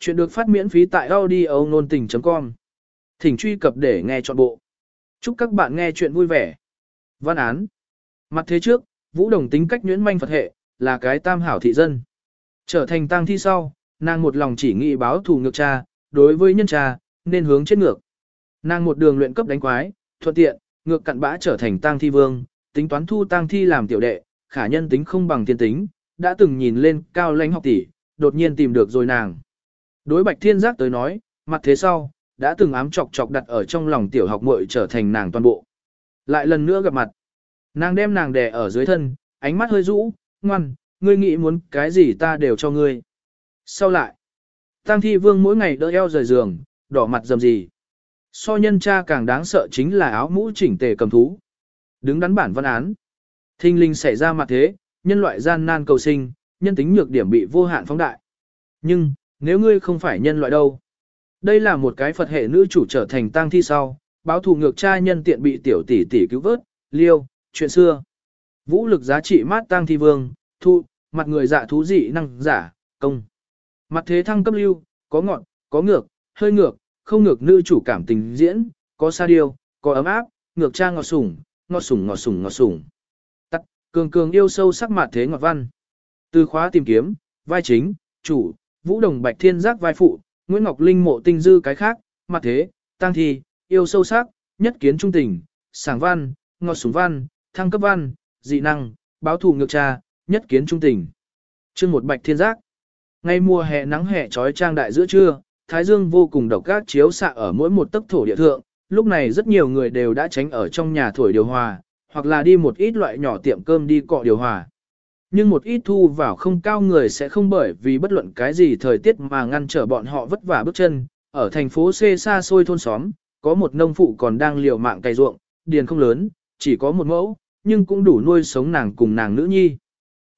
Chuyện được phát miễn phí tại audio nôn tình.com. Thỉnh truy cập để nghe trọn bộ. Chúc các bạn nghe chuyện vui vẻ. Văn án. Mặt thế trước, Vũ Đồng tính cách nhuyễn manh Phật hệ, là cái tam hảo thị dân. Trở thành tang thi sau, nàng một lòng chỉ nghĩ báo thù ngược cha, đối với nhân cha, nên hướng chết ngược. Nàng một đường luyện cấp đánh quái, thuận tiện, ngược cặn bã trở thành tang thi vương, tính toán thu tang thi làm tiểu đệ, khả nhân tính không bằng tiên tính, đã từng nhìn lên cao lãnh học tỷ, đột nhiên tìm được rồi nàng. Đối Bạch Thiên Giác tới nói, mặt thế sau, đã từng ám chọc chọc đặt ở trong lòng tiểu học muội trở thành nàng toàn bộ. Lại lần nữa gặp mặt, nàng đem nàng đè ở dưới thân, ánh mắt hơi rũ, ngoan, ngươi nghĩ muốn cái gì ta đều cho ngươi. Sau lại, Tăng Thi Vương mỗi ngày đỡ eo rời giường, đỏ mặt dầm gì. So nhân cha càng đáng sợ chính là áo mũ chỉnh tề cầm thú. Đứng đắn bản văn án. Thinh linh xảy ra mặt thế, nhân loại gian nan cầu sinh, nhân tính nhược điểm bị vô hạn phóng đại. Nhưng, nếu ngươi không phải nhân loại đâu. Đây là một cái Phật hệ nữ chủ trở thành tang thi sau, báo thù ngược cha nhân tiện bị tiểu tỷ tỷ cứu vớt, liêu, chuyện xưa. Vũ lực giá trị mát tang thi vương, thu, mặt người dạ thú dị năng giả, công. Mặt thế thăng cấp lưu, có ngọn, có ngược, hơi ngược, không ngược nữ chủ cảm tình diễn, có sa điêu, có ấm áp, ngược cha ngọt sủng, ngọt sủng ngọt sủng ngọt sủng. Tắt, cường cường yêu sâu sắc mặt thế ngọt văn. Từ khóa tìm kiếm, vai chính, chủ, Vũ Đồng Bạch Thiên Giác vai phụ, Nguyễn Ngọc Linh mộ tinh dư cái khác, mặt thế, tăng thi, yêu sâu sắc, nhất kiến trung tình, sảng văn, ngọt sủng văn, thăng cấp văn, dị năng, báo thù ngược trà, nhất kiến trung tình. Chương một Bạch Thiên Giác. Ngay mùa hè nắng hè trói trang đại giữa trưa, thái dương vô cùng độc ác chiếu xạ ở mỗi một tấc thổ địa thượng, lúc này rất nhiều người đều đã tránh ở trong nhà thổi điều hòa, hoặc là đi một ít loại nhỏ tiệm cơm đi cọ điều hòa. Nhưng một ít thu vào không cao người sẽ không bởi vì bất luận cái gì thời tiết mà ngăn trở bọn họ vất vả bước chân. Ở thành phố C xa xôi thôn xóm, có một nông phụ còn đang liều mạng cày ruộng, điền không lớn, chỉ có một mẫu, nhưng cũng đủ nuôi sống nàng cùng nàng nữ nhi.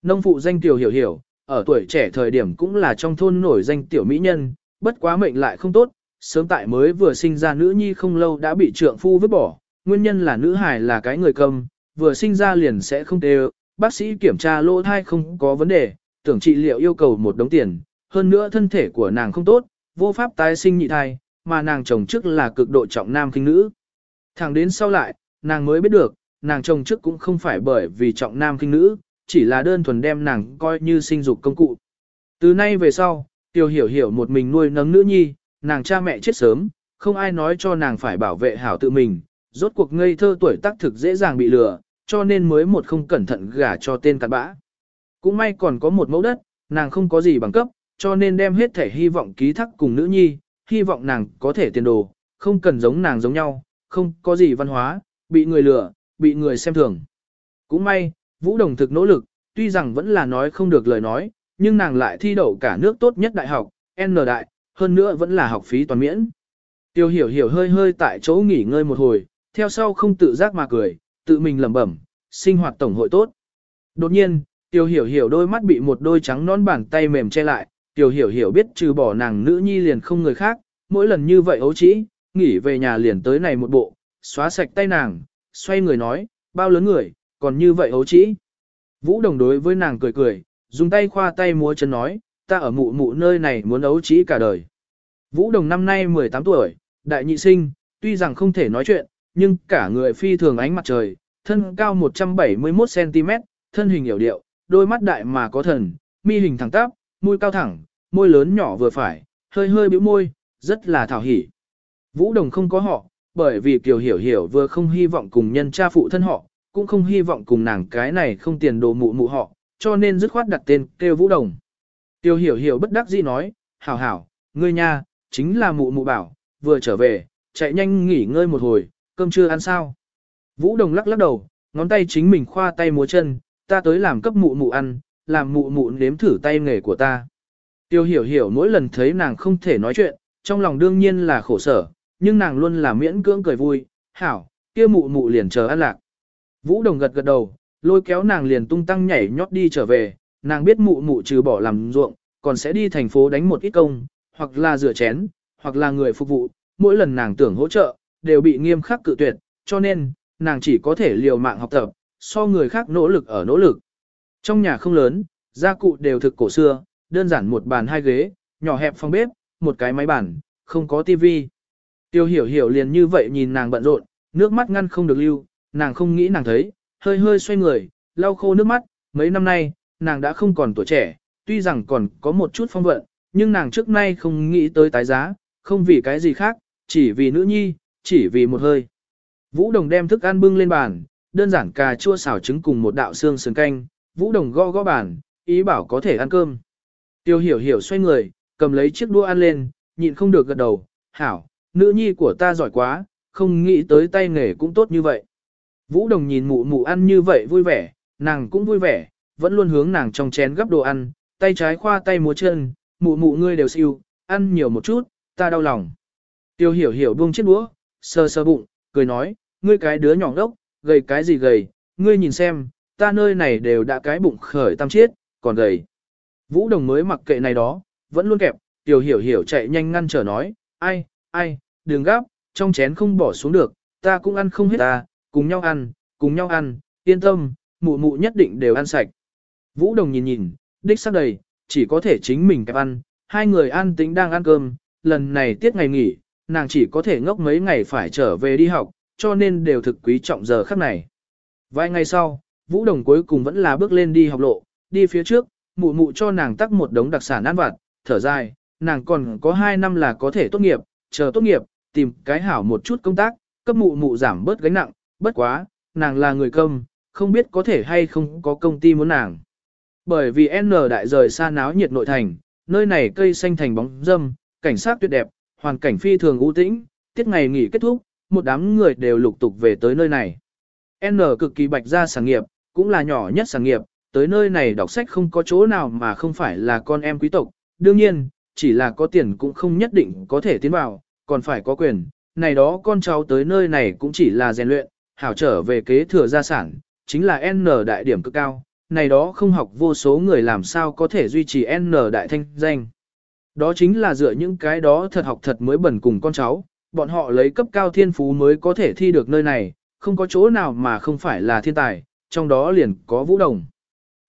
Nông phụ danh tiểu hiểu hiểu, ở tuổi trẻ thời điểm cũng là trong thôn nổi danh tiểu mỹ nhân, bất quá mệnh lại không tốt, sớm tại mới vừa sinh ra nữ nhi không lâu đã bị trượng phu vứt bỏ, nguyên nhân là nữ hài là cái người cầm, vừa sinh ra liền sẽ không đều, bác sĩ kiểm tra lỗ thai không có vấn đề, tưởng trị liệu yêu cầu một đống tiền, hơn nữa thân thể của nàng không tốt, vô pháp tái sinh nhị thai, mà nàng chồng trước là cực độ trọng nam kinh nữ. Thẳng đến sau lại, nàng mới biết được, nàng chồng trước cũng không phải bởi vì trọng nam kinh nữ, chỉ là đơn thuần đem nàng coi như sinh dục công cụ. Từ nay về sau, Tiêu hiểu hiểu một mình nuôi nấng nữ nhi, nàng cha mẹ chết sớm, không ai nói cho nàng phải bảo vệ hảo tự mình, rốt cuộc ngây thơ tuổi tác thực dễ dàng bị lừa, cho nên mới một không cẩn thận gả cho tên cặn bã. Cũng may còn có một mẫu đất, nàng không có gì bằng cấp, cho nên đem hết thể hy vọng ký thác cùng nữ nhi, hy vọng nàng có thể tiền đồ, không cần giống nàng giống nhau, không có gì văn hóa, bị người lừa, bị người xem thường. Cũng may, Vũ Đồng thực nỗ lực, tuy rằng vẫn là nói không được lời nói, nhưng nàng lại thi đậu cả nước tốt nhất đại học, N đại, hơn nữa vẫn là học phí toàn miễn. Tiêu hiểu hiểu hơi hơi tại chỗ nghỉ ngơi một hồi, theo sau không tự giác mà cười, tự mình lẩm bẩm, sinh hoạt tổng hội tốt. Đột nhiên, Tiểu Hiểu Hiểu đôi mắt bị một đôi trắng non bàn tay mềm che lại, Tiểu Hiểu Hiểu biết trừ bỏ nàng nữ nhi liền không người khác, mỗi lần như vậy ấu trĩ, nghỉ về nhà liền tới này một bộ, xóa sạch tay nàng, xoay người nói, bao lớn người, còn như vậy ấu trĩ. Vũ Đồng đối với nàng cười cười, dùng tay khoa tay múa chân nói, ta ở mụ mụ nơi này muốn ấu trĩ cả đời. Vũ Đồng năm nay 18 tuổi, đại nhị sinh, tuy rằng không thể nói chuyện, nhưng cả người phi thường ánh mặt trời, thân cao 171cm, thân hình hiểu điệu, đôi mắt đại mà có thần, mi hình thẳng tắp, mũi cao thẳng, môi lớn nhỏ vừa phải, hơi hơi bĩu môi, rất là thảo hỉ. Vũ Đồng không có họ, bởi vì Kiều Hiểu Hiểu vừa không hy vọng cùng nhân cha phụ thân họ, cũng không hy vọng cùng nàng cái này không tiền đồ mụ mụ họ, cho nên dứt khoát đặt tên kêu Vũ Đồng. Kiều Hiểu Hiểu bất đắc dĩ nói, hảo hảo, ngươi nha, chính là mụ mụ bảo, vừa trở về, chạy nhanh nghỉ ngơi một hồi, cơm chưa ăn sao? Vũ Đồng lắc lắc đầu, ngón tay chính mình khoa tay múa chân, ta tới làm cấp mụ mụ ăn, làm mụ mụ nếm thử tay nghề của ta. Tiêu hiểu hiểu mỗi lần thấy nàng không thể nói chuyện, trong lòng đương nhiên là khổ sở, nhưng nàng luôn là miễn cưỡng cười vui, hảo, kia mụ mụ liền chờ ăn lạc. Vũ Đồng gật gật đầu, lôi kéo nàng liền tung tăng nhảy nhót đi trở về, nàng biết mụ mụ trừ bỏ làm ruộng, còn sẽ đi thành phố đánh một ít công, hoặc là rửa chén, hoặc là người phục vụ, mỗi lần nàng tưởng hỗ trợ, đều bị nghiêm khắc cự tuyệt, cho nên, nàng chỉ có thể liều mạng học tập, so người khác nỗ lực ở nỗ lực. Trong nhà không lớn, gia cụ đều thực cổ xưa, đơn giản một bàn hai ghế, nhỏ hẹp phòng bếp, một cái máy bản, không có tivi. Tiêu hiểu hiểu liền như vậy nhìn nàng bận rộn, nước mắt ngăn không được lưu, nàng không nghĩ nàng thấy, hơi hơi xoay người, lau khô nước mắt, mấy năm nay, nàng đã không còn tuổi trẻ, tuy rằng còn có một chút phong vận, nhưng nàng trước nay không nghĩ tới tái giá, không vì cái gì khác, chỉ vì nữ nhi, chỉ vì một hơi. Vũ Đồng đem thức ăn bưng lên bàn, đơn giản cà chua xào trứng cùng một đạo xương sườn canh, Vũ Đồng gõ gõ bàn, ý bảo có thể ăn cơm. Tiêu hiểu hiểu xoay người, cầm lấy chiếc đũa ăn lên, nhịn không được gật đầu, hảo, nữ nhi của ta giỏi quá, không nghĩ tới tay nghề cũng tốt như vậy. Vũ Đồng nhìn mụ mụ ăn như vậy vui vẻ, nàng cũng vui vẻ, vẫn luôn hướng nàng trong chén gấp đồ ăn, tay trái khoa tay múa chân, mụ mụ ngươi đều siêu, ăn nhiều một chút, ta đau lòng. Tiêu hiểu hiểu buông chiếc đũa, sờ sờ bụng, cười nói, ngươi cái đứa nhỏ ngốc, gầy cái gì gầy, ngươi nhìn xem, ta nơi này đều đã cái bụng khởi tam chiết, còn gầy. Vũ Đồng mới mặc kệ này đó, vẫn luôn kẹp, tiểu hiểu hiểu chạy nhanh ngăn trở nói, ai, ai, đừng gấp, trong chén không bỏ xuống được, ta cũng ăn không hết ta, cùng nhau ăn, cùng nhau ăn, yên tâm, mụ mụ nhất định đều ăn sạch. Vũ Đồng nhìn nhìn, đích xác đầy, chỉ có thể chính mình kẹp ăn, hai người ăn tính đang ăn cơm, lần này tiết ngày nghỉ, nàng chỉ có thể ngốc mấy ngày phải trở về đi học, cho nên đều thực quý trọng giờ khắc này. Vài ngày sau, Vũ Đồng cuối cùng vẫn là bước lên đi học lộ, đi phía trước, mụ mụ cho nàng tắc một đống đặc sản ăn vặt, thở dài, nàng còn có 2 năm là có thể tốt nghiệp, chờ tốt nghiệp, tìm cái hảo một chút công tác, cấp mụ mụ giảm bớt gánh nặng, bất quá, nàng là người công, không biết có thể hay không có công ty muốn nàng. Bởi vì N đại rời xa náo nhiệt nội thành, nơi này cây xanh thành bóng dâm, cảnh sát tuyệt đẹp, hoàn cảnh phi thường ưu tĩnh, tiết ngày nghỉ kết thúc, một đám người đều lục tục về tới nơi này. N cực kỳ bạch ra sản nghiệp, cũng là nhỏ nhất sản nghiệp, tới nơi này đọc sách không có chỗ nào mà không phải là con em quý tộc, đương nhiên, chỉ là có tiền cũng không nhất định có thể tiến vào, còn phải có quyền, này đó con cháu tới nơi này cũng chỉ là rèn luyện, hảo trở về kế thừa gia sản, chính là N đại điểm cực cao, này đó không học vô số người làm sao có thể duy trì N đại thanh danh. Đó chính là dựa những cái đó thật học thật mới bẩn cùng con cháu, bọn họ lấy cấp cao thiên phú mới có thể thi được nơi này, không có chỗ nào mà không phải là thiên tài, trong đó liền có Vũ Đồng.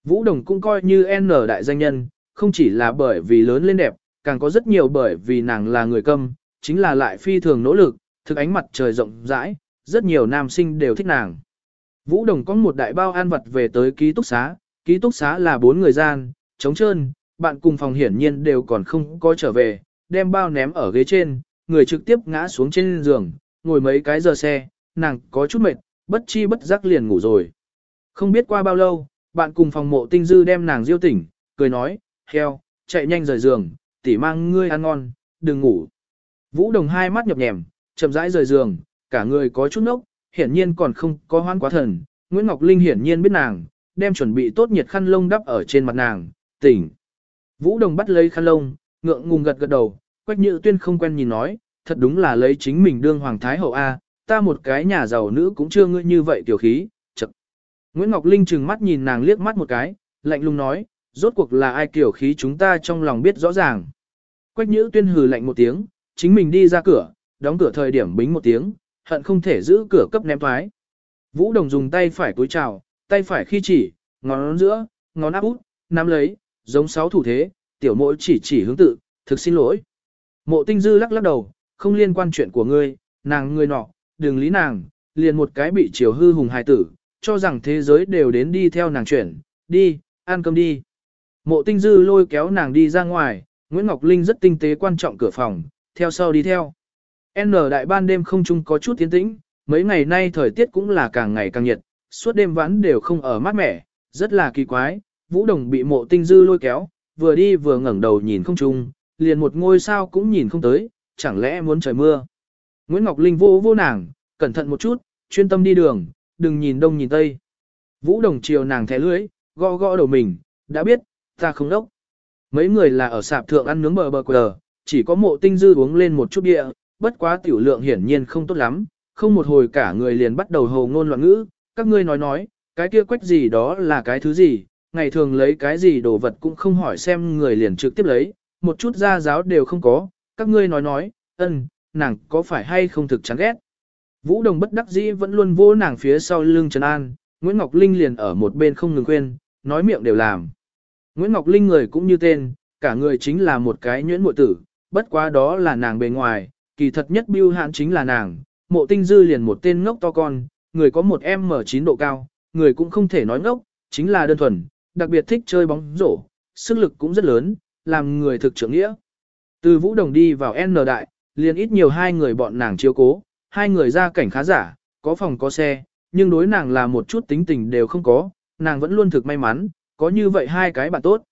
Vũ Đồng cũng coi như N đại danh nhân, không chỉ là bởi vì lớn lên đẹp, càng có rất nhiều bởi vì nàng là người câm, chính là lại phi thường nỗ lực, thực ánh mặt trời rộng rãi, rất nhiều nam sinh đều thích nàng. Vũ Đồng có một đại bao ăn vật về tới ký túc xá, ký túc xá là bốn người gian, trống trơn, bạn cùng phòng hiển nhiên đều còn không có trở về, đem bao ném ở ghế trên, người trực tiếp ngã xuống trên giường, ngồi mấy cái giờ xe, nàng có chút mệt, bất chi bất giác liền ngủ rồi. Không biết qua bao lâu, bạn cùng phòng mộ tinh dư đem nàng diêu tỉnh, cười nói, heo, chạy nhanh rời giường, tỉ mang ngươi ăn ngon, đừng ngủ. Vũ Đồng hai mắt nhập nhèm, chậm rãi rời giường, cả người có chút nốc, hiển nhiên còn không có hoan quá thần. Nguyễn Ngọc Linh hiển nhiên biết nàng, đem chuẩn bị tốt nhiệt khăn lông đắp ở trên mặt nàng, tỉnh. Vũ Đồng bắt lấy khăn lông, ngượng ngùng gật gật đầu, Quách Nhữ Tuyên không quen nhìn nói, thật đúng là lấy chính mình đương hoàng thái hậu a, ta một cái nhà giàu nữ cũng chưa ngươi như vậy tiểu khí, chậc. Nguyễn Ngọc Linh trừng mắt nhìn nàng liếc mắt một cái, lạnh lùng nói, rốt cuộc là ai tiểu khí chúng ta trong lòng biết rõ ràng. Quách Nhữ Tuyên hừ lạnh một tiếng, chính mình đi ra cửa, đóng cửa thời điểm bính một tiếng, hận không thể giữ cửa cấp ném thoái. Vũ Đồng dùng tay phải túi chào, tay phải khi chỉ, ngón giữa, ngón áp út, nắm lấy, giống sáu thủ thế, tiểu mỗi chỉ chỉ hướng tự, thực xin lỗi. Mộ tinh dư lắc lắc đầu, không liên quan chuyện của ngươi, nàng ngươi nọ, đừng lý nàng, liền một cái bị chiều hư hùng hài tử, cho rằng thế giới đều đến đi theo nàng chuyển, đi, ăn cơm đi. Mộ tinh dư lôi kéo nàng đi ra ngoài, Nguyễn Ngọc Linh rất tinh tế quan trọng cửa phòng, theo sau đi theo. N đại ban đêm không chung có chút tiến tĩnh, mấy ngày nay thời tiết cũng là càng ngày càng nhiệt, suốt đêm vãn đều không ở mát mẻ, rất là kỳ quái. Vũ Đồng bị mộ tinh dư lôi kéo, vừa đi vừa ngẩng đầu nhìn không chung, liền một ngôi sao cũng nhìn không tới, chẳng lẽ muốn trời mưa. Nguyễn Ngọc Linh vô vô nàng, cẩn thận một chút, chuyên tâm đi đường, đừng nhìn đông nhìn tây. Vũ Đồng chiều nàng thẻ lưỡi, gõ gõ đầu mình, đã biết, ta không đốc. Mấy người là ở sạp thượng ăn nướng bờ bờ quờ, chỉ có mộ tinh dư uống lên một chút địa, bất quá tiểu lượng hiển nhiên không tốt lắm, không một hồi cả người liền bắt đầu hồ ngôn loạn ngữ, các ngươi nói nói, cái kia quách gì đó là cái thứ gì, ngày thường lấy cái gì đồ vật cũng không hỏi xem người liền trực tiếp lấy, một chút gia giáo đều không có, các ngươi nói nói, ân, nàng có phải hay không thực chán ghét. Vũ Đồng bất đắc dĩ vẫn luôn vô nàng phía sau lưng Trần An, Nguyễn Ngọc Linh liền ở một bên không ngừng khuyên, nói miệng đều làm. Nguyễn Ngọc Linh người cũng như tên, cả người chính là một cái nhuyễn muội tử, bất quá đó là nàng bề ngoài, kỳ thật nhất biêu hạn chính là nàng, mộ tinh dư liền một tên ngốc to con, người có một em mở 9 độ cao, người cũng không thể nói ngốc, chính là đơn thuần, đặc biệt thích chơi bóng rổ, sức lực cũng rất lớn, làm người thực trưởng nghĩa. Từ Vũ Đồng đi vào N đại, liền ít nhiều hai người bọn nàng chiếu cố, hai người ra cảnh khá giả, có phòng có xe, nhưng đối nàng là một chút tính tình đều không có, nàng vẫn luôn thực may mắn, có như vậy hai cái bạn tốt.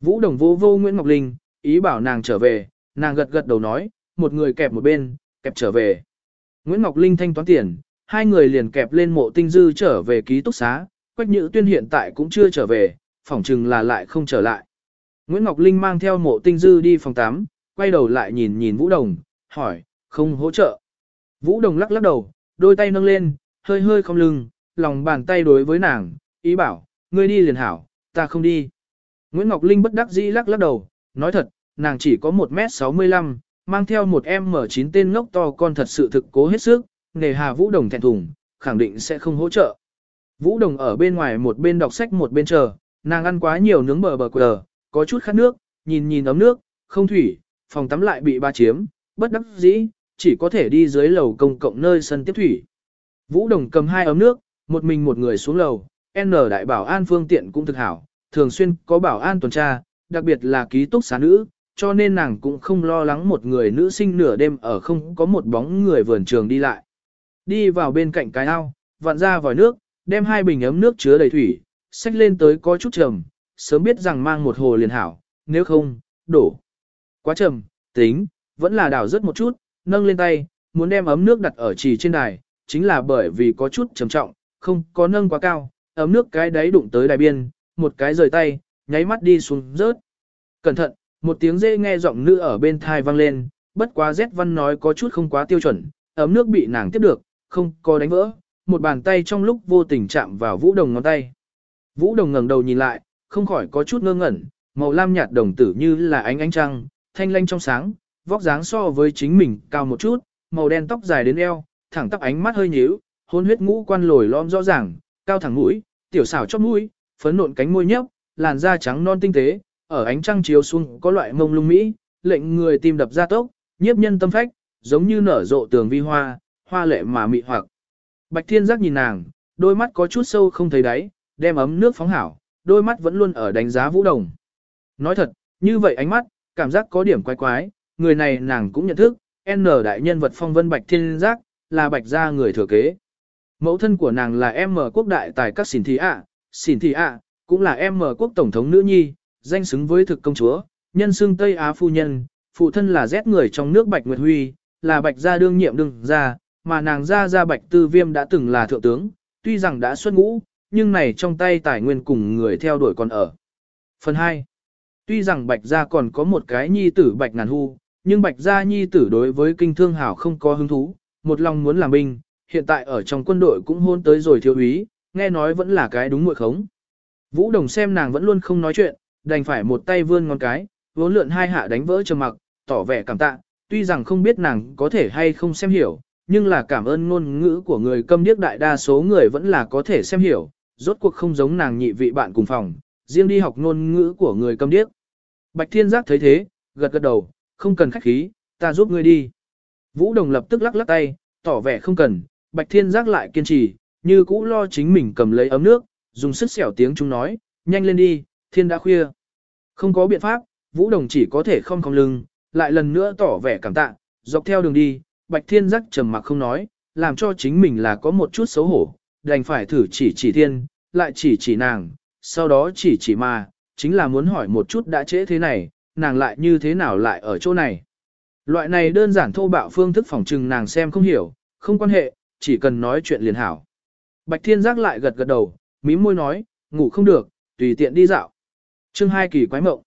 Vũ Đồng vô vô Nguyễn Ngọc Linh, ý bảo nàng trở về, nàng gật gật đầu nói, một người kẹp một bên, kẹp trở về. Nguyễn Ngọc Linh thanh toán tiền, hai người liền kẹp lên mộ tinh dư trở về ký túc xá, Quách Nhữ Tuyên hiện tại cũng chưa trở về, phỏng chừng là lại không trở lại. Nguyễn Ngọc Linh mang theo mộ tinh dư đi phòng 8, quay đầu lại nhìn nhìn Vũ Đồng, hỏi, không hỗ trợ. Vũ Đồng lắc lắc đầu, đôi tay nâng lên, hơi hơi không lưng, lòng bàn tay đối với nàng, ý bảo, ngươi đi liền hảo, ta không đi. Nguyễn Ngọc Linh bất đắc dĩ lắc lắc đầu, nói thật, nàng chỉ có 1m65, mang theo một em mở 9 tên ngốc to con thật sự thực cố hết sức, nề hà Vũ Đồng thẹn thùng, khẳng định sẽ không hỗ trợ. Vũ Đồng ở bên ngoài một bên đọc sách một bên chờ, nàng ăn quá nhiều nướng bờ bờ quờ, có chút khát nước, nhìn nhìn ấm nước, không thủy, phòng tắm lại bị ba chiếm, bất đắc dĩ, chỉ có thể đi dưới lầu công cộng nơi sân tiếp thủy. Vũ Đồng cầm hai ấm nước, một mình một người xuống lầu, N đại bảo an phương tiện cũng thực hảo, thường xuyên có bảo an tuần tra, đặc biệt là ký túc xá nữ, cho nên nàng cũng không lo lắng một người nữ sinh nửa đêm ở không có một bóng người vườn trường đi lại. Đi vào bên cạnh cái ao, vặn ra vòi nước, đem hai bình ấm nước chứa đầy thủy, xách lên tới có chút trầm, sớm biết rằng mang một hồ liền hảo, nếu không, đổ. Quá trầm, tính, vẫn là đảo rất một chút, nâng lên tay, muốn đem ấm nước đặt ở trì trên đài, chính là bởi vì có chút trầm trọng, không có nâng quá cao, ấm nước cái đáy đụng tới đài biên, một cái rời tay, nháy mắt đi xuống rớt. Cẩn thận, một tiếng dễ nghe giọng nữ ở bên thai vang lên, bất quá Z văn nói có chút không quá tiêu chuẩn, ấm nước bị nàng tiếp được, không có đánh vỡ, một bàn tay trong lúc vô tình chạm vào vũ đồng ngón tay. Vũ đồng ngẩng đầu nhìn lại, không khỏi có chút ngơ ngẩn, màu lam nhạt đồng tử như là ánh ánh trăng, thanh lanh trong sáng, vóc dáng so với chính mình cao một chút, màu đen tóc dài đến eo, thẳng tắp ánh mắt hơi nhíu, hôn huyết ngũ quan lồi lõm rõ ràng, cao thẳng mũi, tiểu xảo chóp mũi, phấn nộn cánh môi nhấp, làn da trắng non tinh tế, ở ánh trăng chiếu xuống có loại mông lung mỹ, lệnh người tim đập ra tốc, nhiếp nhân tâm phách, giống như nở rộ tường vi hoa, hoa lệ mà mị hoặc. Bạch Thiên Giác nhìn nàng, đôi mắt có chút sâu không thấy đáy, đem ấm nước phóng hảo, đôi mắt vẫn luôn ở đánh giá Vũ Đồng. Nói thật, như vậy ánh mắt, cảm giác có điểm quái quái, người này nàng cũng nhận thức, N đại nhân vật phong vân Bạch Thiên Giác, là Bạch gia người thừa kế. Mẫu thân của nàng là M quốc đại tài các xỉn thị ạ, xỉn thị ạ, cũng là M quốc tổng thống nữ nhi, danh xứng với thực công chúa, nhân xưng Tây Á phu nhân, phụ thân là Z người trong nước Bạch Nguyệt Huy, là Bạch gia đương nhiệm đương gia, mà nàng gia gia Bạch Tư Viêm đã từng là thượng tướng, tuy rằng đã xuất ngũ, nhưng này trong tay tài nguyên cùng người theo đuổi còn ở. Phần 2. Tuy rằng Bạch gia còn có một cái nhi tử Bạch Ngàn Hu, nhưng Bạch gia nhi tử đối với kinh thương hảo không có hứng thú, một lòng muốn làm binh, hiện tại ở trong quân đội cũng hôn tới rồi thiếu úy, nghe nói vẫn là cái đúng muội khống. Vũ Đồng xem nàng vẫn luôn không nói chuyện, đành phải một tay vươn ngón cái, vốn lượn hai hạ đánh vỡ trầm mặc, tỏ vẻ cảm tạ, tuy rằng không biết nàng có thể hay không xem hiểu, nhưng là cảm ơn ngôn ngữ của người câm điếc đại đa số người vẫn là có thể xem hiểu, rốt cuộc không giống nàng nhị vị bạn cùng phòng, riêng đi học ngôn ngữ của người câm điếc. Bạch Thiên Giác thấy thế, gật gật đầu, không cần khách khí, ta giúp ngươi đi. Vũ Đồng lập tức lắc lắc tay, tỏ vẻ không cần, Bạch Thiên Giác lại kiên trì, như cũ lo chính mình cầm lấy ấm nước, dùng sức xẻo tiếng chúng nói, nhanh lên đi, thiên đã khuya. Không có biện pháp, Vũ Đồng chỉ có thể không không lưng, lại lần nữa tỏ vẻ cảm tạ, dọc theo đường đi, Bạch Thiên Giác trầm mặc không nói, làm cho chính mình là có một chút xấu hổ, đành phải thử chỉ chỉ thiên, lại chỉ chỉ nàng, sau đó chỉ chỉ mà, chính là muốn hỏi một chút đã trễ thế này, nàng lại như thế nào lại ở chỗ này. Loại này đơn giản thô bạo phương thức phỏng trừng nàng xem không hiểu, không quan hệ, chỉ cần nói chuyện liền hảo. Bạch Thiên Giác lại gật gật đầu, mím môi nói, ngủ không được, tùy tiện đi dạo. Chương hai kỳ quái mộng.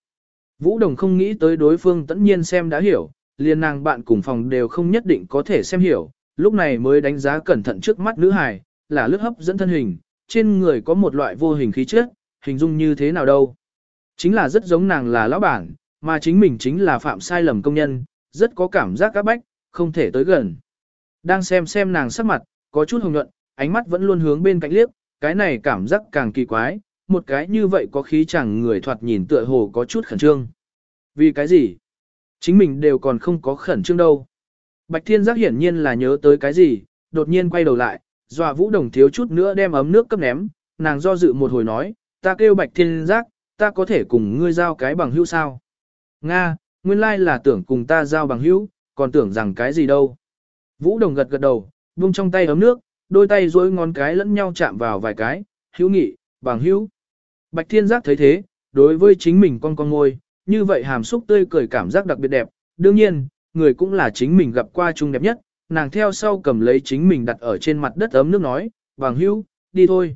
Vũ Đồng không nghĩ tới đối phương tất nhiên xem đã hiểu, liền nàng bạn cùng phòng đều không nhất định có thể xem hiểu, lúc này mới đánh giá cẩn thận trước mắt nữ hài, là lướt hấp dẫn thân hình, trên người có một loại vô hình khí chất, hình dung như thế nào đâu. Chính là rất giống nàng là lão bản, mà chính mình chính là phạm sai lầm công nhân, rất có cảm giác các bách, không thể tới gần. Đang xem xem nàng sắc mặt, có chút hồng nhuận, ánh mắt vẫn luôn hướng bên cạnh liếc, cái này cảm giác càng kỳ quái, một cái như vậy có khí chẳng người thoạt nhìn tựa hồ có chút khẩn trương. Vì cái gì? Chính mình đều còn không có khẩn trương đâu. Bạch Thiên Giác hiển nhiên là nhớ tới cái gì, đột nhiên quay đầu lại, dọa Vũ Đồng thiếu chút nữa đem ấm nước cấp ném, nàng do dự một hồi nói, ta kêu Bạch Thiên Giác, ta có thể cùng ngươi giao cái bằng hữu sao? Nga, nguyên lai là tưởng cùng ta giao bằng hữu, còn tưởng rằng cái gì đâu. Vũ Đồng gật gật đầu, buông trong tay ấm nước, đôi tay duỗi ngón cái lẫn nhau chạm vào vài cái, hữu nghị, bằng hữu. Bạch Thiên Giác thấy thế, đối với chính mình con con ngôi, như vậy hàm xúc tươi cười cảm giác đặc biệt đẹp, đương nhiên, người cũng là chính mình gặp qua chung đẹp nhất, nàng theo sau cầm lấy chính mình đặt ở trên mặt đất ấm nước nói, bằng hữu, đi thôi.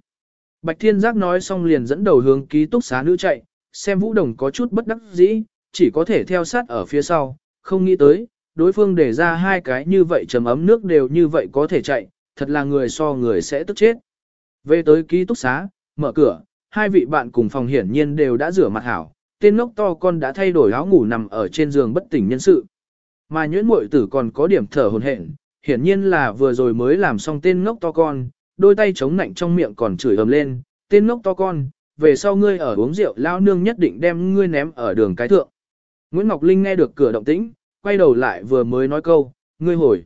Bạch Thiên Giác nói xong liền dẫn đầu hướng ký túc xá nữ chạy, xem Vũ Đồng có chút bất đắc dĩ, chỉ có thể theo sát ở phía sau, không nghĩ tới, đối phương để ra hai cái như vậy trầm ấm nước đều như vậy có thể chạy, thật là người so người sẽ tức chết. Về tới ký túc xá, mở cửa, hai vị bạn cùng phòng hiển nhiên đều đã rửa mặt hảo, tên ngốc to con đã thay đổi áo ngủ nằm ở trên giường bất tỉnh nhân sự. Mà nhuyễn muội tử còn có điểm thở hồn hển, hiển nhiên là vừa rồi mới làm xong tên ngốc to con, đôi tay chống nạnh trong miệng còn chửi ầm lên, tên ngốc to con, về sau ngươi ở uống rượu lao nương nhất định đem ngươi ném ở đường cái thượng. Nguyễn Ngọc Linh nghe được cửa động tĩnh, quay đầu lại vừa mới nói câu, ngươi hồi.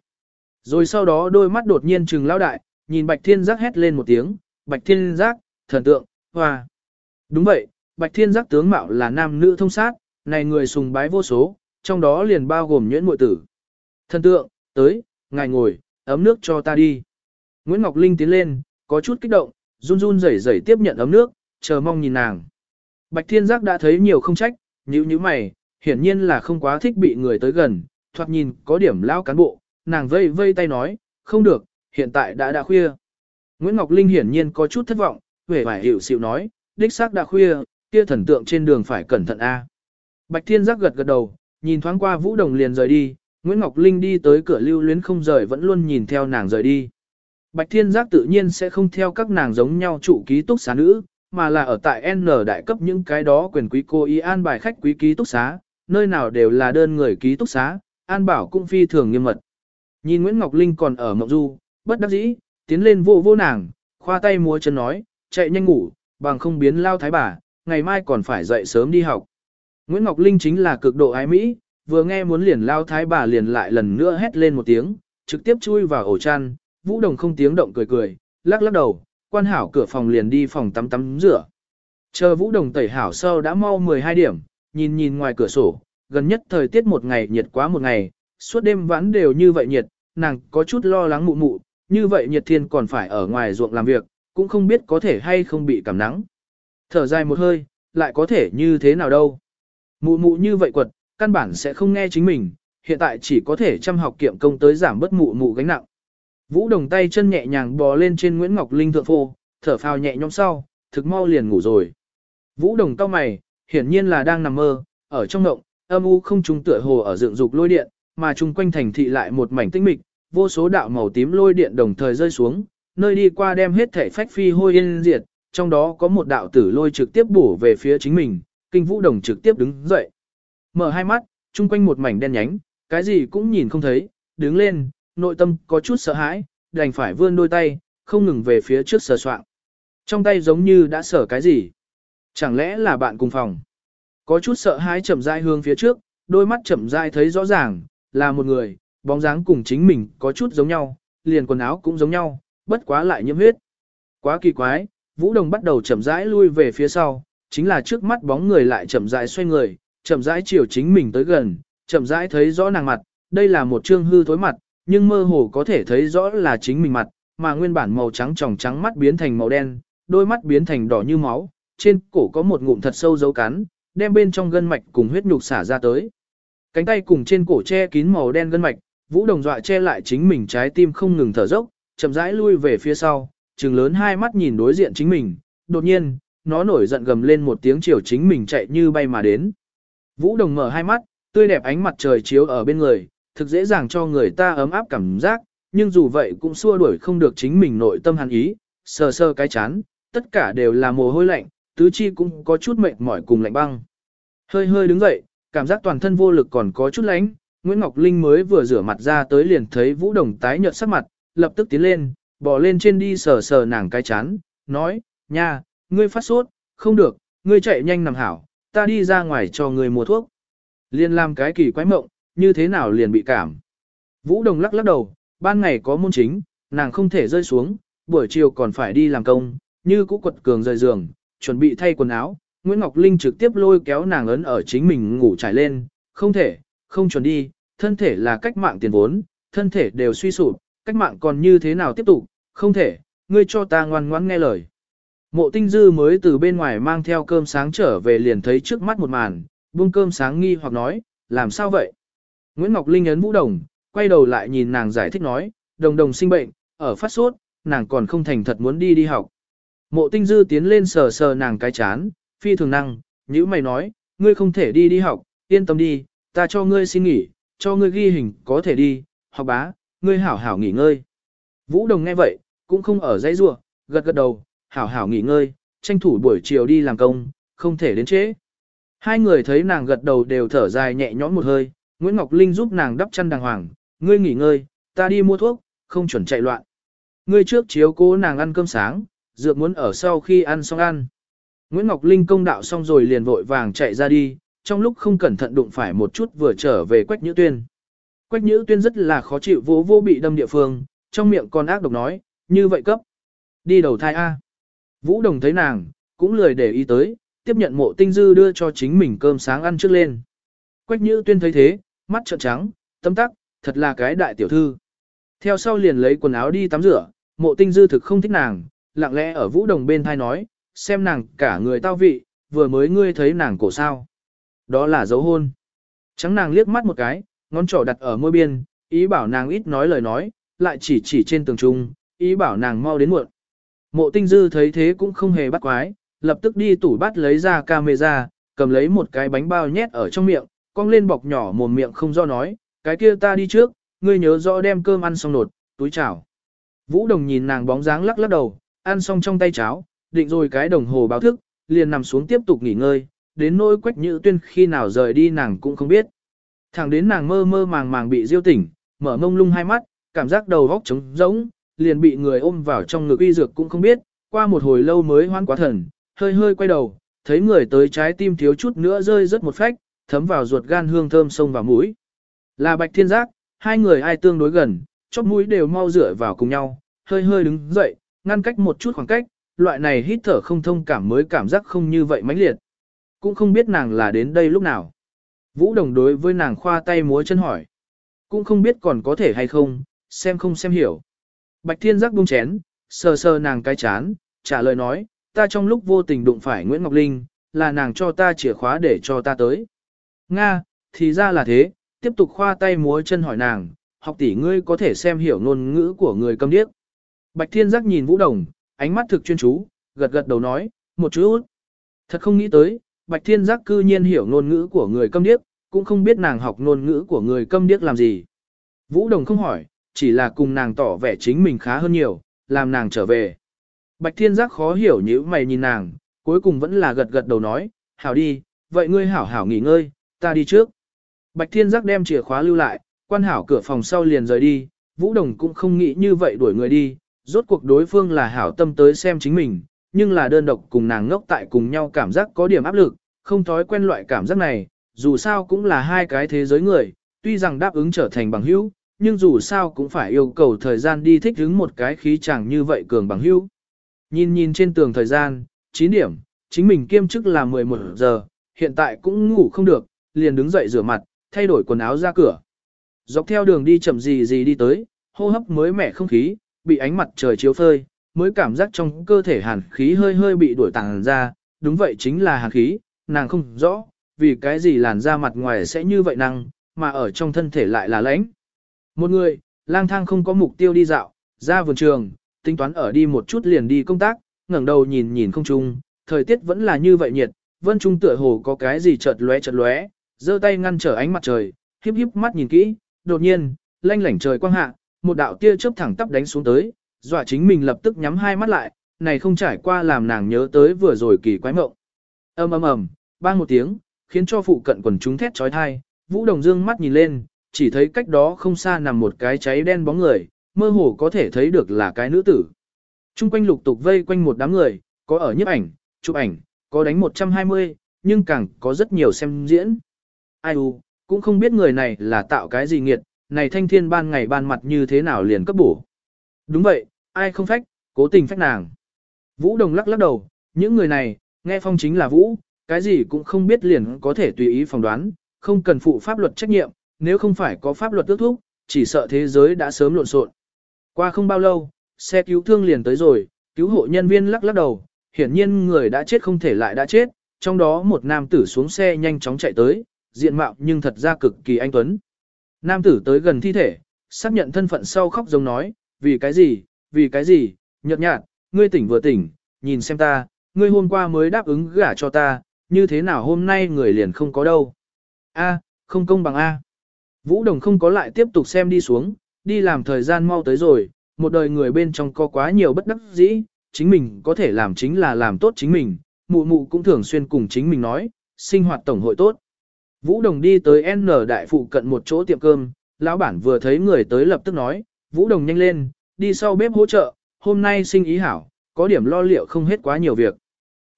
Rồi sau đó đôi mắt đột nhiên trừng lao đại, nhìn Bạch Thiên Giác hét lên một tiếng, Bạch Thiên Giác, thần tượng, hoa. Đúng vậy, Bạch Thiên Giác tướng mạo là nam nữ thông sát, này người sùng bái vô số, trong đó liền bao gồm nhuyễn muội tử. Thần tượng, tới, ngài ngồi, ấm nước cho ta đi. Nguyễn Ngọc Linh tiến lên, có chút kích động, run run rẩy rẩy tiếp nhận ấm nước, chờ mong nhìn nàng. Bạch Thiên Giác đã thấy nhiều không trách, nhíu nhíu mày, hiển nhiên là không quá thích bị người tới gần, thoạt nhìn có điểm lao cán bộ, nàng vây vây tay nói, không được, hiện tại đã đã khuya. Nguyễn Ngọc Linh hiển nhiên có chút thất vọng, vẻ vải hiểu xịu nói, đích xác đã khuya, kia thần tượng trên đường phải cẩn thận a. Bạch Thiên Giác gật gật đầu, nhìn thoáng qua Vũ Đồng liền rời đi, Nguyễn Ngọc Linh đi tới cửa lưu luyến không rời vẫn luôn nhìn theo nàng rời đi. Bạch Thiên Giác tự nhiên sẽ không theo các nàng giống nhau trụ ký túc xá nữ, mà là ở tại N đại cấp những cái đó quyền quý cô ý an bài khách quý ký túc xá, nơi nào đều là đơn người ký túc xá, an bảo cũng phi thường nghiêm mật. Nhìn Nguyễn Ngọc Linh còn ở mộng du, bất đắc dĩ, tiến lên vô vô nàng, khoa tay múa chân nói, chạy nhanh ngủ, bằng không biến lao thái bà, ngày mai còn phải dậy sớm đi học. Nguyễn Ngọc Linh chính là cực độ ái Mỹ, vừa nghe muốn liền lao thái bà liền lại lần nữa hét lên một tiếng, trực tiếp chui vào ổ chăn, Vũ Đồng không tiếng động cười cười, lắc lắc đầu, quan hảo cửa phòng liền đi phòng tắm tắm rửa. Chờ Vũ Đồng tẩy hảo sau đã mau 12 điểm, nhìn nhìn ngoài cửa sổ, gần nhất thời tiết một ngày nhiệt quá một ngày, suốt đêm vãn đều như vậy nhiệt, nàng có chút lo lắng mụ mụ, như vậy nhiệt thiên còn phải ở ngoài ruộng làm việc, cũng không biết có thể hay không bị cảm nắng. Thở dài một hơi, lại có thể như thế nào đâu. Mụ mụ như vậy quật, căn bản sẽ không nghe chính mình, hiện tại chỉ có thể chăm học kiệm công tới giảm bớt mụ mụ gánh nặng. Vũ đồng tay chân nhẹ nhàng bò lên trên Nguyễn Ngọc Linh thượng phô, thở phào nhẹ nhõm sau, thực mau liền ngủ rồi. Vũ đồng cao mày, hiển nhiên là đang nằm mơ, ở trong ngộng, âm u không trùng tựa hồ ở dựng dục lôi điện, mà chung quanh thành thị lại một mảnh tinh mịch, vô số đạo màu tím lôi điện đồng thời rơi xuống, nơi đi qua đem hết thể phách phi hôi yên diệt, trong đó có một đạo tử lôi trực tiếp bổ về phía chính mình, kinh vũ đồng trực tiếp đứng dậy. Mở hai mắt, chung quanh một mảnh đen nhánh, cái gì cũng nhìn không thấy, đứng lên, nội tâm có chút sợ hãi, đành phải vươn đôi tay, không ngừng về phía trước sờ soạn. Trong tay giống như đã sở cái gì. Chẳng lẽ là bạn cùng phòng? Có chút sợ hãi chậm rãi hướng phía trước, đôi mắt chậm rãi thấy rõ ràng, là một người, bóng dáng cùng chính mình có chút giống nhau, liền quần áo cũng giống nhau, bất quá lại nhiễm huyết. Quá kỳ quái, Vũ Đồng bắt đầu chậm rãi lui về phía sau, chính là trước mắt bóng người lại chậm rãi xoay người, chậm rãi chiều chính mình tới gần, chậm rãi thấy rõ nàng mặt, đây là một trương hư thối mặt, nhưng mơ hồ có thể thấy rõ là chính mình mặt, mà nguyên bản màu trắng tròng trắng mắt biến thành màu đen, đôi mắt biến thành đỏ như máu, trên cổ có một ngụm thật sâu dấu cắn, đem bên trong gân mạch cùng huyết nhục xả ra tới. Cánh tay cùng trên cổ che kín màu đen gân mạch, Vũ Đồng dọa che lại chính mình trái tim không ngừng thở dốc, chậm rãi lui về phía sau, trừng lớn hai mắt nhìn đối diện chính mình, đột nhiên, nó nổi giận gầm lên một tiếng chiều chính mình chạy như bay mà đến. Vũ Đồng mở hai mắt, tươi đẹp ánh mặt trời chiếu ở bên người, thực dễ dàng cho người ta ấm áp cảm giác, nhưng dù vậy cũng xua đuổi không được chính mình nội tâm hàn ý, sờ sờ cái chán, tất cả đều là mồ hôi lạnh, tứ chi cũng có chút mệt mỏi cùng lạnh băng. Hơi hơi đứng dậy, cảm giác toàn thân vô lực còn có chút lạnh, Nguyễn Ngọc Linh mới vừa rửa mặt ra tới liền thấy Vũ Đồng tái nhợt sắc mặt, lập tức tiến lên, bò lên trên đi sờ sờ nàng cái chán, nói, nha, ngươi phát sốt, không được, ngươi chạy nhanh nằm hảo, ta đi ra ngoài cho người mua thuốc. Liền làm cái kỳ quái mộng, như thế nào liền bị cảm. Vũ Đồng lắc lắc đầu, ban ngày có môn chính, nàng không thể rơi xuống, buổi chiều còn phải đi làm công, như cũ quật cường rời giường, chuẩn bị thay quần áo. Nguyễn Ngọc Linh trực tiếp lôi kéo nàng ấn ở chính mình ngủ trải lên, không thể, không chuẩn đi, thân thể là cách mạng tiền vốn, thân thể đều suy sụp, cách mạng còn như thế nào tiếp tục, không thể, ngươi cho ta ngoan ngoãn nghe lời. Mộ tinh dư mới từ bên ngoài mang theo cơm sáng trở về liền thấy trước mắt một màn, buông cơm sáng nghi hoặc nói, làm sao vậy? Nguyễn Ngọc Linh ấn vũ đồng, quay đầu lại nhìn nàng giải thích nói, đồng đồng sinh bệnh, ở phát sốt, nàng còn không thành thật muốn đi đi học. Mộ tinh dư tiến lên sờ sờ nàng cái chán, phi thường năng, như mày nói, ngươi không thể đi đi học, yên tâm đi, ta cho ngươi xin nghỉ, cho ngươi ghi hình, có thể đi, học bá, ngươi hảo hảo nghỉ ngơi. Vũ đồng nghe vậy, cũng không ở dãy rua, gật gật đầu, hảo hảo nghỉ ngơi, tranh thủ buổi chiều đi làm công, không thể đến trễ. Hai người thấy nàng gật đầu đều thở dài nhẹ nhõm một hơi, Nguyễn Ngọc Linh giúp nàng đắp chăn đàng hoàng, ngươi nghỉ ngơi, ta đi mua thuốc, không chuẩn chạy loạn. Ngươi trước chiếu cố nàng ăn cơm sáng, dược muốn ở sau khi ăn xong ăn. Nguyễn Ngọc Linh công đạo xong rồi liền vội vàng chạy ra đi, trong lúc không cẩn thận đụng phải một chút vừa trở về Quách Nhữ Tuyên. Quách Nhữ Tuyên rất là khó chịu vô vô bị đâm địa phương, trong miệng còn ác độc nói, như vậy cấp. Đi đầu thai A. Vũ Đồng thấy nàng, cũng lười để ý tới, tiếp nhận mộ tinh dư đưa cho chính mình cơm sáng ăn trước lên. Quách Nhữ Tuyên thấy thế, mắt trợn trắng, tâm tắc, thật là cái đại tiểu thư. Theo sau liền lấy quần áo đi tắm rửa, mộ tinh dư thực không thích nàng, lặng lẽ ở Vũ Đồng bên thai nói, xem nàng cả người tao vị, vừa mới ngươi thấy nàng cổ sao. Đó là dấu hôn. Trắng nàng liếc mắt một cái, ngón trỏ đặt ở môi biên, ý bảo nàng ít nói lời nói, lại chỉ chỉ trên tường trung, ý bảo nàng mau đến muộn. Mộ tinh dư thấy thế cũng không hề bắt quái, lập tức đi tủ bắt lấy ra camera, cầm lấy một cái bánh bao nhét ở trong miệng, cong lên bọc nhỏ mồm miệng không do nói, cái kia ta đi trước, ngươi nhớ rõ đem cơm ăn xong nột, túi chảo. Vũ đồng nhìn nàng bóng dáng lắc lắc đầu, ăn xong trong tay cháo, định rồi cái đồng hồ báo thức, liền nằm xuống tiếp tục nghỉ ngơi, đến nỗi quách nhữ tuyên khi nào rời đi nàng cũng không biết. Thẳng đến nàng mơ mơ màng màng bị diêu tỉnh, mở mông lung hai mắt, cảm giác đầu góc trống rỗng, liền bị người ôm vào trong ngực y dược cũng không biết, qua một hồi lâu mới hoan quá thần, hơi hơi quay đầu, thấy người tới trái tim thiếu chút nữa rơi rất một phách, thấm vào ruột gan hương thơm sông vào mũi. Là bạch thiên giác, hai người ai tương đối gần, chóp mũi đều mau rửa vào cùng nhau, hơi hơi đứng dậy, ngăn cách một chút khoảng cách, loại này hít thở không thông cảm mới cảm giác không như vậy mãnh liệt. Cũng không biết nàng là đến đây lúc nào. Vũ đồng đối với nàng khoa tay múa chân hỏi. Cũng không biết còn có thể hay không, xem không xem hiểu. Bạch thiên giác buông chén, sờ sờ nàng cái chán, trả lời nói, ta trong lúc vô tình đụng phải Nguyễn Ngọc Linh, là nàng cho ta chìa khóa để cho ta tới. Nga, thì ra là thế, tiếp tục khoa tay múa chân hỏi nàng, học tỷ ngươi có thể xem hiểu ngôn ngữ của người câm điếc. Bạch Thiên Giác nhìn Vũ Đồng, ánh mắt thực chuyên chú, gật gật đầu nói, một chút. Thật không nghĩ tới, Bạch Thiên Giác cư nhiên hiểu ngôn ngữ của người câm điếc, cũng không biết nàng học ngôn ngữ của người câm điếc làm gì. Vũ Đồng không hỏi, chỉ là cùng nàng tỏ vẻ chính mình khá hơn nhiều, làm nàng trở về. Bạch Thiên Giác khó hiểu như mày nhìn nàng, cuối cùng vẫn là gật gật đầu nói, hảo đi, vậy ngươi hảo hảo nghỉ ngơi, ta đi trước. Bạch Thiên Giác đem chìa khóa lưu lại, quan hảo cửa phòng sau liền rời đi, Vũ Đồng cũng không nghĩ như vậy đuổi người đi, rốt cuộc đối phương là hảo tâm tới xem chính mình, nhưng là đơn độc cùng nàng ngốc tại cùng nhau cảm giác có điểm áp lực, không thói quen loại cảm giác này, dù sao cũng là hai cái thế giới người, tuy rằng đáp ứng trở thành bằng hữu, nhưng dù sao cũng phải yêu cầu thời gian đi thích ứng một cái khí chẳng như vậy cường bằng hữu. Nhìn nhìn trên tường thời gian, 9 điểm, chính mình kiêm chức là 11 giờ, hiện tại cũng ngủ không được, liền đứng dậy rửa mặt, thay đổi quần áo ra cửa. Dọc theo đường đi chậm gì gì đi tới, hô hấp mới mẻ không khí, bị ánh mặt trời chiếu phơi, mới cảm giác trong cơ thể hàn khí hơi hơi bị đuổi tàng ra, đúng vậy chính là hàn khí, nàng không rõ, vì cái gì làn da mặt ngoài sẽ như vậy năng, mà ở trong thân thể lại là lãnh. Một người, lang thang không có mục tiêu đi dạo, ra vườn trường, tính toán ở đi một chút liền đi công tác, ngẩng đầu nhìn nhìn không trung, thời tiết vẫn là như vậy nhiệt, vân trung tựa hồ có cái gì chợt lóe chợt lóe, giơ tay ngăn trở ánh mặt trời, híp híp mắt nhìn kỹ, đột nhiên, lanh lảnh trời quang hạ, một đạo tia chớp thẳng tắp đánh xuống tới, dọa chính mình lập tức nhắm hai mắt lại, này không trải qua làm nàng nhớ tới vừa rồi kỳ quái mộng. Ầm ầm ầm, bang một tiếng, khiến cho phụ cận quần chúng thét chói tai, Vũ Đồng Dương mắt nhìn lên, chỉ thấy cách đó không xa nằm một cái cháy đen bóng người, mơ hồ có thể thấy được là cái nữ tử. Trung quanh lục tục vây quanh một đám người, có ở nhiếp ảnh, chụp ảnh, có đánh 120, nhưng càng có rất nhiều xem diễn. Ai u, cũng không biết người này là tạo cái gì nghiệt, này thanh thiên ban ngày ban mặt như thế nào liền cấp bổ. Đúng vậy, ai không phách, cố tình phách nàng. Vũ Đồng lắc lắc đầu, những người này, nghe phong chính là Vũ, cái gì cũng không biết liền có thể tùy ý phỏng đoán, không cần phụ pháp luật trách nhiệm, nếu không phải có pháp luật ước thúc, chỉ sợ thế giới đã sớm lộn xộn. Qua không bao lâu, xe cứu thương liền tới rồi, cứu hộ nhân viên lắc lắc đầu, hiển nhiên người đã chết không thể lại đã chết, trong đó một nam tử xuống xe nhanh chóng chạy tới, diện mạo nhưng thật ra cực kỳ anh tuấn. Nam tử tới gần thi thể, xác nhận thân phận sau khóc giống nói, vì cái gì, vì cái gì, nhợt nhạt, ngươi tỉnh vừa tỉnh, nhìn xem ta, ngươi hôm qua mới đáp ứng gả cho ta, như thế nào hôm nay người liền không có đâu. A, không công bằng A. Vũ Đồng không có lại tiếp tục xem đi xuống, đi làm thời gian mau tới rồi, một đời người bên trong có quá nhiều bất đắc dĩ, chính mình có thể làm chính là làm tốt chính mình, mụ mụ cũng thường xuyên cùng chính mình nói, sinh hoạt tổng hội tốt. Vũ Đồng đi tới N đại phụ cận một chỗ tiệm cơm, lão bản vừa thấy người tới lập tức nói, Vũ Đồng nhanh lên, đi sau bếp hỗ trợ, hôm nay sinh ý hảo, có điểm lo liệu không hết quá nhiều việc.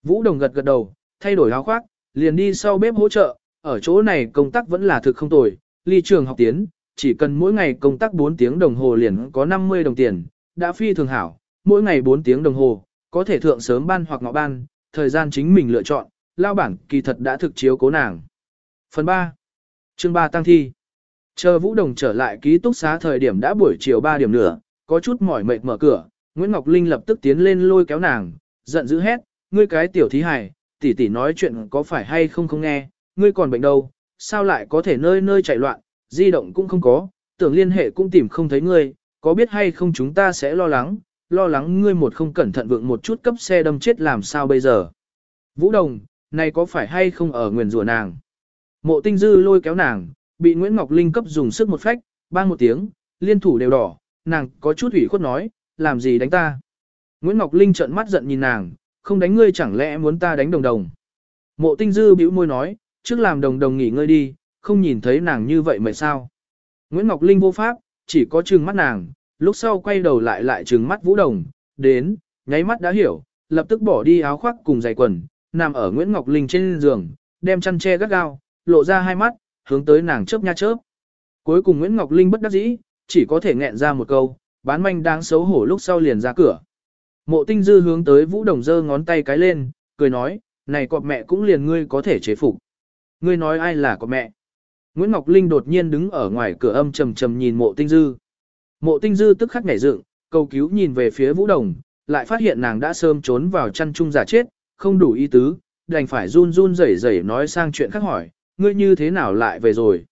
Vũ Đồng gật gật đầu, thay đổi áo khoác, liền đi sau bếp hỗ trợ, ở chỗ này công tác vẫn là thực không tồi, ly trường học tiến, chỉ cần mỗi ngày công tác 4 tiếng đồng hồ liền có 50 đồng tiền, đã phi thường hảo, mỗi ngày 4 tiếng đồng hồ, có thể thượng sớm ban hoặc ngọ ban, thời gian chính mình lựa chọn, lao bản kỳ thật đã thực chiếu cố nàng. Phần 3. Chương 3 tăng thi. Chờ Vũ Đồng trở lại ký túc xá thời điểm đã buổi chiều 3 điểm nữa, có chút mỏi mệt mở cửa, Nguyễn Ngọc Linh lập tức tiến lên lôi kéo nàng, giận dữ hét, ngươi cái tiểu thí hài, tỷ tỷ nói chuyện có phải hay không không nghe, ngươi còn bệnh đâu, sao lại có thể nơi nơi chạy loạn, di động cũng không có, tưởng liên hệ cũng tìm không thấy ngươi, có biết hay không chúng ta sẽ lo lắng, lo lắng ngươi một không cẩn thận vượng một chút cấp xe đâm chết làm sao bây giờ. Vũ Đồng, này có phải hay không ở nguyền rủa nàng? Mộ tinh dư lôi kéo nàng, bị Nguyễn Ngọc Linh cấp dùng sức một phách, bang một tiếng, liên thủ đều đỏ, nàng có chút ủy khuất nói, làm gì đánh ta? Nguyễn Ngọc Linh trợn mắt giận nhìn nàng, không đánh ngươi chẳng lẽ muốn ta đánh đồng đồng? Mộ tinh dư bĩu môi nói, trước làm đồng đồng nghỉ ngơi đi, không nhìn thấy nàng như vậy mệt sao? Nguyễn Ngọc Linh vô pháp, chỉ có trừng mắt nàng, lúc sau quay đầu lại lại trừng mắt Vũ Đồng, đến, nháy mắt đã hiểu, lập tức bỏ đi áo khoác cùng giày quần, nằm ở Nguyễn Ngọc Linh trên giường, đem chăn che gắt gao, lộ ra hai mắt, hướng tới nàng chớp nha chớp. Cuối cùng Nguyễn Ngọc Linh bất đắc dĩ, chỉ có thể nghẹn ra một câu, bán manh đáng xấu hổ lúc sau liền ra cửa. Mộ tinh dư hướng tới Vũ Đồng giơ ngón tay cái lên, cười nói, này cọp mẹ cũng liền ngươi có thể chế phục. Ngươi nói ai là của mẹ? Nguyễn Ngọc Linh đột nhiên đứng ở ngoài cửa âm trầm trầm nhìn mộ tinh dư. Mộ tinh dư tức khắc nhảy dựng, cầu cứu nhìn về phía Vũ Đồng, lại phát hiện nàng đã sớm trốn vào chăn chung giả chết, không đủ ý tứ, đành phải run run rẩy rẩy nói sang chuyện khác hỏi, ngươi như thế nào lại về rồi?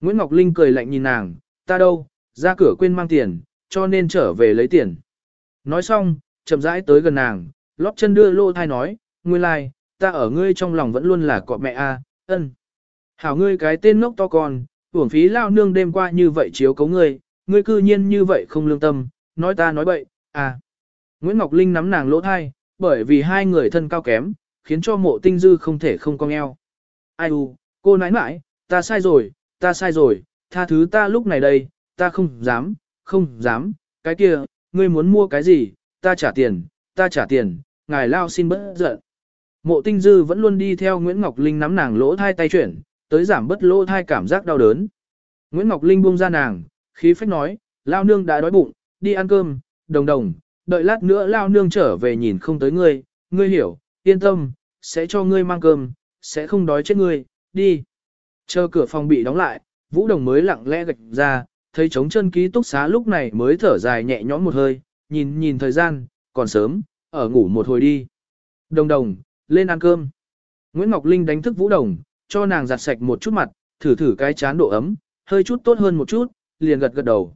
Nguyễn Ngọc Linh cười lạnh nhìn nàng, ta đâu, ra cửa quên mang tiền, cho nên trở về lấy tiền. Nói xong, chậm rãi tới gần nàng, lóp chân đưa lô thai nói, nguyên lai, like, ta ở ngươi trong lòng vẫn luôn là cọ mẹ a, ân. Hảo ngươi cái tên ngốc to con, uổng phí lao nương đêm qua như vậy chiếu cấu ngươi, ngươi cư nhiên như vậy không lương tâm, nói ta nói bậy, à. Nguyễn Ngọc Linh nắm nàng lỗ thai, bởi vì hai người thân cao kém, khiến cho mộ tinh dư không thể không cong eo. Ai u, cô nãi nãi, ta sai rồi, ta sai rồi, tha thứ ta lúc này đây, ta không dám, không dám, cái kia, ngươi muốn mua cái gì, ta trả tiền, ta trả tiền, ngài lao xin bớt giận. Mộ tinh dư vẫn luôn đi theo Nguyễn Ngọc Linh nắm nàng lỗ thai tay chuyển, tới giảm bớt lỗ thai cảm giác đau đớn. Nguyễn Ngọc Linh buông ra nàng, khí phách nói, lao nương đã đói bụng, đi ăn cơm, đồng đồng, đợi lát nữa lao nương trở về nhìn không tới ngươi, ngươi hiểu, yên tâm, sẽ cho ngươi mang cơm, sẽ không đói chết ngươi, đi. Chờ cửa phòng bị đóng lại, Vũ Đồng mới lặng lẽ gạch ra, thấy trống chân ký túc xá lúc này mới thở dài nhẹ nhõm một hơi, nhìn nhìn thời gian, còn sớm, ở ngủ một hồi đi. Đồng đồng, lên ăn cơm. Nguyễn Ngọc Linh đánh thức Vũ Đồng, cho nàng giặt sạch một chút mặt, thử thử cái chán độ ấm, hơi chút tốt hơn một chút, liền gật gật đầu.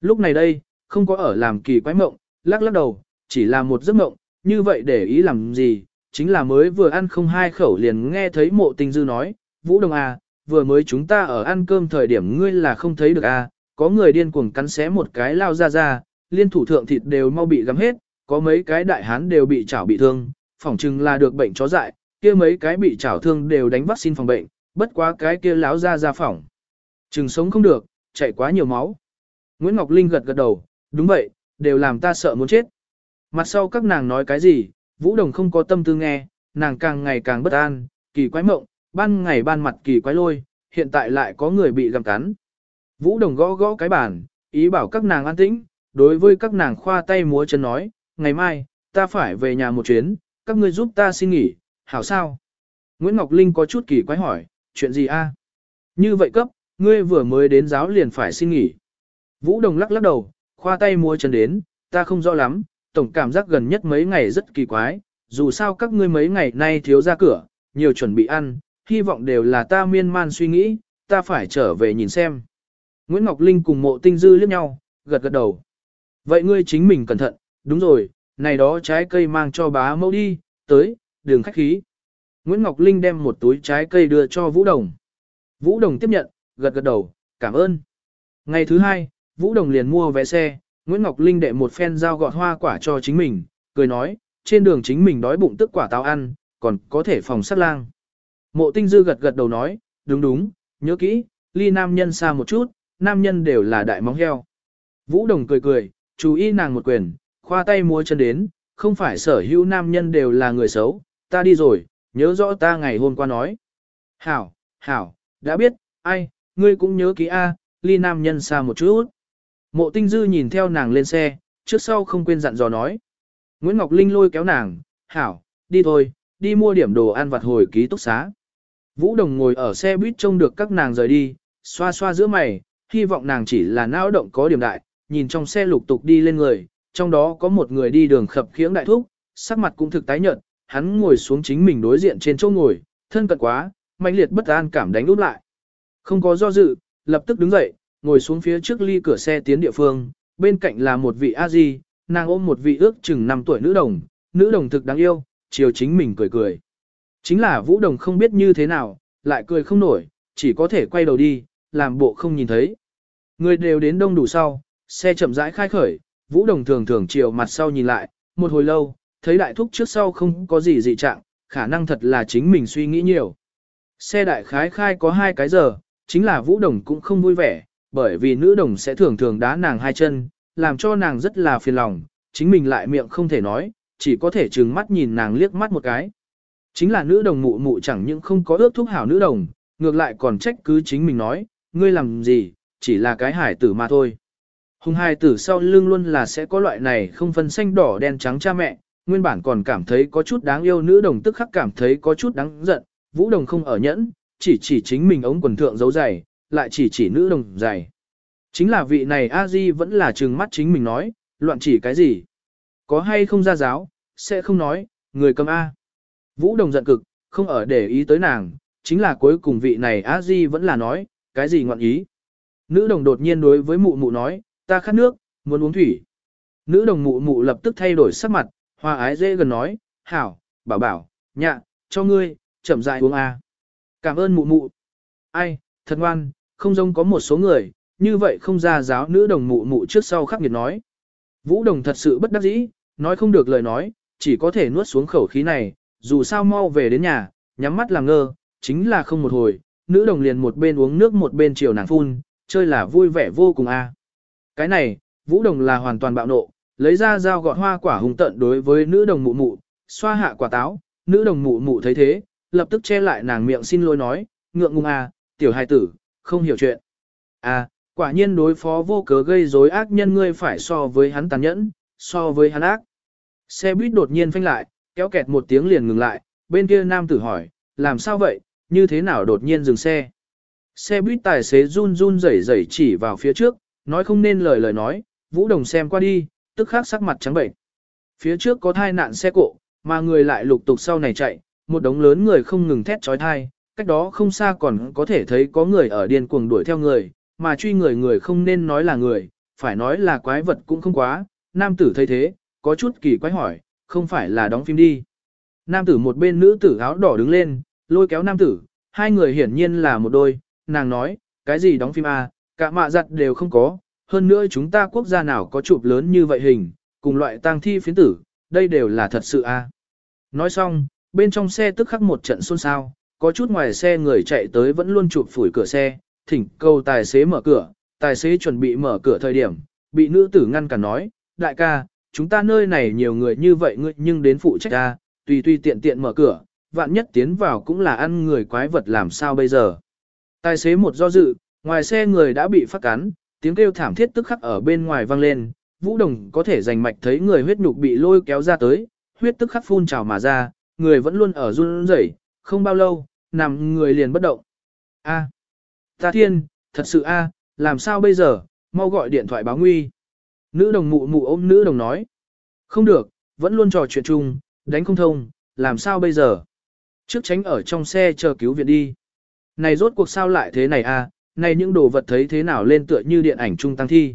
Lúc này đây, không có ở làm kỳ quái mộng, lắc lắc đầu, chỉ là một giấc mộng, như vậy để ý làm gì, chính là mới vừa ăn không hai khẩu liền nghe thấy mộ tình dư nói, Vũ Đồng à, vừa mới chúng ta ở ăn cơm thời điểm ngươi là không thấy được à, có người điên cuồng cắn xé một cái lao ra ra, liên thủ thượng thịt đều mau bị gắm hết, có mấy cái đại hán đều bị chảo bị thương, phỏng chừng là được bệnh chó dại, kia mấy cái bị chảo thương đều đánh vaccine phòng bệnh, bất quá cái kia láo ra ra phỏng. Chừng sống không được, chạy quá nhiều máu. Nguyễn Ngọc Linh gật gật đầu, đúng vậy, đều làm ta sợ muốn chết. Mặt sau các nàng nói cái gì, Vũ Đồng không có tâm tư nghe, nàng càng ngày càng bất an, kỳ quái mộng, ban ngày ban mặt kỳ quái lôi, hiện tại lại có người bị gặm cắn. Vũ Đồng gõ gõ cái bàn, ý bảo các nàng an tĩnh, đối với các nàng khoa tay múa chân nói, ngày mai, ta phải về nhà một chuyến, các ngươi giúp ta xin nghỉ, hảo sao? Nguyễn Ngọc Linh có chút kỳ quái hỏi, chuyện gì a? Như vậy cấp, ngươi vừa mới đến giáo liền phải xin nghỉ. Vũ Đồng lắc lắc đầu, khoa tay mua chân đến, ta không rõ lắm, tổng cảm giác gần nhất mấy ngày rất kỳ quái, dù sao các ngươi mấy ngày nay thiếu ra cửa, nhiều chuẩn bị ăn, hy vọng đều là ta miên man suy nghĩ, ta phải trở về nhìn xem. Nguyễn Ngọc Linh cùng mộ tinh dư liếc nhau, gật gật đầu. Vậy ngươi chính mình cẩn thận, đúng rồi, này đó trái cây mang cho bá mẫu đi, tới, đường khách khí. Nguyễn Ngọc Linh đem một túi trái cây đưa cho Vũ Đồng. Vũ Đồng tiếp nhận, gật gật đầu, cảm ơn. Ngày thứ hai, Vũ Đồng liền mua vé xe, Nguyễn Ngọc Linh đệ một phen giao gọt hoa quả cho chính mình, cười nói, trên đường chính mình đói bụng tức quả táo ăn, còn có thể phòng sát lang. Mộ tinh dư gật gật đầu nói, đúng đúng, nhớ kỹ, ly nam nhân xa một chút, nam nhân đều là đại móng heo. Vũ Đồng cười cười, chú ý nàng một quyền, khoa tay múa chân đến, không phải sở hữu nam nhân đều là người xấu, ta đi rồi, nhớ rõ ta ngày hôm qua nói. Hảo, hảo, đã biết, ai, ngươi cũng nhớ ký A, ly nam nhân xa một chút. Mộ tinh dư nhìn theo nàng lên xe, trước sau không quên dặn dò nói. Nguyễn Ngọc Linh lôi kéo nàng, hảo, đi thôi, đi mua điểm đồ ăn vặt hồi ký túc xá. Vũ Đồng ngồi ở xe buýt trông được các nàng rời đi, xoa xoa giữa mày, hy vọng nàng chỉ là não động có điểm đại, nhìn trong xe lục tục đi lên người, trong đó có một người đi đường khập khiễng đại thúc, sắc mặt cũng thực tái nhợt, hắn ngồi xuống chính mình đối diện trên chỗ ngồi, thân cận quá, mãnh liệt bất an cảm đánh úp lại. Không có do dự, lập tức đứng dậy, ngồi xuống phía trước ly cửa xe tiến địa phương, bên cạnh là một vị a di, nàng ôm một vị ước chừng 5 tuổi nữ đồng, nữ đồng thực đáng yêu, chiều chính mình cười cười. Chính là vũ đồng không biết như thế nào, lại cười không nổi, chỉ có thể quay đầu đi, làm bộ không nhìn thấy. Người đều đến đông đủ sau, xe chậm rãi khai khởi, vũ đồng thường thường chiều mặt sau nhìn lại, một hồi lâu, thấy đại thúc trước sau không có gì dị trạng, khả năng thật là chính mình suy nghĩ nhiều. Xe đại khái khai có hai cái giờ, chính là vũ đồng cũng không vui vẻ, bởi vì nữ đồng sẽ thường thường đá nàng hai chân, làm cho nàng rất là phiền lòng, chính mình lại miệng không thể nói, chỉ có thể trừng mắt nhìn nàng liếc mắt một cái. Chính là nữ đồng mụ mụ chẳng những không có ước thúc hảo nữ đồng, ngược lại còn trách cứ chính mình nói, ngươi làm gì, chỉ là cái hải tử mà thôi. Hùng hai tử sau lưng luôn là sẽ có loại này không phân xanh đỏ đen trắng cha mẹ, nguyên bản còn cảm thấy có chút đáng yêu nữ đồng tức khắc cảm thấy có chút đáng giận, vũ đồng không ở nhẫn, chỉ chỉ chính mình ống quần thượng giấu giày, lại chỉ chỉ nữ đồng giày. Chính là vị này a di vẫn là trừng mắt chính mình nói, loạn chỉ cái gì. Có hay không ra giáo, sẽ không nói, người cầm A. Vũ đồng giận cực, không ở để ý tới nàng, chính là cuối cùng vị này a di vẫn là nói, cái gì ngoạn ý. Nữ đồng đột nhiên đối với mụ mụ nói, ta khát nước, muốn uống thủy. Nữ đồng mụ mụ lập tức thay đổi sắc mặt, hoa ái dễ gần nói, hảo, bảo bảo, nhạ, cho ngươi, chậm dại uống à. Cảm ơn mụ mụ. Ai, thật ngoan, không giống có một số người, như vậy không ra giáo nữ đồng mụ mụ trước sau khắc nghiệt nói. Vũ đồng thật sự bất đắc dĩ, nói không được lời nói, chỉ có thể nuốt xuống khẩu khí này, dù sao mau về đến nhà, nhắm mắt làm ngơ, chính là không một hồi, nữ đồng liền một bên uống nước một bên chiều nàng phun, chơi là vui vẻ vô cùng a. Cái này, vũ đồng là hoàn toàn bạo nộ, lấy ra dao gọt hoa quả hùng tận đối với nữ đồng mụ mụ, xoa hạ quả táo, nữ đồng mụ mụ thấy thế, lập tức che lại nàng miệng xin lỗi nói, ngượng ngùng a, tiểu hài tử, không hiểu chuyện. À, quả nhiên đối phó vô cớ gây rối ác nhân ngươi phải so với hắn tàn nhẫn, so với hắn ác. Xe buýt đột nhiên phanh lại, kéo kẹt một tiếng liền ngừng lại, bên kia nam tử hỏi, làm sao vậy, như thế nào đột nhiên dừng xe. Xe buýt tài xế run run rẩy rẩy chỉ vào phía trước, nói không nên lời lời nói, Vũ Đồng xem qua đi, tức khắc sắc mặt trắng bệnh. Phía trước có thai nạn xe cộ, mà người lại lục tục sau này chạy, một đống lớn người không ngừng thét trói thai, cách đó không xa còn có thể thấy có người ở điên cuồng đuổi theo người, mà truy người người không nên nói là người, phải nói là quái vật cũng không quá. Nam tử thấy thế, có chút kỳ quái hỏi, không phải là đóng phim đi. Nam tử một bên nữ tử áo đỏ đứng lên, lôi kéo nam tử, hai người hiển nhiên là một đôi, nàng nói, cái gì đóng phim à, cả mạ giặt đều không có, hơn nữa chúng ta quốc gia nào có chụp lớn như vậy hình, cùng loại tang thi phiến tử, đây đều là thật sự à. Nói xong, bên trong xe tức khắc một trận xôn xao, có chút ngoài xe người chạy tới vẫn luôn chụp phủi cửa xe, thỉnh cầu tài xế mở cửa, tài xế chuẩn bị mở cửa thời điểm, bị nữ tử ngăn cản nói, đại ca, chúng ta nơi này nhiều người như vậy ngươi nhưng đến phụ trách ta, tùy tùy tiện tiện mở cửa, vạn nhất tiến vào cũng là ăn người quái vật làm sao bây giờ. Tài xế một do dự, ngoài xe người đã bị phát cắn, tiếng kêu thảm thiết tức khắc ở bên ngoài vang lên, Vũ Đồng có thể giành mạch thấy người huyết nhục bị lôi kéo ra tới, huyết tức khắc phun trào mà ra, người vẫn luôn ở run rẩy, không bao lâu, nằm người liền bất động. A, ta thiên, thật sự a, làm sao bây giờ, mau gọi điện thoại báo nguy. Nữ đồng mụ mụ ôm nữ đồng nói. Không được, vẫn luôn trò chuyện chung, đánh không thông, làm sao bây giờ. Trước tránh ở trong xe chờ cứu viện đi. Này rốt cuộc sao lại thế này a? Này những đồ vật thấy thế nào lên tựa như điện ảnh trung tăng thi.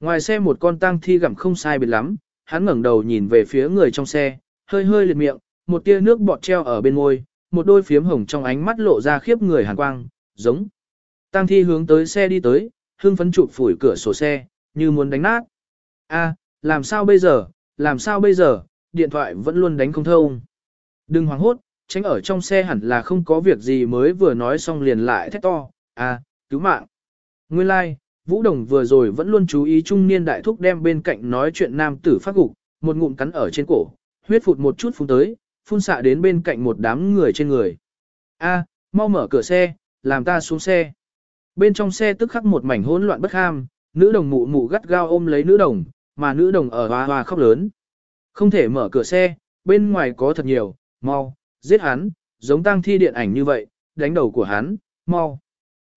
Ngoài xe một con tăng thi gặm không sai biệt lắm, hắn ngẩng đầu nhìn về phía người trong xe, hơi hơi liệt miệng, một tia nước bọt treo ở bên môi, một đôi phiếm hồng trong ánh mắt lộ ra khiếp người hàn quang, giống. Tăng thi hướng tới xe đi tới, hưng phấn chụp phủi cửa sổ xe, như muốn đánh nát. A, làm sao bây giờ, làm sao bây giờ, điện thoại vẫn luôn đánh không thông. Đừng hoảng hốt, tránh ở trong xe hẳn là không có việc gì mới vừa nói xong liền lại thét to, a, cứu mạng. Nguyên lai, like, Vũ Đồng vừa rồi vẫn luôn chú ý trung niên đại thúc đem bên cạnh nói chuyện nam tử phát gục, một ngụm cắn ở trên cổ, huyết phụt một chút phun tới, phun xạ đến bên cạnh một đám người trên người. A, mau mở cửa xe, làm ta xuống xe. Bên trong xe tức khắc một mảnh hỗn loạn bất ham, nữ đồng mụ mụ gắt gao ôm lấy nữ đồng, mà nữ đồng ở hoa hoa khóc lớn. Không thể mở cửa xe, bên ngoài có thật nhiều, mau, giết hắn, giống tang thi điện ảnh như vậy, đánh đầu của hắn, mau.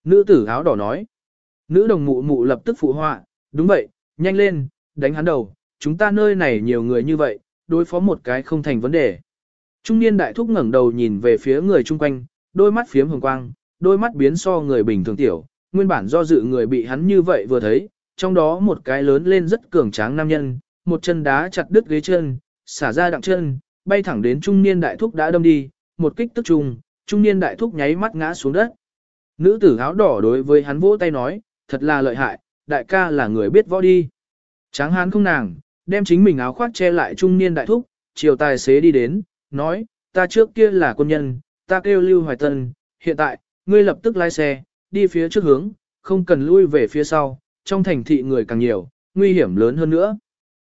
Nữ tử áo đỏ nói. Nữ đồng mụ mụ lập tức phụ họa, đúng vậy, nhanh lên, đánh hắn đầu, chúng ta nơi này nhiều người như vậy, đối phó một cái không thành vấn đề. Trung niên đại thúc ngẩng đầu nhìn về phía người chung quanh, đôi mắt phiếm hồng quang, đôi mắt biến so người bình thường tiểu, nguyên bản do dự người bị hắn như vậy vừa thấy, trong đó một cái lớn lên rất cường tráng nam nhân, một chân đá chặt đứt ghế chân, xả ra đặng chân, bay thẳng đến trung niên đại thúc đã đâm đi, một kích tức trùng, trung niên đại thúc nháy mắt ngã xuống đất. Nữ tử áo đỏ đối với hắn vỗ tay nói, thật là lợi hại, đại ca là người biết võ đi. Tráng hán không nàng, đem chính mình áo khoác che lại trung niên đại thúc, chiều tài xế đi đến, nói, ta trước kia là quân nhân, ta kêu Lưu Hoài Tân, hiện tại, ngươi lập tức lái xe, đi phía trước hướng, không cần lui về phía sau, trong thành thị người càng nhiều, nguy hiểm lớn hơn nữa.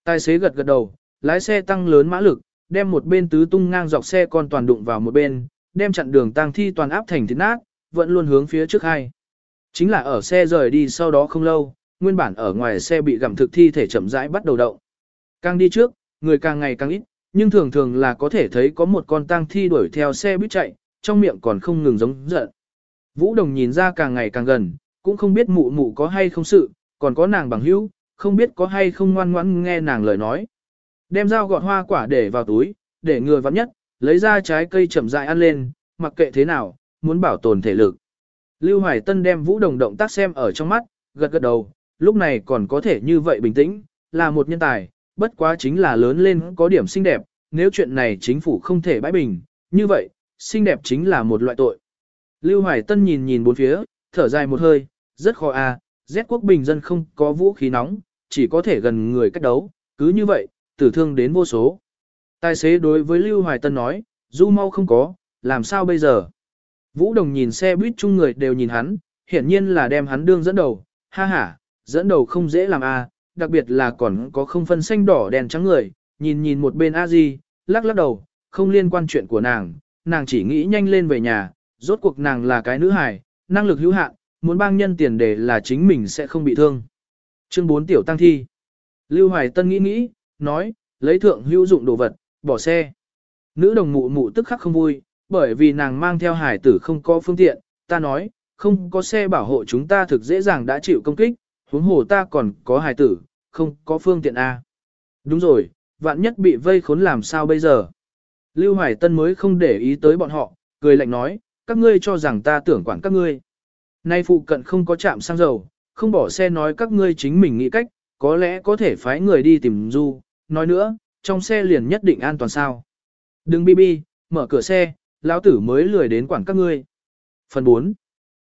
Tài xế gật gật đầu, lái xe tăng lớn mã lực, đem một bên tứ tung ngang dọc xe con toàn đụng vào một bên, đem chặn đường tang thi toàn áp thành thịt nát, vẫn luôn hướng phía trước hai. Chính là ở xe rời đi sau đó không lâu, nguyên bản ở ngoài xe bị gặm thực thi thể chậm rãi bắt đầu động. Càng đi trước, người càng ngày càng ít, nhưng thường thường là có thể thấy có một con tang thi đuổi theo xe buýt chạy, trong miệng còn không ngừng giống giận. Vũ Đồng nhìn ra càng ngày càng gần, cũng không biết mụ mụ có hay không sự, còn có nàng bằng hữu, không biết có hay không ngoan ngoãn nghe nàng lời nói. Đem dao gọt hoa quả để vào túi, để người vắng nhất, lấy ra trái cây chậm rãi ăn lên, mặc kệ thế nào, muốn bảo tồn thể lực. Lưu Hoài Tân đem Vũ Đồng động tác xem ở trong mắt, gật gật đầu, lúc này còn có thể như vậy bình tĩnh, là một nhân tài, bất quá chính là lớn lên có điểm xinh đẹp, nếu chuyện này chính phủ không thể bãi bình, như vậy, xinh đẹp chính là một loại tội. Lưu Hoài Tân nhìn nhìn bốn phía, thở dài một hơi, rất khó à, rét quốc bình dân không có vũ khí nóng, chỉ có thể gần người cách đấu, cứ như vậy, tử thương đến vô số. Tài xế đối với Lưu Hoài Tân nói, du mau không có, làm sao bây giờ? Vũ Đồng nhìn xe buýt chung người đều nhìn hắn, hiển nhiên là đem hắn đương dẫn đầu, ha ha, dẫn đầu không dễ làm a, à, đặc biệt là còn có không phân xanh đỏ đèn trắng người, nhìn nhìn một bên a di, lắc lắc đầu, không liên quan chuyện của nàng, nàng chỉ nghĩ nhanh lên về nhà, rốt cuộc nàng là cái nữ hài, năng lực hữu hạn, muốn bang nhân tiền để là chính mình sẽ không bị thương. Chương 4 tiểu tăng thi. Lưu Hoài Tân nghĩ nghĩ, nói, lấy thượng hữu dụng đồ vật, bỏ xe. Nữ đồng mụ mụ tức khắc không vui, bởi vì nàng mang theo hải tử không có phương tiện, ta nói, không có xe bảo hộ chúng ta thực dễ dàng đã chịu công kích, huống hồ ta còn có hải tử, không có phương tiện A. Đúng rồi, vạn nhất bị vây khốn làm sao bây giờ. Lưu Hoài Tân mới không để ý tới bọn họ, cười lạnh nói, các ngươi cho rằng ta tưởng quản các ngươi. Nay phụ cận không có chạm xăng dầu, không bỏ xe nói các ngươi chính mình nghĩ cách, có lẽ có thể phái người đi tìm du, nói nữa, trong xe liền nhất định an toàn sao. Đừng bi bi, mở cửa xe, lão tử mới lười đến quản các ngươi. Phần 4.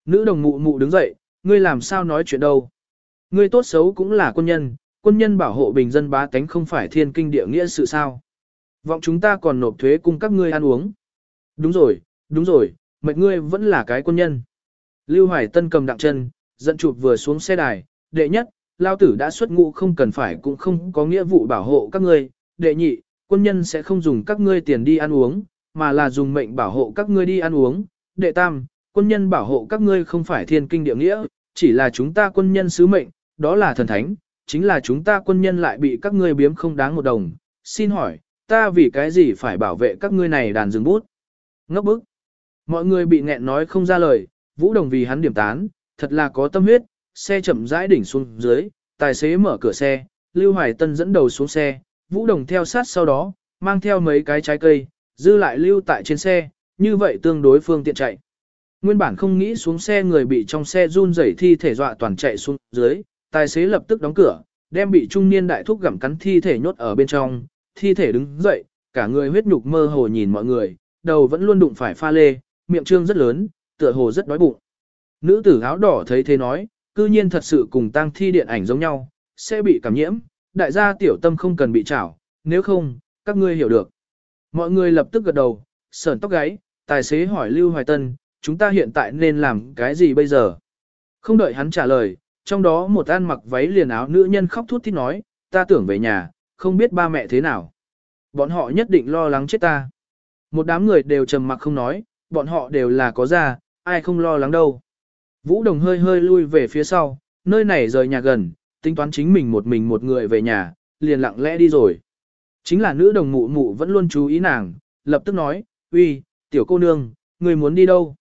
Nữ đồng mụ mụ đứng dậy, ngươi làm sao nói chuyện đâu. Ngươi tốt xấu cũng là quân nhân, quân nhân bảo hộ bình dân bá tánh không phải thiên kinh địa nghĩa sự sao. Vọng chúng ta còn nộp thuế cùng các ngươi ăn uống. Đúng rồi, đúng rồi, mệt ngươi vẫn là cái quân nhân. Lưu Hoài Tân cầm đặng chân, dẫn chụp vừa xuống xe đài, đệ nhất, lao tử đã xuất ngũ không cần phải cũng không có nghĩa vụ bảo hộ các ngươi, đệ nhị, quân nhân sẽ không dùng các ngươi tiền đi ăn uống, mà là dùng mệnh bảo hộ các ngươi đi ăn uống, đệ tam, quân nhân bảo hộ các ngươi không phải thiên kinh địa nghĩa, chỉ là chúng ta quân nhân sứ mệnh, đó là thần thánh, chính là chúng ta quân nhân lại bị các ngươi biếm không đáng một đồng. Xin hỏi, ta vì cái gì phải bảo vệ các ngươi này đàn rừng bút? Ngốc bức. Mọi người bị nghẹn nói không ra lời, Vũ Đồng vì hắn điểm tán, thật là có tâm huyết, xe chậm rãi đỉnh xuống dưới, tài xế mở cửa xe, Lưu Hoài Tân dẫn đầu xuống xe, Vũ Đồng theo sát sau đó, mang theo mấy cái trái cây, dư lại lưu tại trên xe, như vậy tương đối phương tiện chạy. Nguyên bản không nghĩ xuống xe người bị trong xe run rẩy thi thể dọa toàn chạy xuống dưới, tài xế lập tức đóng cửa, đem bị trung niên đại thúc gặm cắn thi thể nhốt ở bên trong, thi thể đứng dậy, cả người huyết nhục mơ hồ nhìn mọi người, đầu vẫn luôn đụng phải pha lê, miệng trương rất lớn, tựa hồ rất đói bụng. Nữ tử áo đỏ thấy thế nói, cư nhiên thật sự cùng tang thi điện ảnh giống nhau, sẽ bị cảm nhiễm, đại gia tiểu tâm không cần bị chảo, nếu không, các ngươi hiểu được. Mọi người lập tức gật đầu, sởn tóc gáy, tài xế hỏi Lưu Hoài Tân, chúng ta hiện tại nên làm cái gì bây giờ? Không đợi hắn trả lời, trong đó một an mặc váy liền áo nữ nhân khóc thút thít nói, ta tưởng về nhà, không biết ba mẹ thế nào. Bọn họ nhất định lo lắng chết ta. Một đám người đều trầm mặc không nói, bọn họ đều là có già, ai không lo lắng đâu. Vũ Đồng hơi hơi lui về phía sau, nơi này rời nhà gần, tính toán chính mình một mình một người về nhà, liền lặng lẽ đi rồi. Chính là nữ đồng mụ mụ vẫn luôn chú ý nàng, lập tức nói, uy, tiểu cô nương, người muốn đi đâu?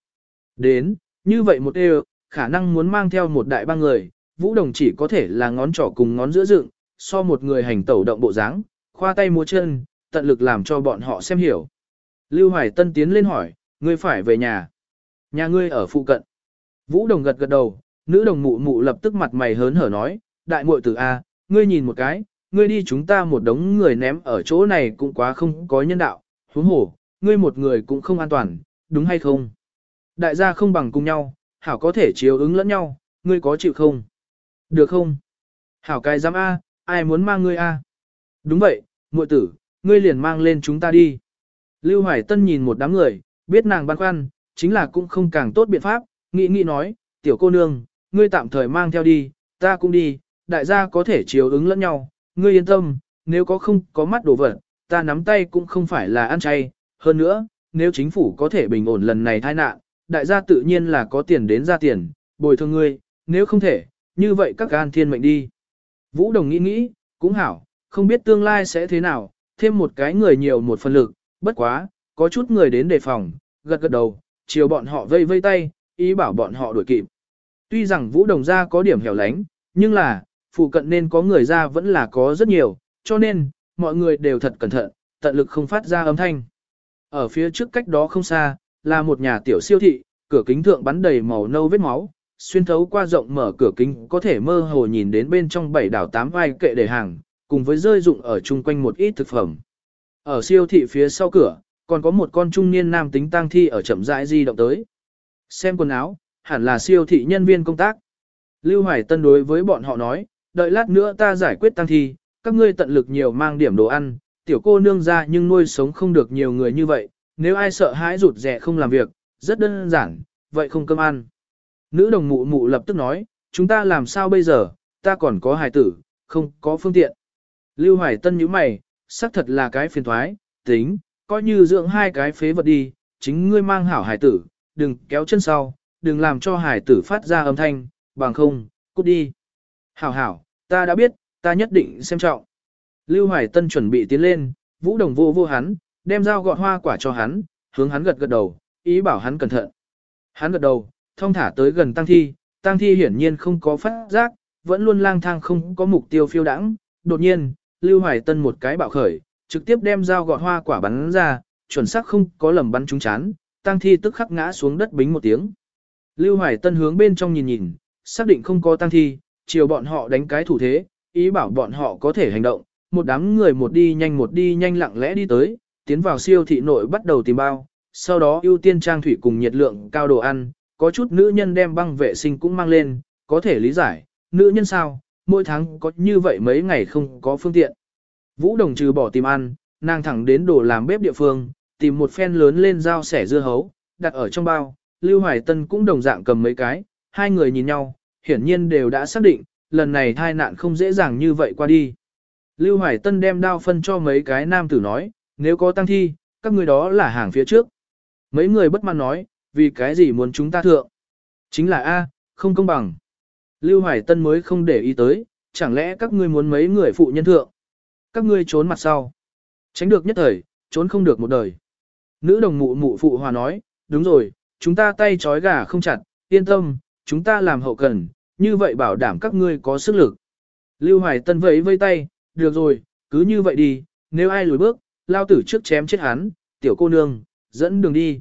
Đến, như vậy một đều, khả năng muốn mang theo một đại ba người, Vũ Đồng chỉ có thể là ngón trỏ cùng ngón giữa dựng, so một người hành tẩu động bộ dáng, khoa tay múa chân, tận lực làm cho bọn họ xem hiểu. Lưu Hoài Tân tiến lên hỏi, ngươi phải về nhà. Nhà ngươi ở phụ cận. Vũ Đồng gật gật đầu, nữ đồng mụ mụ lập tức mặt mày hớn hở nói, đại muội tử A, ngươi nhìn một cái, ngươi đi chúng ta một đống người ném ở chỗ này cũng quá không có nhân đạo, huống hổ, ngươi một người cũng không an toàn, đúng hay không? Đại gia không bằng cùng nhau, hảo có thể chiếu ứng lẫn nhau, ngươi có chịu không? Được không? Hảo cái dám A, ai muốn mang ngươi A? Đúng vậy, muội tử, ngươi liền mang lên chúng ta đi. Lưu Hoài Tân nhìn một đám người, biết nàng băn khoăn, chính là cũng không càng tốt biện pháp, nghĩ nghĩ nói, tiểu cô nương, ngươi tạm thời mang theo đi, ta cũng đi, đại gia có thể chiếu ứng lẫn nhau, ngươi yên tâm, nếu có không có mắt đổ vật, ta nắm tay cũng không phải là ăn chay, hơn nữa, nếu chính phủ có thể bình ổn lần này tai nạn, đại gia tự nhiên là có tiền đến ra tiền, bồi thường ngươi, nếu không thể, như vậy các gan thiên mệnh đi. Vũ Đồng nghĩ nghĩ, cũng hảo, không biết tương lai sẽ thế nào, thêm một cái người nhiều một phần lực, bất quá, có chút người đến đề phòng, gật gật đầu, chiều bọn họ vây vây tay, ý bảo bọn họ đuổi kịp. Tuy rằng Vũ Đồng gia có điểm hẻo lánh, nhưng là, phụ cận nên có người ra vẫn là có rất nhiều, cho nên, mọi người đều thật cẩn thận, tận lực không phát ra âm thanh. Ở phía trước cách đó không xa, là một nhà tiểu siêu thị, cửa kính thượng bắn đầy màu nâu vết máu, xuyên thấu qua rộng mở cửa kính có thể mơ hồ nhìn đến bên trong bảy đảo tám vai kệ để hàng, cùng với rơi dụng ở chung quanh một ít thực phẩm. Ở siêu thị phía sau cửa, còn có một con trung niên nam tính tang thi ở chậm rãi di động tới. Xem quần áo, hẳn là siêu thị nhân viên công tác. Lưu Hoài Tân đối với bọn họ nói, đợi lát nữa ta giải quyết tăng thi, các ngươi tận lực nhiều mang điểm đồ ăn, tiểu cô nương ra nhưng nuôi sống không được nhiều người như vậy, nếu ai sợ hãi rụt rẻ không làm việc, rất đơn giản, vậy không cơm ăn. Nữ đồng mụ mụ lập tức nói, chúng ta làm sao bây giờ, ta còn có hài tử, không có phương tiện. Lưu Hoài Tân nhíu mày, xác thật là cái phiền thoái, tính, coi như dưỡng hai cái phế vật đi, chính ngươi mang hảo hài tử, đừng kéo chân sau, đừng làm cho hài tử phát ra âm thanh, bằng không, cút đi. Hảo hảo, ta đã biết, ta nhất định xem trọng. Lưu Hoài Tân chuẩn bị tiến lên, Vũ Đồng vô vô hắn, đem dao gọt hoa quả cho hắn, hướng hắn gật gật đầu, ý bảo hắn cẩn thận. Hắn gật đầu, thông thả tới gần Tăng Thi, Tăng Thi hiển nhiên không có phát giác, vẫn luôn lang thang không có mục tiêu phiêu đãng. Đột nhiên, Lưu Hoài Tân một cái bạo khởi, trực tiếp đem dao gọt hoa quả bắn ra, chuẩn xác không có lầm bắn trúng chán, Tăng Thi tức khắc ngã xuống đất bính một tiếng. Lưu Hoài Tân hướng bên trong nhìn nhìn, xác định không có Tăng Thi, chiều bọn họ đánh cái thủ thế, ý bảo bọn họ có thể hành động, một đám người một đi nhanh một đi nhanh lặng lẽ đi tới, tiến vào siêu thị nội bắt đầu tìm bao, sau đó ưu tiên trang thủy cùng nhiệt lượng cao đồ ăn, có chút nữ nhân đem băng vệ sinh cũng mang lên, có thể lý giải, nữ nhân sao, mỗi tháng có như vậy mấy ngày không có phương tiện. Vũ Đồng trừ bỏ tìm ăn, nàng thẳng đến đồ làm bếp địa phương, tìm một phen lớn lên dao sẻ dưa hấu, đặt ở trong bao, Lưu Hoài Tân cũng đồng dạng cầm mấy cái, hai người nhìn nhau, hiển nhiên đều đã xác định, lần này thai nạn không dễ dàng như vậy qua đi. Lưu Hoài Tân đem đao phân cho mấy cái nam tử nói, nếu có tăng thi, các người đó là hàng phía trước. Mấy người bất mãn nói, vì cái gì muốn chúng ta thượng? Chính là A, không công bằng. Lưu Hoài Tân mới không để ý tới, chẳng lẽ các ngươi muốn mấy người phụ nhân thượng? Các ngươi trốn mặt sau. Tránh được nhất thời, trốn không được một đời. Nữ đồng mụ mụ phụ hòa nói, đúng rồi, chúng ta tay trói gà không chặt, yên tâm, chúng ta làm hậu cần, như vậy bảo đảm các ngươi có sức lực. Lưu Hoài Tân vẫy vây tay, được rồi, cứ như vậy đi, nếu ai lùi bước, lao tử trước chém chết hắn, tiểu cô nương, dẫn đường đi.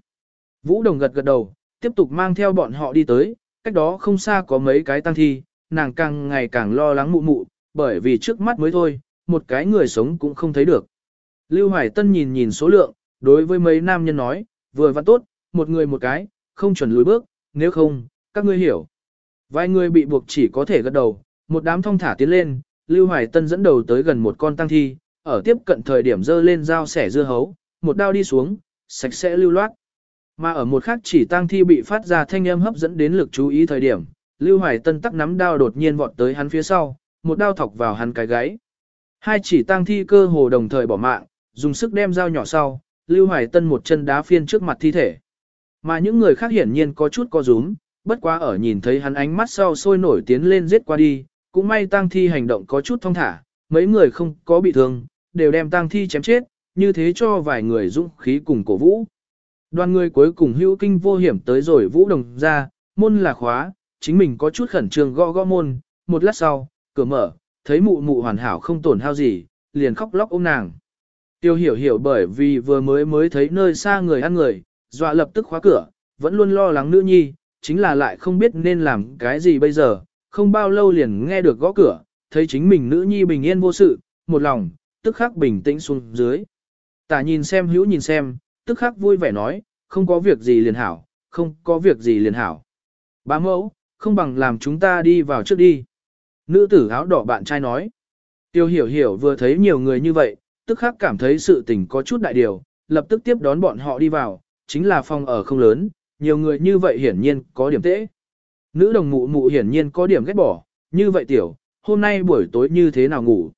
Vũ Đồng gật gật đầu, tiếp tục mang theo bọn họ đi tới, cách đó không xa có mấy cái tăng thi, nàng càng ngày càng lo lắng mụ mụ, bởi vì trước mắt mới thôi, một cái người sống cũng không thấy được. Lưu Hoài Tân nhìn nhìn số lượng, đối với mấy nam nhân nói, vừa văn tốt, một người một cái, không chuẩn lùi bước, nếu không, các ngươi hiểu. Vài người bị buộc chỉ có thể gật đầu, một đám thông thả tiến lên, Lưu Hoài Tân dẫn đầu tới gần một con tăng thi, ở tiếp cận thời điểm dơ lên dao sẻ dưa hấu, một đao đi xuống, sạch sẽ lưu loát. Mà ở một khác chỉ tăng thi bị phát ra thanh âm hấp dẫn đến lực chú ý thời điểm, Lưu Hoài Tân tắc nắm đao đột nhiên vọt tới hắn phía sau, một đao thọc vào hắn cái gáy. Hai chỉ tăng thi cơ hồ đồng thời bỏ mạng, dùng sức đem dao nhỏ sau, Lưu Hoài Tân một chân đá phiên trước mặt thi thể. Mà những người khác hiển nhiên có chút co rúm, bất quá ở nhìn thấy hắn ánh mắt sau sôi nổi tiến lên giết qua đi, cũng may tang thi hành động có chút thông thả, mấy người không có bị thương, đều đem tang thi chém chết, như thế cho vài người dũng khí cùng cổ vũ. Đoàn người cuối cùng hữu kinh vô hiểm tới rồi vũ đồng ra, môn là khóa, chính mình có chút khẩn trương gõ gõ môn, một lát sau, cửa mở, thấy mụ mụ hoàn hảo không tổn hao gì, liền khóc lóc ôm nàng. Tiêu hiểu hiểu bởi vì vừa mới mới thấy nơi xa người ăn người, dọa lập tức khóa cửa, vẫn luôn lo lắng nữ nhi, chính là lại không biết nên làm cái gì bây giờ, không bao lâu liền nghe được gõ cửa, thấy chính mình nữ nhi bình yên vô sự, một lòng, tức khắc bình tĩnh xuống dưới. Tả nhìn xem hữu nhìn xem, tức khắc vui vẻ nói, không có việc gì liền hảo, không có việc gì liền hảo. Bá mẫu, không bằng làm chúng ta đi vào trước đi. Nữ tử áo đỏ bạn trai nói. Tiêu hiểu hiểu vừa thấy nhiều người như vậy, tức khắc cảm thấy sự tình có chút đại điều, lập tức tiếp đón bọn họ đi vào, chính là phòng ở không lớn, nhiều người như vậy hiển nhiên có điểm tễ. Nữ đồng mụ mụ hiển nhiên có điểm ghét bỏ, như vậy tiểu, hôm nay buổi tối như thế nào ngủ.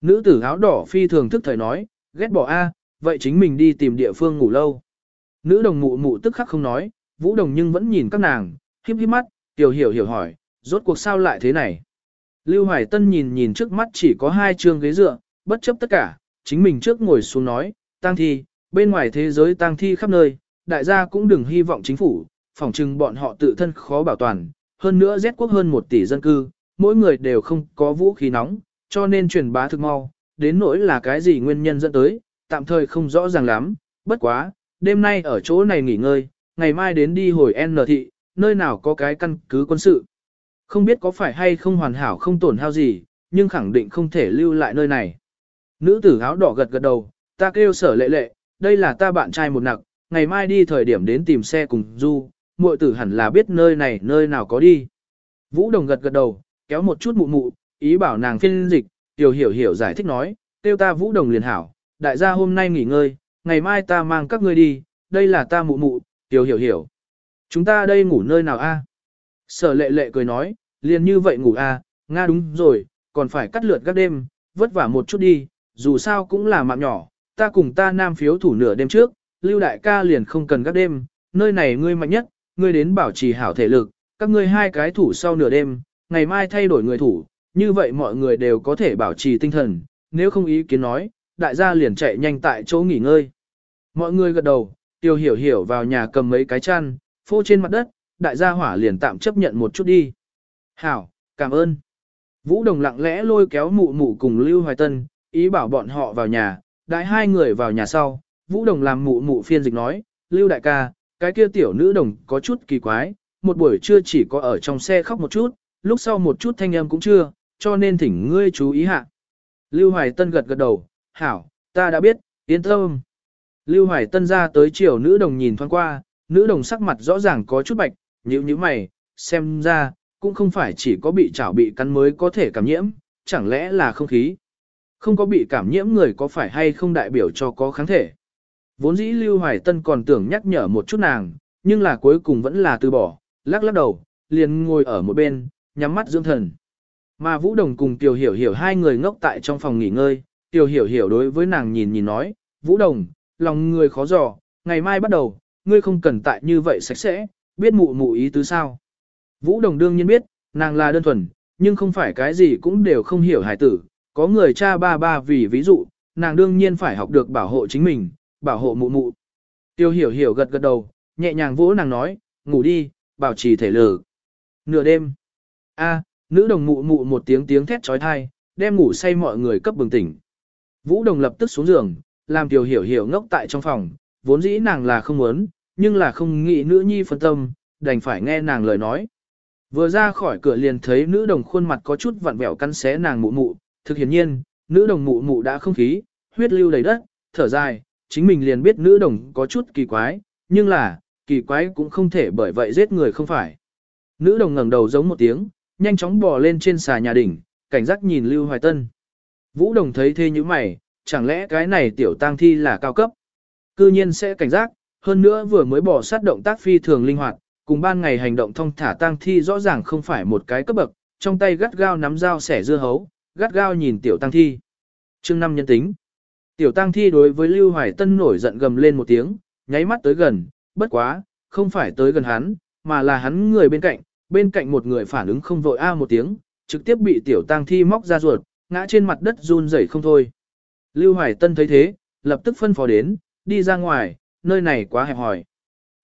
Nữ tử áo đỏ phi thường thức thời nói, ghét bỏ a, vậy chính mình đi tìm địa phương ngủ lâu. Nữ đồng mụ mụ tức khắc không nói, vũ đồng nhưng vẫn nhìn các nàng, khiếp khiếp mắt, tiểu hiểu hiểu hỏi, rốt cuộc sao lại thế này. Lưu Hoài Tân nhìn nhìn trước mắt chỉ có hai trường ghế dựa, bất chấp tất cả, chính mình trước ngồi xuống nói, tang thi, bên ngoài thế giới tang thi khắp nơi, đại gia cũng đừng hy vọng chính phủ, phỏng chừng bọn họ tự thân khó bảo toàn, hơn nữa Z quốc hơn một tỷ dân cư, mỗi người đều không có vũ khí nóng, cho nên truyền bá thực mau, đến nỗi là cái gì nguyên nhân dẫn tới, tạm thời không rõ ràng lắm, bất quá, đêm nay ở chỗ này nghỉ ngơi, ngày mai đến đi hồi N thị, nơi nào có cái căn cứ quân sự. Không biết có phải hay không hoàn hảo không tổn hao gì, nhưng khẳng định không thể lưu lại nơi này. Nữ tử áo đỏ gật gật đầu, ta kêu sở lệ lệ, đây là ta bạn trai một nặc, ngày mai đi thời điểm đến tìm xe cùng du, muội tử hẳn là biết nơi này nơi nào có đi. Vũ Đồng gật gật đầu, kéo một chút mụ mụ, ý bảo nàng phiên dịch, tiểu hiểu hiểu giải thích nói, tiêu ta Vũ Đồng liền hảo, đại gia hôm nay nghỉ ngơi, ngày mai ta mang các ngươi đi, đây là ta mụ mụ, tiểu hiểu hiểu. Chúng ta đây ngủ nơi nào a? Sở lệ lệ cười nói, liền như vậy ngủ a, Nga đúng rồi, còn phải cắt lượt các đêm, vất vả một chút đi, dù sao cũng là mạng nhỏ, ta cùng ta nam phiếu thủ nửa đêm trước, lưu đại ca liền không cần các đêm, nơi này ngươi mạnh nhất, ngươi đến bảo trì hảo thể lực, các ngươi hai cái thủ sau nửa đêm, ngày mai thay đổi người thủ, như vậy mọi người đều có thể bảo trì tinh thần, nếu không ý kiến nói, đại gia liền chạy nhanh tại chỗ nghỉ ngơi. Mọi người gật đầu, tiêu hiểu hiểu vào nhà cầm mấy cái chăn, phô trên mặt đất, đại gia hỏa liền tạm chấp nhận một chút đi. Hảo, cảm ơn. Vũ Đồng lặng lẽ lôi kéo mụ mụ cùng Lưu Hoài Tân, ý bảo bọn họ vào nhà, đại hai người vào nhà sau, Vũ Đồng làm mụ mụ phiên dịch nói, Lưu đại ca, cái kia tiểu nữ đồng có chút kỳ quái, một buổi trưa chỉ có ở trong xe khóc một chút, lúc sau một chút thanh âm cũng chưa, cho nên thỉnh ngươi chú ý hạ. Lưu Hoài Tân gật gật đầu, hảo, ta đã biết, yên tâm. Lưu Hoài Tân ra tới chiều nữ đồng nhìn thoáng qua, nữ đồng sắc mặt rõ ràng có chút bạch, nhíu nhíu mày, xem ra, cũng không phải chỉ có bị chảo bị cắn mới có thể cảm nhiễm, chẳng lẽ là không khí. Không có bị cảm nhiễm người có phải hay không đại biểu cho có kháng thể. Vốn dĩ Lưu Hoài Tân còn tưởng nhắc nhở một chút nàng, nhưng là cuối cùng vẫn là từ bỏ, lắc lắc đầu, liền ngồi ở một bên, nhắm mắt dưỡng thần. Mà Vũ Đồng cùng Tiểu Hiểu Hiểu hai người ngốc tại trong phòng nghỉ ngơi, Tiểu Hiểu Hiểu đối với nàng nhìn nhìn nói, Vũ Đồng, lòng người khó dò, ngày mai bắt đầu, ngươi không cần tại như vậy sạch sẽ, biết mụ mụ ý tứ sao. Vũ Đồng đương nhiên biết, nàng là đơn thuần, nhưng không phải cái gì cũng đều không hiểu hài tử, có người cha ba ba vì ví dụ, nàng đương nhiên phải học được bảo hộ chính mình, bảo hộ mụ mụ. Tiêu hiểu hiểu gật gật đầu, nhẹ nhàng vỗ nàng nói, ngủ đi, bảo trì thể lực. Nửa đêm. A, nữ đồng mụ mụ một tiếng tiếng thét trói thai, đem ngủ say mọi người cấp bừng tỉnh. Vũ đồng lập tức xuống giường, làm tiểu hiểu hiểu ngốc tại trong phòng, vốn dĩ nàng là không muốn, nhưng là không nghĩ nữ nhi phân tâm, đành phải nghe nàng lời nói. Vừa ra khỏi cửa liền thấy nữ đồng khuôn mặt có chút vặn vẹo cắn xé nàng mụ mụ, thực hiển nhiên, nữ đồng mụ mụ đã không khí, huyết lưu đầy đất, thở dài, chính mình liền biết nữ đồng có chút kỳ quái, nhưng là, kỳ quái cũng không thể bởi vậy giết người không phải. Nữ đồng ngẩng đầu giống một tiếng, nhanh chóng bò lên trên xà nhà đỉnh, cảnh giác nhìn Lưu Hoài Tân. Vũ đồng thấy thế như mày, chẳng lẽ cái này tiểu tang thi là cao cấp? Cư nhiên sẽ cảnh giác, hơn nữa vừa mới bỏ sát động tác phi thường linh hoạt, cùng ban ngày hành động thông thả tang thi rõ ràng không phải một cái cấp bậc, trong tay gắt gao nắm dao xẻ dưa hấu, gắt gao nhìn tiểu tang thi. Chương năm nhân tính. Tiểu tang thi đối với Lưu Hoài Tân nổi giận gầm lên một tiếng, nháy mắt tới gần, bất quá, không phải tới gần hắn, mà là hắn người bên cạnh, bên cạnh một người phản ứng không vội a à một tiếng, trực tiếp bị tiểu tang thi móc ra ruột, ngã trên mặt đất run rẩy không thôi. Lưu Hoài Tân thấy thế, lập tức phân phó đến, đi ra ngoài, nơi này quá hẹp hòi.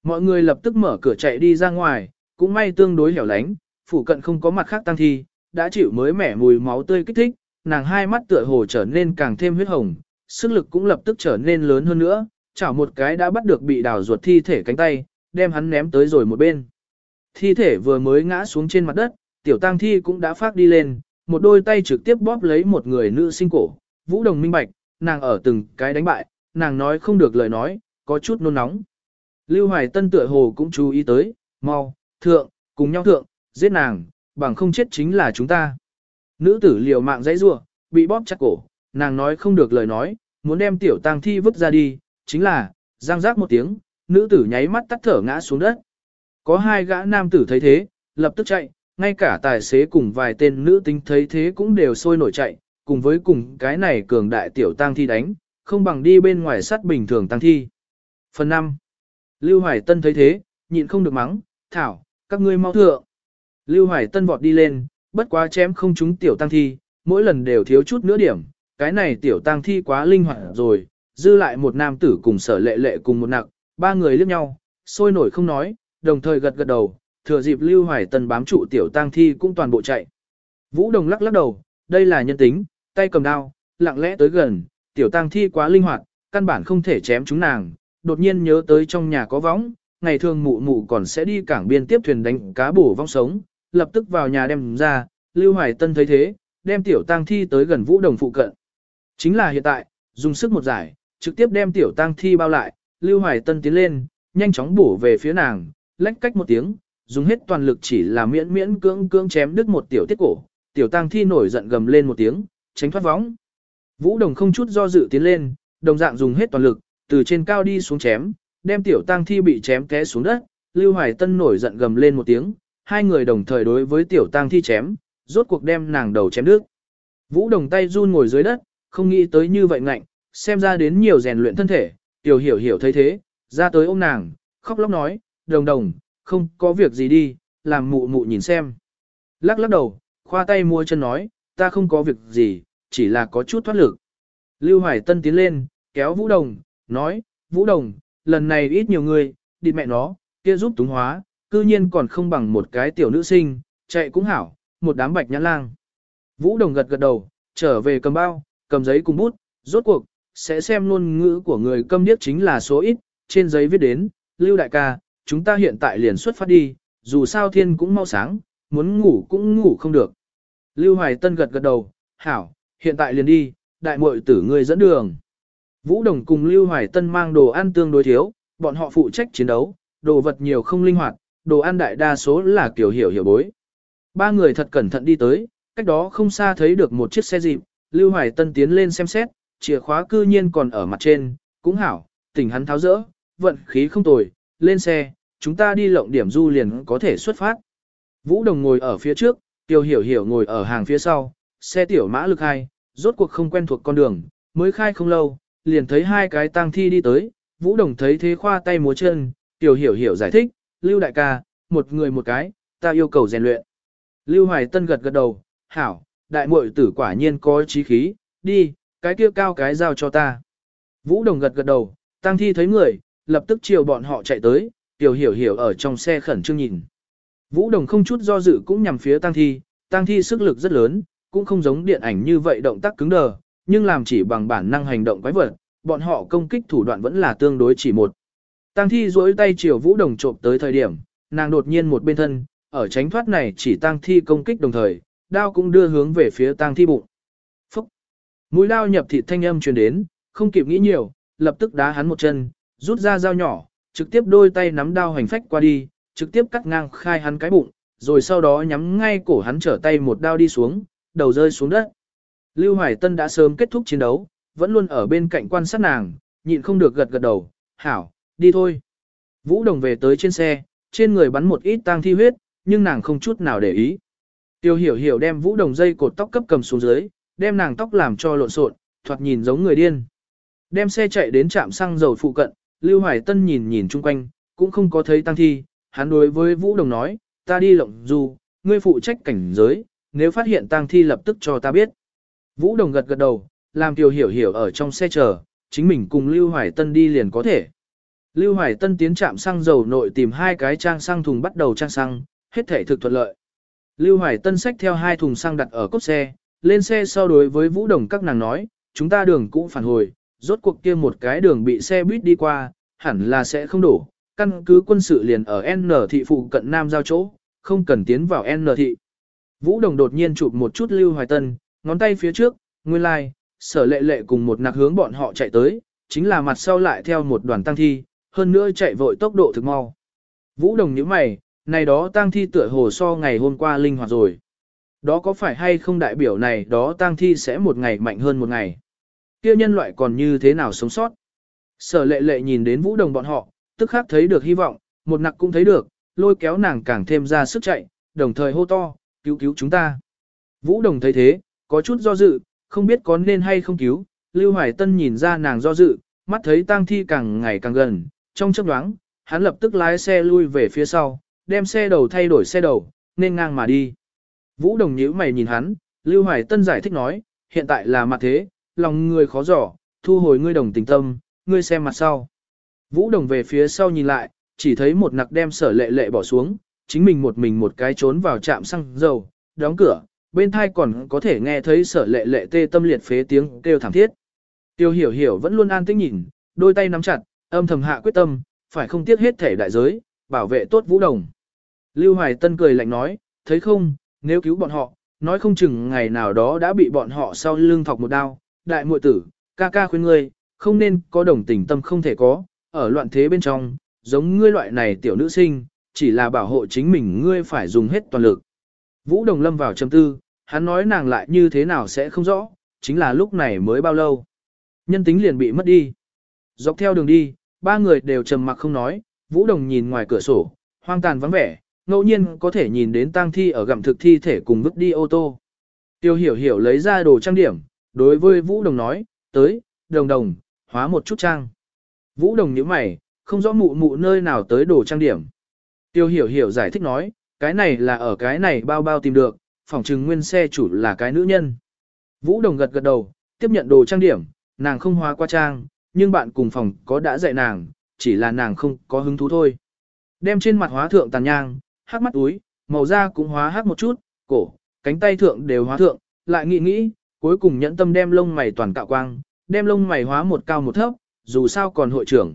Mọi người lập tức mở cửa chạy đi ra ngoài, cũng may tương đối hẻo lánh, phủ cận không có mặt khác tăng thi, đã chịu mới mẻ mùi máu tươi kích thích, nàng hai mắt tựa hồ trở nên càng thêm huyết hồng, sức lực cũng lập tức trở nên lớn hơn nữa, chảo một cái đã bắt được bị đào ruột thi thể cánh tay, đem hắn ném tới rồi một bên. Thi thể vừa mới ngã xuống trên mặt đất, tiểu tang thi cũng đã phát đi lên, một đôi tay trực tiếp bóp lấy một người nữ sinh cổ, vũ đồng minh bạch, nàng ở từng cái đánh bại, nàng nói không được lời nói, có chút nôn nóng. Lưu Hoài Tân tựa hồ cũng chú ý tới, mau, thượng, cùng nhau thượng, giết nàng, bằng không chết chính là chúng ta. Nữ tử liều mạng dãy rua, bị bóp chặt cổ, nàng nói không được lời nói, muốn đem tiểu tang thi vứt ra đi, chính là, giang giác một tiếng, nữ tử nháy mắt tắt thở ngã xuống đất. Có hai gã nam tử thấy thế, lập tức chạy, ngay cả tài xế cùng vài tên nữ tính thấy thế cũng đều sôi nổi chạy, cùng với cùng cái này cường đại tiểu tang thi đánh, không bằng đi bên ngoài sắt bình thường tang thi. Phần 5. Lưu Hoài Tân thấy thế, nhịn không được mắng, thảo, các ngươi mau thượng. Lưu Hoài Tân vọt đi lên, bất quá chém không trúng tiểu tăng thi, mỗi lần đều thiếu chút nữa điểm, cái này tiểu tang thi quá linh hoạt rồi, dư lại một nam tử cùng sở lệ lệ cùng một nặng, ba người liếc nhau, sôi nổi không nói, đồng thời gật gật đầu, thừa dịp Lưu Hoài Tân bám trụ tiểu tang thi cũng toàn bộ chạy. Vũ Đồng lắc lắc đầu, đây là nhân tính, tay cầm đao, lặng lẽ tới gần, tiểu tang thi quá linh hoạt, căn bản không thể chém chúng nàng, đột nhiên nhớ tới trong nhà có võng, ngày thường mụ mụ còn sẽ đi cảng biên tiếp thuyền đánh cá bổ vong sống, lập tức vào nhà đem ra, Lưu Hoài Tân thấy thế, đem tiểu tang thi tới gần Vũ Đồng phụ cận. Chính là hiện tại, dùng sức một giải, trực tiếp đem tiểu tang thi bao lại, Lưu Hoài Tân tiến lên, nhanh chóng bổ về phía nàng, lách cách một tiếng, dùng hết toàn lực chỉ là miễn miễn cưỡng cưỡng chém đứt một tiểu tiết cổ, tiểu tang thi nổi giận gầm lên một tiếng, tránh thoát vóng. Vũ Đồng không chút do dự tiến lên, đồng dạng dùng hết toàn lực, từ trên cao đi xuống chém, đem tiểu tang thi bị chém té xuống đất, Lưu Hoài Tân nổi giận gầm lên một tiếng, hai người đồng thời đối với tiểu tang thi chém, rốt cuộc đem nàng đầu chém đứt. Vũ Đồng tay run ngồi dưới đất, không nghĩ tới như vậy ngạnh, xem ra đến nhiều rèn luyện thân thể, tiểu hiểu hiểu thấy thế, ra tới ôm nàng, khóc lóc nói, đồng đồng, không có việc gì đi, làm mụ mụ nhìn xem. Lắc lắc đầu, khoa tay mua chân nói, ta không có việc gì, chỉ là có chút thoát lực. Lưu Hoài Tân tiến lên, kéo Vũ Đồng, nói, Vũ Đồng, lần này ít nhiều người, đi mẹ nó, kia giúp túng hóa, cư nhiên còn không bằng một cái tiểu nữ sinh, chạy cũng hảo, một đám bạch nhãn lang. Vũ Đồng gật gật đầu, trở về cầm bao, cầm giấy cùng bút, rốt cuộc, sẽ xem luôn ngữ của người câm điếc chính là số ít, trên giấy viết đến, Lưu Đại ca, chúng ta hiện tại liền xuất phát đi, dù sao thiên cũng mau sáng, muốn ngủ cũng ngủ không được. Lưu Hoài Tân gật gật đầu, hảo, hiện tại liền đi, đại muội tử ngươi dẫn đường. Vũ Đồng cùng Lưu Hoài Tân mang đồ ăn tương đối thiếu, bọn họ phụ trách chiến đấu, đồ vật nhiều không linh hoạt, đồ ăn đại đa số là kiểu hiểu hiểu bối. Ba người thật cẩn thận đi tới, cách đó không xa thấy được một chiếc xe dịp, Lưu Hoài Tân tiến lên xem xét, chìa khóa cư nhiên còn ở mặt trên, cũng hảo, tỉnh hắn tháo rỡ, vận khí không tồi, lên xe, chúng ta đi lộng điểm du liền có thể xuất phát. Vũ Đồng ngồi ở phía trước, Tiêu Hiểu Hiểu ngồi ở hàng phía sau, xe tiểu mã lực hai, rốt cuộc không quen thuộc con đường, mới khai không lâu, liền thấy hai cái tang thi đi tới, Vũ Đồng thấy thế khoa tay múa chân, Tiêu hiểu hiểu giải thích, Lưu đại ca, một người một cái, ta yêu cầu rèn luyện. Lưu Hoài Tân gật gật đầu, hảo, đại muội tử quả nhiên có trí khí, đi, cái kia cao cái giao cho ta. Vũ Đồng gật gật đầu, Tăng Thi thấy người, lập tức chiều bọn họ chạy tới, Tiểu Hiểu Hiểu ở trong xe khẩn trương nhìn. Vũ Đồng không chút do dự cũng nhằm phía Tăng Thi, Tăng Thi sức lực rất lớn, cũng không giống điện ảnh như vậy động tác cứng đờ, nhưng làm chỉ bằng bản năng hành động quái vật, bọn họ công kích thủ đoạn vẫn là tương đối chỉ một. Tăng Thi duỗi tay chiều Vũ Đồng trộm tới thời điểm, nàng đột nhiên một bên thân, ở tránh thoát này chỉ Tăng Thi công kích đồng thời, đao cũng đưa hướng về phía tang Thi bụng. Phúc! Mũi đao nhập thịt thanh âm truyền đến, không kịp nghĩ nhiều, lập tức đá hắn một chân, rút ra dao nhỏ, trực tiếp đôi tay nắm đao hành phách qua đi, trực tiếp cắt ngang khai hắn cái bụng, rồi sau đó nhắm ngay cổ hắn trở tay một đao đi xuống, đầu rơi xuống đất. Lưu Hoài Tân đã sớm kết thúc chiến đấu, vẫn luôn ở bên cạnh quan sát nàng, nhịn không được gật gật đầu, hảo, đi thôi. Vũ Đồng về tới trên xe, trên người bắn một ít tang thi huyết, nhưng nàng không chút nào để ý. Tiêu hiểu hiểu đem Vũ Đồng dây cột tóc cấp cầm xuống dưới, đem nàng tóc làm cho lộn xộn, thoạt nhìn giống người điên. Đem xe chạy đến trạm xăng dầu phụ cận, Lưu Hoài Tân nhìn nhìn chung quanh, cũng không có thấy tăng thi, hắn đối với Vũ Đồng nói, ta đi lộng du, ngươi phụ trách cảnh giới, nếu phát hiện tăng thi lập tức cho ta biết. Vũ Đồng gật gật đầu, làm Tiêu Hiểu Hiểu ở trong xe chờ, chính mình cùng Lưu Hoài Tân đi liền có thể. Lưu Hoài Tân tiến trạm xăng dầu nội tìm hai cái trang xăng thùng bắt đầu trang xăng, hết thể thực thuận lợi. Lưu Hoài Tân xách theo hai thùng xăng đặt ở cốt xe, lên xe sau đối với Vũ Đồng các nàng nói, chúng ta đường cũ phản hồi, rốt cuộc kia một cái đường bị xe buýt đi qua, hẳn là sẽ không đổ, căn cứ quân sự liền ở N thị phụ cận Nam giao chỗ, không cần tiến vào N thị. Vũ Đồng đột nhiên chụp một chút Lưu Hoài Tân, ngón tay phía trước, nguyên lai, like, sở lệ lệ cùng một nặc hướng bọn họ chạy tới, chính là mặt sau lại theo một đoàn tăng thi, hơn nữa chạy vội tốc độ thực mau. Vũ Đồng nhíu mày, này đó tang thi tựa hồ so ngày hôm qua linh hoạt rồi. Đó có phải hay không đại biểu này đó tang thi sẽ một ngày mạnh hơn một ngày? kia nhân loại còn như thế nào sống sót. Sở lệ lệ nhìn đến vũ đồng bọn họ, tức khắc thấy được hy vọng, một nặc cũng thấy được, lôi kéo nàng càng thêm ra sức chạy, đồng thời hô to, cứu cứu chúng ta. Vũ đồng thấy thế, có chút do dự, không biết có nên hay không cứu, Lưu Hoài Tân nhìn ra nàng do dự, mắt thấy tang thi càng ngày càng gần, trong chấp đoáng, hắn lập tức lái xe lui về phía sau, đem xe đầu thay đổi xe đầu, nên ngang mà đi. Vũ đồng nhíu mày nhìn hắn, Lưu Hoài Tân giải thích nói, hiện tại là mặt thế, lòng người khó giỏ, thu hồi ngươi đồng tình tâm, ngươi xem mặt sau. Vũ đồng về phía sau nhìn lại, chỉ thấy một nặc đem sở lệ lệ bỏ xuống, chính mình một mình một cái trốn vào trạm xăng dầu, đóng cửa, bên thai còn có thể nghe thấy sở lệ lệ tê tâm liệt phế tiếng kêu thảm thiết. Tiêu hiểu hiểu vẫn luôn an tĩnh nhìn, đôi tay nắm chặt, âm thầm hạ quyết tâm, phải không tiếc hết thể đại giới, bảo vệ tốt vũ đồng. Lưu Hoài Tân cười lạnh nói, thấy không, nếu cứu bọn họ, nói không chừng ngày nào đó đã bị bọn họ sau lưng thọc một đao, đại muội tử, ca ca khuyên ngươi, không nên có đồng tình tâm không thể có, ở loạn thế bên trong, giống ngươi loại này tiểu nữ sinh, chỉ là bảo hộ chính mình ngươi phải dùng hết toàn lực. Vũ Đồng lâm vào trầm tư, hắn nói nàng lại như thế nào sẽ không rõ, chính là lúc này mới bao lâu. Nhân tính liền bị mất đi. Dọc theo đường đi, ba người đều trầm mặc không nói, Vũ Đồng nhìn ngoài cửa sổ, hoang tàn vắng vẻ, ngẫu nhiên có thể nhìn đến tang thi ở gặm thực thi thể cùng vứt đi ô tô. Tiêu hiểu hiểu lấy ra đồ trang điểm, đối với Vũ Đồng nói, tới, đồng đồng, hóa một chút trang. Vũ Đồng nhíu mày, không rõ mụ mụ nơi nào tới đồ trang điểm. Tiêu hiểu hiểu giải thích nói, cái này là ở cái này bao bao tìm được, phòng trừng nguyên xe chủ là cái nữ nhân. Vũ Đồng gật gật đầu, tiếp nhận đồ trang điểm, nàng không hóa qua trang, nhưng bạn cùng phòng có đã dạy nàng, chỉ là nàng không có hứng thú thôi. Đem trên mặt hóa thượng tàn nhang, hắc mắt túi, màu da cũng hóa hắc một chút, cổ, cánh tay thượng đều hóa thượng, lại nghĩ nghĩ, cuối cùng nhẫn tâm đem lông mày toàn cạo quang, đem lông mày hóa một cao một thấp, dù sao còn hội trưởng.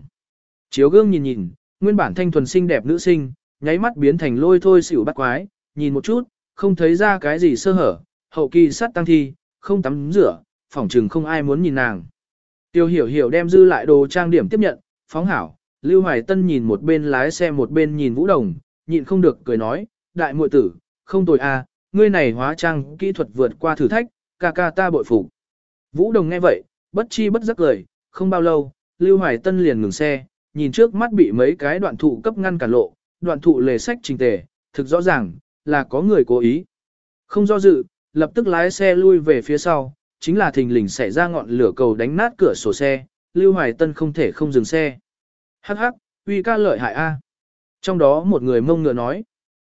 Chiếu gương nhìn nhìn, nguyên bản thanh thuần xinh đẹp nữ sinh, nháy mắt biến thành lôi thôi xỉu bắt quái, nhìn một chút, không thấy ra cái gì sơ hở, hậu kỳ sát tăng thi, không tắm rửa, phỏng trừng không ai muốn nhìn nàng. Tiêu hiểu hiểu đem dư lại đồ trang điểm tiếp nhận, phóng hảo, Lưu Hoài Tân nhìn một bên lái xe một bên nhìn Vũ Đồng, nhịn không được cười nói, đại muội tử, không tồi à, ngươi này hóa trang kỹ thuật vượt qua thử thách, ca ca ta bội phục. Vũ Đồng nghe vậy, bất chi bất giác cười, không bao lâu, Lưu Hoài Tân liền ngừng xe, nhìn trước mắt bị mấy cái đoạn thụ cấp ngăn cản lộ, đoạn thụ lề sách trình tề, thực rõ ràng, là có người cố ý. Không do dự, lập tức lái xe lui về phía sau, chính là thình lình xảy ra ngọn lửa cầu đánh nát cửa sổ xe, Lưu Hoài Tân không thể không dừng xe. Hắc hắc, Uy ca lợi hại a. Trong đó một người mông ngựa nói.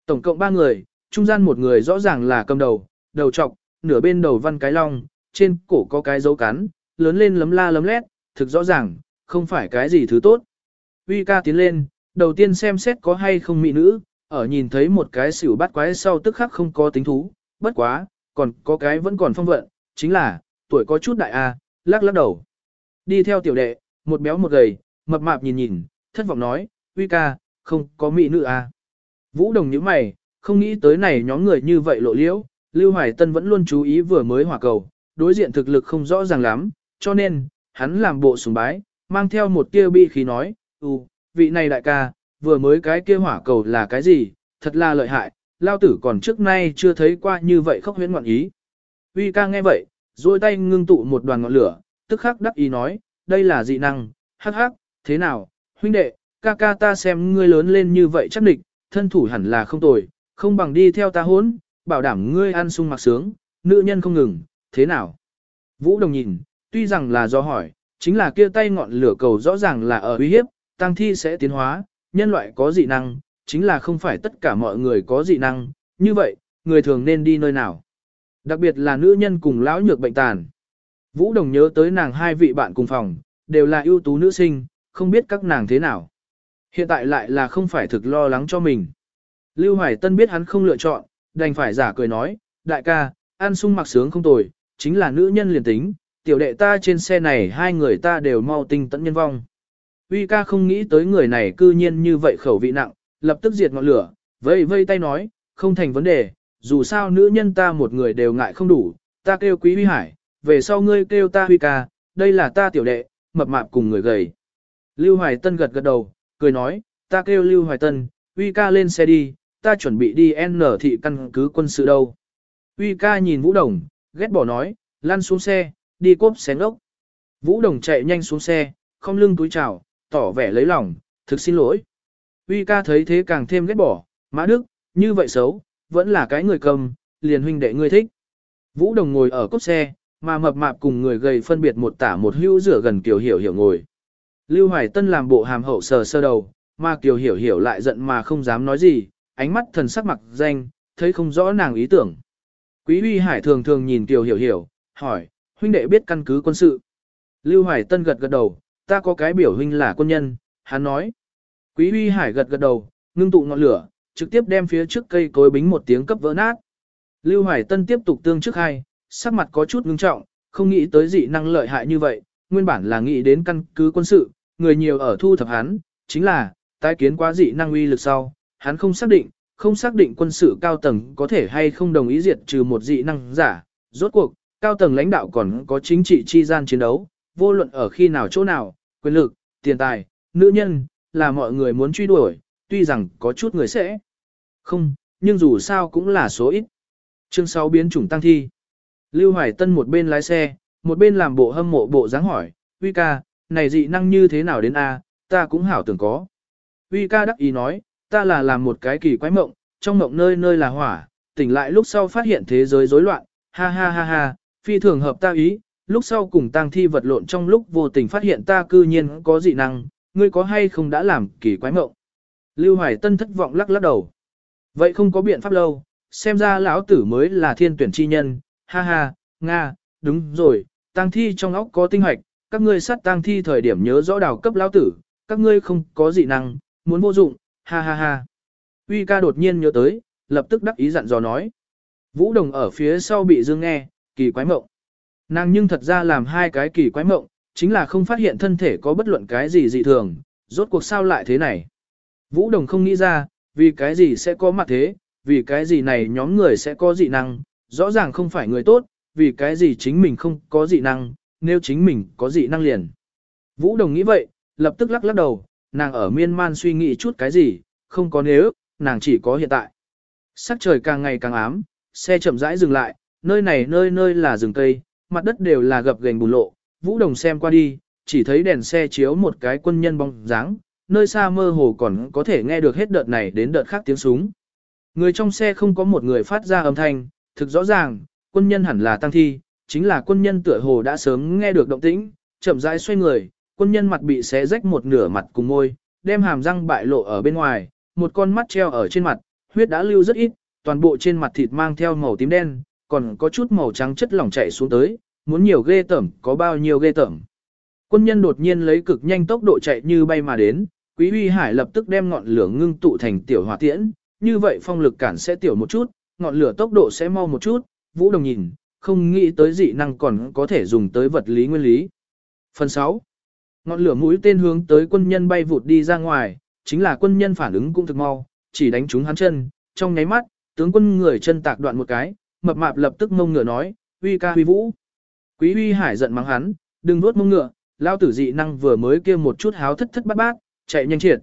Tổng cộng ba người, trung gian một người rõ ràng là cầm đầu, đầu trọc, nửa bên đầu văn cái long, trên cổ có cái dấu cắn, lớn lên lấm la lấm lét, thực rõ ràng, không phải cái gì thứ tốt. Uy ca tiến lên, đầu tiên xem xét có hay không mỹ nữ, ở nhìn thấy một cái xỉu bắt quái sau tức khắc không có tính thú, bất quá, còn có cái vẫn còn phong vận, chính là, tuổi có chút đại a, lắc lắc đầu. Đi theo tiểu đệ, một béo một gầy, mập mạp nhìn nhìn, thất vọng nói, uy ca, không có mỹ nữ à? Vũ đồng nhíu mày, không nghĩ tới này nhóm người như vậy lộ liễu, Lưu Hoài Tân vẫn luôn chú ý vừa mới hỏa cầu, đối diện thực lực không rõ ràng lắm, cho nên, hắn làm bộ sùng bái, mang theo một tia bi khí nói, ừ, vị này đại ca, vừa mới cái kia hỏa cầu là cái gì, thật là lợi hại, lao tử còn trước nay chưa thấy qua như vậy khóc huyễn ngoạn ý. Uy ca nghe vậy, duỗi tay ngưng tụ một đoàn ngọn lửa, tức khắc đắc ý nói, đây là dị năng, hắc hắc, thế nào, huynh đệ, ca ca ta xem ngươi lớn lên như vậy chắc địch, thân thủ hẳn là không tồi, không bằng đi theo ta hốn, bảo đảm ngươi ăn sung mặc sướng, nữ nhân không ngừng, thế nào? Vũ Đồng nhìn, tuy rằng là do hỏi, chính là kia tay ngọn lửa cầu rõ ràng là ở uy hiếp, tăng thi sẽ tiến hóa, nhân loại có dị năng, chính là không phải tất cả mọi người có dị năng, như vậy, người thường nên đi nơi nào. Đặc biệt là nữ nhân cùng lão nhược bệnh tàn. Vũ Đồng nhớ tới nàng hai vị bạn cùng phòng, đều là ưu tú nữ sinh, không biết các nàng thế nào. Hiện tại lại là không phải thực lo lắng cho mình. Lưu Hoài Tân biết hắn không lựa chọn, đành phải giả cười nói, đại ca, ăn sung mặc sướng không tồi, chính là nữ nhân liền tính, tiểu đệ ta trên xe này hai người ta đều mau tinh tận nhân vong. Uy ca không nghĩ tới người này cư nhiên như vậy khẩu vị nặng, lập tức diệt ngọn lửa, vây vây tay nói, không thành vấn đề, dù sao nữ nhân ta một người đều ngại không đủ, ta kêu quý huy hải, về sau ngươi kêu ta huy ca, đây là ta tiểu đệ, mập mạp cùng người gầy. Lưu Hoài Tân gật gật đầu, cười nói, ta kêu Lưu Hoài Tân, Uy ca lên xe đi, ta chuẩn bị đi N thị căn cứ quân sự đâu. Uy ca nhìn Vũ Đồng, ghét bỏ nói, lăn xuống xe, đi cốp xén ốc. Vũ Đồng chạy nhanh xuống xe, không lưng túi chào, tỏ vẻ lấy lòng, thực xin lỗi. Uy ca thấy thế càng thêm ghét bỏ, Mã Đức, như vậy xấu, vẫn là cái người cầm, liền huynh đệ ngươi thích. Vũ Đồng ngồi ở cốp xe, mà mập mạp cùng người gầy phân biệt một tả một hữu rửa gần kiểu Hiểu Hiểu ngồi. Lưu Hoài Tân làm bộ hàm hậu sờ sơ đầu, mà Kiều Hiểu Hiểu lại giận mà không dám nói gì, ánh mắt thần sắc mặc danh, thấy không rõ nàng ý tưởng. Quý Uy Hải thường thường nhìn Kiều Hiểu Hiểu, hỏi, huynh đệ biết căn cứ quân sự. Lưu Hoài Tân gật gật đầu, ta có cái biểu huynh là quân nhân, hắn nói. Quý Uy Hải gật gật đầu, ngưng tụ ngọn lửa, trực tiếp đem phía trước cây cối bính một tiếng cấp vỡ nát. Lưu Hoài Tân tiếp tục tương trước hai, sắc mặt có chút ngưng trọng, không nghĩ tới dị năng lợi hại như vậy, nguyên bản là nghĩ đến căn cứ quân sự, người nhiều ở thu thập hắn, chính là, tái kiến quá dị năng uy lực sau, hắn không xác định, không xác định quân sự cao tầng có thể hay không đồng ý diệt trừ một dị năng giả, rốt cuộc, cao tầng lãnh đạo còn có chính trị chi gian chiến đấu, vô luận ở khi nào chỗ nào, quyền lực, tiền tài, nữ nhân, là mọi người muốn truy đuổi, tuy rằng có chút người sẽ không, nhưng dù sao cũng là số ít. Chương 6 biến chủng tăng thi. Lưu Hoài Tân một bên lái xe, một bên làm bộ hâm mộ bộ dáng hỏi, Huy ca, này dị năng như thế nào đến A, ta cũng hảo tưởng có. Uy ca đắc ý nói, ta là làm một cái kỳ quái mộng, trong mộng nơi nơi là hỏa, tỉnh lại lúc sau phát hiện thế giới rối loạn, ha ha ha ha, phi thường hợp ta ý, lúc sau cùng tăng thi vật lộn trong lúc vô tình phát hiện ta cư nhiên có dị năng, ngươi có hay không đã làm kỳ quái mộng. Lưu Hoài Tân thất vọng lắc lắc đầu. Vậy không có biện pháp lâu, xem ra lão tử mới là thiên tuyển chi nhân, ha ha, Nga, đúng rồi, tăng thi trong óc có tinh hoạch, các ngươi sát tang thi thời điểm nhớ rõ đào cấp lão tử, các ngươi không có dị năng, muốn vô dụng, ha ha ha. Uy ca đột nhiên nhớ tới, lập tức đắc ý dặn dò nói. Vũ Đồng ở phía sau bị dương nghe, kỳ quái mộng. Nàng nhưng thật ra làm hai cái kỳ quái mộng, chính là không phát hiện thân thể có bất luận cái gì dị thường, rốt cuộc sao lại thế này. Vũ Đồng không nghĩ ra, vì cái gì sẽ có mặt thế, vì cái gì này nhóm người sẽ có dị năng, rõ ràng không phải người tốt, vì cái gì chính mình không có dị năng, nếu chính mình có dị năng liền. Vũ Đồng nghĩ vậy, lập tức lắc lắc đầu, nàng ở miên man suy nghĩ chút cái gì, không có nếu, nàng chỉ có hiện tại. Sắc trời càng ngày càng ám, xe chậm rãi dừng lại, nơi này nơi nơi là rừng cây, mặt đất đều là gập ghềnh bùn lộ, Vũ Đồng xem qua đi, chỉ thấy đèn xe chiếu một cái quân nhân bóng dáng, nơi xa mơ hồ còn có thể nghe được hết đợt này đến đợt khác tiếng súng. Người trong xe không có một người phát ra âm thanh, thực rõ ràng, quân nhân hẳn là tăng thi, chính là quân nhân tựa hồ đã sớm nghe được động tĩnh, chậm rãi xoay người, quân nhân mặt bị xé rách một nửa mặt cùng môi, đem hàm răng bại lộ ở bên ngoài, một con mắt treo ở trên mặt, huyết đã lưu rất ít, toàn bộ trên mặt thịt mang theo màu tím đen, còn có chút màu trắng chất lỏng chảy xuống tới, muốn nhiều ghê tởm có bao nhiêu ghê tởm. Quân nhân đột nhiên lấy cực nhanh tốc độ chạy như bay mà đến, Quý uy Hải lập tức đem ngọn lửa ngưng tụ thành tiểu hỏa tiễn, như vậy phong lực cản sẽ tiểu một chút, ngọn lửa tốc độ sẽ mau một chút, Vũ Đồng nhìn, không nghĩ tới dị năng còn có thể dùng tới vật lý nguyên lý. Phần 6. Ngọn lửa mũi tên hướng tới quân nhân bay vụt đi ra ngoài, chính là quân nhân phản ứng cũng thực mau, chỉ đánh trúng hắn chân, trong nháy mắt, tướng quân người chân tạc đoạn một cái, mập mạp lập tức mông ngựa nói, "Huy ca huy vũ." Quý Huy Hải giận mắng hắn, "Đừng nuốt mông ngựa, lao tử dị năng vừa mới kia một chút háo thất thất bát bát, chạy nhanh triệt."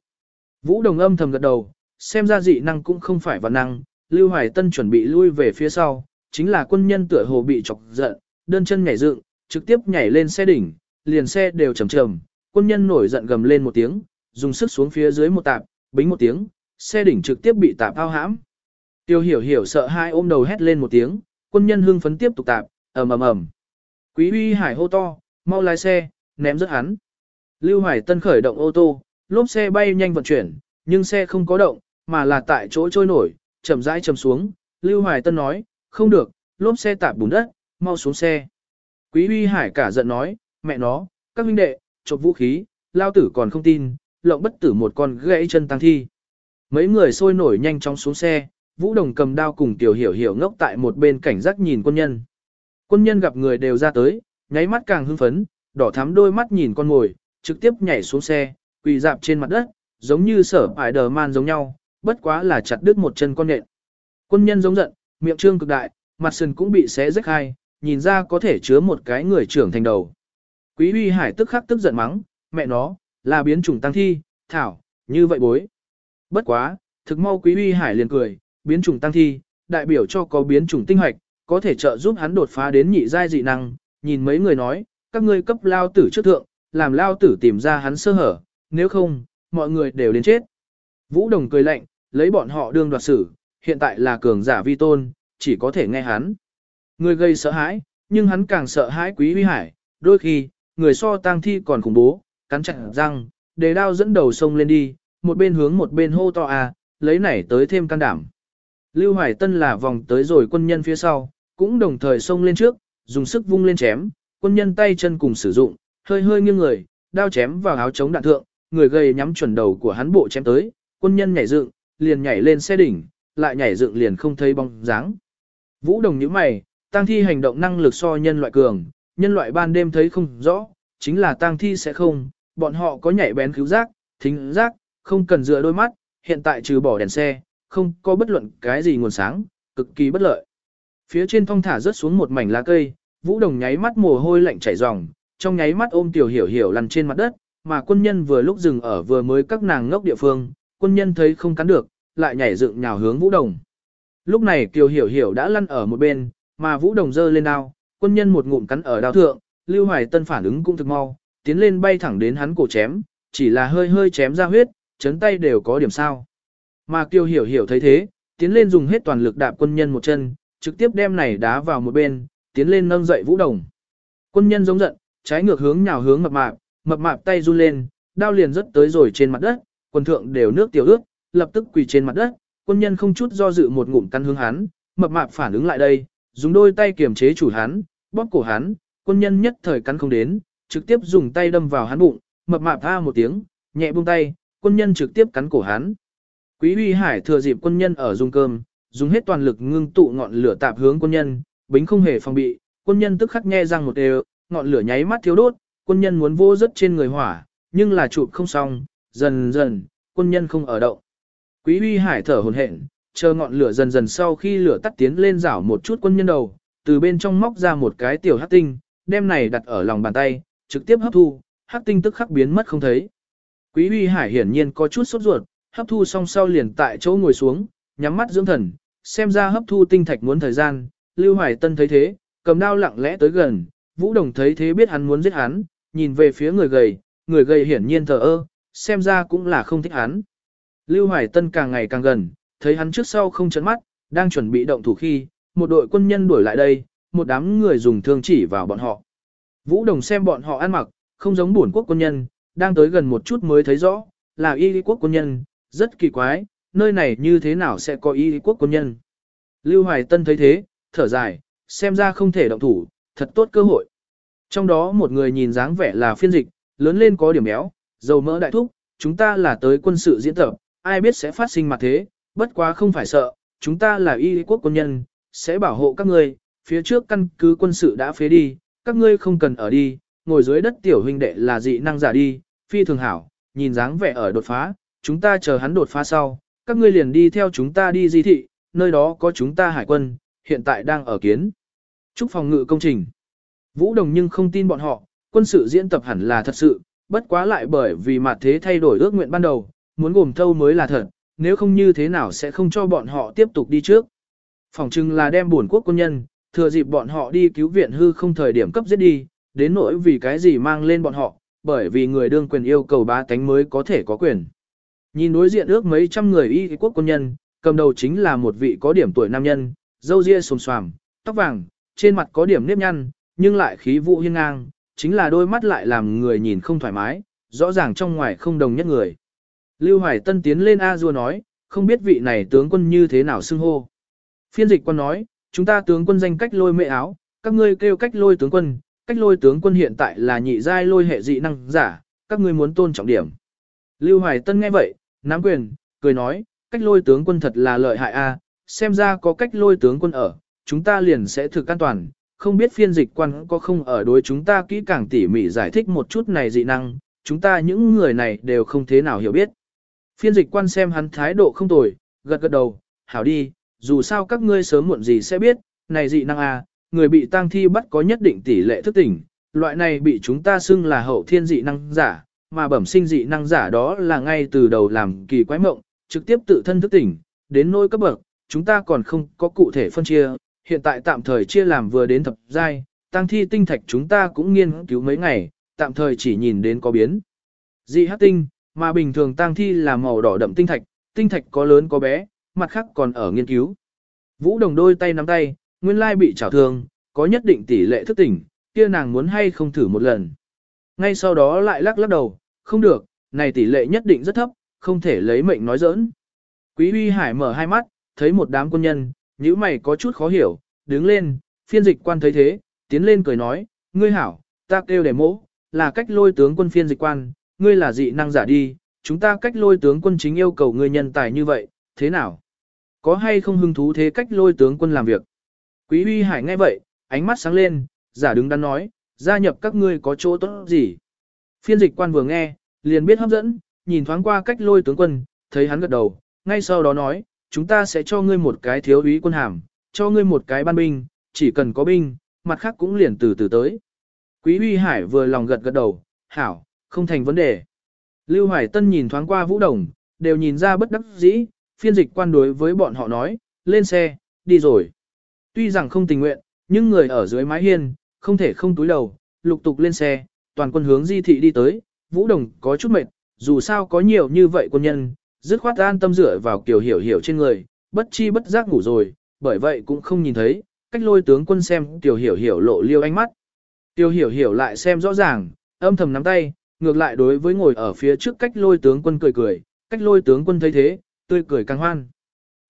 Vũ Đồng âm thầm gật đầu, xem ra dị năng cũng không phải vật năng, Lưu Hoài Tân chuẩn bị lui về phía sau, chính là quân nhân tựa hồ bị chọc giận, đơn chân nhảy dựng, trực tiếp nhảy lên xe đỉnh, liền xe đều trầm trầm, quân nhân nổi giận gầm lên một tiếng, dùng sức xuống phía dưới một tạp, bính một tiếng, xe đỉnh trực tiếp bị tạp ao hãm. Tiêu hiểu hiểu sợ hai ôm đầu hét lên một tiếng, quân nhân hưng phấn tiếp tục tạp, ầm ầm ầm. Quý uy hải hô to, mau lái xe, ném rất hắn. Lưu Hải Tân khởi động ô tô, lốp xe bay nhanh vận chuyển, nhưng xe không có động, mà là tại chỗ trôi nổi, chậm rãi chầm xuống. Lưu hải Tân nói, không được, lốp xe tạp bùn đất, mau xuống xe. Quý Huy Hải cả giận nói, mẹ nó, các huynh đệ, chộp vũ khí, lao tử còn không tin, lộng bất tử một con gãy chân tăng thi. Mấy người sôi nổi nhanh chóng xuống xe, Vũ Đồng cầm đao cùng Tiểu Hiểu Hiểu ngốc tại một bên cảnh giác nhìn quân nhân. Quân nhân gặp người đều ra tới, nháy mắt càng hưng phấn, đỏ thắm đôi mắt nhìn con ngồi, trực tiếp nhảy xuống xe, quỳ dạp trên mặt đất, giống như sở ải đờ man giống nhau, bất quá là chặt đứt một chân con nện. Quân nhân giống giận, miệng trương cực đại, mặt sườn cũng bị xé rách hai, nhìn ra có thể chứa một cái người trưởng thành đầu. Quý Huy Hải tức khắc tức giận mắng, mẹ nó, là biến chủng tăng thi, thảo, như vậy bối. Bất quá, thực mau Quý Huy Hải liền cười, biến chủng tăng thi, đại biểu cho có biến chủng tinh hoạch, có thể trợ giúp hắn đột phá đến nhị giai dị năng, nhìn mấy người nói, các ngươi cấp lao tử trước thượng, làm lao tử tìm ra hắn sơ hở, nếu không, mọi người đều đến chết. Vũ Đồng cười lạnh, lấy bọn họ đương đoạt xử, hiện tại là cường giả vi tôn, chỉ có thể nghe hắn. Người gây sợ hãi, nhưng hắn càng sợ hãi quý huy hải, đôi khi, người so tang thi còn khủng bố, cắn chặt răng, đề đao dẫn đầu sông lên đi, một bên hướng một bên hô to à, lấy nảy tới thêm can đảm. Lưu Hoài Tân là vòng tới rồi quân nhân phía sau, cũng đồng thời xông lên trước, dùng sức vung lên chém, quân nhân tay chân cùng sử dụng, hơi hơi nghiêng người, đao chém vào áo chống đạn thượng, người gầy nhắm chuẩn đầu của hắn bộ chém tới, quân nhân nhảy dựng, liền nhảy lên xe đỉnh, lại nhảy dựng liền không thấy bóng dáng. Vũ Đồng nhíu mày, tang thi hành động năng lực so nhân loại cường, nhân loại ban đêm thấy không rõ, chính là tang thi sẽ không, bọn họ có nhảy bén cứu giác, thính giác, không cần dựa đôi mắt, hiện tại trừ bỏ đèn xe, không có bất luận cái gì nguồn sáng, cực kỳ bất lợi. Phía trên thong thả rớt xuống một mảnh lá cây, Vũ Đồng nháy mắt mồ hôi lạnh chảy ròng, trong nháy mắt ôm Tiểu Hiểu Hiểu lăn trên mặt đất, mà quân nhân vừa lúc dừng ở vừa mới các nàng ngốc địa phương, quân nhân thấy không cắn được, lại nhảy dựng nhào hướng Vũ Đồng. Lúc này Kiều Hiểu Hiểu đã lăn ở một bên, mà Vũ Đồng giơ lên đao, quân nhân một ngụm cắn ở đao thượng, Lưu Hoài Tân phản ứng cũng thực mau, tiến lên bay thẳng đến hắn cổ chém, chỉ là hơi hơi chém ra huyết, chấn tay đều có điểm sao. Mà Kiều Hiểu Hiểu thấy thế, tiến lên dùng hết toàn lực đạp quân nhân một chân, trực tiếp đem này đá vào một bên, tiến lên nâng dậy Vũ Đồng. Quân nhân giống giận, trái ngược hướng nhào hướng mập mạp, mập mạp tay run lên, đao liền rất tới rồi trên mặt đất, quân thượng đều nước tiểu ướt, lập tức quỳ trên mặt đất, quân nhân không chút do dự một ngụm cắn hướng hắn, mập mạp phản ứng lại đây, dùng đôi tay kiềm chế chủ hắn, bóp cổ hắn, quân nhân nhất thời cắn không đến, trực tiếp dùng tay đâm vào hắn bụng, mập mạp tha một tiếng, nhẹ buông tay, quân nhân trực tiếp cắn cổ hắn. Quý Huy Hải thừa dịp quân nhân ở dùng cơm, dùng hết toàn lực ngưng tụ ngọn lửa tạp hướng quân nhân, bính không hề phòng bị, quân nhân tức khắc nhe răng một đều, ngọn lửa nháy mắt thiếu đốt, quân nhân muốn vô rất trên người hỏa, nhưng là chụp không xong, dần dần, quân nhân không ở động. Quý Huy Hải thở hổn hển, chờ ngọn lửa dần dần sau khi lửa tắt tiến lên rảo một chút quân nhân đầu, từ bên trong móc ra một cái tiểu hắc tinh, đem này đặt ở lòng bàn tay, trực tiếp hấp thu, hắc tinh tức khắc biến mất không thấy. Quý Huy Hải hiển nhiên có chút sốt ruột, hấp thu xong sau liền tại chỗ ngồi xuống, nhắm mắt dưỡng thần, xem ra hấp thu tinh thạch muốn thời gian, Lưu Hoài Tân thấy thế, cầm đao lặng lẽ tới gần, Vũ Đồng thấy thế biết hắn muốn giết hắn, nhìn về phía người gầy, người gầy hiển nhiên thờ ơ, xem ra cũng là không thích hắn. Lưu Hoài Tân càng ngày càng gần, thấy hắn trước sau không chấn mắt, đang chuẩn bị động thủ khi, một đội quân nhân đuổi lại đây, một đám người dùng thương chỉ vào bọn họ. Vũ Đồng xem bọn họ ăn mặc, không giống bổn quốc quân nhân, đang tới gần một chút mới thấy rõ, là y quốc quân nhân, rất kỳ quái, nơi này như thế nào sẽ có y quốc quân nhân. Lưu Hoài Tân thấy thế, thở dài, xem ra không thể động thủ, thật tốt cơ hội. Trong đó một người nhìn dáng vẻ là phiên dịch, lớn lên có điểm béo, dầu mỡ đại thúc, chúng ta là tới quân sự diễn tập, ai biết sẽ phát sinh mặt thế, bất quá không phải sợ, chúng ta là y quốc quân nhân, sẽ bảo hộ các ngươi, phía trước căn cứ quân sự đã phế đi, các ngươi không cần ở đi, ngồi dưới đất tiểu huynh đệ là dị năng giả đi, phi thường hảo, nhìn dáng vẻ ở đột phá, chúng ta chờ hắn đột phá sau, các ngươi liền đi theo chúng ta đi di thị, nơi đó có chúng ta hải quân, hiện tại đang ở kiến. Trúc phòng ngự công trình. Vũ Đồng nhưng không tin bọn họ, quân sự diễn tập hẳn là thật sự, bất quá lại bởi vì mặt thế thay đổi ước nguyện ban đầu, muốn gồm thâu mới là thật, nếu không như thế nào sẽ không cho bọn họ tiếp tục đi trước. Phòng trưng là đem buồn quốc quân nhân, thừa dịp bọn họ đi cứu viện hư không thời điểm cấp giết đi, đến nỗi vì cái gì mang lên bọn họ, bởi vì người đương quyền yêu cầu bá tánh mới có thể có quyền. Nhìn đối diện ước mấy trăm người y quốc quân nhân, cầm đầu chính là một vị có điểm tuổi nam nhân, dâu ria xồm xoàm, tóc vàng, trên mặt có điểm nếp nhăn, nhưng lại khí vũ hiên ngang, chính là đôi mắt lại làm người nhìn không thoải mái, rõ ràng trong ngoài không đồng nhất người. Lưu Hoài Tân tiến lên A Dua nói, không biết vị này tướng quân như thế nào xưng hô. Phiên dịch quân nói, chúng ta tướng quân danh cách lôi mệ áo, các ngươi kêu cách lôi tướng quân, cách lôi tướng quân hiện tại là nhị giai lôi hệ dị năng giả, các ngươi muốn tôn trọng điểm. Lưu Hoài Tân nghe vậy, nắm quyền, cười nói, cách lôi tướng quân thật là lợi hại a, xem ra có cách lôi tướng quân ở, chúng ta liền sẽ thực an toàn, không biết phiên dịch quan có không ở đối chúng ta kỹ càng tỉ mỉ giải thích một chút này dị năng, chúng ta những người này đều không thế nào hiểu biết. Phiên dịch quan xem hắn thái độ không tồi, gật gật đầu, hảo đi, dù sao các ngươi sớm muộn gì sẽ biết, này dị năng a, người bị tang thi bắt có nhất định tỷ lệ thức tỉnh, loại này bị chúng ta xưng là hậu thiên dị năng giả, mà bẩm sinh dị năng giả đó là ngay từ đầu làm kỳ quái mộng, trực tiếp tự thân thức tỉnh, đến nỗi cấp bậc, chúng ta còn không có cụ thể phân chia, hiện tại tạm thời chia làm vừa đến thập giai, tăng thi tinh thạch chúng ta cũng nghiên cứu mấy ngày, tạm thời chỉ nhìn đến có biến. Dị hắc tinh, mà bình thường tang thi là màu đỏ đậm tinh thạch, tinh thạch có lớn có bé, mặt khác còn ở nghiên cứu. Vũ đồng đôi tay nắm tay, nguyên lai bị trảo thương, có nhất định tỷ lệ thức tỉnh, kia nàng muốn hay không thử một lần. Ngay sau đó lại lắc lắc đầu, không được, này tỷ lệ nhất định rất thấp, không thể lấy mệnh nói giỡn. Quý huy hải mở hai mắt, thấy một đám quân nhân, nhíu mày có chút khó hiểu, đứng lên, phiên dịch quan thấy thế, tiến lên cười nói, ngươi hảo, ta kêu để mỗ, là cách lôi tướng quân phiên dịch quan, ngươi là dị năng giả đi, chúng ta cách lôi tướng quân chính yêu cầu ngươi nhân tài như vậy, thế nào? Có hay không hứng thú thế cách lôi tướng quân làm việc? Quý huy hải nghe vậy, ánh mắt sáng lên, giả đứng đắn nói, gia nhập các ngươi có chỗ tốt gì? Phiên dịch quan vừa nghe, liền biết hấp dẫn, nhìn thoáng qua cách lôi tướng quân, thấy hắn gật đầu, ngay sau đó nói, chúng ta sẽ cho ngươi một cái thiếu úy quân hàm, cho ngươi một cái ban binh, chỉ cần có binh, mặt khác cũng liền từ từ tới. Quý Huy Hải vừa lòng gật gật đầu, hảo, không thành vấn đề. Lưu Hải Tân nhìn thoáng qua Vũ Đồng, đều nhìn ra bất đắc dĩ, phiên dịch quan đối với bọn họ nói, lên xe, đi rồi. Tuy rằng không tình nguyện, nhưng người ở dưới mái hiên, không thể không túi đầu, lục tục lên xe, toàn quân hướng di thị đi tới, Vũ Đồng có chút mệt, dù sao có nhiều như vậy quân nhân, dứt khoát an tâm dựa vào kiểu hiểu hiểu trên người, bất chi bất giác ngủ rồi, bởi vậy cũng không nhìn thấy, cách lôi tướng quân xem tiểu hiểu hiểu lộ liêu ánh mắt. Tiểu hiểu hiểu lại xem rõ ràng, âm thầm nắm tay, ngược lại đối với ngồi ở phía trước cách lôi tướng quân cười cười, cách lôi tướng quân thấy thế, tươi cười càng hoan.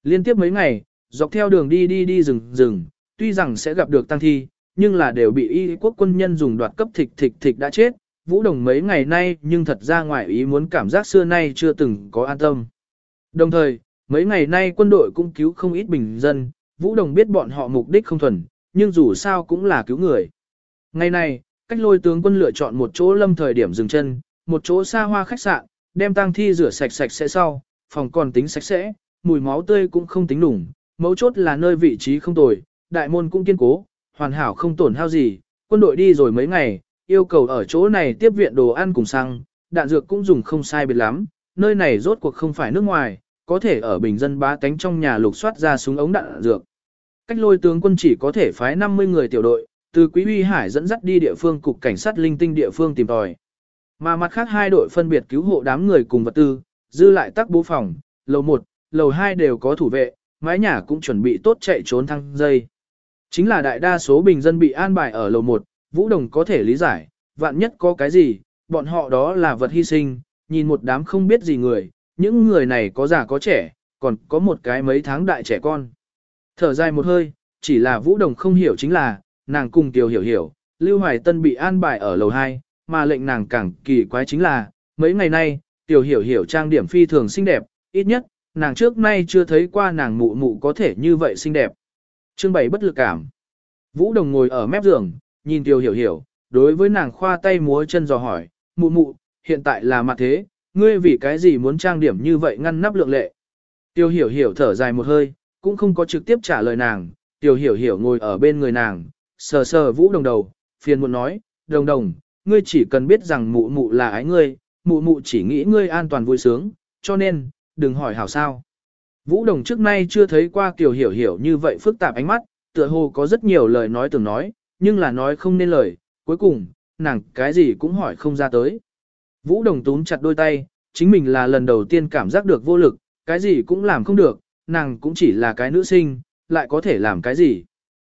Liên tiếp mấy ngày, dọc theo đường đi đi đi rừng rừng, tuy rằng sẽ gặp được tăng thi, nhưng là đều bị y quốc quân nhân dùng đoạt cấp thịt thịt thịt đã chết, Vũ Đồng mấy ngày nay nhưng thật ra ngoài ý muốn cảm giác xưa nay chưa từng có an tâm. Đồng thời, mấy ngày nay quân đội cũng cứu không ít bình dân, Vũ Đồng biết bọn họ mục đích không thuần, nhưng dù sao cũng là cứu người. Ngày này, cách lôi tướng quân lựa chọn một chỗ lâm thời điểm dừng chân, một chỗ xa hoa khách sạn, đem tang thi rửa sạch sạch sẽ sau, phòng còn tính sạch sẽ, mùi máu tươi cũng không tính đủng, mấu chốt là nơi vị trí không tồi, đại môn cũng kiên cố, hoàn hảo không tổn hao gì, quân đội đi rồi mấy ngày, yêu cầu ở chỗ này tiếp viện đồ ăn cùng xăng, đạn dược cũng dùng không sai biệt lắm, nơi này rốt cuộc không phải nước ngoài, có thể ở bình dân bá tánh trong nhà lục soát ra súng ống đạn dược. Cách lôi tướng quân chỉ có thể phái 50 người tiểu đội, từ Quý Uy Hải dẫn dắt đi địa phương cục cảnh sát linh tinh địa phương tìm tòi. Mà mặt khác hai đội phân biệt cứu hộ đám người cùng vật tư, dư lại tắc bố phòng, lầu 1, lầu 2 đều có thủ vệ, mái nhà cũng chuẩn bị tốt chạy trốn thăng dây. Chính là đại đa số bình dân bị an bài ở lầu 1, Vũ Đồng có thể lý giải, vạn nhất có cái gì, bọn họ đó là vật hy sinh, nhìn một đám không biết gì người, những người này có già có trẻ, còn có một cái mấy tháng đại trẻ con. Thở dài một hơi, chỉ là Vũ Đồng không hiểu chính là, nàng cùng Tiểu Hiểu Hiểu, Lưu Hoài Tân bị an bài ở lầu 2, mà lệnh nàng càng kỳ quái chính là, mấy ngày nay, Tiểu Hiểu Hiểu trang điểm phi thường xinh đẹp, ít nhất, nàng trước nay chưa thấy qua nàng mụ mụ có thể như vậy xinh đẹp. Chương 7 bất lực cảm. Vũ Đồng ngồi ở mép giường, nhìn Tiểu Hiểu Hiểu, đối với nàng khoa tay múa chân dò hỏi, mụ mụ, hiện tại là mặt thế, ngươi vì cái gì muốn trang điểm như vậy ngăn nắp lượng lệ. Tiểu Hiểu Hiểu thở dài một hơi, cũng không có trực tiếp trả lời nàng, Tiểu Hiểu Hiểu ngồi ở bên người nàng, sờ sờ Vũ Đồng đầu, phiền muộn nói, đồng đồng, ngươi chỉ cần biết rằng mụ mụ là ái ngươi, mụ mụ chỉ nghĩ ngươi an toàn vui sướng, cho nên, đừng hỏi hảo sao. Vũ Đồng trước nay chưa thấy qua kiểu hiểu hiểu như vậy phức tạp ánh mắt, tựa hồ có rất nhiều lời nói tưởng nói, nhưng là nói không nên lời, cuối cùng, nàng cái gì cũng hỏi không ra tới. Vũ Đồng túm chặt đôi tay, chính mình là lần đầu tiên cảm giác được vô lực, cái gì cũng làm không được, nàng cũng chỉ là cái nữ sinh, lại có thể làm cái gì.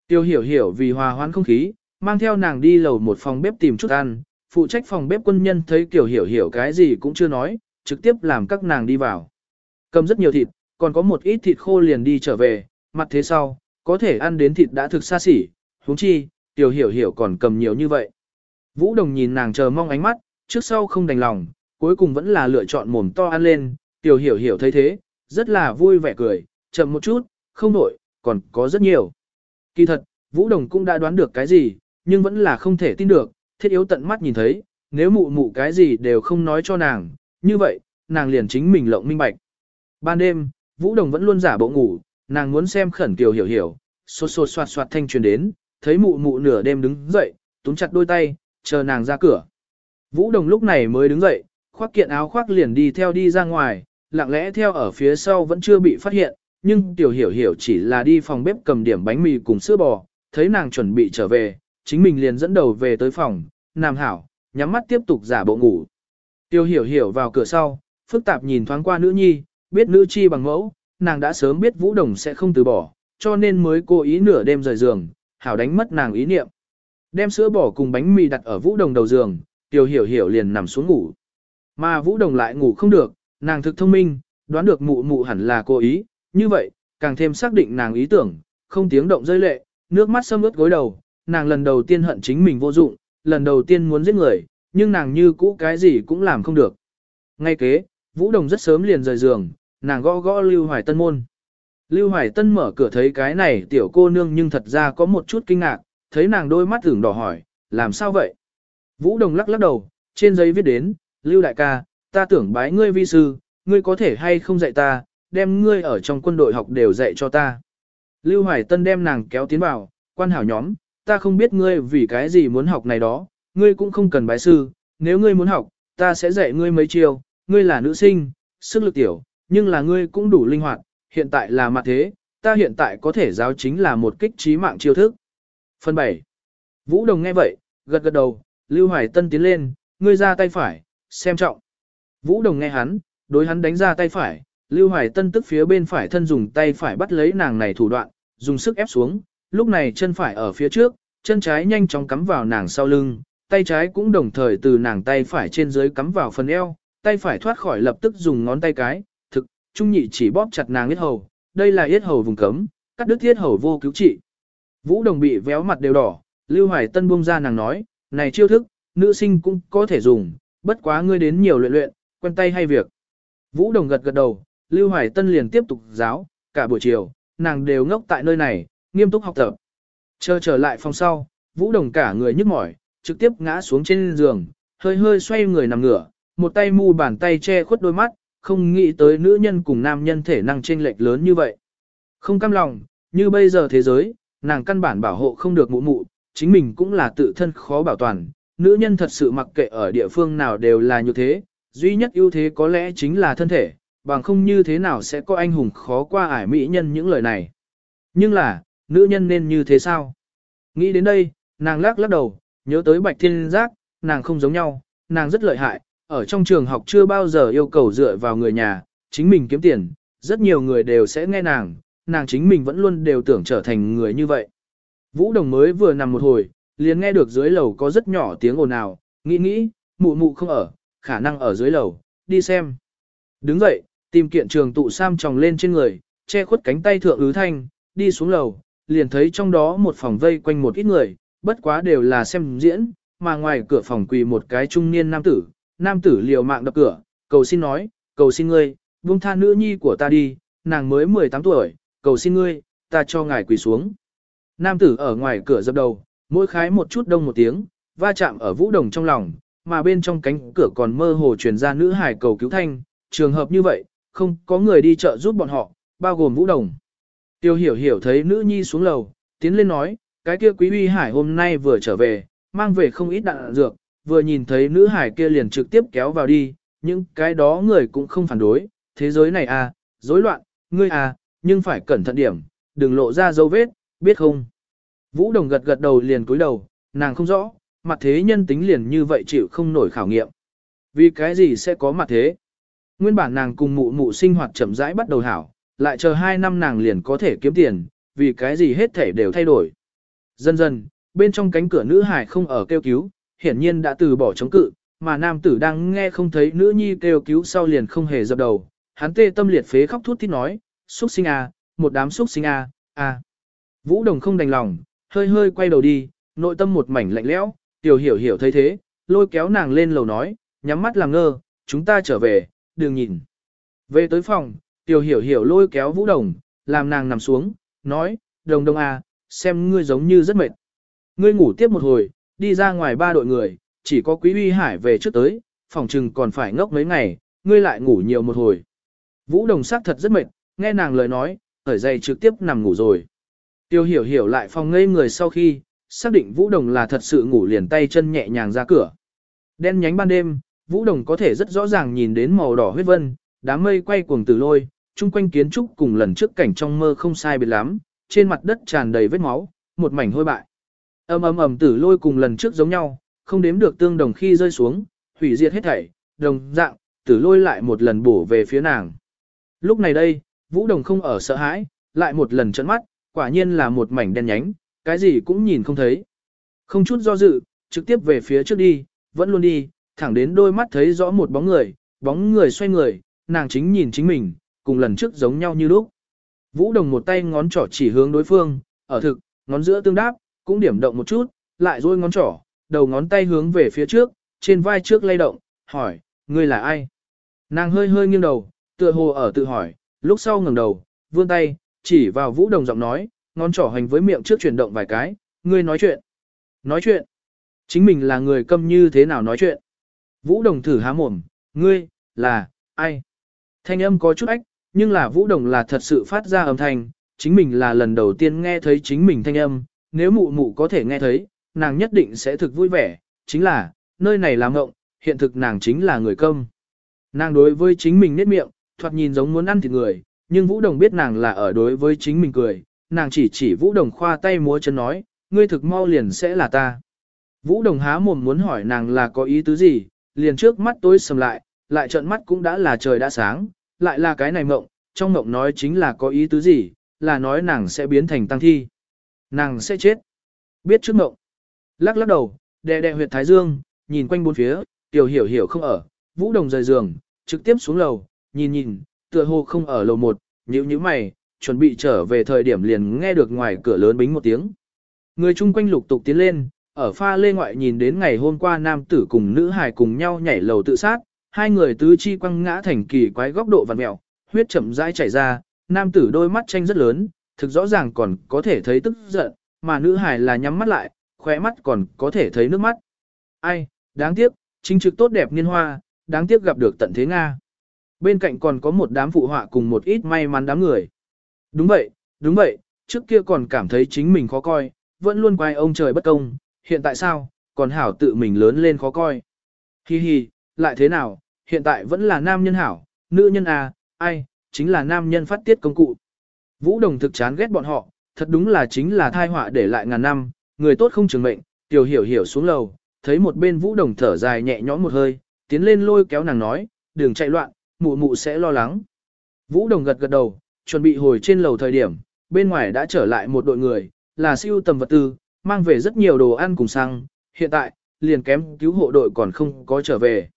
Tiêu hiểu hiểu vì hòa hoãn không khí, mang theo nàng đi lầu một phòng bếp tìm chút ăn, phụ trách phòng bếp quân nhân thấy kiểu hiểu hiểu cái gì cũng chưa nói, trực tiếp làm các nàng đi vào. Cầm rất nhiều thịt, còn có một ít thịt khô liền đi trở về, mặt thế sau, có thể ăn đến thịt đã thực xa xỉ, huống chi, tiểu hiểu hiểu còn cầm nhiều như vậy. Vũ Đồng nhìn nàng chờ mong ánh mắt, trước sau không đành lòng, cuối cùng vẫn là lựa chọn mồm to ăn lên, tiểu hiểu hiểu thấy thế, rất là vui vẻ cười, chậm một chút, không nổi, còn có rất nhiều. Kỳ thật, Vũ Đồng cũng đã đoán được cái gì, nhưng vẫn là không thể tin được, thiết yếu tận mắt nhìn thấy, nếu mụ mụ cái gì đều không nói cho nàng, như vậy, nàng liền chính mình lộng minh bạch. Ban đêm, Vũ Đồng vẫn luôn giả bộ ngủ, nàng muốn xem khẩn kiều hiểu hiểu, xô xô xoạt xoạt thanh truyền đến, thấy mụ mụ nửa đêm đứng dậy, túm chặt đôi tay, chờ nàng ra cửa. Vũ Đồng lúc này mới đứng dậy, khoác kiện áo khoác liền đi theo đi ra ngoài, lặng lẽ theo ở phía sau vẫn chưa bị phát hiện, nhưng tiểu hiểu hiểu chỉ là đi phòng bếp cầm điểm bánh mì cùng sữa bò, thấy nàng chuẩn bị trở về, chính mình liền dẫn đầu về tới phòng, Nam hảo, nhắm mắt tiếp tục giả bộ ngủ. Tiểu hiểu hiểu vào cửa sau, phức tạp nhìn thoáng qua nữ nhi, biết nữ chi bằng mẫu, nàng đã sớm biết Vũ Đồng sẽ không từ bỏ, cho nên mới cố ý nửa đêm rời giường, hảo đánh mất nàng ý niệm. Đem sữa bò cùng bánh mì đặt ở Vũ Đồng đầu giường, Tiểu hiểu hiểu liền nằm xuống ngủ. Mà Vũ Đồng lại ngủ không được, nàng thực thông minh, đoán được mụ mụ hẳn là cố ý, như vậy, càng thêm xác định nàng ý tưởng, không tiếng động rơi lệ, nước mắt xâm ướt gối đầu, nàng lần đầu tiên hận chính mình vô dụng, lần đầu tiên muốn giết người, nhưng nàng như cũ cái gì cũng làm không được. Ngay kế, Vũ Đồng rất sớm liền rời giường, nàng gõ gõ Lưu Hoài Tân môn. Lưu Hoài Tân mở cửa thấy cái này tiểu cô nương nhưng thật ra có một chút kinh ngạc, thấy nàng đôi mắt tưởng đỏ hỏi, làm sao vậy? Vũ Đồng lắc lắc đầu, trên giấy viết đến, Lưu Đại ca, ta tưởng bái ngươi vi sư, ngươi có thể hay không dạy ta, đem ngươi ở trong quân đội học đều dạy cho ta. Lưu Hoài Tân đem nàng kéo tiến vào, quan hảo nhóm, ta không biết ngươi vì cái gì muốn học này đó, ngươi cũng không cần bái sư, nếu ngươi muốn học, ta sẽ dạy ngươi mấy chiêu, ngươi là nữ sinh, sức lực tiểu, nhưng là ngươi cũng đủ linh hoạt, hiện tại là mặt thế, ta hiện tại có thể giáo chính là một kích trí mạng chiêu thức. Phần 7. Vũ Đồng nghe vậy, gật gật đầu, Lưu Hoài Tân tiến lên, ngươi ra tay phải, xem trọng. Vũ Đồng nghe hắn, đối hắn đánh ra tay phải, Lưu Hoài Tân tức phía bên phải thân dùng tay phải bắt lấy nàng này thủ đoạn, dùng sức ép xuống, lúc này chân phải ở phía trước, chân trái nhanh chóng cắm vào nàng sau lưng, tay trái cũng đồng thời từ nàng tay phải trên dưới cắm vào phần eo, tay phải thoát khỏi lập tức dùng ngón tay cái, thực, trung nhị chỉ bóp chặt nàng yết hầu, đây là yết hầu vùng cấm, cắt đứt yết hầu vô cứu trị. Vũ đồng bị véo mặt đều đỏ, Lưu Hoài Tân buông ra nàng nói, này chiêu thức, nữ sinh cũng có thể dùng, bất quá ngươi đến nhiều luyện luyện, quen tay hay việc. Vũ đồng gật gật đầu, Lưu Hoài Tân liền tiếp tục giáo, cả buổi chiều, nàng đều ngốc tại nơi này, nghiêm túc học tập. Chờ trở lại phòng sau, Vũ Đồng cả người nhức mỏi, trực tiếp ngã xuống trên giường, hơi hơi xoay người nằm ngửa, một tay mu bàn tay che khuất đôi mắt, không nghĩ tới nữ nhân cùng nam nhân thể năng chênh lệch lớn như vậy. Không cam lòng, như bây giờ thế giới, nàng căn bản bảo hộ không được mụ mụ, chính mình cũng là tự thân khó bảo toàn, nữ nhân thật sự mặc kệ ở địa phương nào đều là như thế, duy nhất ưu thế có lẽ chính là thân thể, bằng không như thế nào sẽ có anh hùng khó qua ải mỹ nhân những lời này. Nhưng là, nữ nhân nên như thế sao? Nghĩ đến đây, nàng lắc lắc đầu, nhớ tới bạch thiên giác, nàng không giống nhau, nàng rất lợi hại, ở trong trường học chưa bao giờ yêu cầu dựa vào người nhà, chính mình kiếm tiền, rất nhiều người đều sẽ nghe nàng, nàng chính mình vẫn luôn đều tưởng trở thành người như vậy. Vũ Đồng mới vừa nằm một hồi, liền nghe được dưới lầu có rất nhỏ tiếng ồn ào, nghĩ nghĩ, mụ mụ không ở, khả năng ở dưới lầu, đi xem. Đứng dậy, tìm kiện trường tụ sam tròng lên trên người, che khuất cánh tay thượng ứ thanh, đi xuống lầu, liền thấy trong đó một phòng vây quanh một ít người, bất quá đều là xem diễn, mà ngoài cửa phòng quỳ một cái trung niên nam tử, nam tử liều mạng đập cửa, cầu xin nói, cầu xin ngươi, buông tha nữ nhi của ta đi, nàng mới 18 tuổi, cầu xin ngươi, ta cho ngài quỳ xuống. Nam tử ở ngoài cửa dập đầu, mỗi khái một chút đông một tiếng, va chạm ở vũ đồng trong lòng, mà bên trong cánh cửa còn mơ hồ truyền ra nữ hài cầu cứu thanh, trường hợp như vậy, không có người đi chợ giúp bọn họ, bao gồm vũ đồng. Tiêu hiểu hiểu thấy nữ nhi xuống lầu, tiến lên nói, cái kia quý uy hải hôm nay vừa trở về, mang về không ít đạn dược, vừa nhìn thấy nữ hải kia liền trực tiếp kéo vào đi, những cái đó người cũng không phản đối, thế giới này à, rối loạn, ngươi à, nhưng phải cẩn thận điểm, đừng lộ ra dấu vết, biết không? Vũ Đồng gật gật đầu liền cúi đầu, nàng không rõ, mặt thế nhân tính liền như vậy chịu không nổi khảo nghiệm. Vì cái gì sẽ có mặt thế? Nguyên bản nàng cùng mụ mụ sinh hoạt chậm rãi bắt đầu hảo, lại chờ 2 năm nàng liền có thể kiếm tiền, vì cái gì hết thể đều thay đổi. Dần dần, bên trong cánh cửa nữ hải không ở kêu cứu, hiển nhiên đã từ bỏ chống cự, mà nam tử đang nghe không thấy nữ nhi kêu cứu sau liền không hề dập đầu, hắn tê tâm liệt phế khóc thút thít nói, xuất sinh à, một đám xuất sinh à, à, Vũ Đồng không đành lòng, hơi hơi quay đầu đi, nội tâm một mảnh lạnh lẽo, tiểu hiểu hiểu thấy thế, lôi kéo nàng lên lầu nói, nhắm mắt làm ngơ, chúng ta trở về, đừng nhìn. Về tới phòng, tiểu hiểu hiểu lôi kéo Vũ Đồng, làm nàng nằm xuống, nói, đồng đồng à xem ngươi giống như rất mệt. Ngươi ngủ tiếp một hồi, đi ra ngoài ba đội người, chỉ có quý uy hải về trước tới, phòng trừng còn phải ngốc mấy ngày, ngươi lại ngủ nhiều một hồi. Vũ đồng sắc thật rất mệt, nghe nàng lời nói, ở dậy trực tiếp nằm ngủ rồi. Tiêu hiểu hiểu lại phòng ngây người sau khi, xác định Vũ Đồng là thật sự ngủ liền tay chân nhẹ nhàng ra cửa. Đen nhánh ban đêm, Vũ Đồng có thể rất rõ ràng nhìn đến màu đỏ huyết vân, đám mây quay cuồng từ lôi, chung quanh kiến trúc cùng lần trước cảnh trong mơ không sai biệt lắm, trên mặt đất tràn đầy vết máu, một mảnh hôi bại. Ầm ầm ầm tử lôi cùng lần trước giống nhau, không đếm được tương đồng khi rơi xuống, hủy diệt hết thảy, đồng dạng, tử lôi lại một lần bổ về phía nàng. Lúc này đây, Vũ Đồng không ở sợ hãi, lại một lần trợn mắt, quả nhiên là một mảnh đen nhánh, cái gì cũng nhìn không thấy. Không chút do dự, trực tiếp về phía trước đi, vẫn luôn đi, thẳng đến đôi mắt thấy rõ một bóng người, bóng người xoay người, nàng chính nhìn chính mình, cùng lần trước giống nhau như lúc. Vũ Đồng một tay ngón trỏ chỉ hướng đối phương, ở thực, ngón giữa tương đáp, cũng điểm động một chút, lại rôi ngón trỏ, đầu ngón tay hướng về phía trước, trên vai trước lay động, hỏi, ngươi là ai? Nàng hơi hơi nghiêng đầu, tựa hồ ở tự hỏi, lúc sau ngẩng đầu, vươn tay, chỉ vào Vũ Đồng giọng nói, ngón trỏ hành với miệng trước chuyển động vài cái, ngươi nói chuyện. Nói chuyện. Chính mình là người câm như thế nào nói chuyện. Vũ Đồng thử há mồm, ngươi, là, ai? Thanh âm có chút ách, nhưng là Vũ Đồng là thật sự phát ra âm thanh, chính mình là lần đầu tiên nghe thấy chính mình thanh âm, nếu mụ mụ có thể nghe thấy, nàng nhất định sẽ thực vui vẻ, chính là, nơi này là ngộng, hiện thực nàng chính là người công. Nàng đối với chính mình nết miệng, thoạt nhìn giống muốn ăn thịt người, nhưng Vũ Đồng biết nàng là ở đối với chính mình cười, nàng chỉ chỉ Vũ Đồng khoa tay múa chân nói, ngươi thực mau liền sẽ là ta. Vũ Đồng há mồm muốn hỏi nàng là có ý tứ gì, liền trước mắt tối sầm lại, lại trợn mắt cũng đã là trời đã sáng, lại là cái này mộng, trong mộng nói chính là có ý tứ gì, là nói nàng sẽ biến thành tăng thi. Nàng sẽ chết. Biết trước mộng. Lắc lắc đầu, đè đè huyệt thái dương, nhìn quanh bốn phía, tiểu hiểu hiểu không ở, vũ đồng rời giường, trực tiếp xuống lầu, nhìn nhìn, tựa hồ không ở lầu một, nhíu nhíu mày, chuẩn bị trở về thời điểm liền nghe được ngoài cửa lớn bính một tiếng. Người chung quanh lục tục tiến lên, ở pha lê ngoại nhìn đến ngày hôm qua nam tử cùng nữ hài cùng nhau nhảy lầu tự sát, hai người tứ chi quăng ngã thành kỳ quái góc độ vặn mẹo, huyết chậm rãi chảy ra, nam tử đôi mắt tranh rất lớn, thực rõ ràng còn có thể thấy tức giận, mà nữ hài là nhắm mắt lại, khóe mắt còn có thể thấy nước mắt. Ai, đáng tiếc, chính trực tốt đẹp niên hoa, đáng tiếc gặp được tận thế Nga. Bên cạnh còn có một đám phụ họa cùng một ít may mắn đám người. Đúng vậy, đúng vậy, trước kia còn cảm thấy chính mình khó coi, vẫn luôn quay ông trời bất công, hiện tại sao, còn hảo tự mình lớn lên khó coi. Hi hi, lại thế nào, hiện tại vẫn là nam nhân hảo, nữ nhân à, ai, chính là nam nhân phát tiết công cụ. Vũ Đồng thực chán ghét bọn họ, thật đúng là chính là thai họa để lại ngàn năm, người tốt không trường mệnh, tiểu hiểu hiểu xuống lầu, thấy một bên Vũ Đồng thở dài nhẹ nhõm một hơi, tiến lên lôi kéo nàng nói, đừng chạy loạn, mụ mụ sẽ lo lắng. Vũ Đồng gật gật đầu, chuẩn bị hồi trên lầu thời điểm, bên ngoài đã trở lại một đội người, là siêu tầm vật tư, mang về rất nhiều đồ ăn cùng xăng, hiện tại, liền kém cứu hộ đội còn không có trở về.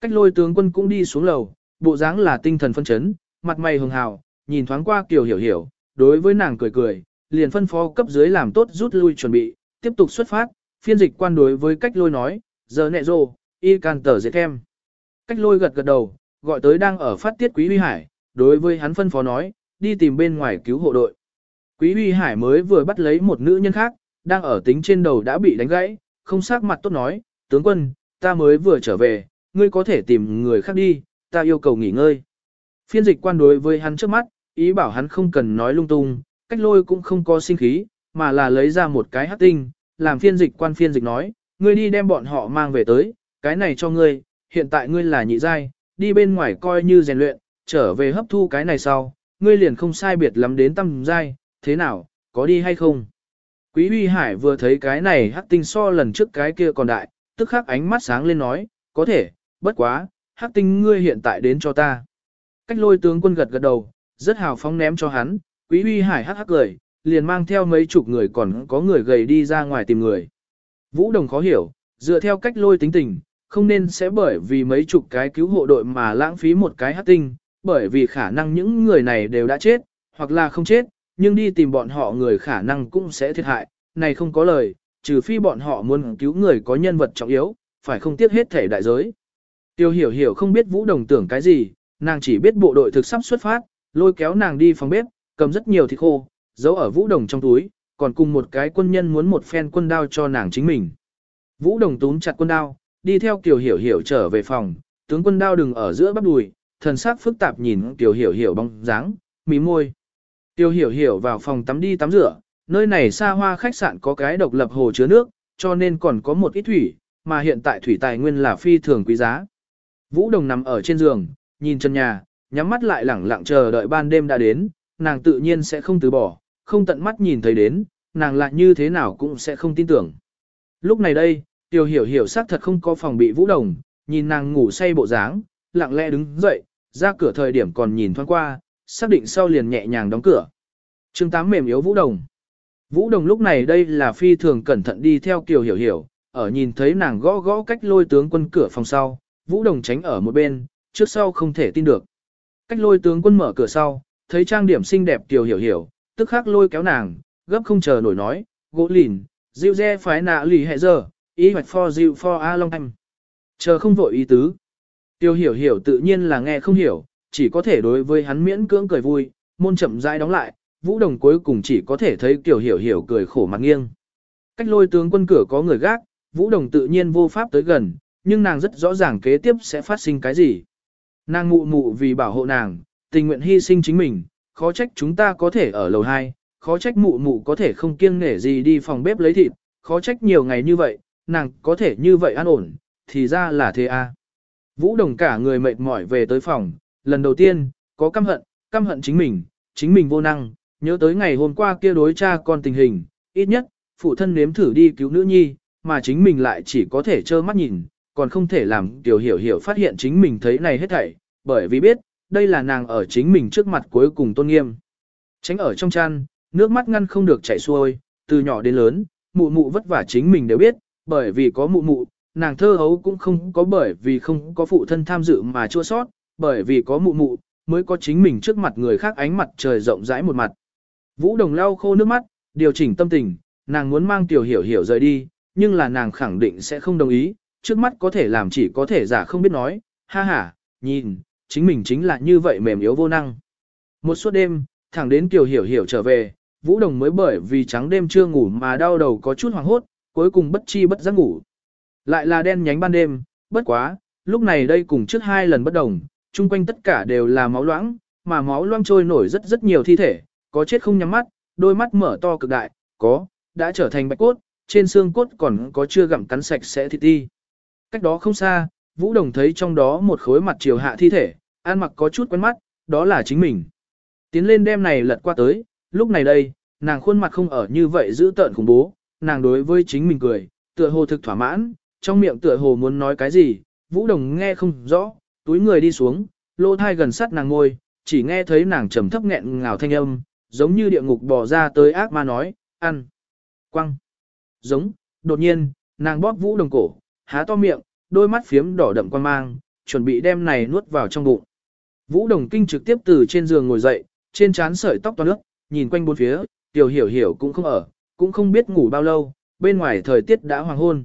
Cách lôi tướng quân cũng đi xuống lầu, bộ dáng là tinh thần phân chấn, mặt mày hường hào, nhìn thoáng qua Kiều Hiểu Hiểu, đối với nàng cười cười, liền phân phó cấp dưới làm tốt rút lui chuẩn bị, tiếp tục xuất phát, phiên dịch quan đối với cách lôi nói, giờ nẹ rồ, y can tờ dễ thêm. Cách lôi gật gật đầu, gọi tới đang ở phát tiết quý huy hải, đối với hắn phân phó nói, đi tìm bên ngoài cứu hộ đội. Quý huy hải mới vừa bắt lấy một nữ nhân khác, đang ở tính trên đầu đã bị đánh gãy, không sắc mặt tốt nói, tướng quân, ta mới vừa trở về, ngươi có thể tìm người khác đi, ta yêu cầu nghỉ ngơi. Phiên dịch quan đối với hắn trước mắt, ý bảo hắn không cần nói lung tung, cách lôi cũng không có sinh khí, mà là lấy ra một cái hắc tinh, làm phiên dịch quan phiên dịch nói, ngươi đi đem bọn họ mang về tới, cái này cho ngươi, hiện tại ngươi là nhị giai, đi bên ngoài coi như rèn luyện, trở về hấp thu cái này sau, ngươi liền không sai biệt lắm đến tăm giai, thế nào, có đi hay không? Quý Huy Hải vừa thấy cái này hắc tinh so lần trước cái kia còn đại, tức khắc ánh mắt sáng lên nói, có thể, bất quá, hắc tinh ngươi hiện tại đến cho ta. Cách lôi tướng quân gật gật đầu, rất hào phóng ném cho hắn, Quý Huy Hải hắc hắc cười, liền mang theo mấy chục người còn có người gầy đi ra ngoài tìm người. Vũ Đồng khó hiểu, dựa theo cách lôi tính tình, không nên sẽ bởi vì mấy chục cái cứu hộ đội mà lãng phí một cái hắc tinh, bởi vì khả năng những người này đều đã chết, hoặc là không chết, nhưng đi tìm bọn họ người khả năng cũng sẽ thiệt hại, này không có lời, trừ phi bọn họ muốn cứu người có nhân vật trọng yếu, phải không tiếc hết thể đại giới. Tiêu hiểu hiểu không biết Vũ Đồng tưởng cái gì, nàng chỉ biết bộ đội thực sắp xuất phát, lôi kéo nàng đi phòng bếp, cầm rất nhiều thịt khô, giấu ở Vũ Đồng trong túi, còn cùng một cái quân nhân muốn một phen quân đao cho nàng chính mình. Vũ Đồng túm chặt quân đao, đi theo Kiều Hiểu Hiểu trở về phòng, tướng quân đao đừng ở giữa bắp đùi, thần sắc phức tạp nhìn Kiều Hiểu Hiểu bóng dáng, mí môi. Tiêu Hiểu Hiểu vào phòng tắm đi tắm rửa, nơi này xa hoa khách sạn có cái độc lập hồ chứa nước, cho nên còn có một ít thủy, mà hiện tại thủy tài nguyên là phi thường quý giá. Vũ Đồng nằm ở trên giường, nhìn chân nhà, nhắm mắt lại lẳng lặng chờ đợi ban đêm đã đến, nàng tự nhiên sẽ không từ bỏ, không tận mắt nhìn thấy đến, nàng lại như thế nào cũng sẽ không tin tưởng. Lúc này đây, Tiêu hiểu hiểu xác thật không có phòng bị Vũ Đồng, nhìn nàng ngủ say bộ dáng, lặng lẽ đứng dậy, ra cửa thời điểm còn nhìn thoáng qua, xác định sau liền nhẹ nhàng đóng cửa. chương 8 mềm yếu Vũ Đồng. Vũ Đồng lúc này đây là phi thường cẩn thận đi theo Kiều Hiểu Hiểu, ở nhìn thấy nàng gõ gõ cách lôi tướng quân cửa phòng sau, Vũ Đồng tránh ở một bên, trước sau không thể tin được. Cách lôi tướng quân mở cửa sau, thấy trang điểm xinh đẹp Kiều Hiểu Hiểu, tức khắc lôi kéo nàng, gấp không chờ nổi nói, gỗ lìn, dịu dê phái nạ lì hệ giờ, ý hoạch for dịu for a long time. Chờ không vội ý tứ. Tiêu hiểu hiểu tự nhiên là nghe không hiểu, chỉ có thể đối với hắn miễn cưỡng cười vui, môn chậm rãi đóng lại, vũ đồng cuối cùng chỉ có thể thấy tiểu hiểu hiểu cười khổ mặt nghiêng. Cách lôi tướng quân cửa có người gác, vũ đồng tự nhiên vô pháp tới gần, nhưng nàng rất rõ ràng kế tiếp sẽ phát sinh cái gì. Nàng mụ mụ vì bảo hộ nàng, tình nguyện hy sinh chính mình, khó trách chúng ta có thể ở lầu 2, khó trách mụ mụ có thể không kiêng nể gì đi phòng bếp lấy thịt, khó trách nhiều ngày như vậy, nàng có thể như vậy an ổn, thì ra là thế a. À. Vũ Đồng cả người mệt mỏi về tới phòng, lần đầu tiên, có căm hận, căm hận chính mình, chính mình vô năng, nhớ tới ngày hôm qua kia đối cha con tình hình, ít nhất, phụ thân nếm thử đi cứu nữ nhi, mà chính mình lại chỉ có thể trơ mắt nhìn, còn không thể làm tiểu hiểu hiểu phát hiện chính mình thấy này hết thảy, bởi vì biết, đây là nàng ở chính mình trước mặt cuối cùng tôn nghiêm. Tránh ở trong chăn, nước mắt ngăn không được chảy xuôi, từ nhỏ đến lớn, mụ mụ vất vả chính mình đều biết, bởi vì có mụ mụ, nàng thơ hấu cũng không có bởi vì không có phụ thân tham dự mà chua sót, bởi vì có mụ mụ, mới có chính mình trước mặt người khác ánh mặt trời rộng rãi một mặt. Vũ Đồng lau khô nước mắt, điều chỉnh tâm tình, nàng muốn mang tiểu hiểu hiểu rời đi, nhưng là nàng khẳng định sẽ không đồng ý, trước mắt có thể làm chỉ có thể giả không biết nói, ha ha, nhìn, chính mình chính là như vậy mềm yếu vô năng. Một suốt đêm, thẳng đến tiểu hiểu hiểu trở về, Vũ Đồng mới bởi vì trắng đêm chưa ngủ mà đau đầu có chút hoảng hốt, cuối cùng bất chi bất giác ngủ. Lại là đen nhánh ban đêm, bất quá, lúc này đây cùng trước hai lần bất đồng, chung quanh tất cả đều là máu loãng, mà máu loãng trôi nổi rất rất nhiều thi thể, có chết không nhắm mắt, đôi mắt mở to cực đại, có, đã trở thành bạch cốt, trên xương cốt còn có chưa gặm cắn sạch sẽ thịt đi. Cách đó không xa, Vũ Đồng thấy trong đó một khối mặt chiều hạ thi thể, an mặc có chút quen mắt, đó là chính mình. Tiến lên đêm này lật qua tới, lúc này đây, nàng khuôn mặt không ở như vậy giữ tợn khủng bố, nàng đối với chính mình cười, tựa hồ thực thỏa mãn, trong miệng tựa hồ muốn nói cái gì, Vũ Đồng nghe không rõ, túi người đi xuống, lô thai gần sát nàng ngôi, chỉ nghe thấy nàng trầm thấp nghẹn ngào thanh âm, giống như địa ngục bò ra tới ác ma nói, ăn, quăng, giống, đột nhiên, nàng bóp Vũ Đồng cổ, há to miệng, đôi mắt phiếm đỏ đậm quan mang, chuẩn bị đem này nuốt vào trong bụng. Vũ Đồng Kinh trực tiếp từ trên giường ngồi dậy, trên trán sợi tóc toát nước, nhìn quanh bốn phía, tiểu hiểu hiểu cũng không ở, cũng không biết ngủ bao lâu, bên ngoài thời tiết đã hoàng hôn.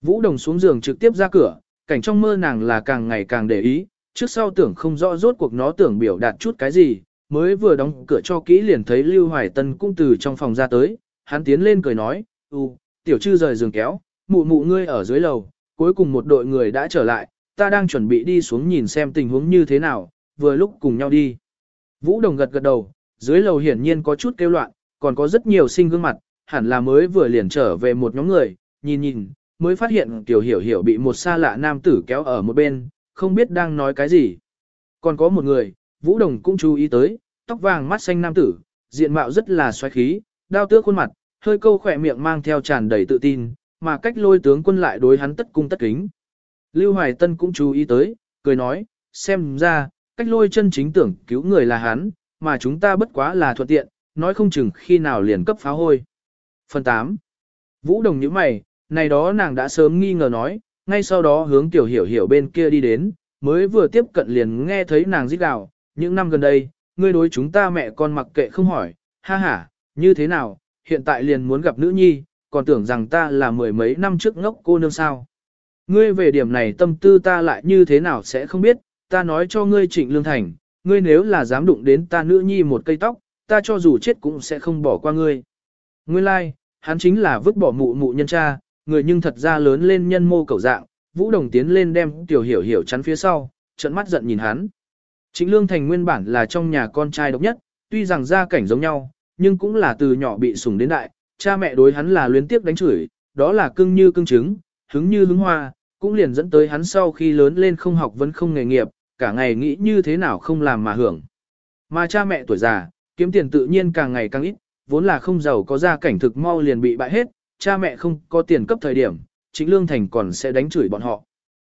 Vũ Đồng xuống giường trực tiếp ra cửa, cảnh trong mơ nàng là càng ngày càng để ý, trước sau tưởng không rõ rốt cuộc nó tưởng biểu đạt chút cái gì, mới vừa đóng cửa cho kỹ liền thấy Lưu Hoài Tân cũng từ trong phòng ra tới, hắn tiến lên cười nói, ừ, tiểu thư rời giường kéo, mụ mụ ngươi ở dưới lầu, cuối cùng một đội người đã trở lại, ta đang chuẩn bị đi xuống nhìn xem tình huống như thế nào, vừa lúc cùng nhau đi. Vũ Đồng gật gật đầu, dưới lầu hiển nhiên có chút kêu loạn, còn có rất nhiều sinh gương mặt, hẳn là mới vừa liền trở về một nhóm người, nhìn nhìn, mới phát hiện tiểu hiểu hiểu bị một xa lạ nam tử kéo ở một bên, không biết đang nói cái gì. Còn có một người, Vũ Đồng cũng chú ý tới, tóc vàng mắt xanh nam tử, diện mạo rất là xoáy khí, đao tước khuôn mặt, hơi câu khỏe miệng mang theo tràn đầy tự tin, mà cách lôi tướng quân lại đối hắn tất cung tất kính. Lưu Hoài Tân cũng chú ý tới, cười nói, xem ra, cách lôi chân chính tưởng cứu người là hắn, mà chúng ta bất quá là thuận tiện, nói không chừng khi nào liền cấp phá hôi. Phần 8. Vũ Đồng nhíu mày, này đó nàng đã sớm nghi ngờ nói, ngay sau đó hướng tiểu hiểu hiểu bên kia đi đến, mới vừa tiếp cận liền nghe thấy nàng rít gào, những năm gần đây, ngươi đối chúng ta mẹ con mặc kệ không hỏi, ha ha, như thế nào, hiện tại liền muốn gặp nữ nhi, còn tưởng rằng ta là mười mấy năm trước ngốc cô nương sao. Ngươi về điểm này tâm tư ta lại như thế nào sẽ không biết, ta nói cho ngươi trịnh lương thành, ngươi nếu là dám đụng đến ta nữ nhi một cây tóc, ta cho dù chết cũng sẽ không bỏ qua ngươi. Nguyên lai, like, hắn chính là vứt bỏ mụ mụ nhân cha, người nhưng thật ra lớn lên nhân mô cầu dạng, Vũ Đồng tiến lên đem tiểu hiểu hiểu chắn phía sau, trợn mắt giận nhìn hắn. Trịnh Lương Thành nguyên bản là trong nhà con trai độc nhất, tuy rằng gia cảnh giống nhau, nhưng cũng là từ nhỏ bị sủng đến đại, cha mẹ đối hắn là luyến tiếp đánh chửi, đó là cưng như cưng trứng, hứng như hứng hoa, cũng liền dẫn tới hắn sau khi lớn lên không học vẫn không nghề nghiệp, cả ngày nghĩ như thế nào không làm mà hưởng. Mà cha mẹ tuổi già, kiếm tiền tự nhiên càng ngày càng ít, vốn là không giàu có gia cảnh thực mau liền bị bại hết, cha mẹ không có tiền cấp thời điểm, chính Lương Thành còn sẽ đánh chửi bọn họ.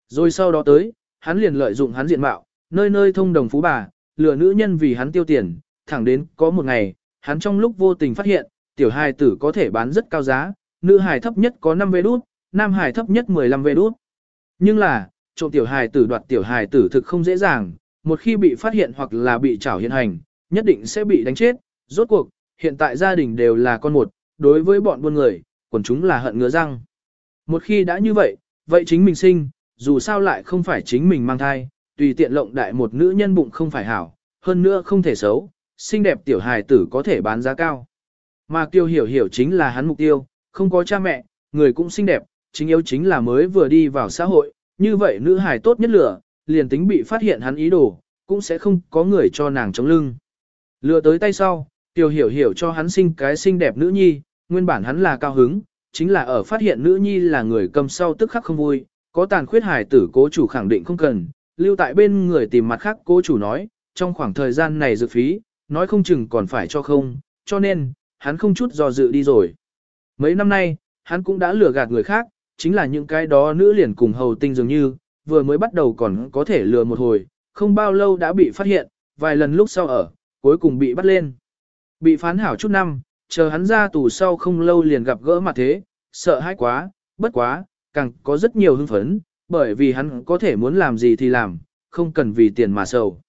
Rồi sau đó tới, hắn liền lợi dụng hắn diện mạo, nơi nơi thông đồng phú bà, lừa nữ nhân vì hắn tiêu tiền, thẳng đến có một ngày, hắn trong lúc vô tình phát hiện, tiểu hài tử có thể bán rất cao giá, nữ hài thấp nhất có 5 vé đút, nam hài thấp nhất 15 vé đút. Nhưng là, trộm tiểu hài tử đoạt tiểu hài tử thực không dễ dàng, một khi bị phát hiện hoặc là bị trảo hiện hành, nhất định sẽ bị đánh chết. Rốt cuộc, hiện tại gia đình đều là con một, đối với bọn buôn người, còn chúng là hận ngứa răng. Một khi đã như vậy, vậy chính mình sinh, dù sao lại không phải chính mình mang thai, tùy tiện lộng đại một nữ nhân bụng không phải hảo, hơn nữa không thể xấu, xinh đẹp tiểu hài tử có thể bán giá cao. Mà Kiều hiểu hiểu chính là hắn mục tiêu, không có cha mẹ, người cũng xinh đẹp, chính yếu chính là mới vừa đi vào xã hội, như vậy nữ hài tốt nhất lửa, liền tính bị phát hiện hắn ý đồ, cũng sẽ không có người cho nàng chống lưng. Lừa tới tay sau, Kiều hiểu hiểu cho hắn sinh cái xinh đẹp nữ nhi, nguyên bản hắn là cao hứng, chính là ở phát hiện nữ nhi là người cầm sau tức khắc không vui, có tàn khuyết hài tử cố chủ khẳng định không cần, lưu tại bên người tìm mặt khác cố chủ nói, trong khoảng thời gian này dự phí, nói không chừng còn phải cho không, cho nên, hắn không chút do dự đi rồi. Mấy năm nay, hắn cũng đã lừa gạt người khác, chính là những cái đó nữ liền cùng hầu tinh dường như, vừa mới bắt đầu còn có thể lừa một hồi, không bao lâu đã bị phát hiện, vài lần lúc sau ở, cuối cùng bị bắt lên. Bị phán hảo chút năm, chờ hắn ra tù sau không lâu liền gặp gỡ mặt thế, sợ hãi quá, bất quá, càng có rất nhiều hưng phấn, bởi vì hắn có thể muốn làm gì thì làm, không cần vì tiền mà sầu.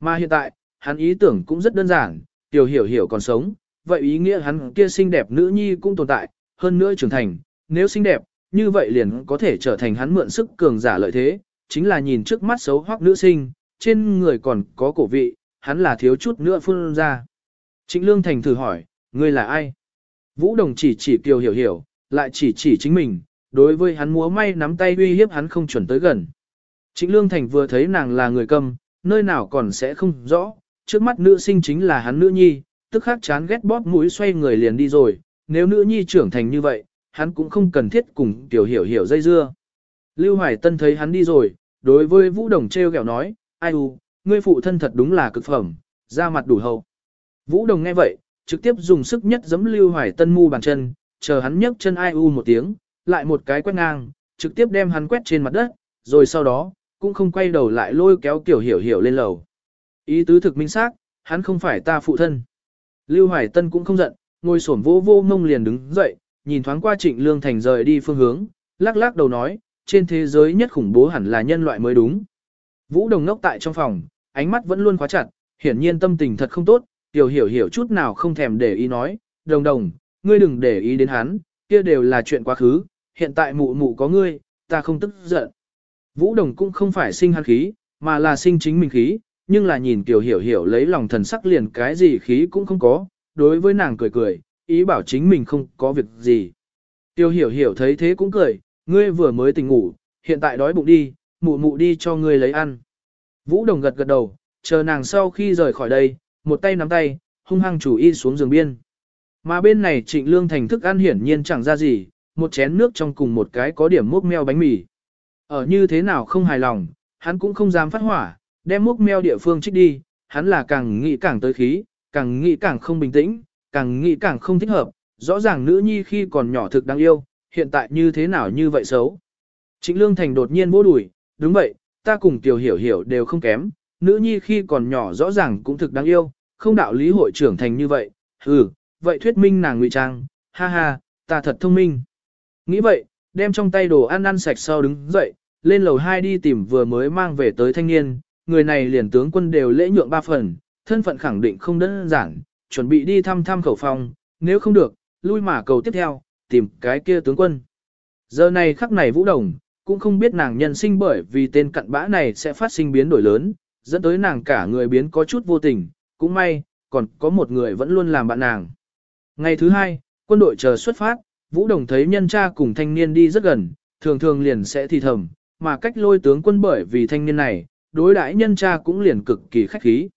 Mà hiện tại, hắn ý tưởng cũng rất đơn giản, tiểu hiểu hiểu còn sống, vậy ý nghĩa hắn kia xinh đẹp nữ nhi cũng tồn tại, hơn nữa trưởng thành, nếu xinh đẹp, như vậy liền có thể trở thành hắn mượn sức cường giả lợi thế, chính là nhìn trước mắt xấu hoắc nữ sinh, trên người còn có cổ vị, hắn là thiếu chút nữa phun ra. Trịnh Lương Thành thử hỏi, ngươi là ai? Vũ Đồng chỉ chỉ Kiều Hiểu Hiểu, lại chỉ chỉ chính mình, đối với hắn múa may nắm tay uy hiếp hắn không chuẩn tới gần. Trịnh Lương Thành vừa thấy nàng là người cầm, nơi nào còn sẽ không rõ, trước mắt nữ sinh chính là hắn nữ nhi, tức khắc chán ghét bóp mũi xoay người liền đi rồi, nếu nữ nhi trưởng thành như vậy, hắn cũng không cần thiết cùng tiểu hiểu hiểu dây dưa. Lưu Hoài Tân thấy hắn đi rồi, đối với Vũ Đồng treo kẹo nói, ai u, ngươi phụ thân thật đúng là cực phẩm, da mặt đủ hậu. Vũ Đồng nghe vậy, trực tiếp dùng sức nhất giấm Lưu Hoài Tân mu bàn chân, chờ hắn nhấc chân ai u một tiếng, lại một cái quét ngang, trực tiếp đem hắn quét trên mặt đất, rồi sau đó, cũng không quay đầu lại lôi kéo tiểu hiểu hiểu lên lầu. Ý tứ thực minh xác, hắn không phải ta phụ thân. Lưu Hoài Tân cũng không giận, ngồi xổm vô vô mông liền đứng dậy, nhìn thoáng qua Trịnh Lương Thành rời đi phương hướng, lắc lắc đầu nói, trên thế giới nhất khủng bố hẳn là nhân loại mới đúng. Vũ Đồng ngốc tại trong phòng, ánh mắt vẫn luôn khóa chặt, hiển nhiên tâm tình thật không tốt, tiểu hiểu hiểu chút nào không thèm để ý nói, đồng đồng, ngươi đừng để ý đến hắn, kia đều là chuyện quá khứ, hiện tại mụ mụ có ngươi, ta không tức giận. Vũ Đồng cũng không phải sinh hắn khí, mà là sinh chính mình khí, nhưng là nhìn tiểu hiểu hiểu lấy lòng thần sắc liền cái gì khí cũng không có, đối với nàng cười cười, ý bảo chính mình không có việc gì. Tiểu hiểu hiểu thấy thế cũng cười, ngươi vừa mới tỉnh ngủ, hiện tại đói bụng đi, mụ mụ đi cho ngươi lấy ăn. Vũ Đồng gật gật đầu, chờ nàng sau khi rời khỏi đây, một tay nắm tay, hung hăng chủ y xuống giường biên. Mà bên này trịnh lương thành thức ăn hiển nhiên chẳng ra gì, một chén nước trong cùng một cái có điểm mốc meo bánh mì. Ở như thế nào không hài lòng, hắn cũng không dám phát hỏa, đem mốc meo địa phương trích đi, hắn là càng nghĩ càng tới khí, càng nghĩ càng không bình tĩnh, càng nghĩ càng không thích hợp, rõ ràng nữ nhi khi còn nhỏ thực đáng yêu, hiện tại như thế nào như vậy xấu. Trịnh Lương Thành đột nhiên vô đuổi, đúng vậy, ta cùng tiểu hiểu hiểu đều không kém, nữ nhi khi còn nhỏ rõ ràng cũng thực đáng yêu, không đạo lý hội trưởng thành như vậy, ừ, vậy thuyết minh nàng ngụy trang, ha ha, ta thật thông minh. Nghĩ vậy, đem trong tay đồ ăn ăn sạch sau đứng dậy, lên lầu 2 đi tìm vừa mới mang về tới thanh niên, người này liền tướng quân đều lễ nhượng ba phần, thân phận khẳng định không đơn giản, chuẩn bị đi thăm thăm khẩu phòng, nếu không được, lui mà cầu tiếp theo, tìm cái kia tướng quân. Giờ này khắc này Vũ Đồng, cũng không biết nàng nhân sinh bởi vì tên cặn bã này sẽ phát sinh biến đổi lớn, dẫn tới nàng cả người biến có chút vô tình, cũng may, còn có một người vẫn luôn làm bạn nàng. Ngày thứ hai, quân đội chờ xuất phát, Vũ Đồng thấy nhân cha cùng thanh niên đi rất gần, thường thường liền sẽ thì thầm, mà cách lôi tướng quân bởi vì thanh niên này, đối đãi nhân cha cũng liền cực kỳ khách khí.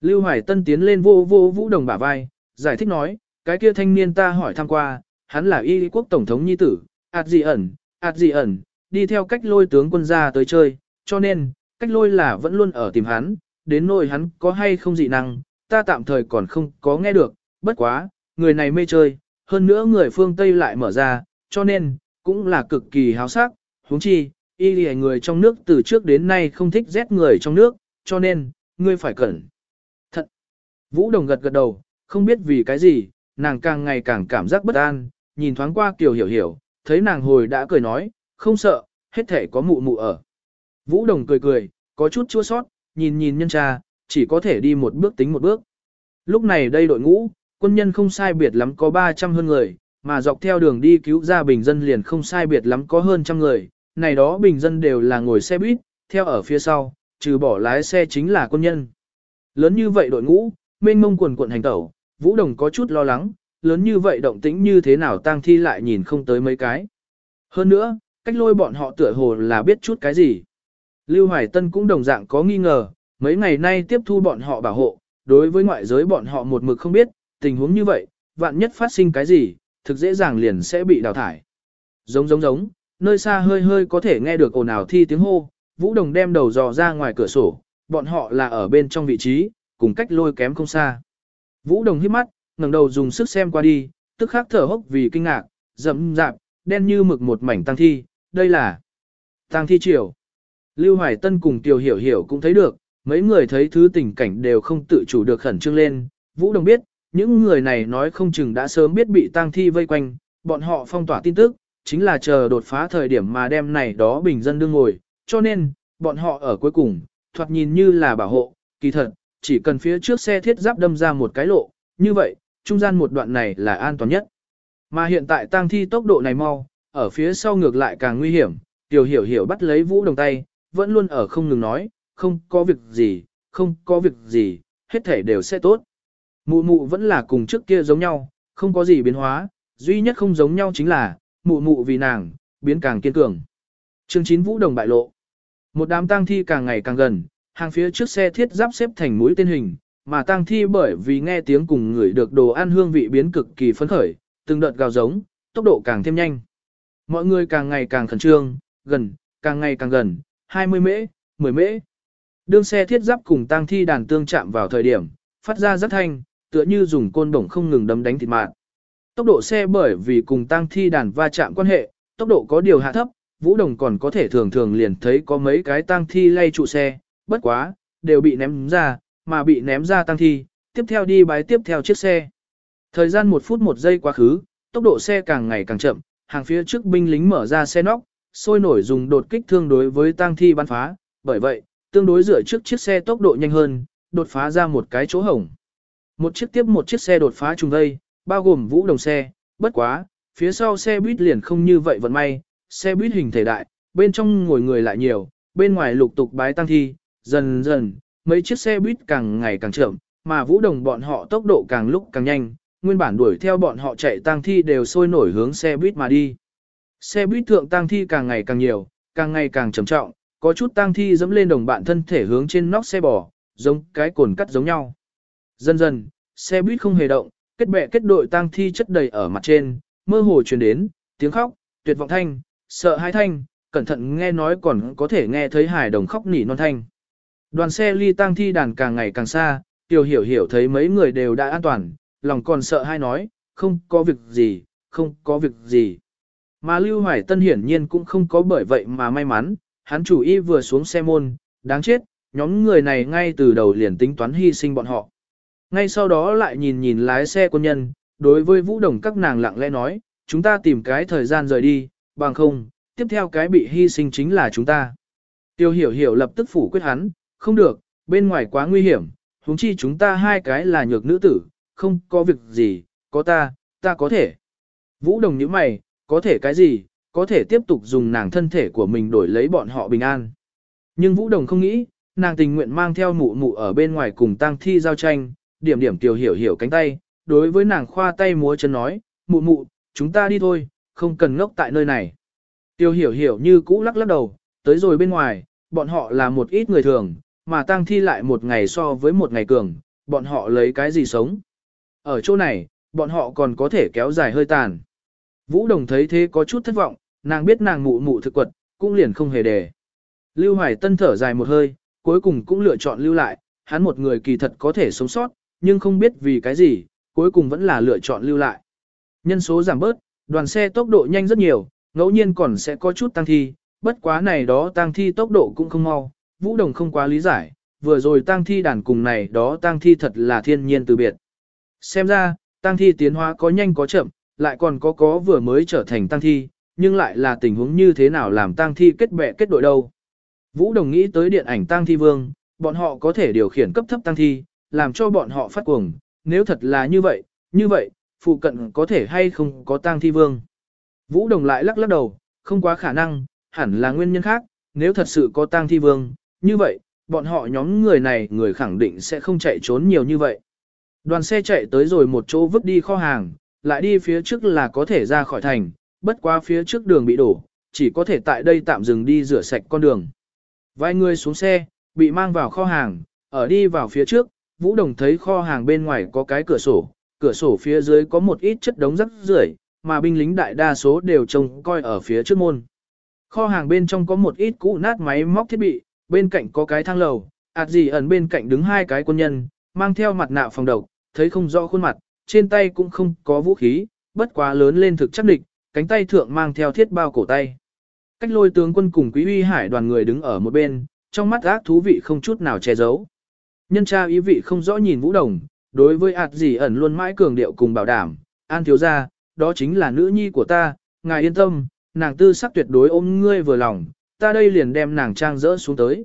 Lưu Hoài Tân tiến lên vô vô Vũ Đồng bả vai, giải thích nói, cái kia thanh niên ta hỏi thăm qua, hắn là y quốc tổng thống nhi tử, ạt gì ẩn, ạt gì ẩn, đi theo cách lôi tướng quân ra tới chơi, cho nên, cách lôi là vẫn luôn ở tìm hắn, đến nỗi hắn có hay không dị năng, ta tạm thời còn không có nghe được, bất quá, người này mê chơi, hơn nữa người phương Tây lại mở ra, cho nên, cũng là cực kỳ háo sắc, huống chi, y lì người trong nước từ trước đến nay không thích rét người trong nước, cho nên, ngươi phải cẩn thận. Vũ Đồng gật gật đầu, không biết vì cái gì, nàng càng ngày càng cảm giác bất an, nhìn thoáng qua Kiều Hiểu Hiểu, thấy nàng hồi đã cười nói, không sợ, hết thể có mụ mụ ở. Vũ Đồng cười cười, có chút chua sót, nhìn nhìn nhân cha, chỉ có thể đi một bước tính một bước. Lúc này đây đội ngũ, quân nhân không sai biệt lắm có 300 hơn người, mà dọc theo đường đi cứu ra bình dân liền không sai biệt lắm có hơn trăm người, này đó bình dân đều là ngồi xe buýt, theo ở phía sau, trừ bỏ lái xe chính là quân nhân. Lớn như vậy đội ngũ, mênh mông quần quận hành tẩu, Vũ Đồng có chút lo lắng, lớn như vậy động tĩnh như thế nào tang thi lại nhìn không tới mấy cái. Hơn nữa, cách lôi bọn họ tựa hồ là biết chút cái gì. Lưu Hoài Tân cũng đồng dạng có nghi ngờ, mấy ngày nay tiếp thu bọn họ bảo hộ, đối với ngoại giới bọn họ một mực không biết, tình huống như vậy, vạn nhất phát sinh cái gì, thực dễ dàng liền sẽ bị đào thải. Giống giống giống, nơi xa hơi hơi có thể nghe được ồn ào thi tiếng hô, Vũ Đồng đem đầu dò ra ngoài cửa sổ, bọn họ là ở bên trong vị trí, cùng cách lôi kém không xa. Vũ Đồng hít mắt, ngẩng đầu dùng sức xem qua đi, tức khắc thở hốc vì kinh ngạc, rậm rạp, đen như mực một mảnh tăng thi, đây là tăng thi triều. Lưu Hoài Tân cùng Tiêu Hiểu Hiểu cũng thấy được, mấy người thấy thứ tình cảnh đều không tự chủ được khẩn trương lên, Vũ Đồng biết, những người này nói không chừng đã sớm biết bị tang thi vây quanh, bọn họ phong tỏa tin tức, chính là chờ đột phá thời điểm mà đem này đó bình dân đương ngồi, cho nên, bọn họ ở cuối cùng, thoạt nhìn như là bảo hộ, kỳ thật, chỉ cần phía trước xe thiết giáp đâm ra một cái lộ, như vậy, trung gian một đoạn này là an toàn nhất. Mà hiện tại tang thi tốc độ này mau, ở phía sau ngược lại càng nguy hiểm, tiểu hiểu hiểu bắt lấy vũ đồng tay, vẫn luôn ở không ngừng nói, không có việc gì, không có việc gì, hết thể đều sẽ tốt. Mụ mụ vẫn là cùng trước kia giống nhau, không có gì biến hóa, duy nhất không giống nhau chính là, mụ mụ vì nàng, biến càng kiên cường. Chương 9 Vũ Đồng bại lộ. Một đám tang thi càng ngày càng gần, hàng phía trước xe thiết giáp xếp thành mũi tên hình, mà tang thi bởi vì nghe tiếng cùng người được đồ ăn hương vị biến cực kỳ phấn khởi, từng đợt gào giống, tốc độ càng thêm nhanh. Mọi người càng ngày càng khẩn trương, gần, càng ngày càng gần, 20 mễ, 10 mễ. Đương xe thiết giáp cùng tang thi đàn tương chạm vào thời điểm, phát ra rất thanh, tựa như dùng côn bổng không ngừng đấm đánh thịt mạng. Tốc độ xe bởi vì cùng tang thi đàn va chạm quan hệ, tốc độ có điều hạ thấp, Vũ Đồng còn có thể thường thường liền thấy có mấy cái tang thi lay trụ xe, bất quá, đều bị ném ra, mà bị ném ra tang thi, tiếp theo đi bái tiếp theo chiếc xe. Thời gian một phút một giây quá khứ, tốc độ xe càng ngày càng chậm, hàng phía trước binh lính mở ra xe nóc, sôi nổi dùng đột kích thương đối với tang thi bắn phá, bởi vậy, tương đối dựa trước chiếc xe tốc độ nhanh hơn, đột phá ra một cái chỗ hổng. Một chiếc tiếp một chiếc xe đột phá trùng đây, bao gồm vũ đồng xe, bất quá, phía sau xe buýt liền không như vậy vận may, xe buýt hình thể đại, bên trong ngồi người lại nhiều, bên ngoài lục tục bái tăng thi, dần dần, mấy chiếc xe buýt càng ngày càng chậm, mà vũ đồng bọn họ tốc độ càng lúc càng nhanh, nguyên bản đuổi theo bọn họ chạy tăng thi đều sôi nổi hướng xe buýt mà đi. Xe buýt thượng tang thi càng ngày càng nhiều, càng ngày càng trầm trọng, có chút tang thi dẫm lên đồng bạn thân thể hướng trên nóc xe bò, giống cái cồn cắt giống nhau. Dần dần, xe buýt không hề động, kết bè kết đội tang thi chất đầy ở mặt trên, mơ hồ truyền đến, tiếng khóc, tuyệt vọng thanh, sợ hãi thanh, cẩn thận nghe nói còn có thể nghe thấy hải đồng khóc nỉ non thanh. Đoàn xe ly tang thi đàn càng ngày càng xa, tiểu hiểu hiểu thấy mấy người đều đã an toàn, lòng còn sợ hai nói, không có việc gì, không có việc gì. Mà Lưu Hoài Tân hiển nhiên cũng không có bởi vậy mà may mắn, hắn chủ y vừa xuống xe môn, đáng chết, nhóm người này ngay từ đầu liền tính toán hy sinh bọn họ. Ngay sau đó lại nhìn nhìn lái xe quân nhân, đối với vũ đồng các nàng lặng lẽ nói, chúng ta tìm cái thời gian rời đi, bằng không, tiếp theo cái bị hy sinh chính là chúng ta. Tiêu hiểu hiểu lập tức phủ quyết hắn, không được, bên ngoài quá nguy hiểm, huống chi chúng ta hai cái là nhược nữ tử, không có việc gì, có ta, ta có thể. Vũ đồng như mày, có thể cái gì, có thể tiếp tục dùng nàng thân thể của mình đổi lấy bọn họ bình an. Nhưng Vũ đồng không nghĩ, nàng tình nguyện mang theo mụ mụ ở bên ngoài cùng tang thi giao tranh, điểm điểm tiểu hiểu hiểu cánh tay, đối với nàng khoa tay múa chân nói, mụ mụ, chúng ta đi thôi, không cần ngốc tại nơi này. Tiểu hiểu hiểu như cũ lắc lắc đầu, tới rồi bên ngoài, bọn họ là một ít người thường, mà tang thi lại một ngày so với một ngày cường, bọn họ lấy cái gì sống. Ở chỗ này, bọn họ còn có thể kéo dài hơi tàn. Vũ Đồng thấy thế có chút thất vọng, nàng biết nàng mụ mụ thực quật, cũng liền không hề đề. Lưu Hoài Tân thở dài một hơi, cuối cùng cũng lựa chọn lưu lại, hắn một người kỳ thật có thể sống sót, nhưng không biết vì cái gì, cuối cùng vẫn là lựa chọn lưu lại. Nhân số giảm bớt, đoàn xe tốc độ nhanh rất nhiều, ngẫu nhiên còn sẽ có chút tăng thi, bất quá này đó tăng thi tốc độ cũng không mau, Vũ Đồng không quá lý giải, vừa rồi tăng thi đàn cùng này đó tăng thi thật là thiên nhiên từ biệt. Xem ra, tăng thi tiến hóa có nhanh có chậm, lại còn có có vừa mới trở thành tăng thi, nhưng lại là tình huống như thế nào làm tăng thi kết bè kết đội đâu. Vũ Đồng nghĩ tới điện ảnh tăng thi vương, bọn họ có thể điều khiển cấp thấp tăng thi, làm cho bọn họ phát cuồng, nếu thật là như vậy, như vậy, phụ cận có thể hay không có tăng thi vương. Vũ Đồng lại lắc lắc đầu, không quá khả năng, hẳn là nguyên nhân khác, nếu thật sự có tăng thi vương, như vậy, bọn họ nhóm người này người khẳng định sẽ không chạy trốn nhiều như vậy. Đoàn xe chạy tới rồi một chỗ vứt đi kho hàng, lại đi phía trước là có thể ra khỏi thành, bất qua phía trước đường bị đổ, chỉ có thể tại đây tạm dừng đi rửa sạch con đường. Vài người xuống xe, bị mang vào kho hàng, ở đi vào phía trước, Vũ Đồng thấy kho hàng bên ngoài có cái cửa sổ, cửa sổ phía dưới có một ít chất đống rắc rưởi, mà binh lính đại đa số đều trông coi ở phía trước môn. Kho hàng bên trong có một ít cũ nát máy móc thiết bị, bên cạnh có cái thang lầu, ạt gì ẩn bên cạnh đứng hai cái quân nhân, mang theo mặt nạ phòng độc, thấy không rõ khuôn mặt, trên tay cũng không có vũ khí, bất quá lớn lên thực chắc địch, cánh tay thượng mang theo thiết bao cổ tay. Cách lôi tướng quân cùng quý uy hải đoàn người đứng ở một bên, trong mắt ác thú vị không chút nào che giấu. Nhân tra ý vị không rõ nhìn vũ đồng, đối với ạt gì ẩn luôn mãi cường điệu cùng bảo đảm, an thiếu gia, đó chính là nữ nhi của ta, ngài yên tâm, nàng tư sắc tuyệt đối ôm ngươi vừa lòng, ta đây liền đem nàng trang rỡ xuống tới.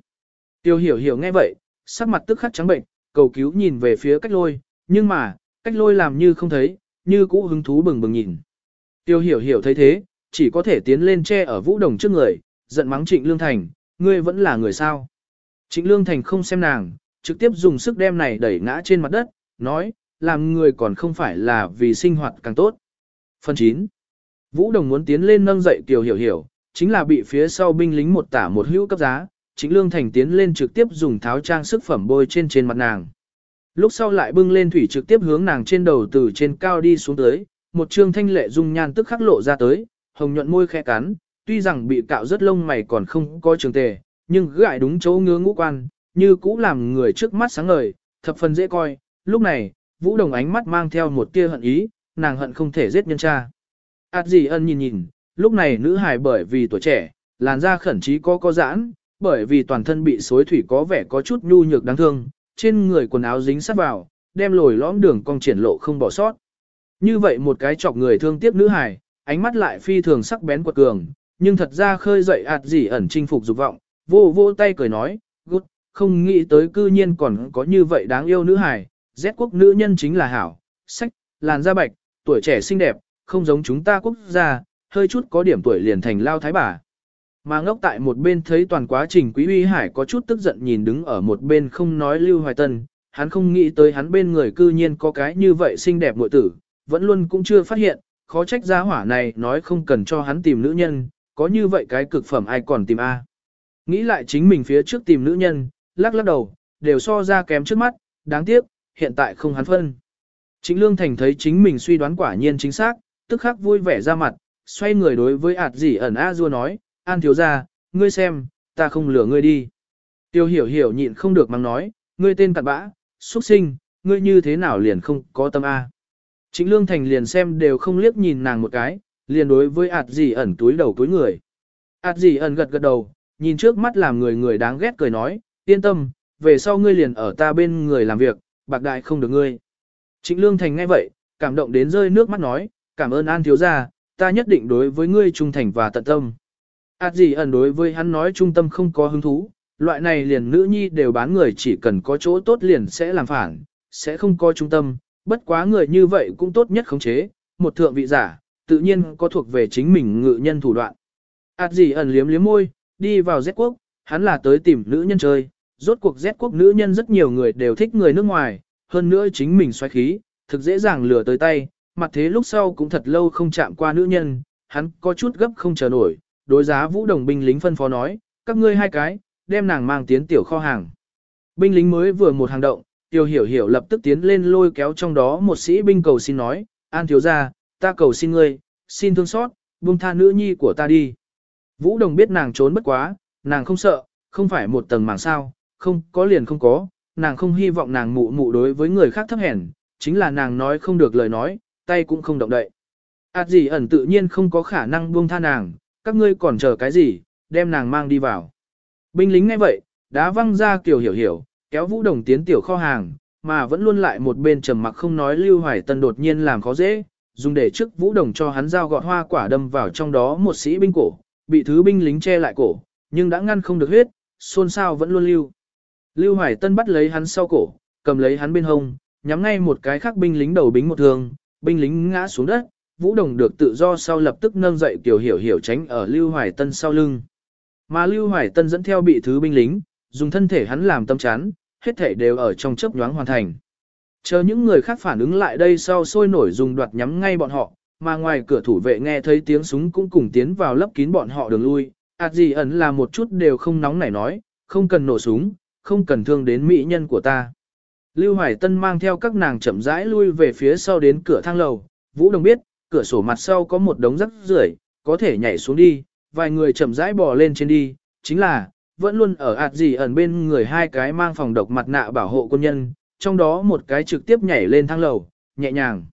Tiêu hiểu hiểu nghe vậy, sắc mặt tức khắc trắng bệnh, cầu cứu nhìn về phía cách lôi, nhưng mà, cách lôi làm như không thấy, như cũ hứng thú bừng bừng nhìn. Tiêu hiểu hiểu thấy thế, chỉ có thể tiến lên che ở vũ đồng trước người, giận mắng trịnh lương thành, ngươi vẫn là người sao. Trịnh lương thành không xem nàng, trực tiếp dùng sức đem này đẩy ngã trên mặt đất, nói, làm người còn không phải là vì sinh hoạt càng tốt. Phần 9. Vũ Đồng muốn tiến lên nâng dậy Tiêu Hiểu Hiểu, chính là bị phía sau binh lính một tả một hữu cấp giá, Trịnh Lương Thành tiến lên trực tiếp dùng tháo trang sức phẩm bôi trên trên mặt nàng. Lúc sau lại bưng lên thủy trực tiếp hướng nàng trên đầu từ trên cao đi xuống tới, một trương thanh lệ dung nhan tức khắc lộ ra tới, hồng nhuận môi khẽ cắn, tuy rằng bị cạo rất lông mày còn không có trường tề, nhưng gãi đúng chỗ ngứa ngũ quan, như cũ làm người trước mắt sáng ngời, thập phần dễ coi. Lúc này, Vũ Đồng ánh mắt mang theo một tia hận ý, nàng hận không thể giết nhân cha. Ảt gì ân nhìn nhìn, lúc này nữ hài bởi vì tuổi trẻ, làn da khẩn trí có có giãn, bởi vì toàn thân bị xối thủy có vẻ có chút nhu nhược đáng thương, trên người quần áo dính sát vào, đem lồi lõm đường cong triển lộ không bỏ sót. Như vậy một cái chọc người thương tiếc nữ hài, ánh mắt lại phi thường sắc bén quật cường, nhưng thật ra khơi dậy ạt gì ẩn chinh phục dục vọng, vô vô tay cười nói, gút, không nghĩ tới cư nhiên còn có như vậy đáng yêu nữ hài, rét quốc nữ nhân chính là hảo, sách, làn da bạch, tuổi trẻ xinh đẹp, không giống chúng ta quốc gia, hơi chút có điểm tuổi liền thành lao thái bà. Mà ngốc tại một bên thấy toàn quá trình Quý Uy Hải có chút tức giận nhìn đứng ở một bên không nói Lưu Hoài Tân, hắn không nghĩ tới hắn bên người cư nhiên có cái như vậy xinh đẹp muội tử, vẫn luôn cũng chưa phát hiện, khó trách gia hỏa này nói không cần cho hắn tìm nữ nhân, có như vậy cái cực phẩm ai còn tìm A. Nghĩ lại chính mình phía trước tìm nữ nhân, lắc lắc đầu, đều so ra kém trước mắt, đáng tiếc, hiện tại không hắn phân. chính Lương Thành thấy chính mình suy đoán quả nhiên chính xác, tức khắc vui vẻ ra mặt, xoay người đối với ạt gì ẩn A Du nói, An thiếu ra, ngươi xem, ta không lừa ngươi đi. Tiêu hiểu hiểu nhịn không được mang nói, ngươi tên cặn bã, xuất sinh, ngươi như thế nào liền không có tâm A. Trịnh Lương Thành liền xem đều không liếc nhìn nàng một cái, liền đối với ạt gì ẩn túi đầu túi người. ạt gì ẩn gật gật đầu, nhìn trước mắt làm người người đáng ghét cười nói, yên tâm, về sau ngươi liền ở ta bên người làm việc, bạc đại không được ngươi. Trịnh Lương Thành nghe vậy, cảm động đến rơi nước mắt nói, cảm ơn An thiếu gia, ta nhất định đối với ngươi trung thành và tận tâm. Át gì ẩn đối với hắn nói trung tâm không có hứng thú, loại này liền nữ nhi đều bán người chỉ cần có chỗ tốt liền sẽ làm phản, sẽ không có trung tâm, bất quá người như vậy cũng tốt nhất khống chế, một thượng vị giả, tự nhiên có thuộc về chính mình ngự nhân thủ đoạn. Át gì ẩn liếm liếm môi, đi vào Z quốc, hắn là tới tìm nữ nhân chơi, rốt cuộc Z quốc nữ nhân rất nhiều người đều thích người nước ngoài, hơn nữa chính mình xoáy khí, thực dễ dàng lừa tới tay, mặt thế lúc sau cũng thật lâu không chạm qua nữ nhân, hắn có chút gấp không chờ nổi, đối giá vũ đồng binh lính phân phó nói, các ngươi hai cái, đem nàng mang tiến tiểu kho hàng. Binh lính mới vừa một hàng động, tiểu hiểu hiểu lập tức tiến lên lôi kéo trong đó một sĩ binh cầu xin nói, an thiếu gia ta cầu xin ngươi, xin thương xót, buông tha nữ nhi của ta đi. Vũ đồng biết nàng trốn bất quá, nàng không sợ, không phải một tầng màng sao, không có liền không có, nàng không hy vọng nàng mụ mụ đối với người khác thấp hèn, chính là nàng nói không được lời nói, tay cũng không động đậy. Ảt gì ẩn tự nhiên không có khả năng buông tha nàng, các ngươi còn chờ cái gì, đem nàng mang đi vào. Binh lính nghe vậy, đá văng ra kiểu hiểu hiểu, kéo vũ đồng tiến tiểu kho hàng, mà vẫn luôn lại một bên trầm mặc không nói lưu hoài tân đột nhiên làm khó dễ, dùng để trước vũ đồng cho hắn dao gọt hoa quả đâm vào trong đó một sĩ binh cổ, bị thứ binh lính che lại cổ, nhưng đã ngăn không được huyết, xôn xao vẫn luôn lưu. Lưu Hoài Tân bắt lấy hắn sau cổ, cầm lấy hắn bên hông, nhắm ngay một cái khác binh lính đầu bính một thương, binh lính ngã xuống đất, Vũ Đồng được tự do sau lập tức nâng dậy Kiều Hiểu Hiểu tránh ở Lưu Hoài Tân sau lưng. Mà Lưu Hoài Tân dẫn theo bị thứ binh lính, dùng thân thể hắn làm tâm chán, hết thể đều ở trong chớp nhoáng hoàn thành. Chờ những người khác phản ứng lại đây sau sôi nổi dùng đoạt nhắm ngay bọn họ, mà ngoài cửa thủ vệ nghe thấy tiếng súng cũng cùng tiến vào lấp kín bọn họ đường lui. Ảt gì ẩn là một chút đều không nóng nảy nói, không cần nổ súng, không cần thương đến mỹ nhân của ta. Lưu Hoài Tân mang theo các nàng chậm rãi lui về phía sau đến cửa thang lầu, Vũ Đồng biết, cửa sổ mặt sau có một đống rắc rưởi, có thể nhảy xuống đi, vài người chậm rãi bò lên trên đi, chính là, vẫn luôn ở ạt gì ẩn bên người hai cái mang phòng độc mặt nạ bảo hộ quân nhân, trong đó một cái trực tiếp nhảy lên thang lầu, nhẹ nhàng.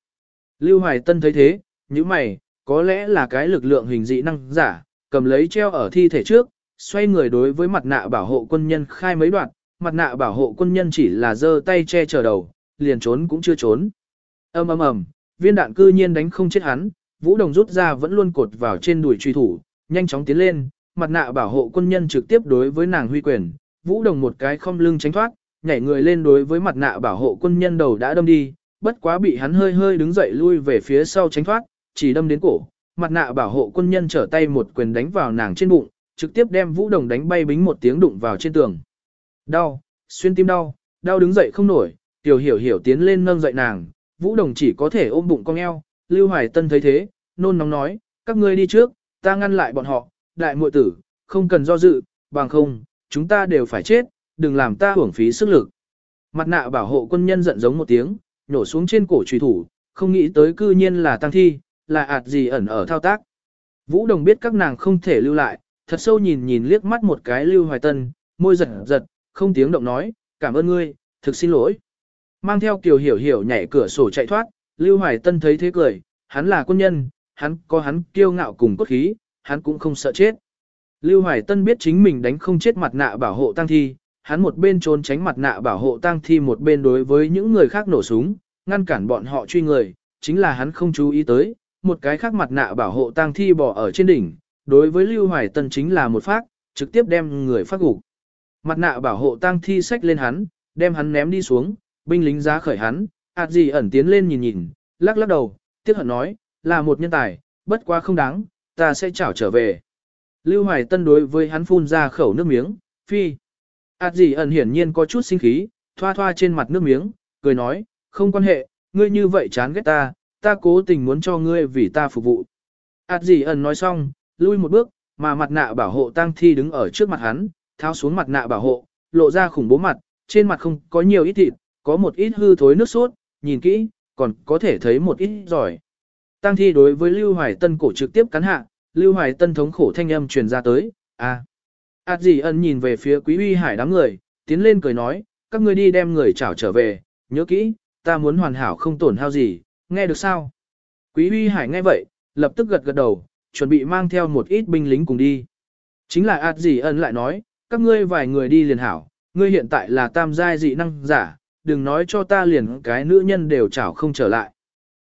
Lưu Hoài Tân thấy thế, như mày, có lẽ là cái lực lượng hình dị năng giả, cầm lấy treo ở thi thể trước, xoay người đối với mặt nạ bảo hộ quân nhân khai mấy đoạn, mặt nạ bảo hộ quân nhân chỉ là giơ tay che chở đầu, liền trốn cũng chưa trốn. ầm ầm ầm, viên đạn cư nhiên đánh không chết hắn, Vũ Đồng rút ra vẫn luôn cột vào trên đùi truy thủ, nhanh chóng tiến lên, mặt nạ bảo hộ quân nhân trực tiếp đối với nàng huy quyền, Vũ Đồng một cái không lưng tránh thoát, nhảy người lên đối với mặt nạ bảo hộ quân nhân đầu đã đâm đi, bất quá bị hắn hơi hơi đứng dậy lui về phía sau tránh thoát, chỉ đâm đến cổ, mặt nạ bảo hộ quân nhân trở tay một quyền đánh vào nàng trên bụng, trực tiếp đem Vũ Đồng đánh bay bính một tiếng đụng vào trên tường. Đau, xuyên tim đau, đau đứng dậy không nổi, tiểu hiểu hiểu tiến lên nâng dậy nàng, Vũ Đồng chỉ có thể ôm bụng cong eo, Lưu Hoài Tân thấy thế, nôn nóng nói, các ngươi đi trước, ta ngăn lại bọn họ, đại muội tử, không cần do dự, bằng không, chúng ta đều phải chết, đừng làm ta hưởng phí sức lực. Mặt nạ bảo hộ quân nhân giận giống một tiếng, nhổ xuống trên cổ truy thủ, không nghĩ tới cư nhiên là tăng thi, là ạt gì ẩn ở thao tác. Vũ Đồng biết các nàng không thể lưu lại, thật sâu nhìn nhìn liếc mắt một cái Lưu Hoài Tân, môi giật giật, không tiếng động nói, cảm ơn ngươi, thực xin lỗi. Mang theo Kiều Hiểu Hiểu nhảy cửa sổ chạy thoát, Lưu Hoài Tân thấy thế cười, hắn là quân nhân, hắn có hắn kiêu ngạo cùng cốt khí, hắn cũng không sợ chết. Lưu Hoài Tân biết chính mình đánh không chết mặt nạ bảo hộ tăng thi, hắn một bên trốn tránh mặt nạ bảo hộ tăng thi một bên đối với những người khác nổ súng, ngăn cản bọn họ truy người, chính là hắn không chú ý tới, một cái khác mặt nạ bảo hộ tăng thi bỏ ở trên đỉnh, đối với Lưu Hoài Tân chính là một phát, trực tiếp đem người phát gục. mặt nạ bảo hộ tang thi xách lên hắn, đem hắn ném đi xuống, binh lính giá khởi hắn, ạt gì ẩn tiến lên nhìn nhìn, lắc lắc đầu, tiếc hận nói, là một nhân tài, bất quá không đáng, ta sẽ chảo trở về. Lưu Hoài Tân đối với hắn phun ra khẩu nước miếng, phi. ạt gì ẩn hiển nhiên có chút sinh khí, thoa thoa trên mặt nước miếng, cười nói, không quan hệ, ngươi như vậy chán ghét ta, ta cố tình muốn cho ngươi vì ta phục vụ. ạt gì ẩn nói xong, lui một bước, mà mặt nạ bảo hộ tang thi đứng ở trước mặt hắn, tháo xuống mặt nạ bảo hộ, lộ ra khủng bố mặt, trên mặt không có nhiều ít thịt, có một ít hư thối nước sốt, nhìn kỹ, còn có thể thấy một ít giỏi. Tăng thi đối với Lưu Hoài Tân cổ trực tiếp cắn hạ, Lưu Hoài Tân thống khổ thanh âm truyền ra tới, à. Ảt gì ân nhìn về phía quý uy hải đám người, tiến lên cười nói, các ngươi đi đem người chảo trở về, nhớ kỹ, ta muốn hoàn hảo không tổn hao gì, nghe được sao? Quý uy hải nghe vậy, lập tức gật gật đầu, chuẩn bị mang theo một ít binh lính cùng đi. Chính là ạt gì ân lại nói, các ngươi vài người đi liền hảo, ngươi hiện tại là tam giai dị năng giả, đừng nói cho ta liền cái nữ nhân đều chảo không trở lại.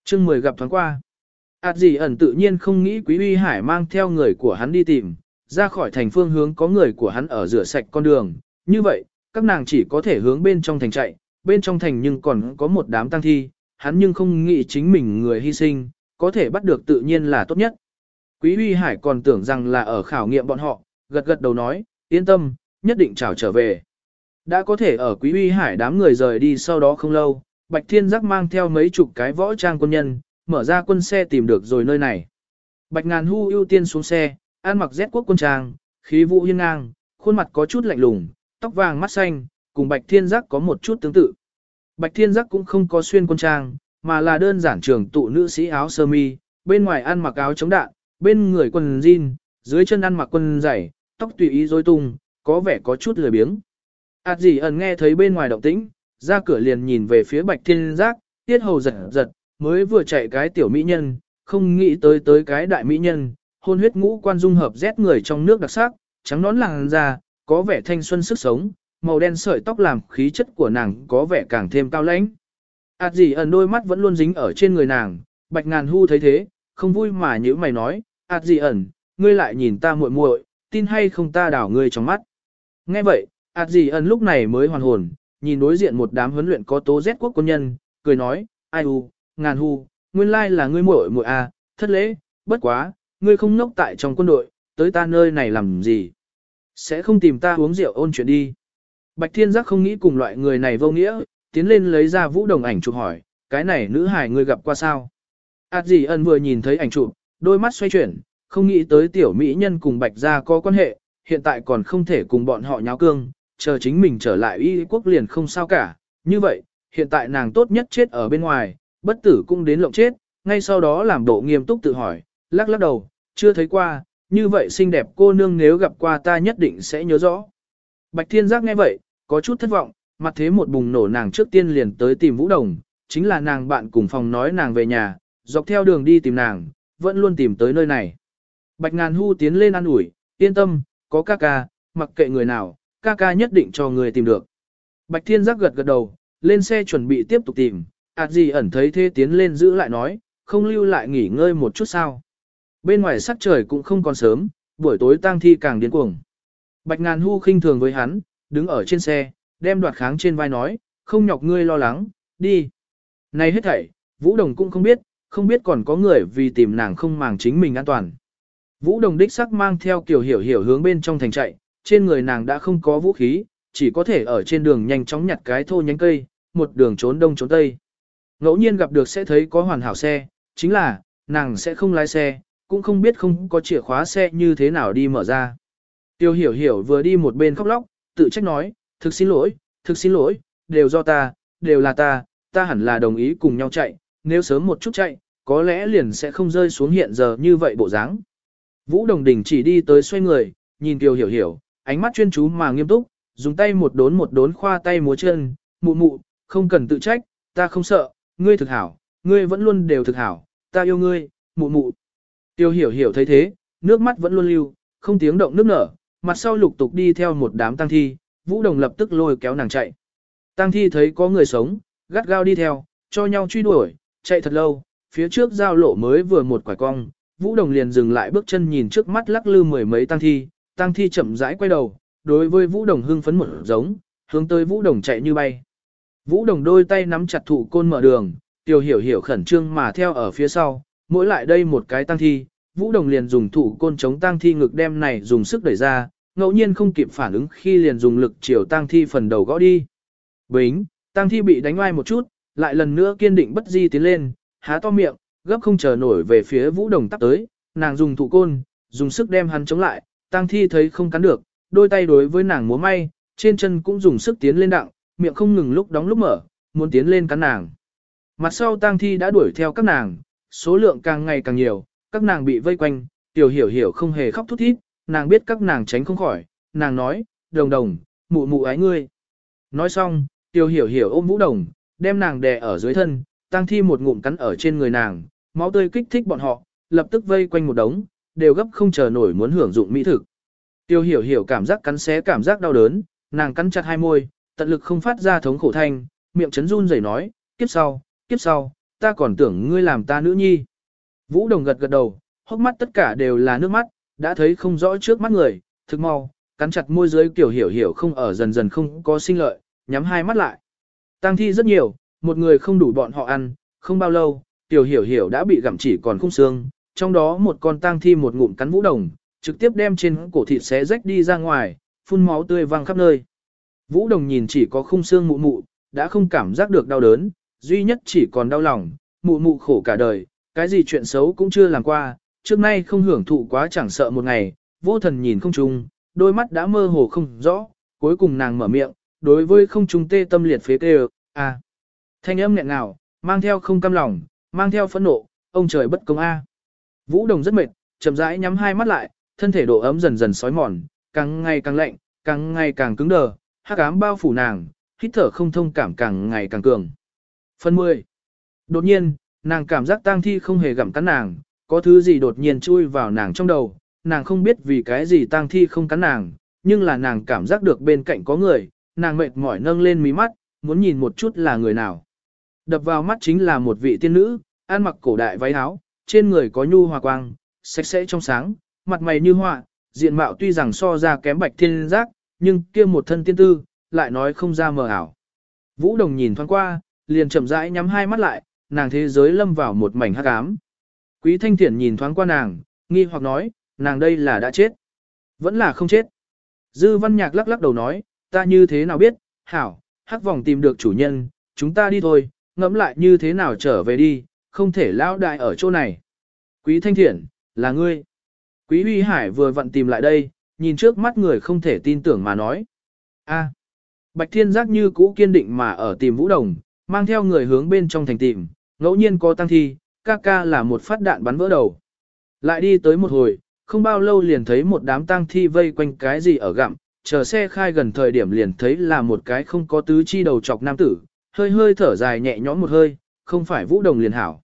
chương 10 gặp thoáng qua. Ảt gì ẩn tự nhiên không nghĩ quý uy hải mang theo người của hắn đi tìm, ra khỏi thành phương hướng có người của hắn ở rửa sạch con đường, như vậy, các nàng chỉ có thể hướng bên trong thành chạy, bên trong thành nhưng còn có một đám tăng thi, hắn nhưng không nghĩ chính mình người hy sinh, có thể bắt được tự nhiên là tốt nhất. Quý Uy Hải còn tưởng rằng là ở khảo nghiệm bọn họ, gật gật đầu nói, yên tâm, nhất định chào trở về. Đã có thể ở Quý uy Hải đám người rời đi sau đó không lâu, Bạch Thiên Giác mang theo mấy chục cái võ trang quân nhân, mở ra quân xe tìm được rồi nơi này. Bạch Ngàn Hu ưu tiên xuống xe, ăn mặc rét quốc quân trang, khí vũ hiên ngang, khuôn mặt có chút lạnh lùng, tóc vàng mắt xanh, cùng Bạch Thiên Giác có một chút tương tự. Bạch Thiên Giác cũng không có xuyên quân trang, mà là đơn giản trường tụ nữ sĩ áo sơ mi, bên ngoài ăn mặc áo chống đạn, bên người quần jean, dưới chân ăn mặc quần giày, tóc tùy ý rối tung, có vẻ có chút lười biếng. Ảt gì ẩn nghe thấy bên ngoài động tĩnh, ra cửa liền nhìn về phía bạch thiên giác, tiết hầu giật giật, mới vừa chạy cái tiểu mỹ nhân, không nghĩ tới tới cái đại mỹ nhân, hôn huyết ngũ quan dung hợp rét người trong nước đặc sắc, trắng nón làn da, có vẻ thanh xuân sức sống, màu đen sợi tóc làm khí chất của nàng có vẻ càng thêm cao lãnh. Ảt gì ẩn đôi mắt vẫn luôn dính ở trên người nàng, bạch ngàn hu thấy thế, không vui mà như mày nói, ạt gì ẩn, ngươi lại nhìn ta muội muội, tin hay không ta đảo ngươi trong mắt. Nghe vậy, Hạt gì ẩn lúc này mới hoàn hồn, nhìn đối diện một đám huấn luyện có tố rét quốc quân nhân, cười nói, ai u, ngàn hu, nguyên lai là ngươi muội muội à, thất lễ, bất quá, ngươi không nốc tại trong quân đội, tới ta nơi này làm gì. Sẽ không tìm ta uống rượu ôn chuyện đi. Bạch Thiên Giác không nghĩ cùng loại người này vô nghĩa, tiến lên lấy ra vũ đồng ảnh chụp hỏi, cái này nữ hải ngươi gặp qua sao? Ảt gì ẩn vừa nhìn thấy ảnh chụp, đôi mắt xoay chuyển, không nghĩ tới tiểu mỹ nhân cùng bạch gia có quan hệ, hiện tại còn không thể cùng bọn họ nháo cương, chờ chính mình trở lại y quốc liền không sao cả. Như vậy, hiện tại nàng tốt nhất chết ở bên ngoài, bất tử cũng đến lộng chết, ngay sau đó làm độ nghiêm túc tự hỏi, lắc lắc đầu, chưa thấy qua, như vậy xinh đẹp cô nương nếu gặp qua ta nhất định sẽ nhớ rõ. Bạch Thiên Giác nghe vậy, có chút thất vọng, mặt thế một bùng nổ nàng trước tiên liền tới tìm Vũ Đồng, chính là nàng bạn cùng phòng nói nàng về nhà, dọc theo đường đi tìm nàng, vẫn luôn tìm tới nơi này. Bạch ngàn hu tiến lên ăn ủi, yên tâm, có ca ca, mặc kệ người nào, ca ca nhất định cho người tìm được. Bạch thiên giác gật gật đầu, lên xe chuẩn bị tiếp tục tìm, ạt gì ẩn thấy thế tiến lên giữ lại nói, không lưu lại nghỉ ngơi một chút sao. Bên ngoài sắc trời cũng không còn sớm, buổi tối tang thi càng điên cuồng. Bạch ngàn hu khinh thường với hắn, đứng ở trên xe, đem đoạt kháng trên vai nói, không nhọc ngươi lo lắng, đi. Này hết thảy, Vũ Đồng cũng không biết, không biết còn có người vì tìm nàng không màng chính mình an toàn. Vũ Đồng đích sắc mang theo kiểu hiểu hiểu hướng bên trong thành chạy, trên người nàng đã không có vũ khí, chỉ có thể ở trên đường nhanh chóng nhặt cái thô nhánh cây, một đường trốn đông trốn tây. Ngẫu nhiên gặp được sẽ thấy có hoàn hảo xe, chính là, nàng sẽ không lái xe, cũng không biết không có chìa khóa xe như thế nào đi mở ra. Tiêu hiểu hiểu vừa đi một bên khóc lóc, tự trách nói, thực xin lỗi, thực xin lỗi, đều do ta, đều là ta, ta hẳn là đồng ý cùng nhau chạy, nếu sớm một chút chạy, có lẽ liền sẽ không rơi xuống hiện giờ như vậy bộ dáng. Vũ Đồng Đình chỉ đi tới xoay người, nhìn Tiêu Hiểu Hiểu, ánh mắt chuyên chú mà nghiêm túc, dùng tay một đốn một đốn khoa tay múa chân, mụ mụ, không cần tự trách, ta không sợ, ngươi thực hảo, ngươi vẫn luôn đều thực hảo, ta yêu ngươi, mụ mụ. Tiêu Hiểu Hiểu thấy thế, nước mắt vẫn luôn lưu, không tiếng động nước nở, mặt sau lục tục đi theo một đám tăng thi, Vũ Đồng lập tức lôi kéo nàng chạy. Tăng thi thấy có người sống, gắt gao đi theo, cho nhau truy đuổi, chạy thật lâu, phía trước giao lộ mới vừa một quải cong, Vũ Đồng liền dừng lại bước chân nhìn trước mắt lắc lư mười mấy tăng thi, tăng thi chậm rãi quay đầu, đối với Vũ Đồng hưng phấn một giống, hướng tới Vũ Đồng chạy như bay. Vũ Đồng đôi tay nắm chặt thụ côn mở đường, Tiêu Hiểu Hiểu khẩn trương mà theo ở phía sau, mỗi lại đây một cái tăng thi, Vũ Đồng liền dùng thụ côn chống tăng thi ngực đem này dùng sức đẩy ra, ngẫu nhiên không kịp phản ứng khi liền dùng lực chiều tăng thi phần đầu gõ đi. Bính, tăng thi bị đánh oai một chút, lại lần nữa kiên định bất di tiến lên, há to miệng, gấp không chờ nổi về phía Vũ Đồng tắt tới, nàng dùng thụ côn, dùng sức đem hắn chống lại, Tang thi thấy không cắn được, đôi tay đối với nàng múa may, trên chân cũng dùng sức tiến lên đặng, miệng không ngừng lúc đóng lúc mở, muốn tiến lên cắn nàng. Mặt sau tang thi đã đuổi theo các nàng, số lượng càng ngày càng nhiều, các nàng bị vây quanh, tiểu hiểu hiểu không hề khóc thút thít, nàng biết các nàng tránh không khỏi, nàng nói, đồng đồng, mụ mụ ái ngươi. Nói xong, tiểu hiểu hiểu ôm vũ đồng, đem nàng đè ở dưới thân, tang thi một ngụm cắn ở trên người nàng, máu tươi kích thích bọn họ, lập tức vây quanh một đống, đều gấp không chờ nổi muốn hưởng dụng mỹ thực. Tiêu hiểu hiểu cảm giác cắn xé cảm giác đau đớn, nàng cắn chặt hai môi, tận lực không phát ra thống khổ thanh, miệng chấn run rẩy nói, kiếp sau, kiếp sau, ta còn tưởng ngươi làm ta nữ nhi. Vũ Đồng gật gật đầu, hốc mắt tất cả đều là nước mắt, đã thấy không rõ trước mắt người, thực mau, cắn chặt môi dưới kiểu hiểu hiểu không ở dần dần không có sinh lợi, nhắm hai mắt lại. Tăng thi rất nhiều, một người không đủ bọn họ ăn, không bao lâu, tiểu hiểu hiểu đã bị gặm chỉ còn khung xương, trong đó một con tang thi một ngụm cắn Vũ Đồng, trực tiếp đem trên cổ thịt xé rách đi ra ngoài, phun máu tươi văng khắp nơi. Vũ Đồng nhìn chỉ có khung xương mụ mụ, đã không cảm giác được đau đớn, duy nhất chỉ còn đau lòng, mụ mụ khổ cả đời, cái gì chuyện xấu cũng chưa làm qua, trước nay không hưởng thụ quá chẳng sợ một ngày, vô thần nhìn không trung, đôi mắt đã mơ hồ không rõ, cuối cùng nàng mở miệng, đối với không trung tê tâm liệt phế kêu, à. Thanh âm nghẹn nào mang theo không cam lòng, mang theo phẫn nộ, ông trời bất công a. Vũ Đồng rất mệt, chậm rãi nhắm hai mắt lại, thân thể độ ấm dần dần sói mòn, càng ngày càng lạnh, càng ngày càng cứng đờ, hắc ám bao phủ nàng, hít thở không thông cảm càng ngày càng cường. Phần 10. Đột nhiên, nàng cảm giác tang thi không hề gặm cắn nàng, có thứ gì đột nhiên chui vào nàng trong đầu, nàng không biết vì cái gì tang thi không cắn nàng, nhưng là nàng cảm giác được bên cạnh có người, nàng mệt mỏi nâng lên mí mắt, muốn nhìn một chút là người nào. Đập vào mắt chính là một vị tiên nữ, ăn mặc cổ đại váy áo, trên người có nhu hòa quang, sạch sẽ trong sáng, mặt mày như họa, diện mạo tuy rằng so ra kém bạch thiên giác, nhưng kia một thân tiên tư, lại nói không ra mờ ảo. Vũ Đồng nhìn thoáng qua, liền chậm rãi nhắm hai mắt lại, nàng thế giới lâm vào một mảnh hắc ám. Quý Thanh Thiển nhìn thoáng qua nàng, nghi hoặc nói, nàng đây là đã chết. Vẫn là không chết. Dư Văn Nhạc lắc lắc đầu nói, ta như thế nào biết, hảo, hắc vòng tìm được chủ nhân, chúng ta đi thôi, ngẫm lại như thế nào trở về đi, không thể lão đại ở chỗ này. Quý Thanh Thiển, là ngươi. Quý Huy Hải vừa vặn tìm lại đây, nhìn trước mắt người không thể tin tưởng mà nói. a Bạch Thiên Giác như cũ kiên định mà ở tìm Vũ Đồng, mang theo người hướng bên trong thành tìm, ngẫu nhiên có tăng thi, ca ca là một phát đạn bắn vỡ đầu. Lại đi tới một hồi, không bao lâu liền thấy một đám tăng thi vây quanh cái gì ở gặm, chờ xe khai gần thời điểm liền thấy là một cái không có tứ chi đầu chọc nam tử, hơi hơi thở dài nhẹ nhõm một hơi, không phải Vũ Đồng liền hảo.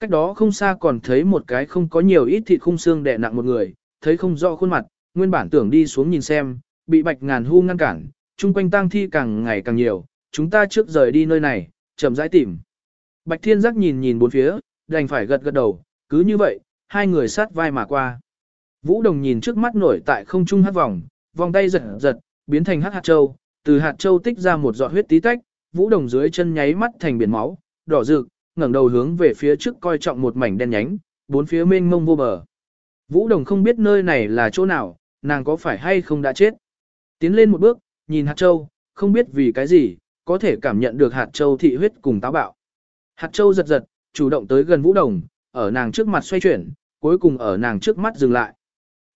Cách đó không xa còn thấy một cái không có nhiều ít thịt khung xương đè nặng một người, thấy không rõ khuôn mặt, nguyên bản tưởng đi xuống nhìn xem, bị bạch ngàn hu ngăn cản, chung quanh tang thi càng ngày càng nhiều, chúng ta trước rời đi nơi này, chậm rãi tìm. Bạch thiên giác nhìn nhìn bốn phía, đành phải gật gật đầu, cứ như vậy, hai người sát vai mà qua. Vũ đồng nhìn trước mắt nổi tại không trung hát vòng, vòng tay giật giật, biến thành hát hạt châu, từ hạt châu tích ra một giọt huyết tí tách, vũ đồng dưới chân nháy mắt thành biển máu, đỏ rực, ngẩng đầu hướng về phía trước coi trọng một mảnh đen nhánh, bốn phía mênh mông vô bờ. Vũ Đồng không biết nơi này là chỗ nào, nàng có phải hay không đã chết. Tiến lên một bước, nhìn hạt châu, không biết vì cái gì, có thể cảm nhận được hạt châu thị huyết cùng táo bạo. Hạt châu giật giật, chủ động tới gần Vũ Đồng, ở nàng trước mặt xoay chuyển, cuối cùng ở nàng trước mắt dừng lại.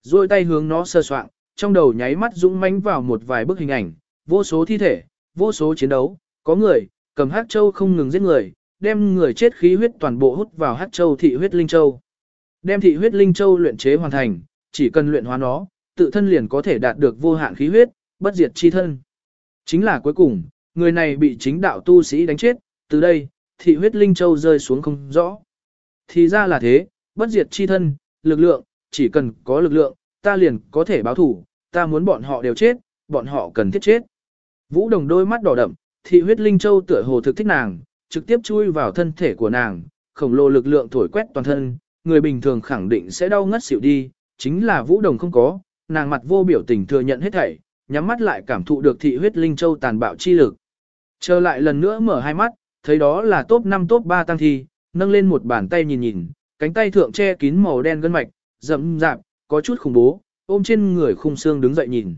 Rồi tay hướng nó sơ soạn, trong đầu nháy mắt dũng mãnh vào một vài bức hình ảnh, vô số thi thể, vô số chiến đấu, có người, cầm hạt châu không ngừng giết người, đem người chết khí huyết toàn bộ hút vào hát châu thị huyết linh châu. Đem thị huyết linh châu luyện chế hoàn thành, chỉ cần luyện hóa nó, tự thân liền có thể đạt được vô hạn khí huyết, bất diệt chi thân. Chính là cuối cùng, người này bị chính đạo tu sĩ đánh chết, từ đây, thị huyết linh châu rơi xuống không rõ. Thì ra là thế, bất diệt chi thân, lực lượng, chỉ cần có lực lượng, ta liền có thể báo thủ, ta muốn bọn họ đều chết, bọn họ cần thiết chết. Vũ đồng đôi mắt đỏ đậm, thị huyết linh châu tựa hồ thực thích nàng, trực tiếp chui vào thân thể của nàng, khổng lồ lực lượng thổi quét toàn thân, người bình thường khẳng định sẽ đau ngất xỉu đi, chính là vũ đồng không có, nàng mặt vô biểu tình thừa nhận hết thảy, nhắm mắt lại cảm thụ được thị huyết linh châu tàn bạo chi lực. Trở lại lần nữa mở hai mắt, thấy đó là top 5 top 3 tăng thi, nâng lên một bàn tay nhìn nhìn, cánh tay thượng che kín màu đen gân mạch, rậm rạp, có chút khủng bố, ôm trên người khung xương đứng dậy nhìn.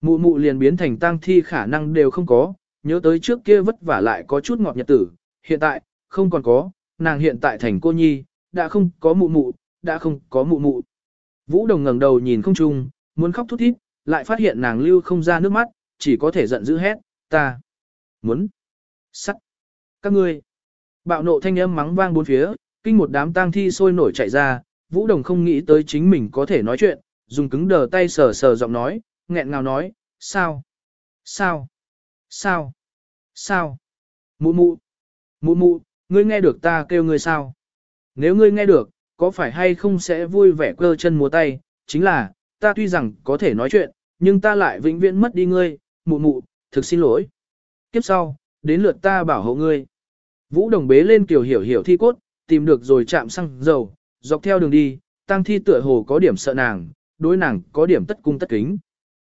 Mụ mụ liền biến thành tăng thi khả năng đều không có, nhớ tới trước kia vất vả lại có chút ngọt nhật tử, hiện tại, không còn có, nàng hiện tại thành cô nhi, đã không có mụ mụ, đã không có mụ mụ. Vũ Đồng ngẩng đầu nhìn không trung, muốn khóc thút thít, lại phát hiện nàng lưu không ra nước mắt, chỉ có thể giận dữ hét, ta muốn sắt các ngươi. Bạo nộ thanh âm mắng vang bốn phía, kinh một đám tang thi sôi nổi chạy ra, Vũ Đồng không nghĩ tới chính mình có thể nói chuyện, dùng cứng đờ tay sờ sờ giọng nói, nghẹn ngào nói, sao? Sao? Sao? Sao? Mụ mụ! Mụ mụ, ngươi nghe được ta kêu ngươi sao? Nếu ngươi nghe được, có phải hay không sẽ vui vẻ cơ chân múa tay? Chính là, ta tuy rằng có thể nói chuyện, nhưng ta lại vĩnh viễn mất đi ngươi, mụ mụ, thực xin lỗi. Kiếp sau, đến lượt ta bảo hộ ngươi. Vũ Đồng bế lên kiểu hiểu hiểu thi cốt, tìm được rồi chạm xăng dầu, dọc theo đường đi, tăng thi tựa hồ có điểm sợ nàng, đối nàng có điểm tất cung tất kính.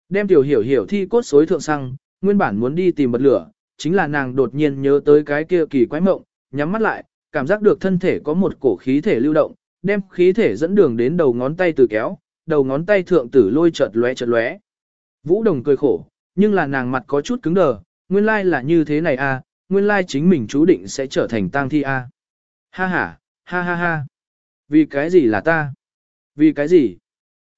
Đem tiểu hiểu hiểu thi cốt xối thượng xăng, nguyên bản muốn đi tìm bật lửa, chính là nàng đột nhiên nhớ tới cái kia kỳ quái mộng, nhắm mắt lại, cảm giác được thân thể có một cổ khí thể lưu động, đem khí thể dẫn đường đến đầu ngón tay từ kéo, đầu ngón tay thượng tử lôi chợt lóe chợt lóe. Vũ Đồng cười khổ, nhưng là nàng mặt có chút cứng đờ, nguyên lai là như thế này à, nguyên lai chính mình chú định sẽ trở thành tang thi a. Ha ha, ha ha ha. Vì cái gì là ta? Vì cái gì?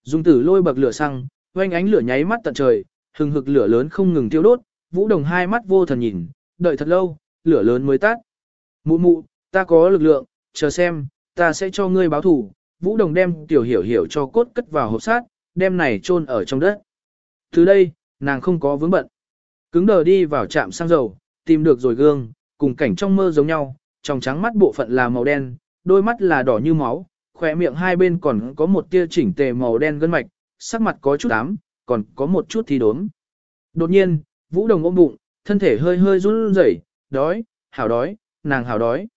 Dung tử lôi bậc lửa xăng, oanh ánh lửa nháy mắt tận trời, hừng hực lửa lớn không ngừng tiêu đốt, vũ đồng hai mắt vô thần nhìn, đợi thật lâu, lửa lớn mới tắt. Mụ mụ, ta có lực lượng, chờ xem, ta sẽ cho ngươi báo thủ. Vũ đồng đem tiểu hiểu hiểu cho cốt cất vào hộp sát, đem này chôn ở trong đất. Từ đây, nàng không có vướng bận. Cứng đờ đi vào trạm xăng dầu, tìm được rồi gương, cùng cảnh trong mơ giống nhau, trong trắng mắt bộ phận là màu đen, đôi mắt là đỏ như máu, khỏe miệng hai bên còn có một tia chỉnh tề màu đen gân mạch, sắc mặt có chút ám, còn có một chút thi đốm. Đột nhiên, Vũ Đồng ôm bụng, thân thể hơi hơi run rẩy, đói, hảo đói, nàng hảo đói.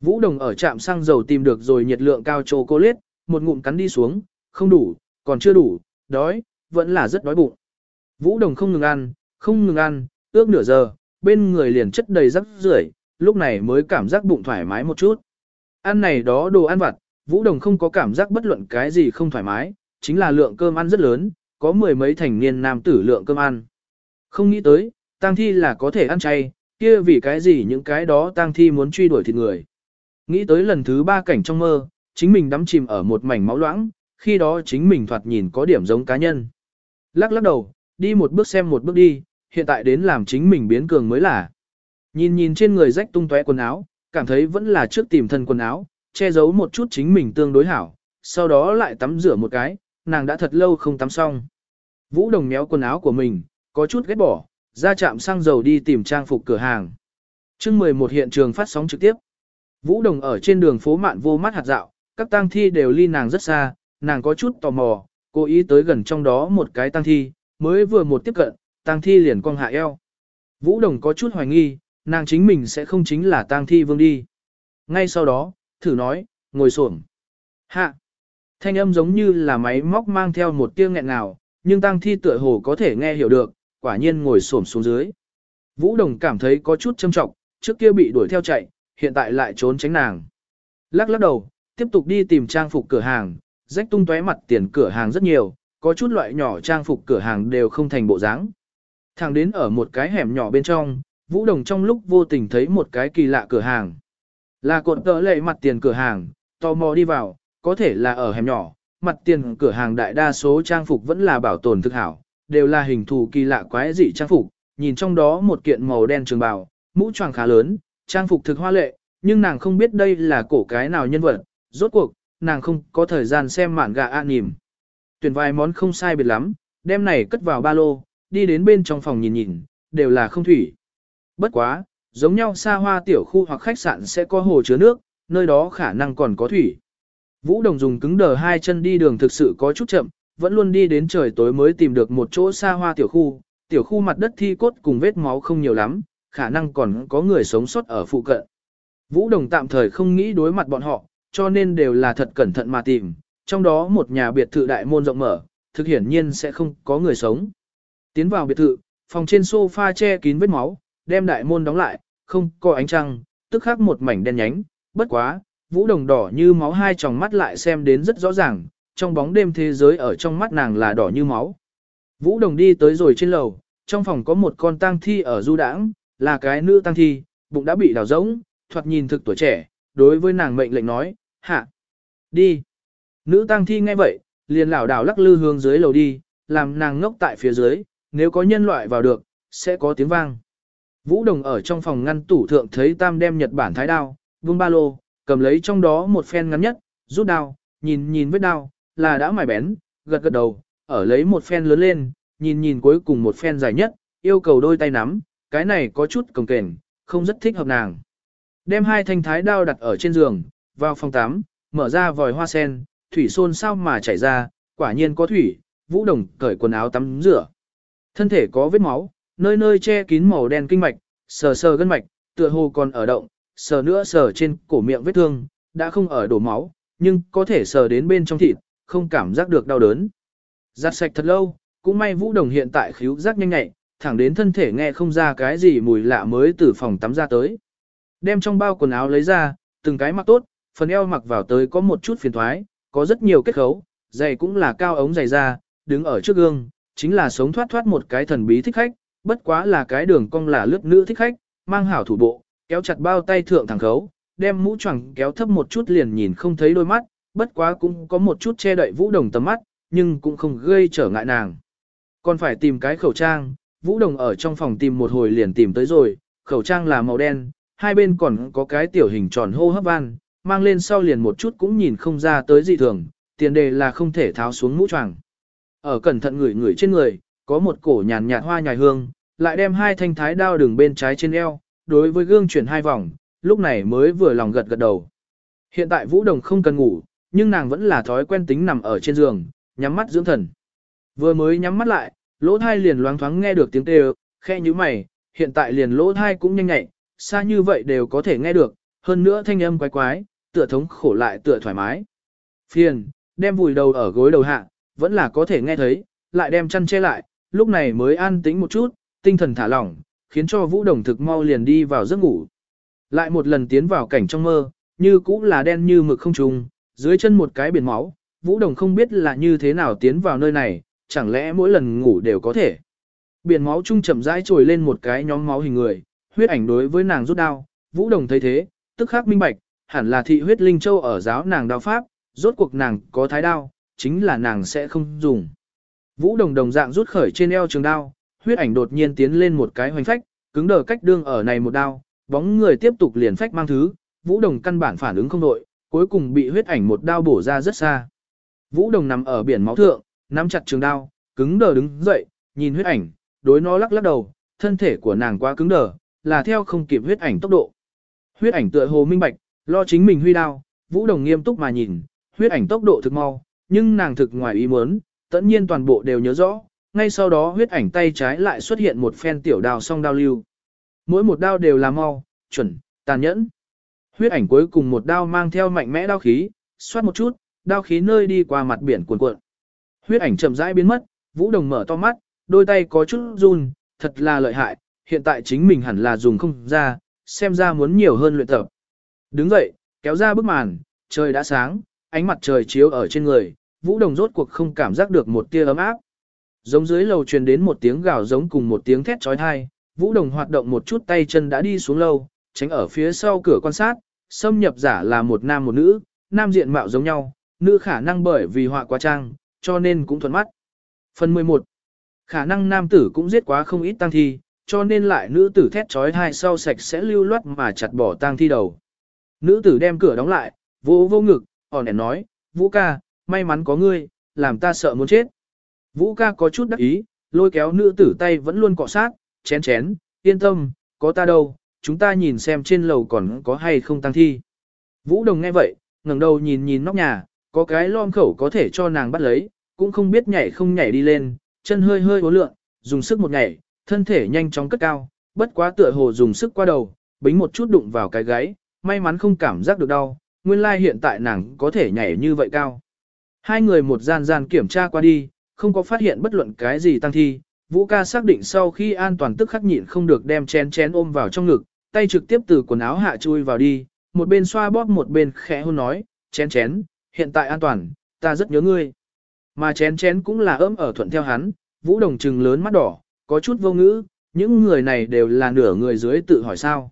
Vũ Đồng ở trạm xăng dầu tìm được rồi nhiệt lượng cao chocolate, một ngụm cắn đi xuống, không đủ, còn chưa đủ, đói, vẫn là rất đói bụng. Vũ Đồng không ngừng ăn, không ngừng ăn, ước nửa giờ, bên người liền chất đầy rắc rưởi, lúc này mới cảm giác bụng thoải mái một chút. Ăn này đó đồ ăn vặt, Vũ Đồng không có cảm giác bất luận cái gì không thoải mái, chính là lượng cơm ăn rất lớn, có mười mấy thành niên nam tử lượng cơm ăn. Không nghĩ tới, tang thi là có thể ăn chay, kia vì cái gì những cái đó tang thi muốn truy đuổi thịt người. Nghĩ tới lần thứ ba cảnh trong mơ, chính mình đắm chìm ở một mảnh máu loãng, khi đó chính mình thoạt nhìn có điểm giống cá nhân. Lắc lắc đầu, đi một bước xem một bước đi, hiện tại đến làm chính mình biến cường mới là. Nhìn nhìn trên người rách tung tóe quần áo, cảm thấy vẫn là trước tìm thân quần áo, che giấu một chút chính mình tương đối hảo, sau đó lại tắm rửa một cái, nàng đã thật lâu không tắm xong. Vũ đồng méo quần áo của mình, có chút ghét bỏ, ra chạm xăng dầu đi tìm trang phục cửa hàng. chương 11 hiện trường phát sóng trực tiếp. Vũ đồng ở trên đường phố mạn vô mắt hạt dạo, các tang thi đều ly nàng rất xa, nàng có chút tò mò, cố ý tới gần trong đó một cái tang thi, mới vừa một tiếp cận, tang thi liền cong hạ eo. Vũ Đồng có chút hoài nghi, nàng chính mình sẽ không chính là tang thi vương đi. Ngay sau đó, thử nói, ngồi xổm. Hạ. Thanh âm giống như là máy móc mang theo một tiếng nghẹn ngào, nhưng tang thi tựa hồ có thể nghe hiểu được, quả nhiên ngồi xổm xuống dưới. Vũ Đồng cảm thấy có chút châm trọng, trước kia bị đuổi theo chạy, hiện tại lại trốn tránh nàng. Lắc lắc đầu, tiếp tục đi tìm trang phục cửa hàng, rách tung tóe mặt tiền cửa hàng rất nhiều, có chút loại nhỏ trang phục cửa hàng đều không thành bộ dáng. Thẳng đến ở một cái hẻm nhỏ bên trong, Vũ Đồng trong lúc vô tình thấy một cái kỳ lạ cửa hàng. Là cột tờ lệ mặt tiền cửa hàng, tò mò đi vào, có thể là ở hẻm nhỏ, mặt tiền cửa hàng đại đa số trang phục vẫn là bảo tồn thực hảo, đều là hình thù kỳ lạ quái dị trang phục, nhìn trong đó một kiện màu đen trường bào, mũ choàng khá lớn, trang phục thực hoa lệ, nhưng nàng không biết đây là cổ cái nào nhân vật, rốt cuộc, nàng không có thời gian xem mạn gà an nìm. Tuyển vài món không sai biệt lắm, đem này cất vào ba lô, đi đến bên trong phòng nhìn nhìn, đều là không thủy. Bất quá, giống nhau xa hoa tiểu khu hoặc khách sạn sẽ có hồ chứa nước, nơi đó khả năng còn có thủy. Vũ Đồng dùng cứng đờ hai chân đi đường thực sự có chút chậm, vẫn luôn đi đến trời tối mới tìm được một chỗ xa hoa tiểu khu, tiểu khu mặt đất thi cốt cùng vết máu không nhiều lắm, khả năng còn có người sống sót ở phụ cận. Vũ Đồng tạm thời không nghĩ đối mặt bọn họ, cho nên đều là thật cẩn thận mà tìm, trong đó một nhà biệt thự đại môn rộng mở, thực hiển nhiên sẽ không có người sống. Tiến vào biệt thự, phòng trên sofa che kín vết máu, đem đại môn đóng lại, không có ánh trăng, tức khắc một mảnh đen nhánh, bất quá, vũ đồng đỏ như máu hai tròng mắt lại xem đến rất rõ ràng, trong bóng đêm thế giới ở trong mắt nàng là đỏ như máu. Vũ đồng đi tới rồi trên lầu, trong phòng có một con tang thi ở du đãng, là cái nữ tang thi, bụng đã bị đào rỗng, thoạt nhìn thực tuổi trẻ, đối với nàng mệnh lệnh nói, hạ, đi. Nữ tang thi nghe vậy, liền lảo đảo lắc lư hướng dưới lầu đi, làm nàng ngốc tại phía dưới, nếu có nhân loại vào được, sẽ có tiếng vang. Vũ Đồng ở trong phòng ngăn tủ thượng thấy Tam đem Nhật Bản thái đao, vung ba lô, cầm lấy trong đó một phen ngắn nhất, rút đao, nhìn nhìn vết đao, là đã mài bén, gật gật đầu, ở lấy một phen lớn lên, nhìn nhìn cuối cùng một phen dài nhất, yêu cầu đôi tay nắm, cái này có chút cồng kềnh, không rất thích hợp nàng. Đem hai thanh thái đao đặt ở trên giường, vào phòng tắm, mở ra vòi hoa sen, thủy xôn sao mà chảy ra, quả nhiên có thủy, Vũ Đồng cởi quần áo tắm rửa. Thân thể có vết máu, nơi nơi che kín màu đen kinh mạch, sờ sờ gân mạch, tựa hồ còn ở động, sờ nữa sờ trên cổ miệng vết thương, đã không ở đổ máu, nhưng có thể sờ đến bên trong thịt, không cảm giác được đau đớn. Giặt sạch thật lâu, cũng may Vũ Đồng hiện tại khíu giác nhanh nhạy, thẳng đến thân thể nghe không ra cái gì mùi lạ mới từ phòng tắm ra tới. Đem trong bao quần áo lấy ra, từng cái mặc tốt, phần eo mặc vào tới có một chút phiền thoái, có rất nhiều kết khấu, giày cũng là cao ống giày da, đứng ở trước gương, chính là sống thoát thoát một cái thần bí thích khách, bất quá là cái đường cong là lướt nữ thích khách, mang hảo thủ bộ, kéo chặt bao tay thượng thẳng khấu, đem mũ choàng kéo thấp một chút liền nhìn không thấy đôi mắt, bất quá cũng có một chút che đậy vũ đồng tầm mắt, nhưng cũng không gây trở ngại nàng. Còn phải tìm cái khẩu trang, vũ đồng ở trong phòng tìm một hồi liền tìm tới rồi, khẩu trang là màu đen, hai bên còn có cái tiểu hình tròn hô hấp van, mang lên sau liền một chút cũng nhìn không ra tới dị thường, tiền đề là không thể tháo xuống mũ choàng. Ở cẩn thận người người trên người, có một cổ nhàn nhạt hoa nhài hương, lại đem hai thanh thái đao đường bên trái trên eo, đối với gương chuyển hai vòng, lúc này mới vừa lòng gật gật đầu. Hiện tại Vũ Đồng không cần ngủ, nhưng nàng vẫn là thói quen tính nằm ở trên giường, nhắm mắt dưỡng thần. Vừa mới nhắm mắt lại, lỗ thai liền loáng thoáng nghe được tiếng kêu, khe như mày, hiện tại liền lỗ thai cũng nhanh nhạy, xa như vậy đều có thể nghe được, hơn nữa thanh âm quái quái, tựa thống khổ lại tựa thoải mái. Phiền, đem vùi đầu ở gối đầu hạ, vẫn là có thể nghe thấy, lại đem chăn che lại, lúc này mới an tĩnh một chút, tinh thần thả lỏng, khiến cho Vũ Đồng thực mau liền đi vào giấc ngủ. Lại một lần tiến vào cảnh trong mơ, như cũ là đen như mực không trùng, dưới chân một cái biển máu, Vũ Đồng không biết là như thế nào tiến vào nơi này, chẳng lẽ mỗi lần ngủ đều có thể. Biển máu trung chậm rãi trồi lên một cái nhóm máu hình người, huyết ảnh đối với nàng rút đao, Vũ Đồng thấy thế, tức khắc minh bạch, hẳn là thị huyết linh châu ở giáo nàng đao pháp, rốt cuộc nàng có thái đao, chính là nàng sẽ không dùng. Vũ Đồng đồng dạng rút khởi trên eo trường đao, huyết ảnh đột nhiên tiến lên một cái hoành phách, cứng đờ cách đương ở này một đao, bóng người tiếp tục liền phách mang thứ, Vũ Đồng căn bản phản ứng không đội, cuối cùng bị huyết ảnh một đao bổ ra rất xa. Vũ Đồng nằm ở biển máu thượng, nắm chặt trường đao, cứng đờ đứng dậy, nhìn huyết ảnh, đối nó lắc lắc đầu, thân thể của nàng quá cứng đờ, là theo không kịp huyết ảnh tốc độ. Huyết ảnh tựa hồ minh bạch, lo chính mình huy đao, Vũ Đồng nghiêm túc mà nhìn, huyết ảnh tốc độ thực mau, nhưng nàng thực ngoài ý muốn, tất nhiên toàn bộ đều nhớ rõ, ngay sau đó huyết ảnh tay trái lại xuất hiện một phen tiểu đao song đao lưu. Mỗi một đao đều là mau, chuẩn, tàn nhẫn. Huyết ảnh cuối cùng một đao mang theo mạnh mẽ đao khí, xoát một chút, đao khí nơi đi qua mặt biển cuồn cuộn. Huyết ảnh chậm rãi biến mất, Vũ Đồng mở to mắt, đôi tay có chút run, thật là lợi hại, hiện tại chính mình hẳn là dùng không ra, xem ra muốn nhiều hơn luyện tập. Đứng dậy, kéo ra bức màn, trời đã sáng, ánh mặt trời chiếu ở trên người, Vũ Đồng rốt cuộc không cảm giác được một tia ấm áp. Giống dưới lầu truyền đến một tiếng gào giống cùng một tiếng thét chói tai Vũ Đồng hoạt động một chút tay chân đã đi xuống lâu, tránh ở phía sau cửa quan sát, xâm nhập giả là một nam một nữ, nam diện mạo giống nhau, nữ khả năng bởi vì họa quá trang, cho nên cũng thuận mắt. Phần 11. Khả năng nam tử cũng giết quá không ít tăng thi, cho nên lại nữ tử thét trói hai sau sạch sẽ lưu loát mà chặt bỏ tang thi đầu. Nữ tử đem cửa đóng lại, vô vô ngực, hòn đèn nói, Vũ ca, may mắn có ngươi, làm ta sợ muốn chết. Vũ ca có chút đắc ý, lôi kéo nữ tử tay vẫn luôn cọ sát, chén chén, yên tâm, có ta đâu, chúng ta nhìn xem trên lầu còn có hay không tăng thi. Vũ đồng nghe vậy, ngẩng đầu nhìn nhìn nóc nhà, có cái lom khẩu có thể cho nàng bắt lấy, cũng không biết nhảy không nhảy đi lên, chân hơi hơi hố lượng, dùng sức một nhảy, thân thể nhanh chóng cất cao, bất quá tựa hồ dùng sức qua đầu, bính một chút đụng vào cái gáy, may mắn không cảm giác được đau, nguyên lai hiện tại nàng có thể nhảy như vậy cao. Hai người một gian gian kiểm tra qua đi, không có phát hiện bất luận cái gì tăng thi, Vũ ca xác định sau khi an toàn tức khắc nhịn không được đem chén chén ôm vào trong ngực, tay trực tiếp từ quần áo hạ chui vào đi, một bên xoa bóp một bên khẽ hôn nói, chén chén, hiện tại an toàn, ta rất nhớ ngươi. Mà chén chén cũng là ấm ở thuận theo hắn, Vũ Đồng trừng lớn mắt đỏ, có chút vô ngữ, những người này đều là nửa người dưới tự hỏi sao.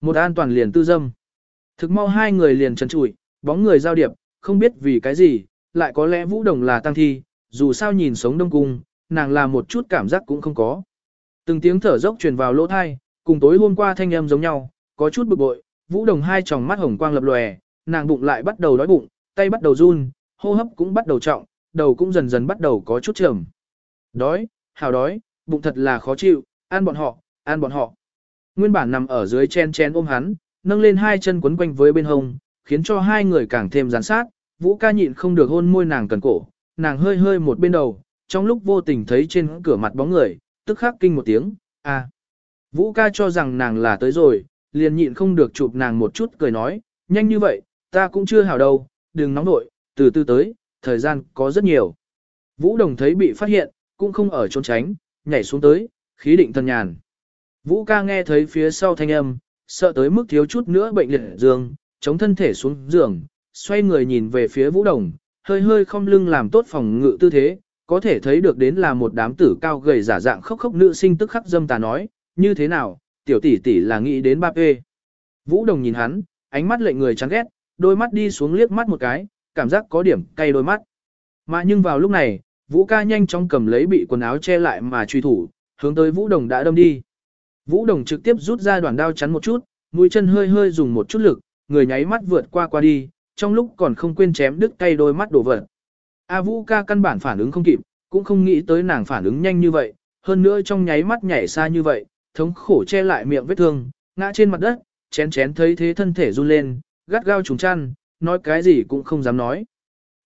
Một an toàn liền tư dâm. Thực mau hai người liền trần trụi, bóng người giao điệp, không biết vì cái gì, lại có lẽ Vũ Đồng là tăng thi, dù sao nhìn sống đông cung, nàng là một chút cảm giác cũng không có. Từng tiếng thở dốc truyền vào lỗ thai, cùng tối hôm qua thanh âm giống nhau, có chút bực bội, Vũ Đồng hai tròng mắt hồng quang lập lòe, nàng bụng lại bắt đầu đói bụng, tay bắt đầu run, hô hấp cũng bắt đầu trọng, đầu cũng dần dần bắt đầu có chút trầm. Đói, hào đói, bụng thật là khó chịu, ăn bọn họ, ăn bọn họ. Nguyên bản nằm ở dưới chen chen ôm hắn, nâng lên hai chân quấn quanh với bên hông, khiến cho hai người càng thêm gián sát, Vũ ca nhịn không được hôn môi nàng cần cổ, nàng hơi hơi một bên đầu, trong lúc vô tình thấy trên cửa mặt bóng người, tức khắc kinh một tiếng, à. Vũ ca cho rằng nàng là tới rồi, liền nhịn không được chụp nàng một chút cười nói, nhanh như vậy, ta cũng chưa hảo đâu, đừng nóng nội, từ từ tới, thời gian có rất nhiều. Vũ đồng thấy bị phát hiện, cũng không ở trốn tránh, nhảy xuống tới, khí định thần nhàn. Vũ ca nghe thấy phía sau thanh âm, sợ tới mức thiếu chút nữa bệnh liệt giường chống thân thể xuống giường, xoay người nhìn về phía vũ đồng, hơi hơi không lưng làm tốt phòng ngự tư thế, có thể thấy được đến là một đám tử cao gầy giả dạng khóc khóc nữ sinh tức khắc dâm tà nói, như thế nào, tiểu tỷ tỷ là nghĩ đến ba phê. Vũ đồng nhìn hắn, ánh mắt lệnh người chán ghét, đôi mắt đi xuống liếc mắt một cái, cảm giác có điểm cay đôi mắt. Mà nhưng vào lúc này, Vũ ca nhanh chóng cầm lấy bị quần áo che lại mà truy thủ, hướng tới Vũ đồng đã đâm đi. Vũ đồng trực tiếp rút ra đoàn đao chắn một chút, mũi chân hơi hơi dùng một chút lực, người nháy mắt vượt qua qua đi, trong lúc còn không quên chém đứt cay đôi mắt đổ vật. A Vũ ca căn bản phản ứng không kịp, cũng không nghĩ tới nàng phản ứng nhanh như vậy, hơn nữa trong nháy mắt nhảy xa như vậy, thống khổ che lại miệng vết thương, ngã trên mặt đất, chén chén thấy thế thân thể run lên, gắt gao trùng chăn, nói cái gì cũng không dám nói.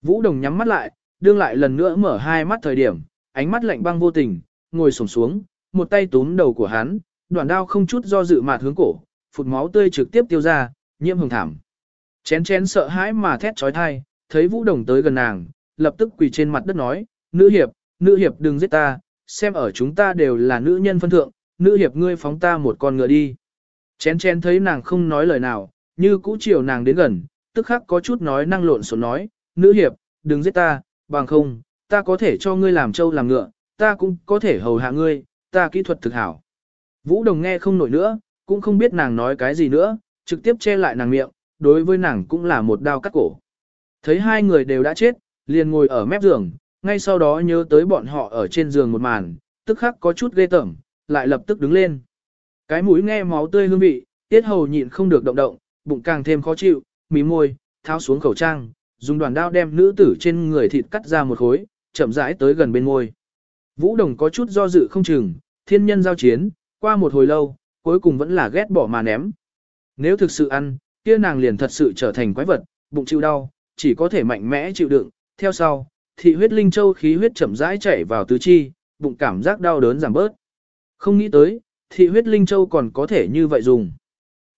Vũ Đồng nhắm mắt lại, đương lại lần nữa mở hai mắt thời điểm, ánh mắt lạnh băng vô tình, ngồi xổm xuống, một tay túm đầu của hắn, đoạn đao không chút do dự mà hướng cổ, phụt máu tươi trực tiếp tiêu ra, nhiễm hồng thảm. Chén chén sợ hãi mà thét trói thai, thấy Vũ Đồng tới gần nàng, lập tức quỳ trên mặt đất nói, nữ hiệp, nữ hiệp đừng giết ta, xem ở chúng ta đều là nữ nhân phân thượng, nữ hiệp ngươi phóng ta một con ngựa đi. Chén chén thấy nàng không nói lời nào, như cũ chiều nàng đến gần, tức khắc có chút nói năng lộn xộn nói, nữ hiệp, đừng giết ta, bằng không, ta có thể cho ngươi làm trâu làm ngựa, ta cũng có thể hầu hạ ngươi, ta kỹ thuật thực hảo. Vũ Đồng nghe không nổi nữa, cũng không biết nàng nói cái gì nữa, trực tiếp che lại nàng miệng, đối với nàng cũng là một đao cắt cổ. Thấy hai người đều đã chết, liền ngồi ở mép giường, ngay sau đó nhớ tới bọn họ ở trên giường một màn, tức khắc có chút ghê tởm, lại lập tức đứng lên. Cái mũi nghe máu tươi hương vị, tiết hầu nhịn không được động động, bụng càng thêm khó chịu, mí môi, tháo xuống khẩu trang, dùng đoàn đao đem nữ tử trên người thịt cắt ra một khối, chậm rãi tới gần bên môi. Vũ Đồng có chút do dự không chừng, thiên nhân giao chiến, qua một hồi lâu, cuối cùng vẫn là ghét bỏ mà ném. Nếu thực sự ăn, kia nàng liền thật sự trở thành quái vật, bụng chịu đau, chỉ có thể mạnh mẽ chịu đựng. Theo sau, thị huyết linh châu khí huyết chậm rãi chảy vào tứ chi, bụng cảm giác đau đớn giảm bớt. Không nghĩ tới, thị huyết linh châu còn có thể như vậy dùng.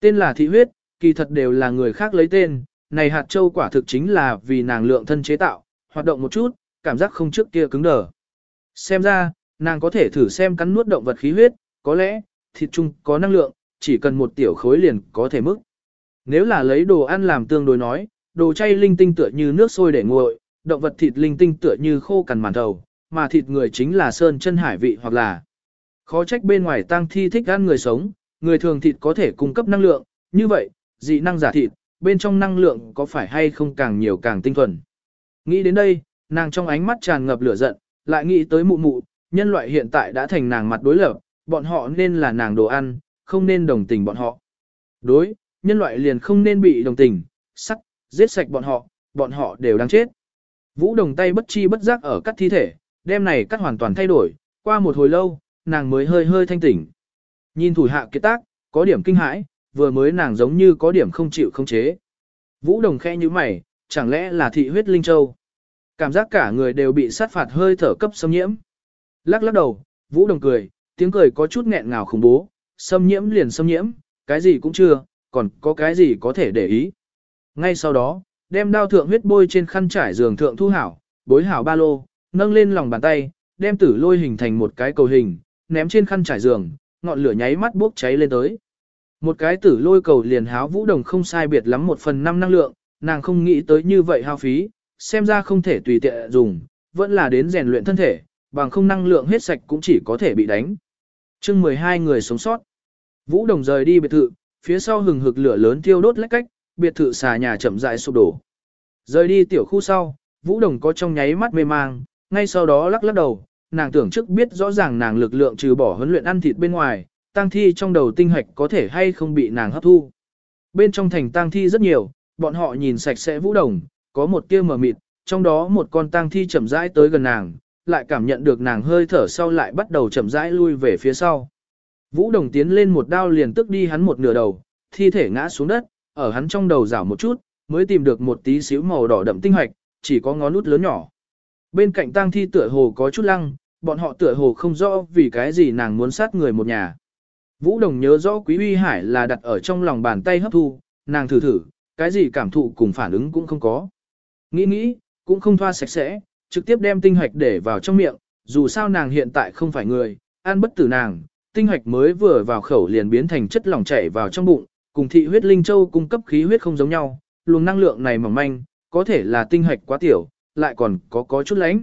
Tên là thị huyết, kỳ thật đều là người khác lấy tên, này hạt châu quả thực chính là vì nàng lượng thân chế tạo, hoạt động một chút, cảm giác không trước kia cứng đờ. Xem ra, nàng có thể thử xem cắn nuốt động vật khí huyết, có lẽ, thịt chung có năng lượng, chỉ cần một tiểu khối liền có thể mức. Nếu là lấy đồ ăn làm tương đối nói, đồ chay linh tinh tựa như nước sôi để nguội, động vật thịt linh tinh tựa như khô cằn màn thầu, mà thịt người chính là sơn chân hải vị hoặc là khó trách bên ngoài tang thi thích ăn người sống, người thường thịt có thể cung cấp năng lượng, như vậy, dị năng giả thịt, bên trong năng lượng có phải hay không càng nhiều càng tinh thuần. Nghĩ đến đây, nàng trong ánh mắt tràn ngập lửa giận, lại nghĩ tới mụ mụ, nhân loại hiện tại đã thành nàng mặt đối lập, bọn họ nên là nàng đồ ăn, không nên đồng tình bọn họ. Đối, nhân loại liền không nên bị đồng tình, sắc, giết sạch bọn họ, bọn họ đều đang chết. Vũ đồng tay bất chi bất giác ở cắt thi thể, đêm này cắt hoàn toàn thay đổi, qua một hồi lâu, nàng mới hơi hơi thanh tỉnh. Nhìn thủ hạ kiệt tác, có điểm kinh hãi, vừa mới nàng giống như có điểm không chịu không chế. Vũ đồng khẽ như mày, chẳng lẽ là thị huyết linh châu. Cảm giác cả người đều bị sát phạt hơi thở cấp xâm nhiễm. Lắc lắc đầu, Vũ đồng cười, tiếng cười có chút nghẹn ngào khủng bố, xâm nhiễm liền xâm nhiễm, cái gì cũng chưa, còn có cái gì có thể để ý. Ngay sau đó, đem đao thượng huyết bôi trên khăn trải giường thượng thu hảo, bối hảo ba lô, nâng lên lòng bàn tay, đem tử lôi hình thành một cái cầu hình, ném trên khăn trải giường, ngọn lửa nháy mắt bốc cháy lên tới. Một cái tử lôi cầu liền háo vũ đồng không sai biệt lắm một phần năm năng lượng, nàng không nghĩ tới như vậy hao phí, xem ra không thể tùy tiện dùng, vẫn là đến rèn luyện thân thể, bằng không năng lượng hết sạch cũng chỉ có thể bị đánh. chương 12 người sống sót. Vũ đồng rời đi biệt thự, phía sau hừng hực lửa lớn thiêu đốt lách cách, biệt thự xà nhà chậm rãi sụp đổ. Rời đi tiểu khu sau, Vũ đồng có trong nháy mắt mê mang, ngay sau đó lắc lắc đầu, nàng tưởng trước biết rõ ràng nàng lực lượng trừ bỏ huấn luyện ăn thịt bên ngoài, tang thi trong đầu tinh hạch có thể hay không bị nàng hấp thu. Bên trong thành tang thi rất nhiều, bọn họ nhìn sạch sẽ vũ đồng, có một tia mờ mịt, trong đó một con tang thi chậm rãi tới gần nàng, lại cảm nhận được nàng hơi thở sau lại bắt đầu chậm rãi lui về phía sau. Vũ đồng tiến lên một đao liền tức đi hắn một nửa đầu, thi thể ngã xuống đất, ở hắn trong đầu rảo một chút, mới tìm được một tí xíu màu đỏ đậm tinh hoạch, chỉ có ngón nút lớn nhỏ. Bên cạnh tang thi tựa hồ có chút lăng, bọn họ tựa hồ không rõ vì cái gì nàng muốn sát người một nhà. Vũ Đồng nhớ rõ Quý Uy Hải là đặt ở trong lòng bàn tay hấp thu, nàng thử thử, cái gì cảm thụ cùng phản ứng cũng không có. Nghĩ nghĩ, cũng không thoa sạch sẽ, trực tiếp đem tinh hoạch để vào trong miệng, dù sao nàng hiện tại không phải người, ăn bất tử nàng, tinh hoạch mới vừa vào khẩu liền biến thành chất lỏng chảy vào trong bụng, cùng thị huyết linh châu cung cấp khí huyết không giống nhau, luồng năng lượng này mỏng manh, có thể là tinh hạch quá tiểu, lại còn có có chút lánh.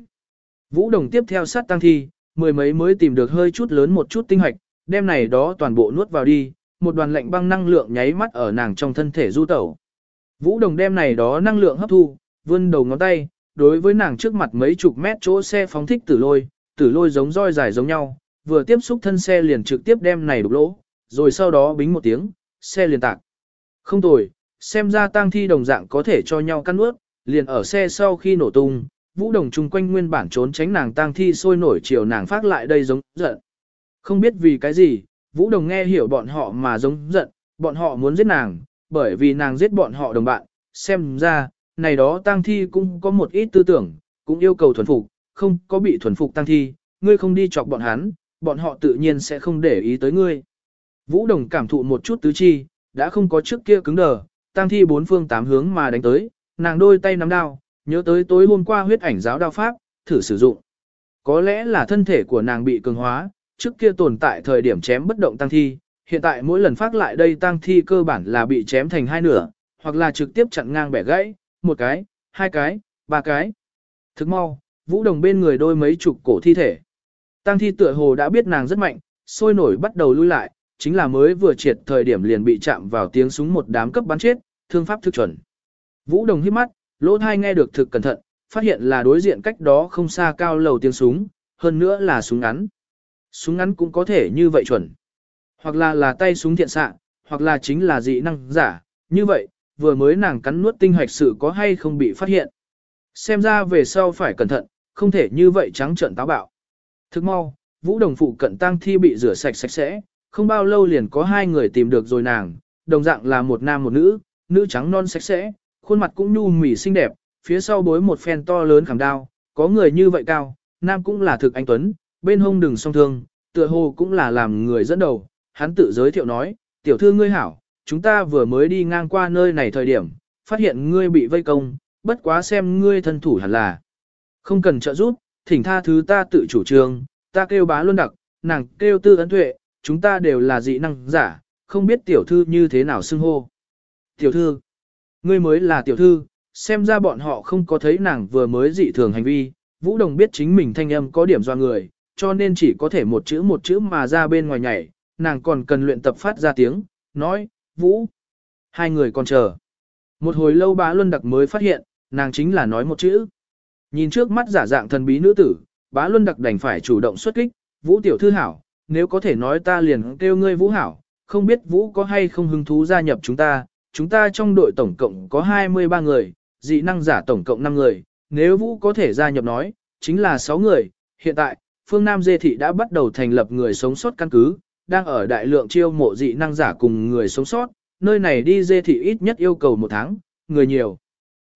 Vũ Đồng tiếp theo sát tăng thi, mười mấy mới tìm được hơi chút lớn một chút tinh hạch, đem này đó toàn bộ nuốt vào đi, một đoàn lạnh băng năng lượng nháy mắt ở nàng trong thân thể du tẩu. Vũ Đồng đem này đó năng lượng hấp thu, vươn đầu ngón tay, đối với nàng trước mặt mấy chục mét chỗ xe phóng thích tử lôi, tử lôi giống roi dài giống nhau, vừa tiếp xúc thân xe liền trực tiếp đem này đục lỗ, rồi sau đó bính một tiếng, xe liền tạc. Không tồi, xem ra tang thi đồng dạng có thể cho nhau căn ướt, liền ở xe sau khi nổ tung, Vũ Đồng chung quanh nguyên bản trốn tránh nàng tang thi sôi nổi chiều nàng phát lại đây giống giận. Không biết vì cái gì, Vũ Đồng nghe hiểu bọn họ mà giống giận, bọn họ muốn giết nàng, bởi vì nàng giết bọn họ đồng bạn, xem ra, này đó tang thi cũng có một ít tư tưởng, cũng yêu cầu thuần phục, không có bị thuần phục tang thi, ngươi không đi chọc bọn hắn, bọn họ tự nhiên sẽ không để ý tới ngươi. Vũ Đồng cảm thụ một chút tứ chi, đã không có trước kia cứng đờ, tang thi bốn phương tám hướng mà đánh tới, nàng đôi tay nắm đao, nhớ tới tối hôm qua huyết ảnh giáo đao pháp, thử sử dụng. Có lẽ là thân thể của nàng bị cường hóa, trước kia tồn tại thời điểm chém bất động tăng thi, hiện tại mỗi lần phát lại đây tăng thi cơ bản là bị chém thành hai nửa, hoặc là trực tiếp chặn ngang bẻ gãy, một cái, hai cái, ba cái. Thức mau, vũ đồng bên người đôi mấy chục cổ thi thể. Tăng thi tựa hồ đã biết nàng rất mạnh, sôi nổi bắt đầu lui lại, chính là mới vừa triệt thời điểm liền bị chạm vào tiếng súng một đám cấp bắn chết, thương pháp thực chuẩn. Vũ đồng hít mắt, lỗ thai nghe được thực cẩn thận, phát hiện là đối diện cách đó không xa cao lầu tiếng súng, hơn nữa là súng ngắn. Súng ngắn cũng có thể như vậy chuẩn. Hoặc là là tay súng thiện xạ, hoặc là chính là dị năng giả, như vậy, vừa mới nàng cắn nuốt tinh hoạch sự có hay không bị phát hiện. Xem ra về sau phải cẩn thận, không thể như vậy trắng trợn táo bạo. Thức mau, vũ đồng phụ cận tang thi bị rửa sạch sạch sẽ, không bao lâu liền có hai người tìm được rồi nàng, đồng dạng là một nam một nữ, nữ trắng non sạch sẽ, khuôn mặt cũng nhu mỉ xinh đẹp, phía sau bối một phen to lớn khảm đao, có người như vậy cao, nam cũng là thực anh tuấn, bên hông đừng song thương, tựa hồ cũng là làm người dẫn đầu, hắn tự giới thiệu nói, tiểu thư ngươi hảo, chúng ta vừa mới đi ngang qua nơi này thời điểm, phát hiện ngươi bị vây công, bất quá xem ngươi thân thủ hẳn là. Không cần trợ giúp, thỉnh tha thứ ta tự chủ trương, ta kêu bá luôn đặc, nàng kêu tư ấn tuệ, chúng ta đều là dị năng giả, không biết tiểu thư như thế nào xưng hô. Tiểu thư, ngươi mới là tiểu thư, xem ra bọn họ không có thấy nàng vừa mới dị thường hành vi, Vũ Đồng biết chính mình thanh âm có điểm do người, cho nên chỉ có thể một chữ một chữ mà ra bên ngoài nhảy, nàng còn cần luyện tập phát ra tiếng, nói, Vũ. Hai người còn chờ. Một hồi lâu bá Luân Đặc mới phát hiện, nàng chính là nói một chữ. Nhìn trước mắt giả dạng thần bí nữ tử, bá Luân Đặc đành phải chủ động xuất kích, Vũ tiểu thư hảo, nếu có thể nói ta liền kêu ngươi Vũ hảo, không biết Vũ có hay không hứng thú gia nhập chúng ta, chúng ta trong đội tổng cộng có 23 người, dị năng giả tổng cộng 5 người, nếu Vũ có thể gia nhập nói, chính là 6 người, hiện tại, phương Nam Dê Thị đã bắt đầu thành lập người sống sót căn cứ, đang ở đại lượng chiêu mộ dị năng giả cùng người sống sót, nơi này đi Dê Thị ít nhất yêu cầu một tháng, người nhiều.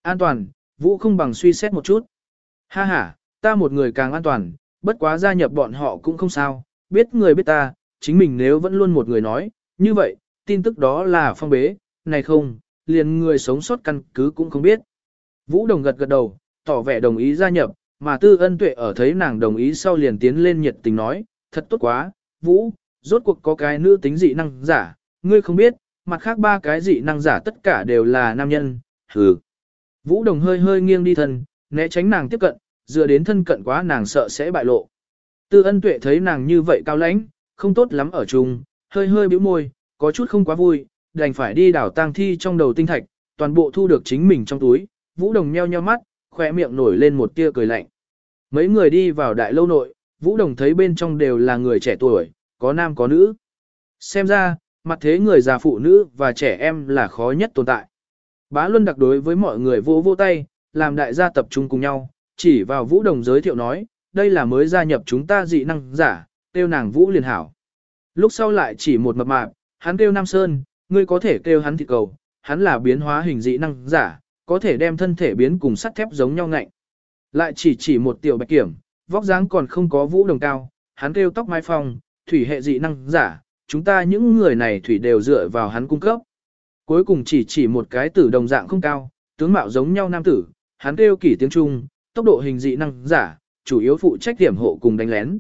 An toàn, Vũ không bằng suy xét một chút. Ha ha, ta một người càng an toàn, bất quá gia nhập bọn họ cũng không sao, biết người biết ta, chính mình nếu vẫn luôn một người nói, như vậy, tin tức đó là phong bế, này không, liền người sống sót căn cứ cũng không biết. Vũ Đồng gật gật đầu, tỏ vẻ đồng ý gia nhập, mà tư ân tuệ ở thấy nàng đồng ý sau liền tiến lên nhiệt tình nói, thật tốt quá, Vũ, rốt cuộc có cái nữ tính dị năng giả, ngươi không biết, mặt khác ba cái dị năng giả tất cả đều là nam nhân, hừ. Vũ Đồng hơi hơi nghiêng đi thân, né tránh nàng tiếp cận, dựa đến thân cận quá nàng sợ sẽ bại lộ. Tư ân tuệ thấy nàng như vậy cao lãnh, không tốt lắm ở chung, hơi hơi bĩu môi, có chút không quá vui, đành phải đi đảo tang thi trong đầu tinh thạch, toàn bộ thu được chính mình trong túi, Vũ Đồng nheo nheo mắt, khỏe miệng nổi lên một tia cười lạnh. Mấy người đi vào đại lâu nội, Vũ Đồng thấy bên trong đều là người trẻ tuổi, có nam có nữ. Xem ra, mặt thế người già phụ nữ và trẻ em là khó nhất tồn tại. Bá Luân đặc đối với mọi người vô vô tay, làm đại gia tập trung cùng nhau, chỉ vào Vũ Đồng giới thiệu nói, đây là mới gia nhập chúng ta dị năng giả, tiêu nàng Vũ liền hảo. Lúc sau lại chỉ một mập mạp, hắn kêu Nam Sơn, ngươi có thể kêu hắn thị cầu, hắn là biến hóa hình dị năng giả, có thể đem thân thể biến cùng sắt thép giống nhau ngạnh. Lại chỉ chỉ một tiểu bạch kiểm, vóc dáng còn không có Vũ Đồng cao, hắn kêu tóc mai phong, thủy hệ dị năng giả, chúng ta những người này thủy đều dựa vào hắn cung cấp. Cuối cùng chỉ chỉ một cái tử đồng dạng không cao, tướng mạo giống nhau nam tử, hắn kêu kỷ tiếng Trung, tốc độ hình dị năng giả, chủ yếu phụ trách điểm hộ cùng đánh lén.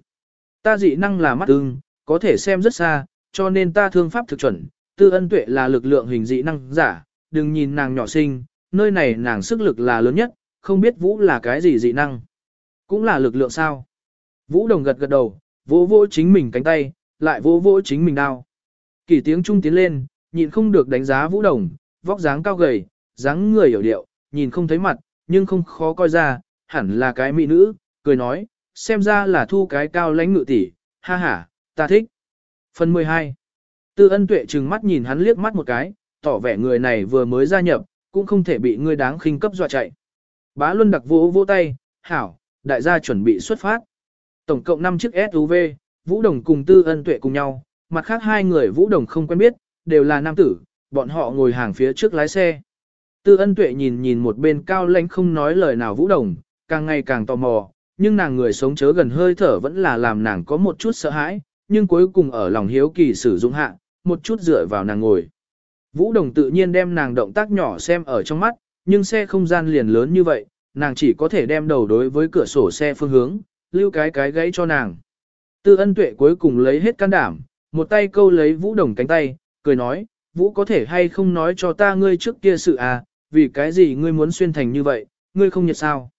Ta dị năng là mắt ưng, có thể xem rất xa, cho nên ta thương pháp thực chuẩn, tư ân tuệ là lực lượng hình dị năng giả, đừng nhìn nàng nhỏ xinh, nơi này nàng sức lực là lớn nhất, không biết vũ là cái gì dị năng. Cũng là lực lượng sao. Vũ đồng gật gật đầu, vỗ vỗ chính mình cánh tay, lại vỗ vỗ chính mình đao. Kỳ tiếng trung tiến lên, nhịn không được đánh giá vũ đồng, vóc dáng cao gầy, dáng người hiểu điệu, nhìn không thấy mặt, nhưng không khó coi ra, hẳn là cái mỹ nữ, cười nói, xem ra là thu cái cao lãnh ngự tỷ, ha ha, ta thích. Phần 12 Tư ân tuệ trừng mắt nhìn hắn liếc mắt một cái, tỏ vẻ người này vừa mới gia nhập, cũng không thể bị người đáng khinh cấp dọa chạy. Bá Luân đặc vỗ vỗ tay, hảo, đại gia chuẩn bị xuất phát. Tổng cộng 5 chiếc SUV, Vũ Đồng cùng Tư ân tuệ cùng nhau, mặt khác hai người Vũ Đồng không quen biết, đều là nam tử, bọn họ ngồi hàng phía trước lái xe. Tư ân tuệ nhìn nhìn một bên cao lãnh không nói lời nào Vũ Đồng, càng ngày càng tò mò, nhưng nàng người sống chớ gần hơi thở vẫn là làm nàng có một chút sợ hãi, nhưng cuối cùng ở lòng hiếu kỳ sử dụng hạ, một chút dựa vào nàng ngồi. Vũ Đồng tự nhiên đem nàng động tác nhỏ xem ở trong mắt, nhưng xe không gian liền lớn như vậy, nàng chỉ có thể đem đầu đối với cửa sổ xe phương hướng, lưu cái cái gãy cho nàng. Tư ân tuệ cuối cùng lấy hết can đảm, một tay câu lấy Vũ Đồng cánh tay, cười nói, Vũ có thể hay không nói cho ta ngươi trước kia sự à, vì cái gì ngươi muốn xuyên thành như vậy, ngươi không nhật sao.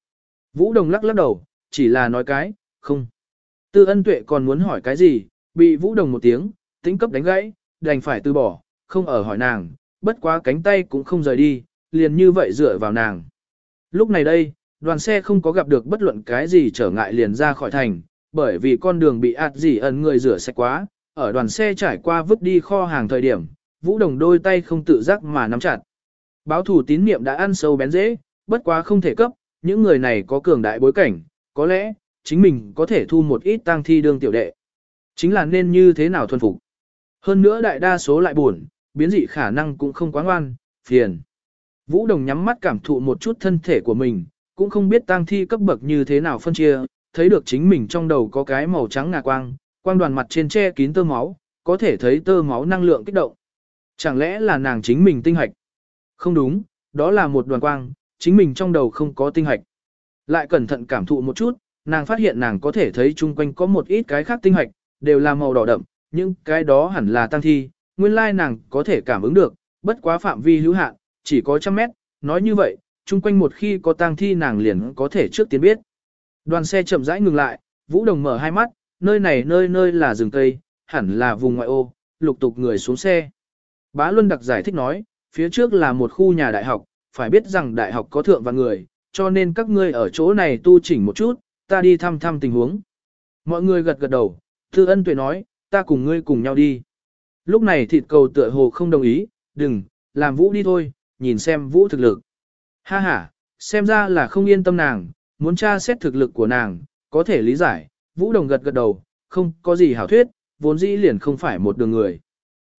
Vũ Đồng lắc lắc đầu, chỉ là nói cái, không. Tư ân tuệ còn muốn hỏi cái gì, bị Vũ Đồng một tiếng, tính cấp đánh gãy, đành phải từ bỏ, không ở hỏi nàng, bất quá cánh tay cũng không rời đi, liền như vậy dựa vào nàng. Lúc này đây, đoàn xe không có gặp được bất luận cái gì trở ngại liền ra khỏi thành, bởi vì con đường bị ạt gì ẩn người rửa sạch quá, ở đoàn xe trải qua vứt đi kho hàng thời điểm, Vũ Đồng đôi tay không tự giác mà nắm chặt. Báo thủ tín niệm đã ăn sâu bén dễ, bất quá không thể cấp, những người này có cường đại bối cảnh, có lẽ, chính mình có thể thu một ít tang thi đương tiểu đệ. Chính là nên như thế nào thuần phục. Hơn nữa đại đa số lại buồn, biến dị khả năng cũng không quá ngoan, phiền. Vũ Đồng nhắm mắt cảm thụ một chút thân thể của mình, cũng không biết tang thi cấp bậc như thế nào phân chia, thấy được chính mình trong đầu có cái màu trắng ngà quang, quang đoàn mặt trên che kín tơ máu, có thể thấy tơ máu năng lượng kích động. Chẳng lẽ là nàng chính mình tinh hạch? Không đúng, đó là một đoàn quang, chính mình trong đầu không có tinh hạch. Lại cẩn thận cảm thụ một chút, nàng phát hiện nàng có thể thấy chung quanh có một ít cái khác tinh hạch, đều là màu đỏ đậm, nhưng cái đó hẳn là tăng thi, nguyên lai nàng có thể cảm ứng được, bất quá phạm vi hữu hạn, chỉ có trăm mét, nói như vậy, chung quanh một khi có tang thi nàng liền có thể trước tiên biết. Đoàn xe chậm rãi ngừng lại, Vũ Đồng mở hai mắt, nơi này nơi nơi là rừng cây, hẳn là vùng ngoại ô, lục tục người xuống xe. Bá Luân đặc giải thích nói, phía trước là một khu nhà đại học, phải biết rằng đại học có thượng và người, cho nên các ngươi ở chỗ này tu chỉnh một chút, ta đi thăm thăm tình huống. Mọi người gật gật đầu, Thư ân tuệ nói, ta cùng ngươi cùng nhau đi. Lúc này thịt cầu tựa hồ không đồng ý, đừng, làm vũ đi thôi, nhìn xem vũ thực lực. Ha ha, xem ra là không yên tâm nàng, muốn tra xét thực lực của nàng, có thể lý giải, vũ đồng gật gật đầu, không có gì hảo thuyết, vốn dĩ liền không phải một đường người.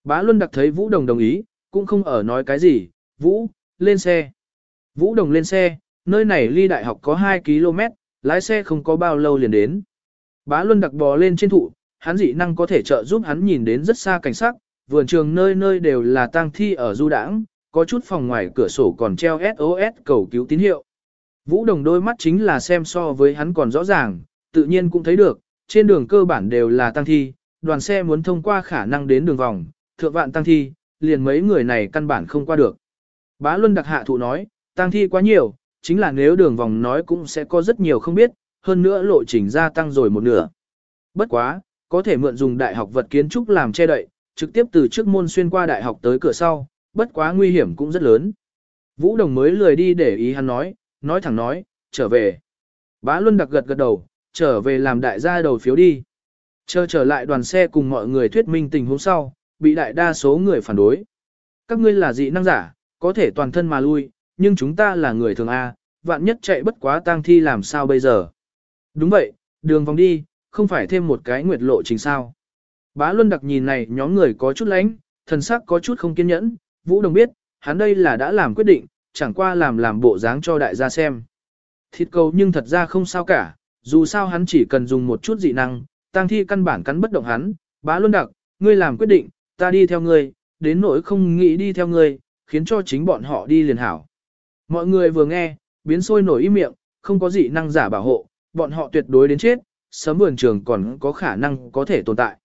Bá Luân đặc thấy vũ đồng đồng ý, cũng không ở nói cái gì, vũ, lên xe. Vũ đồng lên xe, nơi này ly đại học có 2 km, lái xe không có bao lâu liền đến. Bá Luân đặc bò lên trên thụ, hắn dị năng có thể trợ giúp hắn nhìn đến rất xa cảnh sắc, vườn trường nơi nơi đều là tang thi ở du đãng, có chút phòng ngoài cửa sổ còn treo SOS cầu cứu tín hiệu. Vũ Đồng đôi mắt chính là xem so với hắn còn rõ ràng, tự nhiên cũng thấy được, trên đường cơ bản đều là tăng thi, đoàn xe muốn thông qua khả năng đến đường vòng, thượng vạn tăng thi, liền mấy người này căn bản không qua được. Bá Luân đặc hạ thụ nói, tăng thi quá nhiều, chính là nếu đường vòng nói cũng sẽ có rất nhiều không biết, hơn nữa lộ trình gia tăng rồi một nửa. Bất quá, có thể mượn dùng đại học vật kiến trúc làm che đậy, trực tiếp từ trước môn xuyên qua đại học tới cửa sau, bất quá nguy hiểm cũng rất lớn. Vũ Đồng mới lười đi để ý hắn nói, nói thẳng nói, trở về. Bá Luân đặc gật gật đầu, trở về làm đại gia đầu phiếu đi. Chờ trở lại đoàn xe cùng mọi người thuyết minh tình huống sau, bị đại đa số người phản đối. Các ngươi là dị năng giả, có thể toàn thân mà lui, nhưng chúng ta là người thường A, vạn nhất chạy bất quá tang thi làm sao bây giờ. Đúng vậy, đường vòng đi, không phải thêm một cái nguyệt lộ chính sao. Bá Luân đặc nhìn này nhóm người có chút lánh, thần sắc có chút không kiên nhẫn, Vũ Đồng biết, hắn đây là đã làm quyết định, chẳng qua làm làm bộ dáng cho đại gia xem. Thịt cầu nhưng thật ra không sao cả, dù sao hắn chỉ cần dùng một chút dị năng, tang thi căn bản cắn bất động hắn, bá Luân đặc, ngươi làm quyết định, ta đi theo ngươi, đến nỗi không nghĩ đi theo ngươi, khiến cho chính bọn họ đi liền hảo. Mọi người vừa nghe, biến sôi nổi im miệng, không có gì năng giả bảo hộ, bọn họ tuyệt đối đến chết, sớm vườn trường còn có khả năng có thể tồn tại.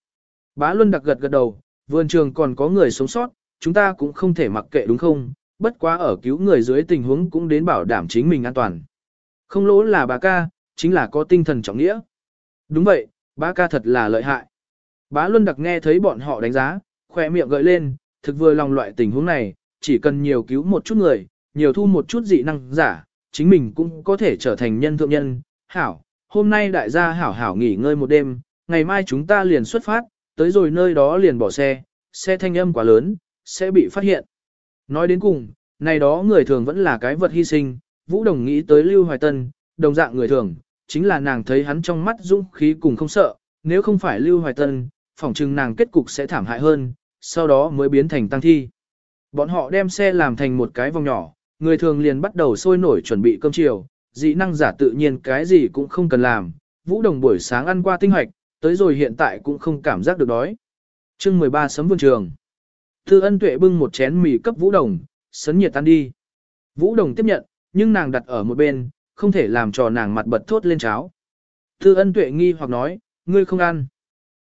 Bá Luân đặc gật gật đầu, vườn trường còn có người sống sót, chúng ta cũng không thể mặc kệ đúng không, bất quá ở cứu người dưới tình huống cũng đến bảo đảm chính mình an toàn. Không lỗ là bà ca, chính là có tinh thần trọng nghĩa. Đúng vậy, bá ca thật là lợi hại. Bá Luân đặc nghe thấy bọn họ đánh giá, khỏe miệng gợi lên, thực vừa lòng loại tình huống này, chỉ cần nhiều cứu một chút người, nhiều thu một chút dị năng giả, chính mình cũng có thể trở thành nhân thượng nhân. Hảo, hôm nay đại gia hảo hảo nghỉ ngơi một đêm, ngày mai chúng ta liền xuất phát, tới rồi nơi đó liền bỏ xe, xe thanh âm quá lớn, sẽ bị phát hiện. Nói đến cùng, này đó người thường vẫn là cái vật hy sinh, Vũ Đồng nghĩ tới Lưu Hoài Tân, đồng dạng người thường, chính là nàng thấy hắn trong mắt dũng khí cùng không sợ, nếu không phải Lưu Hoài Tân, phỏng chừng nàng kết cục sẽ thảm hại hơn, sau đó mới biến thành tăng thi. Bọn họ đem xe làm thành một cái vòng nhỏ, người thường liền bắt đầu sôi nổi chuẩn bị cơm chiều, dị năng giả tự nhiên cái gì cũng không cần làm, Vũ Đồng buổi sáng ăn qua tinh hoạch, tới rồi hiện tại cũng không cảm giác được đói. chương 13 sấm vườn trường. Thư ân tuệ bưng một chén mì cấp Vũ Đồng, sấn nhiệt tan đi. Vũ Đồng tiếp nhận, nhưng nàng đặt ở một bên, không thể làm cho nàng mặt bật thốt lên cháo. Thư ân tuệ nghi hoặc nói, ngươi không ăn.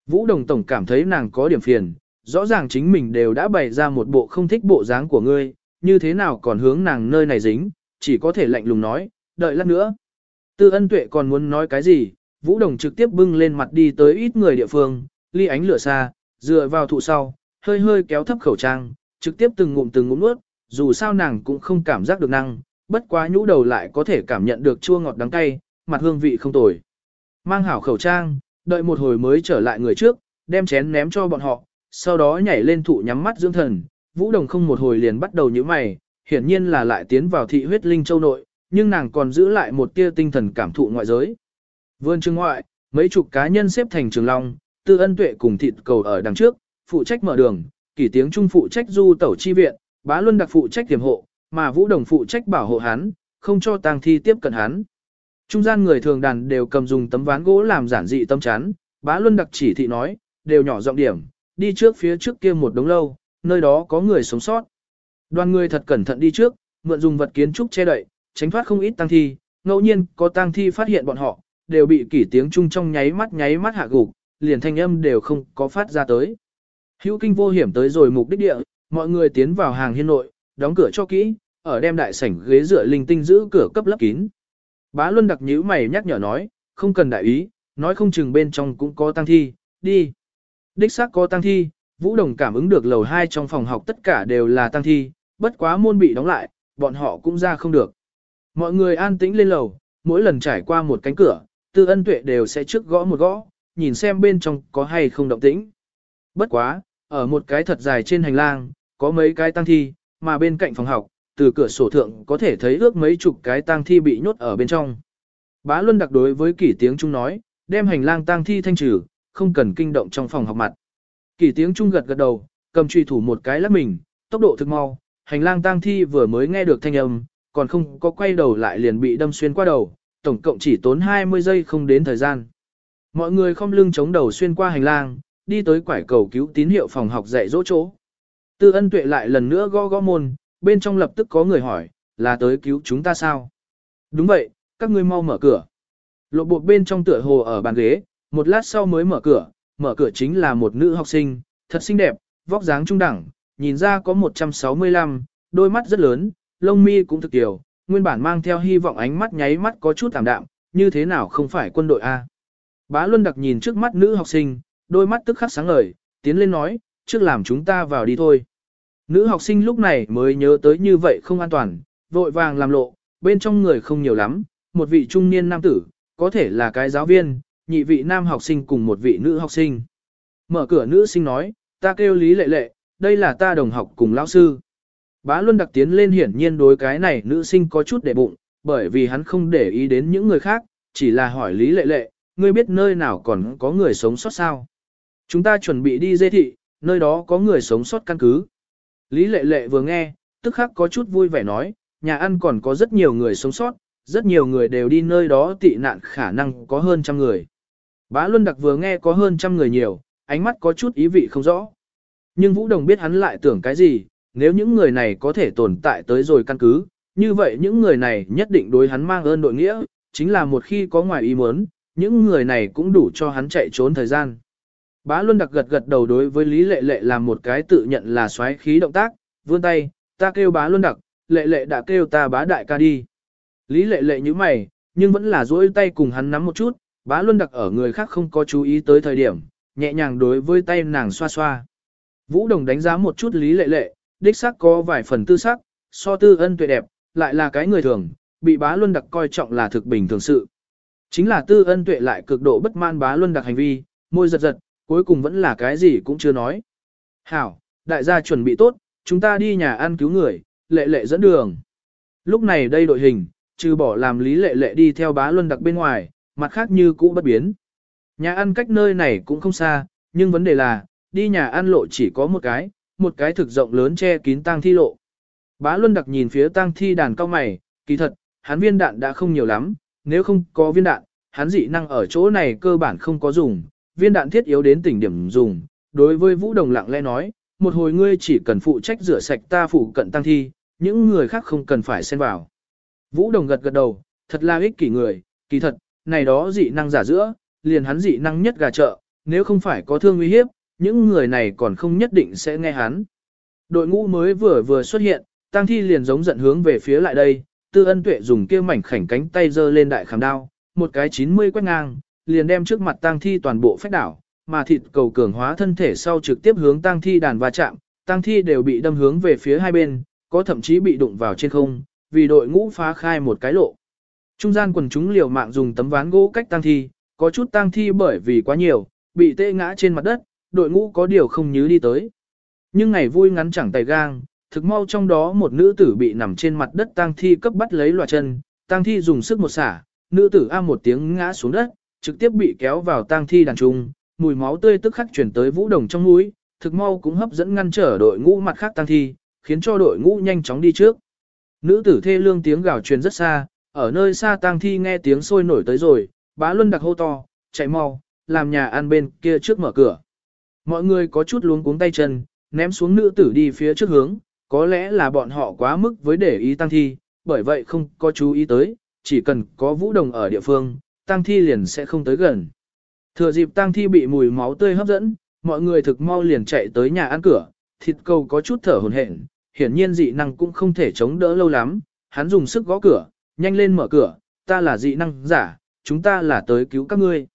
Vũ Đồng Tổng cảm thấy nàng có điểm phiền, rõ ràng chính mình đều đã bày ra một bộ không thích bộ dáng của ngươi, như thế nào còn hướng nàng nơi này dính, chỉ có thể lạnh lùng nói, đợi lát nữa. Tư ân tuệ còn muốn nói cái gì, Vũ Đồng trực tiếp bưng lên mặt đi tới ít người địa phương, ly ánh lửa xa, dựa vào thụ sau, hơi hơi kéo thấp khẩu trang, trực tiếp từng ngụm từng ngụm nuốt, dù sao nàng cũng không cảm giác được năng, bất quá nhũ đầu lại có thể cảm nhận được chua ngọt đắng cay, mặt hương vị không tồi. Mang hảo khẩu trang, đợi một hồi mới trở lại người trước, đem chén ném cho bọn họ, sau đó nhảy lên thụ nhắm mắt dưỡng thần. Vũ Đồng không một hồi liền bắt đầu nhíu mày, hiển nhiên là lại tiến vào thị huyết linh châu nội, nhưng nàng còn giữ lại một tia tinh thần cảm thụ ngoại giới. Vươn trường ngoại, mấy chục cá nhân xếp thành trường long, tư ân tuệ cùng thịt cầu ở đằng trước, phụ trách mở đường, kỷ tiếng trung phụ trách du tẩu chi viện, bá luân đặc phụ trách tiềm hộ, mà vũ đồng phụ trách bảo hộ hắn, không cho tang thi tiếp cận hắn. Trung gian người thường đàn đều cầm dùng tấm ván gỗ làm giản dị tâm chắn, bá luân đặc chỉ thị nói, đều nhỏ giọng điểm, đi trước phía trước kia một đống lâu, nơi đó có người sống sót. Đoàn người thật cẩn thận đi trước, mượn dùng vật kiến trúc che đậy, tránh thoát không ít tang thi, ngẫu nhiên có tang thi phát hiện bọn họ, đều bị kỷ tiếng chung trong nháy mắt nháy mắt hạ gục, liền thanh âm đều không có phát ra tới. Hữu kinh vô hiểm tới rồi mục đích địa, mọi người tiến vào hàng hiên nội, đóng cửa cho kỹ, ở đem đại sảnh ghế dựa linh tinh giữ cửa cấp lấp kín. Bá Luân đặc nhíu mày nhắc nhở nói, không cần đại ý, nói không chừng bên trong cũng có tang thi, đi. Đích xác có tang thi, Vũ Đồng cảm ứng được lầu 2 trong phòng học tất cả đều là tang thi, bất quá môn bị đóng lại, bọn họ cũng ra không được. Mọi người an tĩnh lên lầu, mỗi lần trải qua một cánh cửa, tư ân tuệ đều sẽ trước gõ một gõ, nhìn xem bên trong có hay không động tĩnh. Bất quá, ở một cái thật dài trên hành lang, có mấy cái tang thi, mà bên cạnh phòng học, từ cửa sổ thượng có thể thấy ước mấy chục cái tang thi bị nhốt ở bên trong. Bá Luân đặc đối với kỷ tiếng chúng nói, đem hành lang tang thi thanh trừ, không cần kinh động trong phòng học mặt. Kỳ tiếng Trung gật gật đầu, cầm truy thủ một cái lắc mình, tốc độ thực mau, hành lang tang thi vừa mới nghe được thanh âm, còn không có quay đầu lại liền bị đâm xuyên qua đầu, tổng cộng chỉ tốn 20 giây không đến thời gian. Mọi người không lưng chống đầu xuyên qua hành lang, đi tới quải cầu cứu tín hiệu phòng học dạy dỗ chỗ. Tư ân tuệ lại lần nữa gõ gõ môn, bên trong lập tức có người hỏi, là tới cứu chúng ta sao? Đúng vậy, các ngươi mau mở cửa. Lộ bộ bên trong tựa hồ ở bàn ghế, một lát sau mới mở cửa, mở cửa chính là một nữ học sinh, thật xinh đẹp, vóc dáng trung đẳng, nhìn ra có 165, đôi mắt rất lớn, lông mi cũng thực tiểu, nguyên bản mang theo hy vọng ánh mắt nháy mắt có chút tạm đạm, như thế nào không phải quân đội A. Bá Luân đặc nhìn trước mắt nữ học sinh, đôi mắt tức khắc sáng ngời, tiến lên nói, trước làm chúng ta vào đi thôi. Nữ học sinh lúc này mới nhớ tới như vậy không an toàn, vội vàng làm lộ, bên trong người không nhiều lắm, một vị trung niên nam tử, có thể là cái giáo viên, nhị vị nam học sinh cùng một vị nữ học sinh. Mở cửa nữ sinh nói, ta kêu Lý Lệ Lệ, đây là ta đồng học cùng lão sư. Bá Luân đặc tiến lên hiển nhiên đối cái này nữ sinh có chút để bụng, bởi vì hắn không để ý đến những người khác, chỉ là hỏi Lý Lệ Lệ, ngươi biết nơi nào còn có người sống sót sao? Chúng ta chuẩn bị đi dê thị, nơi đó có người sống sót căn cứ. Lý Lệ Lệ vừa nghe, tức khắc có chút vui vẻ nói, nhà ăn còn có rất nhiều người sống sót, rất nhiều người đều đi nơi đó tị nạn khả năng có hơn trăm người. Bá Luân Đặc vừa nghe có hơn trăm người nhiều, ánh mắt có chút ý vị không rõ. Nhưng Vũ Đồng biết hắn lại tưởng cái gì, nếu những người này có thể tồn tại tới rồi căn cứ, như vậy những người này nhất định đối hắn mang ơn đội nghĩa, chính là một khi có ngoài ý muốn, những người này cũng đủ cho hắn chạy trốn thời gian. Bá Luân đặc gật gật đầu đối với Lý Lệ Lệ làm một cái tự nhận là xoáy khí động tác, vươn tay, ta kêu bá Luân đặc, Lệ Lệ đã kêu ta bá đại ca đi. Lý Lệ Lệ như mày, nhưng vẫn là duỗi tay cùng hắn nắm một chút, bá Luân đặc ở người khác không có chú ý tới thời điểm, nhẹ nhàng đối với tay nàng xoa xoa. Vũ Đồng đánh giá một chút Lý Lệ Lệ, đích xác có vài phần tư sắc, so tư ân tuệ đẹp, lại là cái người thường, bị bá luân đặc coi trọng là thực bình thường sự. Chính là tư ân tuệ lại cực độ bất man bá luân đặc hành vi, môi giật giật, cuối cùng vẫn là cái gì cũng chưa nói. Hảo, đại gia chuẩn bị tốt, chúng ta đi nhà ăn cứu người, lệ lệ dẫn đường. Lúc này đây đội hình, trừ bỏ làm lý lệ lệ đi theo bá luân đặc bên ngoài, mặt khác như cũ bất biến. Nhà ăn cách nơi này cũng không xa, nhưng vấn đề là, đi nhà ăn lộ chỉ có một cái, một cái thực rộng lớn che kín tang thi lộ. Bá Luân đặc nhìn phía tang thi đàn cao mày, kỳ thật, hắn viên đạn đã không nhiều lắm, nếu không có viên đạn, hắn dị năng ở chỗ này cơ bản không có dùng, viên đạn thiết yếu đến tỉnh điểm dùng. Đối với Vũ Đồng lặng lẽ nói, một hồi ngươi chỉ cần phụ trách rửa sạch ta phụ cận tang thi, những người khác không cần phải xen vào. Vũ Đồng gật gật đầu, thật là ích kỷ người, kỳ thật, này đó dị năng giả giữa, liền hắn dị năng nhất gà chợ, nếu không phải có thương uy hiếp, những người này còn không nhất định sẽ nghe hắn. Đội ngũ mới vừa vừa xuất hiện, Tăng Thi liền giống giận hướng về phía lại đây, Tư Ân Tuệ dùng kia mảnh khảnh cánh tay giơ lên đại khảm đao, một cái 90 quét ngang, liền đem trước mặt Tăng Thi toàn bộ phách đảo, mà thịt cầu cường hóa thân thể sau trực tiếp hướng Tăng Thi đàn va chạm, Tăng Thi đều bị đâm hướng về phía hai bên, có thậm chí bị đụng vào trên không, vì đội ngũ phá khai một cái lộ. Trung gian quần chúng liều mạng dùng tấm ván gỗ cách tang Thi, có chút tang Thi bởi vì quá nhiều, bị tê ngã trên mặt đất, đội ngũ có điều không nhớ đi tới. Nhưng ngày vui ngắn chẳng tay gang, thực mau trong đó một nữ tử bị nằm trên mặt đất tang thi cấp bắt lấy loạt chân, tang thi dùng sức một xả, nữ tử a một tiếng ngã xuống đất, trực tiếp bị kéo vào tang thi đàn trung, mùi máu tươi tức khắc chuyển tới vũ đồng trong núi, thực mau cũng hấp dẫn ngăn trở đội ngũ mặt khác tang thi, khiến cho đội ngũ nhanh chóng đi trước. Nữ tử thê lương tiếng gào truyền rất xa, ở nơi xa tang thi nghe tiếng sôi nổi tới rồi, bá luân đặc hô to, chạy mau, làm nhà ăn bên kia trước mở cửa. Mọi người có chút luống cuống tay chân, ném xuống nữ tử đi phía trước hướng, có lẽ là bọn họ quá mức với để ý tang thi, bởi vậy không có chú ý tới, chỉ cần có vũ đồng ở địa phương, tang thi liền sẽ không tới gần. Thừa dịp tang thi bị mùi máu tươi hấp dẫn, mọi người thực mau liền chạy tới nhà ăn cửa, thịt cầu có chút thở hổn hển, hiển nhiên dị năng cũng không thể chống đỡ lâu lắm, hắn dùng sức gõ cửa, nhanh lên mở cửa, ta là dị năng giả, chúng ta là tới cứu các ngươi.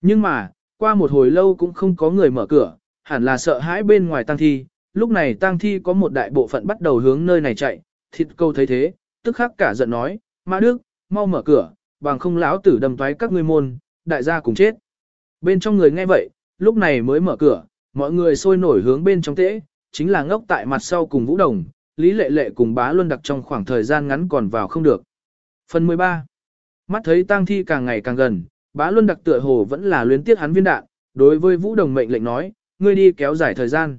Nhưng mà, qua một hồi lâu cũng không có người mở cửa, hẳn là sợ hãi bên ngoài tang thi, lúc này tang thi có một đại bộ phận bắt đầu hướng nơi này chạy, thịt câu thấy thế, tức khắc cả giận nói, Mã Đức, mau mở cửa, bằng không lão tử đầm toái các ngươi môn, đại gia cùng chết. Bên trong người nghe vậy, lúc này mới mở cửa, mọi người sôi nổi hướng bên trong tễ, chính là ngốc tại mặt sau cùng Vũ Đồng, Lý Lệ Lệ cùng bá luân đặc trong khoảng thời gian ngắn còn vào không được. Phần 13. Mắt thấy tang thi càng ngày càng gần, bá luân đặc tựa hồ vẫn là luyến tiếc hắn viên đạn, đối với Vũ Đồng mệnh lệnh nói, ngươi đi kéo dài thời gian.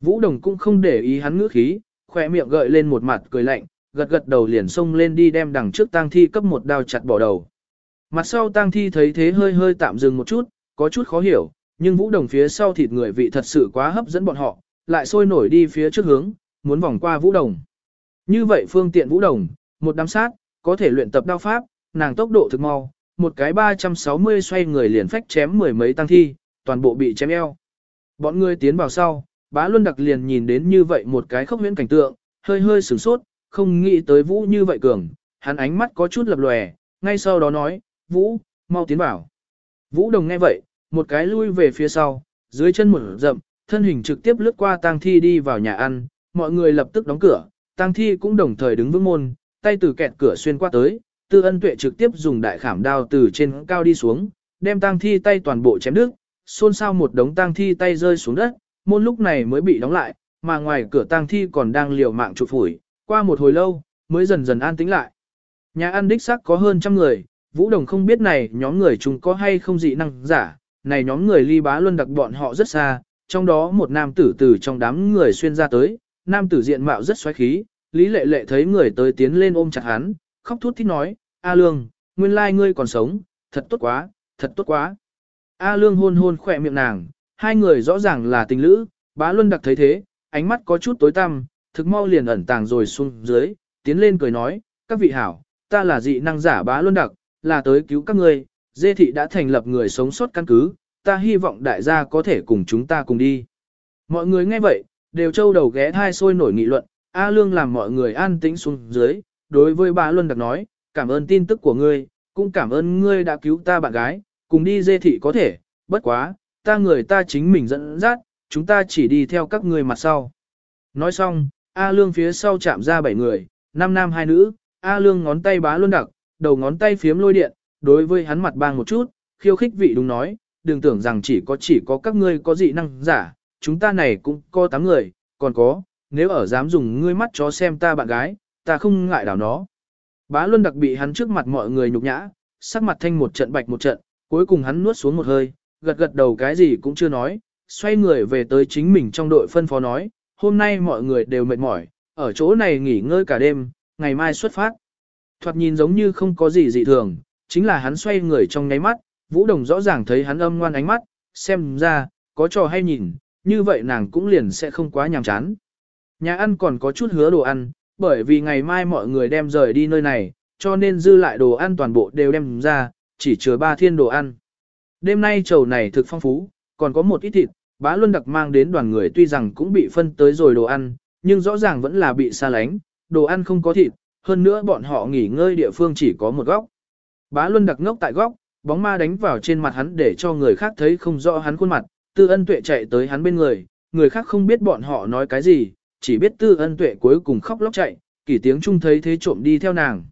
Vũ Đồng cũng không để ý hắn ngữ khí, khỏe miệng gợi lên một mặt cười lạnh, gật gật đầu liền xông lên đi đem đằng trước tang thi cấp một đao chặt bỏ đầu. Mặt sau tang thi thấy thế hơi hơi tạm dừng một chút, có chút khó hiểu, nhưng Vũ Đồng phía sau thịt người vị thật sự quá hấp dẫn bọn họ, lại sôi nổi đi phía trước hướng, muốn vòng qua Vũ Đồng. Như vậy phương tiện Vũ Đồng, một đám sát, có thể luyện tập đao pháp, nàng tốc độ thực mau, một cái 360 xoay người liền phách chém mười mấy tăng thi, toàn bộ bị chém eo. Bọn người tiến vào sau, bá luân đặc liền nhìn đến như vậy một cái khốc huyễn cảnh tượng, hơi hơi sửng sốt, không nghĩ tới vũ như vậy cường, hắn ánh mắt có chút lập lòe, ngay sau đó nói, vũ, mau tiến vào. Vũ đồng nghe vậy, một cái lui về phía sau, dưới chân một rậm, thân hình trực tiếp lướt qua tang thi đi vào nhà ăn, mọi người lập tức đóng cửa, tang thi cũng đồng thời đứng vững môn, tay từ kẹt cửa xuyên qua tới, tư ân tuệ trực tiếp dùng đại khảm đao từ trên cao đi xuống, đem tang thi tay toàn bộ chém đứt, xôn xao một đống tang thi tay rơi xuống đất, môn lúc này mới bị đóng lại, mà ngoài cửa tang thi còn đang liều mạng chụp phủi, qua một hồi lâu, mới dần dần an tĩnh lại. Nhà ăn đích xác có hơn trăm người, Vũ Đồng không biết này nhóm người chúng có hay không dị năng giả, này nhóm người ly bá luân đặc bọn họ rất xa, trong đó một nam tử từ trong đám người xuyên ra tới, nam tử diện mạo rất xoáy khí, Lý Lệ Lệ thấy người tới tiến lên ôm chặt hắn, khóc thút thít nói, A Lương, nguyên lai ngươi còn sống, thật tốt quá, thật tốt quá. A Lương hôn hôn khỏe miệng nàng, hai người rõ ràng là tình lữ, bá luân đặc thấy thế, ánh mắt có chút tối tăm, thực mau liền ẩn tàng rồi xuống dưới, tiến lên cười nói, các vị hảo, ta là dị năng giả bá luân đặc, là tới cứu các ngươi, dê thị đã thành lập người sống sót căn cứ, ta hy vọng đại gia có thể cùng chúng ta cùng đi. Mọi người nghe vậy, đều trâu đầu ghé thai sôi nổi nghị luận, A Lương làm mọi người an tĩnh xuống dưới, đối với bà luân đặc nói, cảm ơn tin tức của ngươi, cũng cảm ơn ngươi đã cứu ta bạn gái, cùng đi dê thị có thể, bất quá, ta người ta chính mình dẫn dắt, chúng ta chỉ đi theo các ngươi mặt sau. Nói xong, A Lương phía sau chạm ra bảy người, năm nam hai nữ, A Lương ngón tay bá luân đặc, đầu ngón tay phiếm lôi điện, đối với hắn mặt bang một chút, khiêu khích vị đúng nói, đừng tưởng rằng chỉ có chỉ có các ngươi có dị năng giả, chúng ta này cũng có tám người, còn có, nếu ở dám dùng ngươi mắt chó xem ta bạn gái, ta không ngại đảo nó. Bá Luân đặc bị hắn trước mặt mọi người nhục nhã, sắc mặt thanh một trận bạch một trận, cuối cùng hắn nuốt xuống một hơi, gật gật đầu cái gì cũng chưa nói, xoay người về tới chính mình trong đội phân phó nói, hôm nay mọi người đều mệt mỏi, ở chỗ này nghỉ ngơi cả đêm, ngày mai xuất phát. Thoạt nhìn giống như không có gì dị thường, chính là hắn xoay người trong nháy mắt, Vũ Đồng rõ ràng thấy hắn âm ngoan ánh mắt, xem ra, có trò hay nhìn, như vậy nàng cũng liền sẽ không quá nhàm chán. Nhà ăn còn có chút hứa đồ ăn, bởi vì ngày mai mọi người đem rời đi nơi này, cho nên dư lại đồ ăn toàn bộ đều đem ra, chỉ chứa ba thiên đồ ăn. Đêm nay chầu này thực phong phú, còn có một ít thịt, bá luân đặc mang đến đoàn người tuy rằng cũng bị phân tới rồi đồ ăn, nhưng rõ ràng vẫn là bị xa lánh, đồ ăn không có thịt, hơn nữa bọn họ nghỉ ngơi địa phương chỉ có một góc. Bá luân đặc ngốc tại góc, bóng ma đánh vào trên mặt hắn để cho người khác thấy không rõ hắn khuôn mặt, tư ân tuệ chạy tới hắn bên người, người khác không biết bọn họ nói cái gì, chỉ biết tư ân tuệ cuối cùng khóc lóc chạy, kỷ tiếng trung thấy thế trộm đi theo nàng.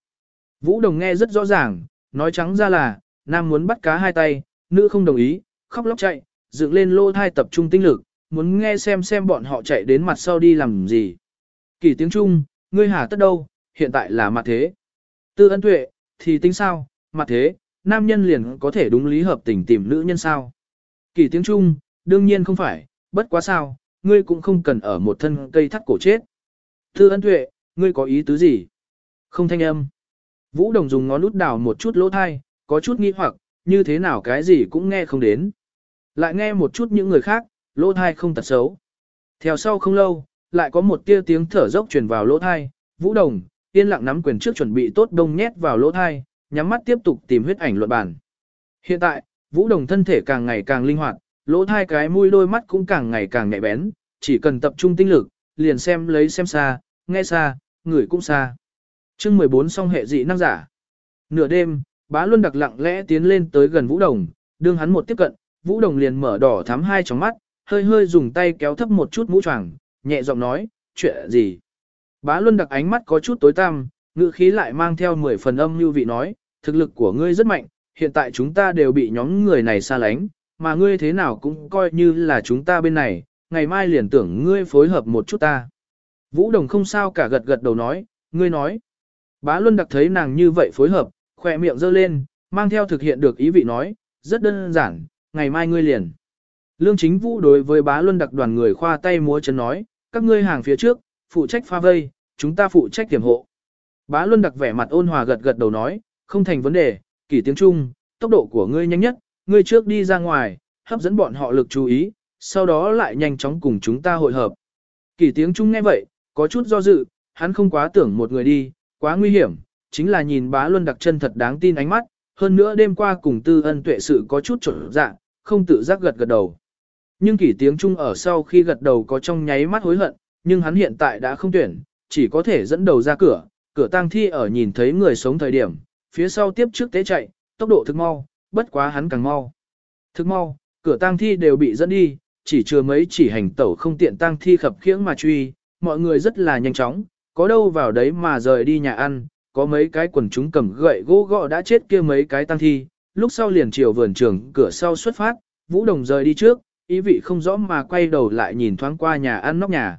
Vũ Đồng nghe rất rõ ràng, nói trắng ra là, nam muốn bắt cá hai tay, nữ không đồng ý, khóc lóc chạy, dựng lên lô thai tập trung tinh lực, muốn nghe xem xem bọn họ chạy đến mặt sau đi làm gì. Kỷ tiếng trung, ngươi hà tất đâu, hiện tại là mặt thế. Tư ân tuệ, thì tính sao, mặt thế, nam nhân liền có thể đúng lý hợp tình tìm nữ nhân sao. Kỷ tiếng trung, đương nhiên không phải, bất quá sao, ngươi cũng không cần ở một thân cây thắt cổ chết. Tư ân tuệ, ngươi có ý tứ gì? Không thanh âm. Vũ Đồng dùng ngón út đào một chút lỗ thai, có chút nghi hoặc, như thế nào cái gì cũng nghe không đến. Lại nghe một chút những người khác, lỗ thai không tật xấu. Theo sau không lâu, lại có một tia tiếng thở dốc truyền vào lỗ thai, Vũ Đồng, yên lặng nắm quyền trước chuẩn bị tốt đông nhét vào lỗ thai, nhắm mắt tiếp tục tìm huyết ảnh luận bản. Hiện tại, Vũ Đồng thân thể càng ngày càng linh hoạt, lỗ thai cái mũi đôi mắt cũng càng ngày càng nhạy bén, chỉ cần tập trung tinh lực, liền xem lấy xem xa, nghe xa, người cũng xa. chương 14 song hệ dị năng giả. Nửa đêm, bá luân đặc lặng lẽ tiến lên tới gần Vũ Đồng, đương hắn một tiếp cận, Vũ Đồng liền mở đỏ thắm hai tròng mắt, hơi hơi dùng tay kéo thấp một chút mũ choàng, nhẹ giọng nói, chuyện gì. Bá luân đặc ánh mắt có chút tối tăm, ngữ khí lại mang theo 10 phần âm như vị nói, thực lực của ngươi rất mạnh, hiện tại chúng ta đều bị nhóm người này xa lánh, mà ngươi thế nào cũng coi như là chúng ta bên này, ngày mai liền tưởng ngươi phối hợp một chút ta. Vũ Đồng không sao cả gật gật đầu nói, ngươi nói. Bá Luân đặc thấy nàng như vậy phối hợp, khỏe miệng giơ lên, mang theo thực hiện được ý vị nói, rất đơn giản, ngày mai ngươi liền. Lương chính vũ đối với bá Luân đặc đoàn người khoa tay múa chân nói, các ngươi hàng phía trước, phụ trách pha vây, chúng ta phụ trách tiềm hộ. Bá Luân đặc vẻ mặt ôn hòa gật gật đầu nói, không thành vấn đề, kỷ tiếng Trung, tốc độ của ngươi nhanh nhất, ngươi trước đi ra ngoài, hấp dẫn bọn họ lực chú ý, sau đó lại nhanh chóng cùng chúng ta hội hợp. Kỳ tiếng Trung nghe vậy, có chút do dự, hắn không quá tưởng một người đi, quá nguy hiểm, chính là nhìn bá luân đặc chân thật đáng tin ánh mắt, hơn nữa đêm qua cùng tư ân tuệ sự có chút trở dạ, không tự giác gật gật đầu. Nhưng kỷ tiếng Trung ở sau khi gật đầu có trong nháy mắt hối hận, nhưng hắn hiện tại đã không tuyển, chỉ có thể dẫn đầu ra cửa, cửa tang thi ở nhìn thấy người sống thời điểm, phía sau tiếp trước tế chạy, tốc độ thực mau, bất quá hắn càng mau. thức mau, cửa tang thi đều bị dẫn đi, chỉ chưa mấy chỉ hành tẩu không tiện tang thi khập khiễng mà truy, mọi người rất là nhanh chóng, có đâu vào đấy mà rời đi nhà ăn, có mấy cái quần chúng cầm gậy gỗ gọ đã chết kia mấy cái tang thi, lúc sau liền chiều vườn trường cửa sau xuất phát, Vũ Đồng rời đi trước, ý vị không rõ mà quay đầu lại nhìn thoáng qua nhà ăn nóc nhà.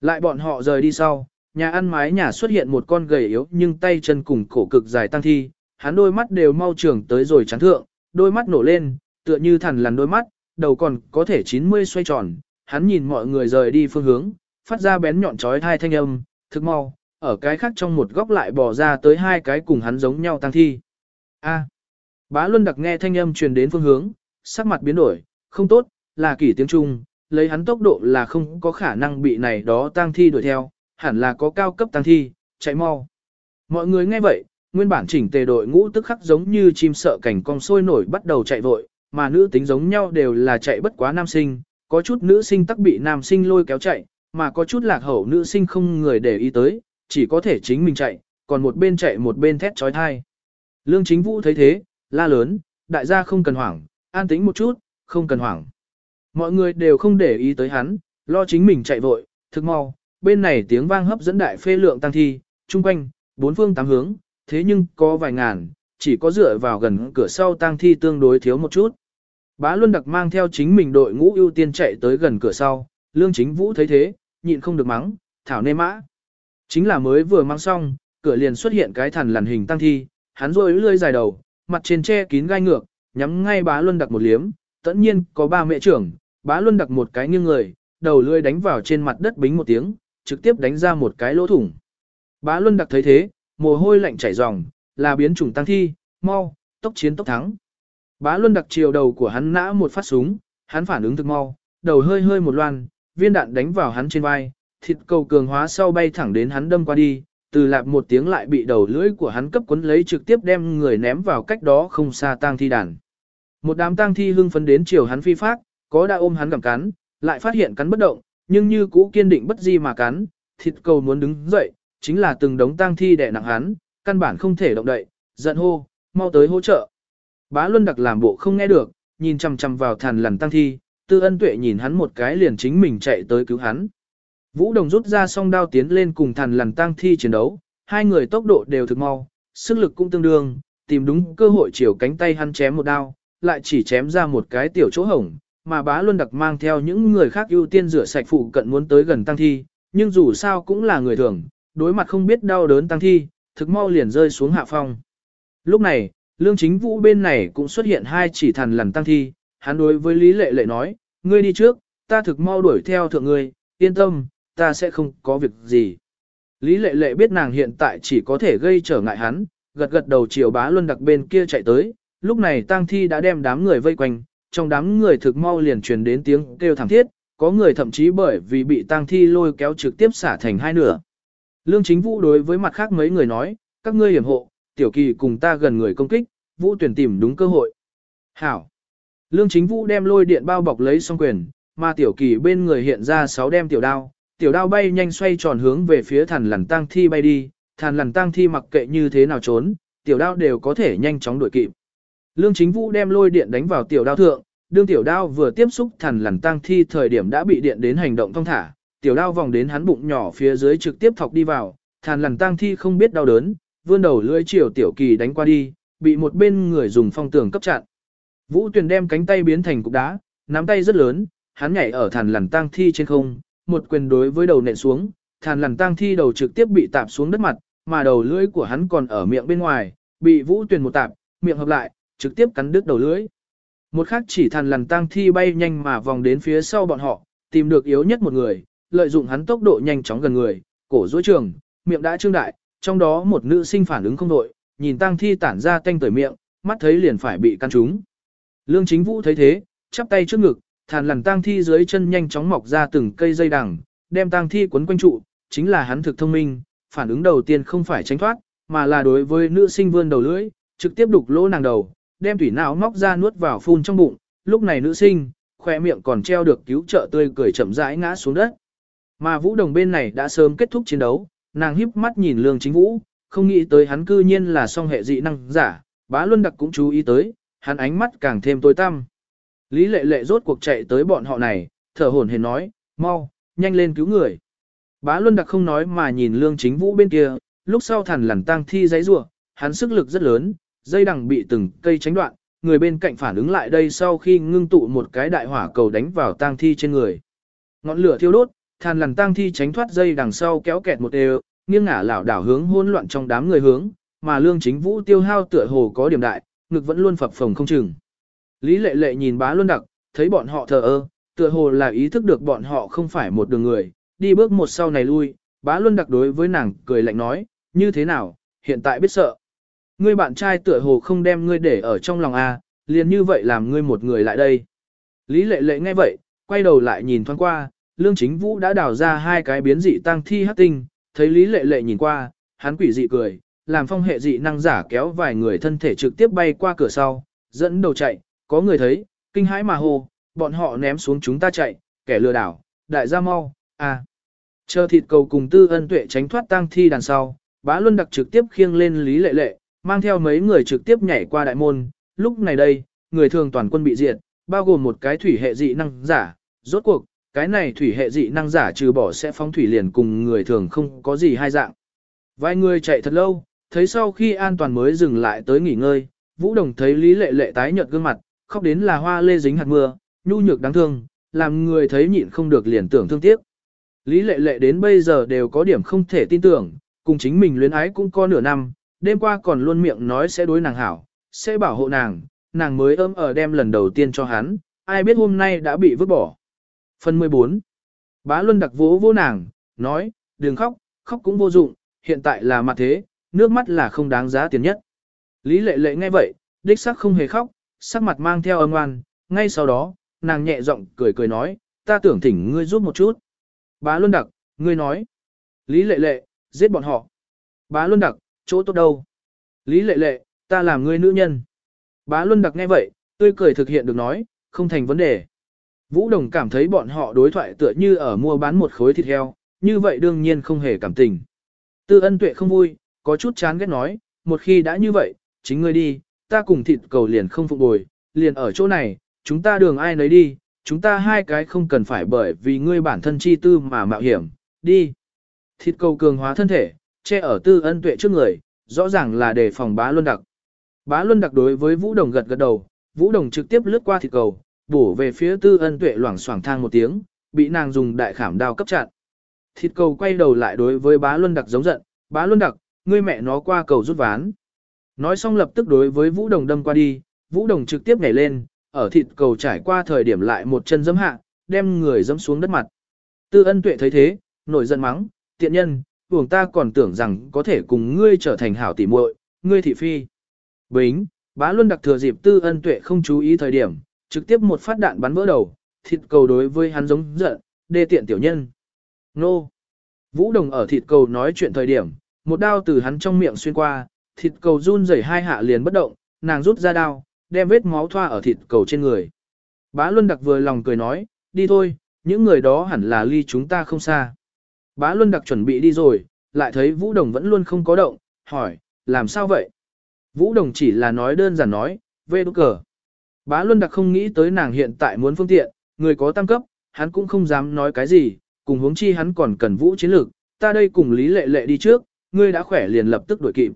Lại bọn họ rời đi sau, nhà ăn mái nhà xuất hiện một con gầy yếu nhưng tay chân cùng cổ cực dài tang thi, hắn đôi mắt đều mau trưởng tới rồi chán thượng, đôi mắt nổ lên, tựa như thằn lằn đôi mắt, đầu còn có thể 90 xoay tròn, hắn nhìn mọi người rời đi phương hướng, phát ra bén nhọn chói hai thanh âm, thức mau, ở cái khác trong một góc lại bỏ ra tới hai cái cùng hắn giống nhau tăng thi. A. Bá Luân đặc nghe thanh âm truyền đến phương hướng, sắc mặt biến đổi, không tốt, là kỷ tiếng Trung, lấy hắn tốc độ là không có khả năng bị này đó tăng thi đuổi theo, hẳn là có cao cấp tăng thi, chạy mau. Mọi người nghe vậy, nguyên bản chỉnh tề đội ngũ tức khắc giống như chim sợ cảnh cong sôi nổi bắt đầu chạy vội, mà nữ tính giống nhau đều là chạy bất quá nam sinh, có chút nữ sinh tắc bị nam sinh lôi kéo chạy, mà có chút lạc hậu nữ sinh không người để ý tới, chỉ có thể chính mình chạy, còn một bên chạy một bên thét trói thai. Lương chính vũ thấy thế, la lớn, đại gia không cần hoảng, an tĩnh một chút, không cần hoảng. Mọi người đều không để ý tới hắn, lo chính mình chạy vội, thực mau, bên này tiếng vang hấp dẫn đại phê lượng tăng thi, chung quanh, bốn phương tám hướng, thế nhưng có vài ngàn, chỉ có dựa vào gần cửa sau tang thi tương đối thiếu một chút. Bá Luân Đặc mang theo chính mình đội ngũ ưu tiên chạy tới gần cửa sau, Lương Chính Vũ thấy thế, nhịn không được mắng, thảo nê mã. Chính là mới vừa mang xong, cửa liền xuất hiện cái thằn lằn hình tăng thi, hắn rôi lươi dài đầu, mặt trên che kín gai ngược, nhắm ngay Bá Luân Đặc một liếm, tất nhiên có ba mẹ trưởng, Bá Luân Đặc một cái nghiêng người, đầu lươi đánh vào trên mặt đất bính một tiếng, trực tiếp đánh ra một cái lỗ thủng. Bá Luân Đặc thấy thế, mồ hôi lạnh chảy ròng, là biến chủng tăng thi, mau, tốc chiến tốc thắng. Bá Luân đặc chiều đầu của hắn nã một phát súng, hắn phản ứng thực mau, đầu hơi hơi một loan, viên đạn đánh vào hắn trên vai, thịt cầu cường hóa sau bay thẳng đến hắn đâm qua đi, từ lạp một tiếng lại bị đầu lưỡi của hắn cấp cuốn lấy trực tiếp đem người ném vào cách đó không xa tang thi đàn. Một đám tang thi hưng phấn đến chiều hắn phi phát, có đã ôm hắn gặm cắn, lại phát hiện cắn bất động, nhưng như cũ kiên định bất di mà cắn, thịt cầu muốn đứng dậy, chính là từng đống tang thi đè nặng hắn, căn bản không thể động đậy, giận hô, mau tới hỗ trợ. Bá Luân đặc làm bộ không nghe được, nhìn chằm chằm vào thàn lằn tang thi, tư ân tuệ nhìn hắn một cái liền chính mình chạy tới cứu hắn. Vũ Đồng rút ra song đao tiến lên cùng thàn lằn tang thi chiến đấu, hai người tốc độ đều thực mau, sức lực cũng tương đương, tìm đúng cơ hội chiều cánh tay hắn chém một đao, lại chỉ chém ra một cái tiểu chỗ hổng, mà bá luân đặc mang theo những người khác ưu tiên rửa sạch phụ cận muốn tới gần tang thi, nhưng dù sao cũng là người thường, đối mặt không biết đau đớn tăng thi, thực mau liền rơi xuống hạ phong. Lúc này, lương chính vũ bên này cũng xuất hiện hai chỉ thần lằn tăng thi, hắn đối với Lý Lệ Lệ nói, ngươi đi trước, ta thực mau đuổi theo thượng ngươi, yên tâm, ta sẽ không có việc gì. Lý Lệ Lệ biết nàng hiện tại chỉ có thể gây trở ngại hắn, gật gật đầu chiều bá luân đặc bên kia chạy tới, lúc này tăng thi đã đem đám người vây quanh, trong đám người thực mau liền truyền đến tiếng kêu thảm thiết, có người thậm chí bởi vì bị tăng thi lôi kéo trực tiếp xả thành hai nửa. Lương chính vũ đối với mặt khác mấy người nói, các ngươi hiểm hộ, tiểu kỳ cùng ta gần người công kích, vũ tuyển tìm đúng cơ hội. Hảo. Lương chính vũ đem lôi điện bao bọc lấy Song quyền, mà tiểu kỳ bên người hiện ra sáu đem tiểu đao, tiểu đao bay nhanh xoay tròn hướng về phía thằn lằn tang thi bay đi, thằn lằn tang thi mặc kệ như thế nào trốn, tiểu đao đều có thể nhanh chóng đuổi kịp. Lương chính vũ đem lôi điện đánh vào tiểu đao thượng, đương tiểu đao vừa tiếp xúc thằn lằn tang thi thời điểm đã bị điện đến hành động thông thả, tiểu đao vòng đến hắn bụng nhỏ phía dưới trực tiếp thọc đi vào, thàn lằn tang thi không biết đau đớn, vươn đầu lưỡi chiều tiểu kỳ đánh qua đi, bị một bên người dùng phong tường cấp chặn. Vũ Tuyền đem cánh tay biến thành cục đá, nắm tay rất lớn, hắn nhảy ở thàn lằn tang thi trên không, một quyền đối với đầu nện xuống, thàn lằn tang thi đầu trực tiếp bị tạp xuống đất mặt, mà đầu lưỡi của hắn còn ở miệng bên ngoài, bị Vũ Tuyền một tạp, miệng hợp lại, trực tiếp cắn đứt đầu lưỡi. Một khắc chỉ thàn lằn tang thi bay nhanh mà vòng đến phía sau bọn họ, tìm được yếu nhất một người, lợi dụng hắn tốc độ nhanh chóng gần người, cổ duỗi trường, miệng đã trương đại, trong đó một nữ sinh phản ứng không đội, nhìn tang thi tản ra tanh tưởi miệng, mắt thấy liền phải bị căn trúng. Lương chính vũ thấy thế, chắp tay trước ngực, thàn lằn tang thi dưới chân nhanh chóng mọc ra từng cây dây đằng, đem tang thi quấn quanh trụ, chính là hắn thực thông minh, phản ứng đầu tiên không phải tránh thoát, mà là đối với nữ sinh vươn đầu lưỡi, trực tiếp đục lỗ nàng đầu, đem thủy não móc ra nuốt vào phun trong bụng, lúc này nữ sinh, khoe miệng còn treo được cứu trợ tươi cười chậm rãi ngã xuống đất. Mà Vũ Đồng bên này đã sớm kết thúc chiến đấu, nàng híp mắt nhìn Lương Chính Vũ, không nghĩ tới hắn cư nhiên là song hệ dị năng giả, bá luân đặc cũng chú ý tới, hắn ánh mắt càng thêm tối tăm. Lý lệ lệ rốt cuộc chạy tới bọn họ này, thở hổn hển nói, mau, nhanh lên cứu người. Bá luân đặc không nói mà nhìn Lương Chính Vũ bên kia, lúc sau thằn lằn tang thi giấy rủa hắn sức lực rất lớn, dây đằng bị từng cây tránh đoạn, người bên cạnh phản ứng lại đây sau khi ngưng tụ một cái đại hỏa cầu đánh vào tang thi trên người. Ngọn lửa thiêu đốt, than lằn tang thi tránh thoát dây đằng sau kéo kẹt một đều, nghiêng ngả lảo đảo hướng hỗn loạn trong đám người hướng, mà lương chính vũ tiêu hao tựa hồ có điểm đại, ngực vẫn luôn phập phồng không chừng. Lý lệ lệ nhìn bá luân đặc, thấy bọn họ thờ ơ, tựa hồ là ý thức được bọn họ không phải một đường người, đi bước một sau này lui, bá luân đặc đối với nàng cười lạnh nói, như thế nào, hiện tại biết sợ. Ngươi bạn trai tựa hồ không đem ngươi để ở trong lòng A, liền như vậy làm ngươi một người lại đây. Lý lệ lệ nghe vậy, quay đầu lại nhìn thoáng qua, lương chính vũ đã đào ra hai cái biến dị tăng thi hắc tinh, thấy lý lệ lệ nhìn qua, hắn quỷ dị cười, làm phong hệ dị năng giả kéo vài người thân thể trực tiếp bay qua cửa sau, dẫn đầu chạy, có người thấy, kinh hãi mà hô, bọn họ ném xuống chúng ta chạy, kẻ lừa đảo, đại gia mau, à. Chờ thịt cầu cùng tư ân tuệ tránh thoát tang thi đằng sau, bá luân đặc trực tiếp khiêng lên lý lệ lệ, mang theo mấy người trực tiếp nhảy qua đại môn, lúc này đây, người thường toàn quân bị diệt, bao gồm một cái thủy hệ dị năng giả, rốt cuộc, cái này thủy hệ dị năng giả trừ bỏ sẽ phóng thủy liền cùng người thường không có gì hai dạng. Vài người chạy thật lâu, thấy sau khi an toàn mới dừng lại tới nghỉ ngơi, Vũ Đồng thấy Lý Lệ Lệ tái nhợt gương mặt, khóc đến là hoa lê dính hạt mưa, nhu nhược đáng thương, làm người thấy nhịn không được liền tưởng thương tiếc. Lý Lệ Lệ đến bây giờ đều có điểm không thể tin tưởng, cùng chính mình luyến ái cũng có nửa năm, đêm qua còn luôn miệng nói sẽ đối nàng hảo, sẽ bảo hộ nàng, nàng mới ấm ở đem lần đầu tiên cho hắn, ai biết hôm nay đã bị vứt bỏ. Phần 14 Bá Luân đặc vỗ vô nàng, nói, đừng khóc, khóc cũng vô dụng, hiện tại là mặt thế, nước mắt là không đáng giá tiền nhất. Lý lệ lệ nghe vậy, đích sắc không hề khóc, sắc mặt mang theo âm ngoan, ngay sau đó, nàng nhẹ giọng cười cười nói, ta tưởng thỉnh ngươi giúp một chút. Bá Luân đặc, ngươi nói. Lý lệ lệ, giết bọn họ. Bá Luân đặc, chỗ tốt đâu? Lý lệ lệ, ta làm ngươi nữ nhân. Bá Luân đặc nghe vậy, tươi cười thực hiện được nói, không thành vấn đề. Vũ Đồng cảm thấy bọn họ đối thoại tựa như ở mua bán một khối thịt heo, như vậy đương nhiên không hề cảm tình. Tư ân tuệ không vui, có chút chán ghét nói, một khi đã như vậy, chính ngươi đi, ta cùng thịt cầu liền không phục bồi, liền ở chỗ này, chúng ta đường ai nấy đi, chúng ta hai cái không cần phải bởi vì ngươi bản thân chi tư mà mạo hiểm, đi. Thịt cầu cường hóa thân thể, che ở tư ân tuệ trước người, rõ ràng là để phòng bá luân đặc. Bá luân đặc đối với Vũ Đồng gật gật đầu, Vũ Đồng trực tiếp lướt qua thịt cầu, bổ về phía tư ân tuệ loảng xoảng thang một tiếng, bị nàng dùng đại khảm đao cấp chặn. Thịt cầu quay đầu lại đối với bá luân đặc giống giận, bá luân đặc, ngươi mẹ nó qua cầu rút ván. Nói xong lập tức đối với Vũ Đồng đâm qua đi, Vũ Đồng trực tiếp nhảy lên, ở thịt cầu trải qua thời điểm lại một chân dẫm hạ, đem người dẫm xuống đất mặt. Tư ân tuệ thấy thế, nổi giận mắng, tiện nhân, vùng ta còn tưởng rằng có thể cùng ngươi trở thành hảo tỉ muội, ngươi thị phi. Bính, bá luân đặc thừa dịp tư ân tuệ không chú ý thời điểm, trực tiếp một phát đạn bắn vỡ đầu, thịt cầu đối với hắn giống giận, đê tiện tiểu nhân. Nô! Vũ Đồng ở thịt cầu nói chuyện thời điểm, một đao từ hắn trong miệng xuyên qua, thịt cầu run rẩy hai hạ liền bất động, nàng rút ra đao, đem vết máu thoa ở thịt cầu trên người. Bá Luân Đặc vừa lòng cười nói, đi thôi, những người đó hẳn là ly chúng ta không xa. Bá Luân Đặc chuẩn bị đi rồi, lại thấy Vũ Đồng vẫn luôn không có động, hỏi, làm sao vậy? Vũ Đồng chỉ là nói đơn giản nói, về đốt cờ. Bá Luân Đặc không nghĩ tới nàng hiện tại muốn phương tiện, người có tam cấp, hắn cũng không dám nói cái gì, cùng huống chi hắn còn cần vũ chiến lược, ta đây cùng Lý Lệ Lệ đi trước, ngươi đã khỏe liền lập tức đuổi kịp.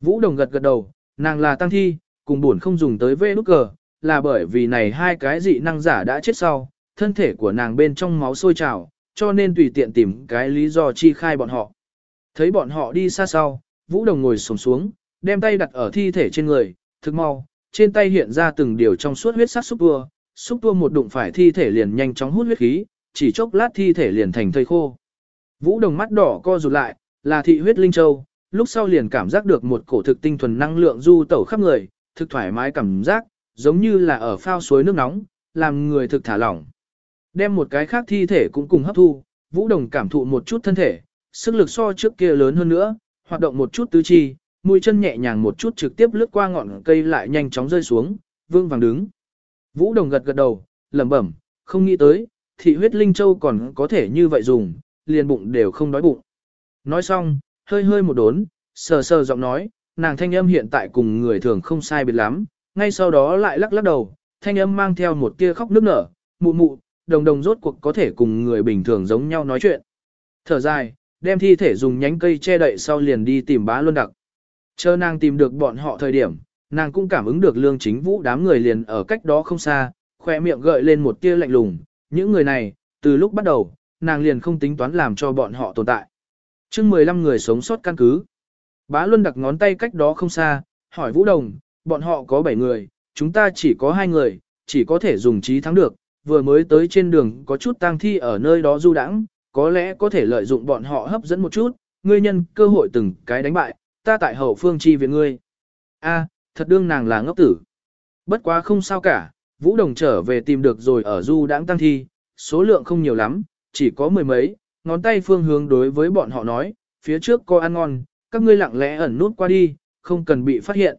Vũ Đồng gật gật đầu, nàng là tăng thi, cùng buồn không dùng tới vê nút cờ, là bởi vì này hai cái dị năng giả đã chết sau, thân thể của nàng bên trong máu sôi trào, cho nên tùy tiện tìm cái lý do chi khai bọn họ. Thấy bọn họ đi xa sau, Vũ Đồng ngồi xổm xuống, đem tay đặt ở thi thể trên người, thực mau, trên tay hiện ra từng điều trong suốt huyết sắc xúc tua, xúc tua một đụng phải thi thể liền nhanh chóng hút huyết khí, chỉ chốc lát thi thể liền thành thây khô. Vũ Đồng mắt đỏ co rụt lại, là thị huyết linh châu, lúc sau liền cảm giác được một cổ thực tinh thuần năng lượng du tẩu khắp người, thực thoải mái cảm giác, giống như là ở phao suối nước nóng, làm người thực thả lỏng. Đem một cái khác thi thể cũng cùng hấp thu, Vũ Đồng cảm thụ một chút thân thể, sức lực so trước kia lớn hơn nữa, hoạt động một chút tứ chi, mũi chân nhẹ nhàng một chút trực tiếp lướt qua ngọn cây lại nhanh chóng rơi xuống, vương vàng đứng. Vũ Đồng gật gật đầu, lẩm bẩm, không nghĩ tới, thị huyết linh châu còn có thể như vậy dùng, liền bụng đều không đói bụng. Nói xong, hơi hơi một đốn, sờ sờ giọng nói, nàng thanh âm hiện tại cùng người thường không sai biệt lắm, ngay sau đó lại lắc lắc đầu, thanh âm mang theo một tia khóc nức nở, mụ mụ, đồng đồng rốt cuộc có thể cùng người bình thường giống nhau nói chuyện. Thở dài, đem thi thể dùng nhánh cây che đậy sau liền đi tìm bá luân đặc. Chờ nàng tìm được bọn họ thời điểm, nàng cũng cảm ứng được lương chính vũ đám người liền ở cách đó không xa, khoe miệng gợi lên một tia lạnh lùng, những người này, từ lúc bắt đầu, nàng liền không tính toán làm cho bọn họ tồn tại. chương 15 người sống sót căn cứ. Bá Luân đặt ngón tay cách đó không xa, hỏi Vũ Đồng, bọn họ có 7 người, chúng ta chỉ có 2 người, chỉ có thể dùng trí thắng được, vừa mới tới trên đường có chút tang thi ở nơi đó du đãng, có lẽ có thể lợi dụng bọn họ hấp dẫn một chút, ngươi nhân cơ hội từng cái đánh bại, ta tại hậu phương chi viện ngươi. A, thật đương nàng là ngốc tử. Bất quá không sao cả, Vũ Đồng trở về tìm được rồi ở du đãng tăng thi, số lượng không nhiều lắm, chỉ có mười mấy, ngón tay phương hướng đối với bọn họ nói, phía trước có ăn ngon, các ngươi lặng lẽ ẩn nút qua đi, không cần bị phát hiện.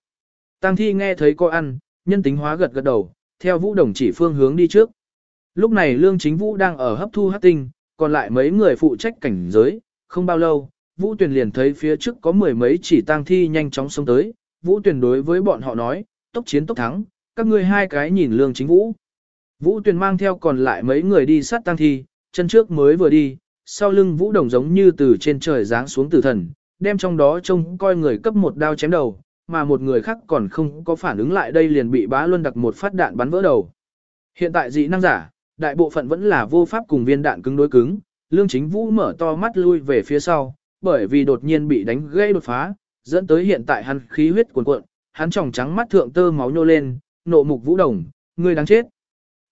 Tăng thi nghe thấy có ăn, nhân tính hóa gật gật đầu, theo Vũ Đồng chỉ phương hướng đi trước. Lúc này Lương Chính Vũ đang ở hấp thu hắc tinh, còn lại mấy người phụ trách cảnh giới, không bao lâu, Vũ Tuyền liền thấy phía trước có mười mấy chỉ tang thi nhanh chóng xông tới, Vũ Tuyền đối với bọn họ nói, tốc chiến tốc thắng, các ngươi hai cái nhìn Lương Chính Vũ. Vũ Tuyền mang theo còn lại mấy người đi sát tang thi, chân trước mới vừa đi, sau lưng Vũ Đồng giống như từ trên trời giáng xuống tử thần, đem trong đó trông coi người cấp một đao chém đầu, mà một người khác còn không có phản ứng lại đây liền bị bá luân đặc một phát đạn bắn vỡ đầu. Hiện tại dị năng giả, đại bộ phận vẫn là vô pháp cùng viên đạn cứng đối cứng, lương chính vũ mở to mắt lui về phía sau, bởi vì đột nhiên bị đánh gây đột phá, dẫn tới hiện tại hắn khí huyết cuồn cuộn, hắn tròng trắng mắt thượng tơ máu nhô lên, nộ mục vũ đồng, ngươi đáng chết.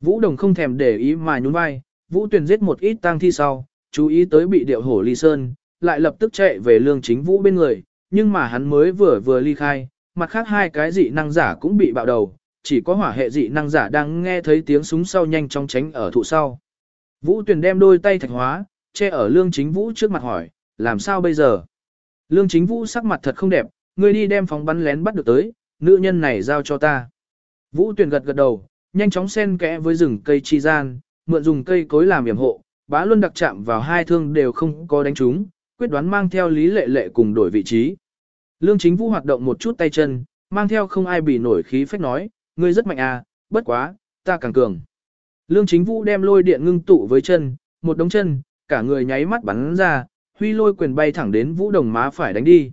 Vũ đồng không thèm để ý mà nhún vai, vũ tuyền giết một ít tang thi sau, chú ý tới bị điệu hổ ly sơn, lại lập tức chạy về lương chính vũ bên người, nhưng mà hắn mới vừa vừa ly khai, mặt khác hai cái dị năng giả cũng bị bạo đầu, chỉ có hỏa hệ dị năng giả đang nghe thấy tiếng súng sau nhanh chóng tránh ở thụ sau. Vũ Tuyền đem đôi tay thạch hóa, che ở Lương Chính Vũ trước mặt hỏi, làm sao bây giờ? Lương Chính Vũ sắc mặt thật không đẹp, ngươi đi đem phóng bắn lén bắt được tới, nữ nhân này giao cho ta. Vũ Tuyền gật gật đầu, nhanh chóng xen kẽ với rừng cây chi gian, mượn dùng cây cối làm yểm hộ, bá luân đặc chạm vào hai thương đều không có đánh trúng, quyết đoán mang theo lý lệ lệ cùng đổi vị trí. Lương Chính Vũ hoạt động một chút tay chân, mang theo không ai bị nổi khí phách nói, ngươi rất mạnh à, bất quá, ta càng cường. Lương chính vũ đem lôi điện ngưng tụ với chân, một đống chân, cả người nháy mắt bắn ra, huy lôi quyền bay thẳng đến vũ đồng má phải đánh đi.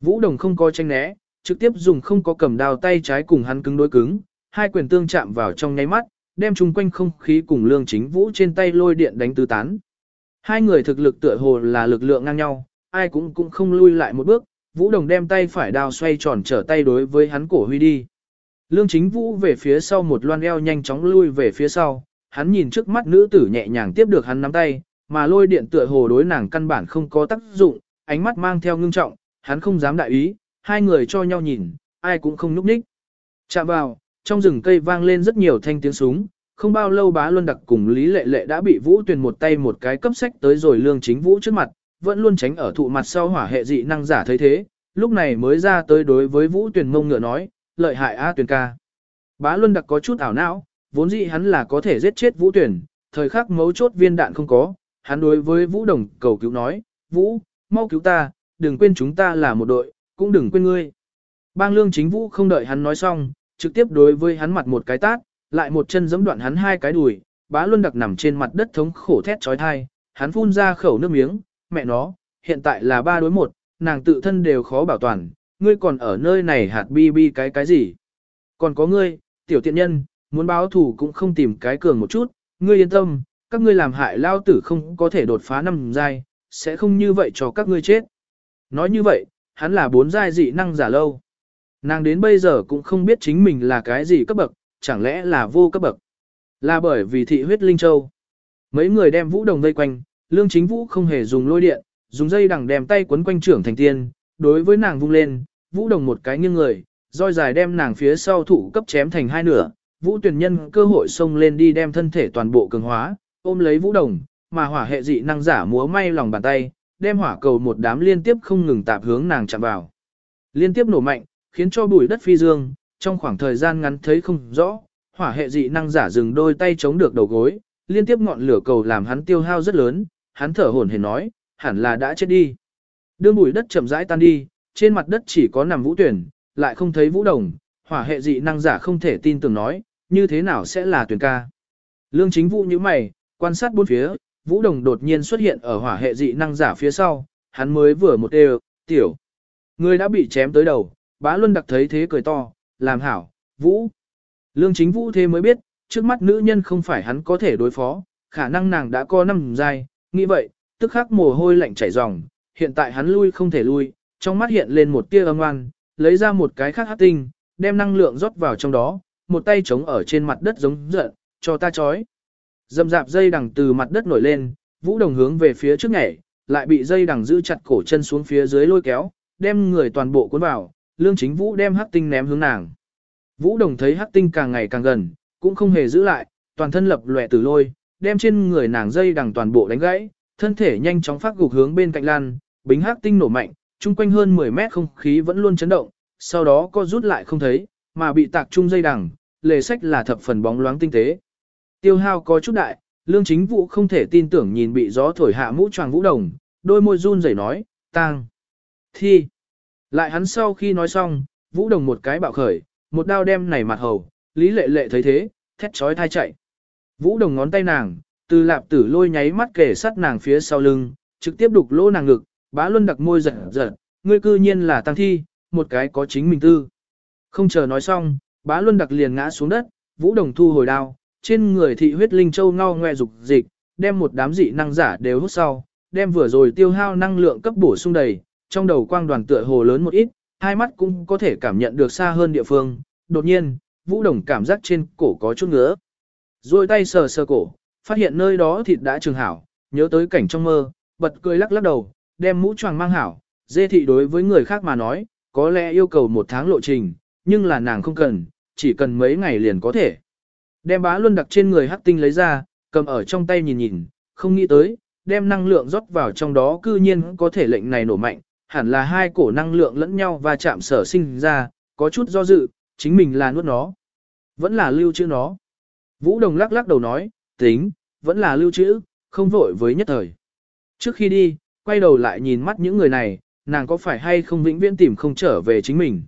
Vũ đồng không có tranh né, trực tiếp dùng không có cầm đao tay trái cùng hắn cứng đối cứng, hai quyền tương chạm vào trong nháy mắt, đem chung quanh không khí cùng lương chính vũ trên tay lôi điện đánh tứ tán. Hai người thực lực tựa hồ là lực lượng ngang nhau, ai cũng cũng không lui lại một bước, vũ đồng đem tay phải đao xoay tròn trở tay đối với hắn cổ huy đi. Lương chính vũ về phía sau một loan eo nhanh chóng lui về phía sau, hắn nhìn trước mắt nữ tử nhẹ nhàng tiếp được hắn nắm tay, mà lôi điện tựa hồ đối nàng căn bản không có tác dụng, ánh mắt mang theo ngưng trọng, hắn không dám đại ý, hai người cho nhau nhìn, ai cũng không núp ních. Chạm vào, trong rừng cây vang lên rất nhiều thanh tiếng súng, không bao lâu bá luân đặc cùng Lý Lệ Lệ đã bị Vũ Tuyền một tay một cái cấp sách tới rồi lương chính Vũ trước mặt, vẫn luôn tránh ở thụ mặt sau hỏa hệ dị năng giả thấy thế, lúc này mới ra tới đối với Vũ Tuyền mông ngựa nói, lợi hại A Tuyền ca. Bá Luân đặc có chút ảo não, vốn dĩ hắn là có thể giết chết Vũ Tuyền, thời khắc mấu chốt viên đạn không có, hắn đối với Vũ Đồng cầu cứu nói, Vũ, mau cứu ta, đừng quên chúng ta là một đội, cũng đừng quên ngươi. Bang lương chính Vũ không đợi hắn nói xong, trực tiếp đối với hắn mặt một cái tát, lại một chân giẫm đoạn hắn hai cái đùi, bá luân đặc nằm trên mặt đất thống khổ thét trói thai, hắn phun ra khẩu nước miếng, mẹ nó, hiện tại là ba đối một, nàng tự thân đều khó bảo toàn, ngươi còn ở nơi này hạt bi bi cái cái gì? Còn có ngươi, tiểu tiện nhân, muốn báo thù cũng không tìm cái cường một chút, ngươi yên tâm, các ngươi làm hại lao tử không có thể đột phá năm giai, sẽ không như vậy cho các ngươi chết. Nói như vậy, hắn là bốn giai dị năng giả lâu. Nàng đến bây giờ cũng không biết chính mình là cái gì cấp bậc, chẳng lẽ là vô cấp bậc. Là bởi vì thị huyết linh châu. Mấy người đem vũ đồng vây quanh, lương chính vũ không hề dùng lôi điện, dùng dây đằng đem tay quấn quanh trưởng thành tiên, đối với nàng vung lên, vũ đồng một cái nghiêng người, roi dài đem nàng phía sau thủ cấp chém thành hai nửa, vũ tuyển nhân cơ hội xông lên đi đem thân thể toàn bộ cường hóa, ôm lấy vũ đồng, mà hỏa hệ dị năng giả múa may lòng bàn tay, đem hỏa cầu một đám liên tiếp không ngừng tạp hướng nàng chạm vào. Liên tiếp nổ mạnh, khiến cho bụi đất phi dương, trong khoảng thời gian ngắn thấy không rõ, hỏa hệ dị năng giả dừng đôi tay chống được đầu gối, liên tiếp ngọn lửa cầu làm hắn tiêu hao rất lớn, hắn thở hổn hển nói, hẳn là đã chết đi. Đương bụi đất chậm rãi tan đi, trên mặt đất chỉ có nằm vũ tuyển, lại không thấy vũ đồng, hỏa hệ dị năng giả không thể tin tưởng nói, như thế nào sẽ là tuyển ca. Lương chính vũ như mày, quan sát bốn phía, vũ đồng đột nhiên xuất hiện ở hỏa hệ dị năng giả phía sau, hắn mới vừa một đều, tiểu. Người đã bị chém tới đầu, bá luân đặc thấy thế cười to, làm hảo, vũ. Lương chính vũ thế mới biết, trước mắt nữ nhân không phải hắn có thể đối phó, khả năng nàng đã có năm dài, nghĩ vậy, tức khắc mồ hôi lạnh chảy ròng, hiện tại hắn lui không thể lui, trong mắt hiện lên một tia âm ngoan, lấy ra một cái khác hát tinh, đem năng lượng rót vào trong đó, một tay chống ở trên mặt đất giống giận, cho ta chói. Dầm dạp dây đằng từ mặt đất nổi lên, vũ đồng hướng về phía trước nhảy, lại bị dây đằng giữ chặt cổ chân xuống phía dưới lôi kéo, đem người toàn bộ cuốn vào, lương chính vũ đem hắc tinh ném hướng nàng. Vũ đồng thấy hắc tinh càng ngày càng gần, cũng không hề giữ lại, toàn thân lập lòe từ lôi, đem trên người nàng dây đằng toàn bộ đánh gãy, thân thể nhanh chóng phát gục hướng bên cạnh lan, bính hắc tinh nổ mạnh, chung quanh hơn 10 mét không khí vẫn luôn chấn động, sau đó co rút lại không thấy, mà bị tạc chung dây đằng, lề sách là thập phần bóng loáng tinh tế. Tiêu hao có chút đại, lương chính vụ không thể tin tưởng nhìn bị gió thổi hạ mũ tràng vũ đồng, đôi môi run rẩy nói, tang. Thi. Lại hắn sau khi nói xong, vũ đồng một cái bạo khởi, một đao đem này mặt hầu, lý lệ lệ thấy thế, thét trói thai chạy. Vũ đồng ngón tay nàng, từ lạp tử lôi nháy mắt kể sát nàng phía sau lưng, trực tiếp đục lỗ nàng ngực, bá luân đặc môi giật giật, ngươi cư nhiên là tăng thi, một cái có chính mình tư. Không chờ nói xong, bá luân đặc liền ngã xuống đất, vũ đồng thu hồi đao, trên người thị huyết linh châu ngao ngoe dục dịch, đem một đám dị năng giả đều hút sau, đem vừa rồi tiêu hao năng lượng cấp bổ sung đầy, trong đầu quang đoàn tựa hồ lớn một ít, hai mắt cũng có thể cảm nhận được xa hơn địa phương. Đột nhiên, vũ đồng cảm giác trên cổ có chút ngứa. Rồi tay sờ sờ cổ, phát hiện nơi đó thịt đã trường hảo, nhớ tới cảnh trong mơ, bật cười lắc lắc đầu, đem mũ choàng mang hảo, dê thị đối với người khác mà nói, có lẽ yêu cầu một tháng lộ trình, nhưng là nàng không cần, chỉ cần mấy ngày liền có thể. Đem bá luân đặc trên người hắc tinh lấy ra, cầm ở trong tay nhìn nhìn, không nghĩ tới, đem năng lượng rót vào trong đó cư nhiên có thể lệnh này nổ mạnh, hẳn là hai cổ năng lượng lẫn nhau và chạm sở sinh ra, có chút do dự, chính mình là nuốt nó. Vẫn là lưu trữ nó. Vũ Đồng lắc lắc đầu nói, tính, vẫn là lưu trữ, không vội với nhất thời. Trước khi đi, quay đầu lại nhìn mắt những người này, nàng có phải hay không vĩnh viễn tìm không trở về chính mình.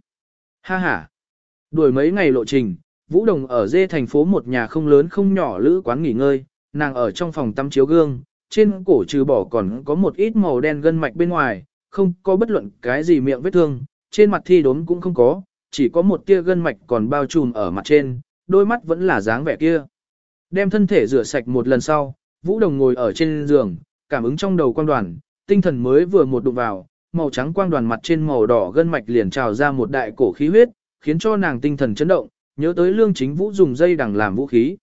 Ha ha. Đuổi mấy ngày lộ trình, Vũ Đồng ở dê thành phố một nhà không lớn không nhỏ lữ quán nghỉ ngơi, nàng ở trong phòng tắm chiếu gương, trên cổ trừ bỏ còn có một ít màu đen gân mạch bên ngoài, không có bất luận cái gì miệng vết thương, trên mặt thi đốm cũng không có, chỉ có một tia gân mạch còn bao trùm ở mặt trên, đôi mắt vẫn là dáng vẻ kia. Đem thân thể rửa sạch một lần sau, Vũ Đồng ngồi ở trên giường, cảm ứng trong đầu quang đoàn, tinh thần mới vừa một đụng vào, màu trắng quang đoàn mặt trên màu đỏ gân mạch liền trào ra một đại cổ khí huyết, khiến cho nàng tinh thần chấn động, nhớ tới lương chính vũ dùng dây đằng làm vũ khí.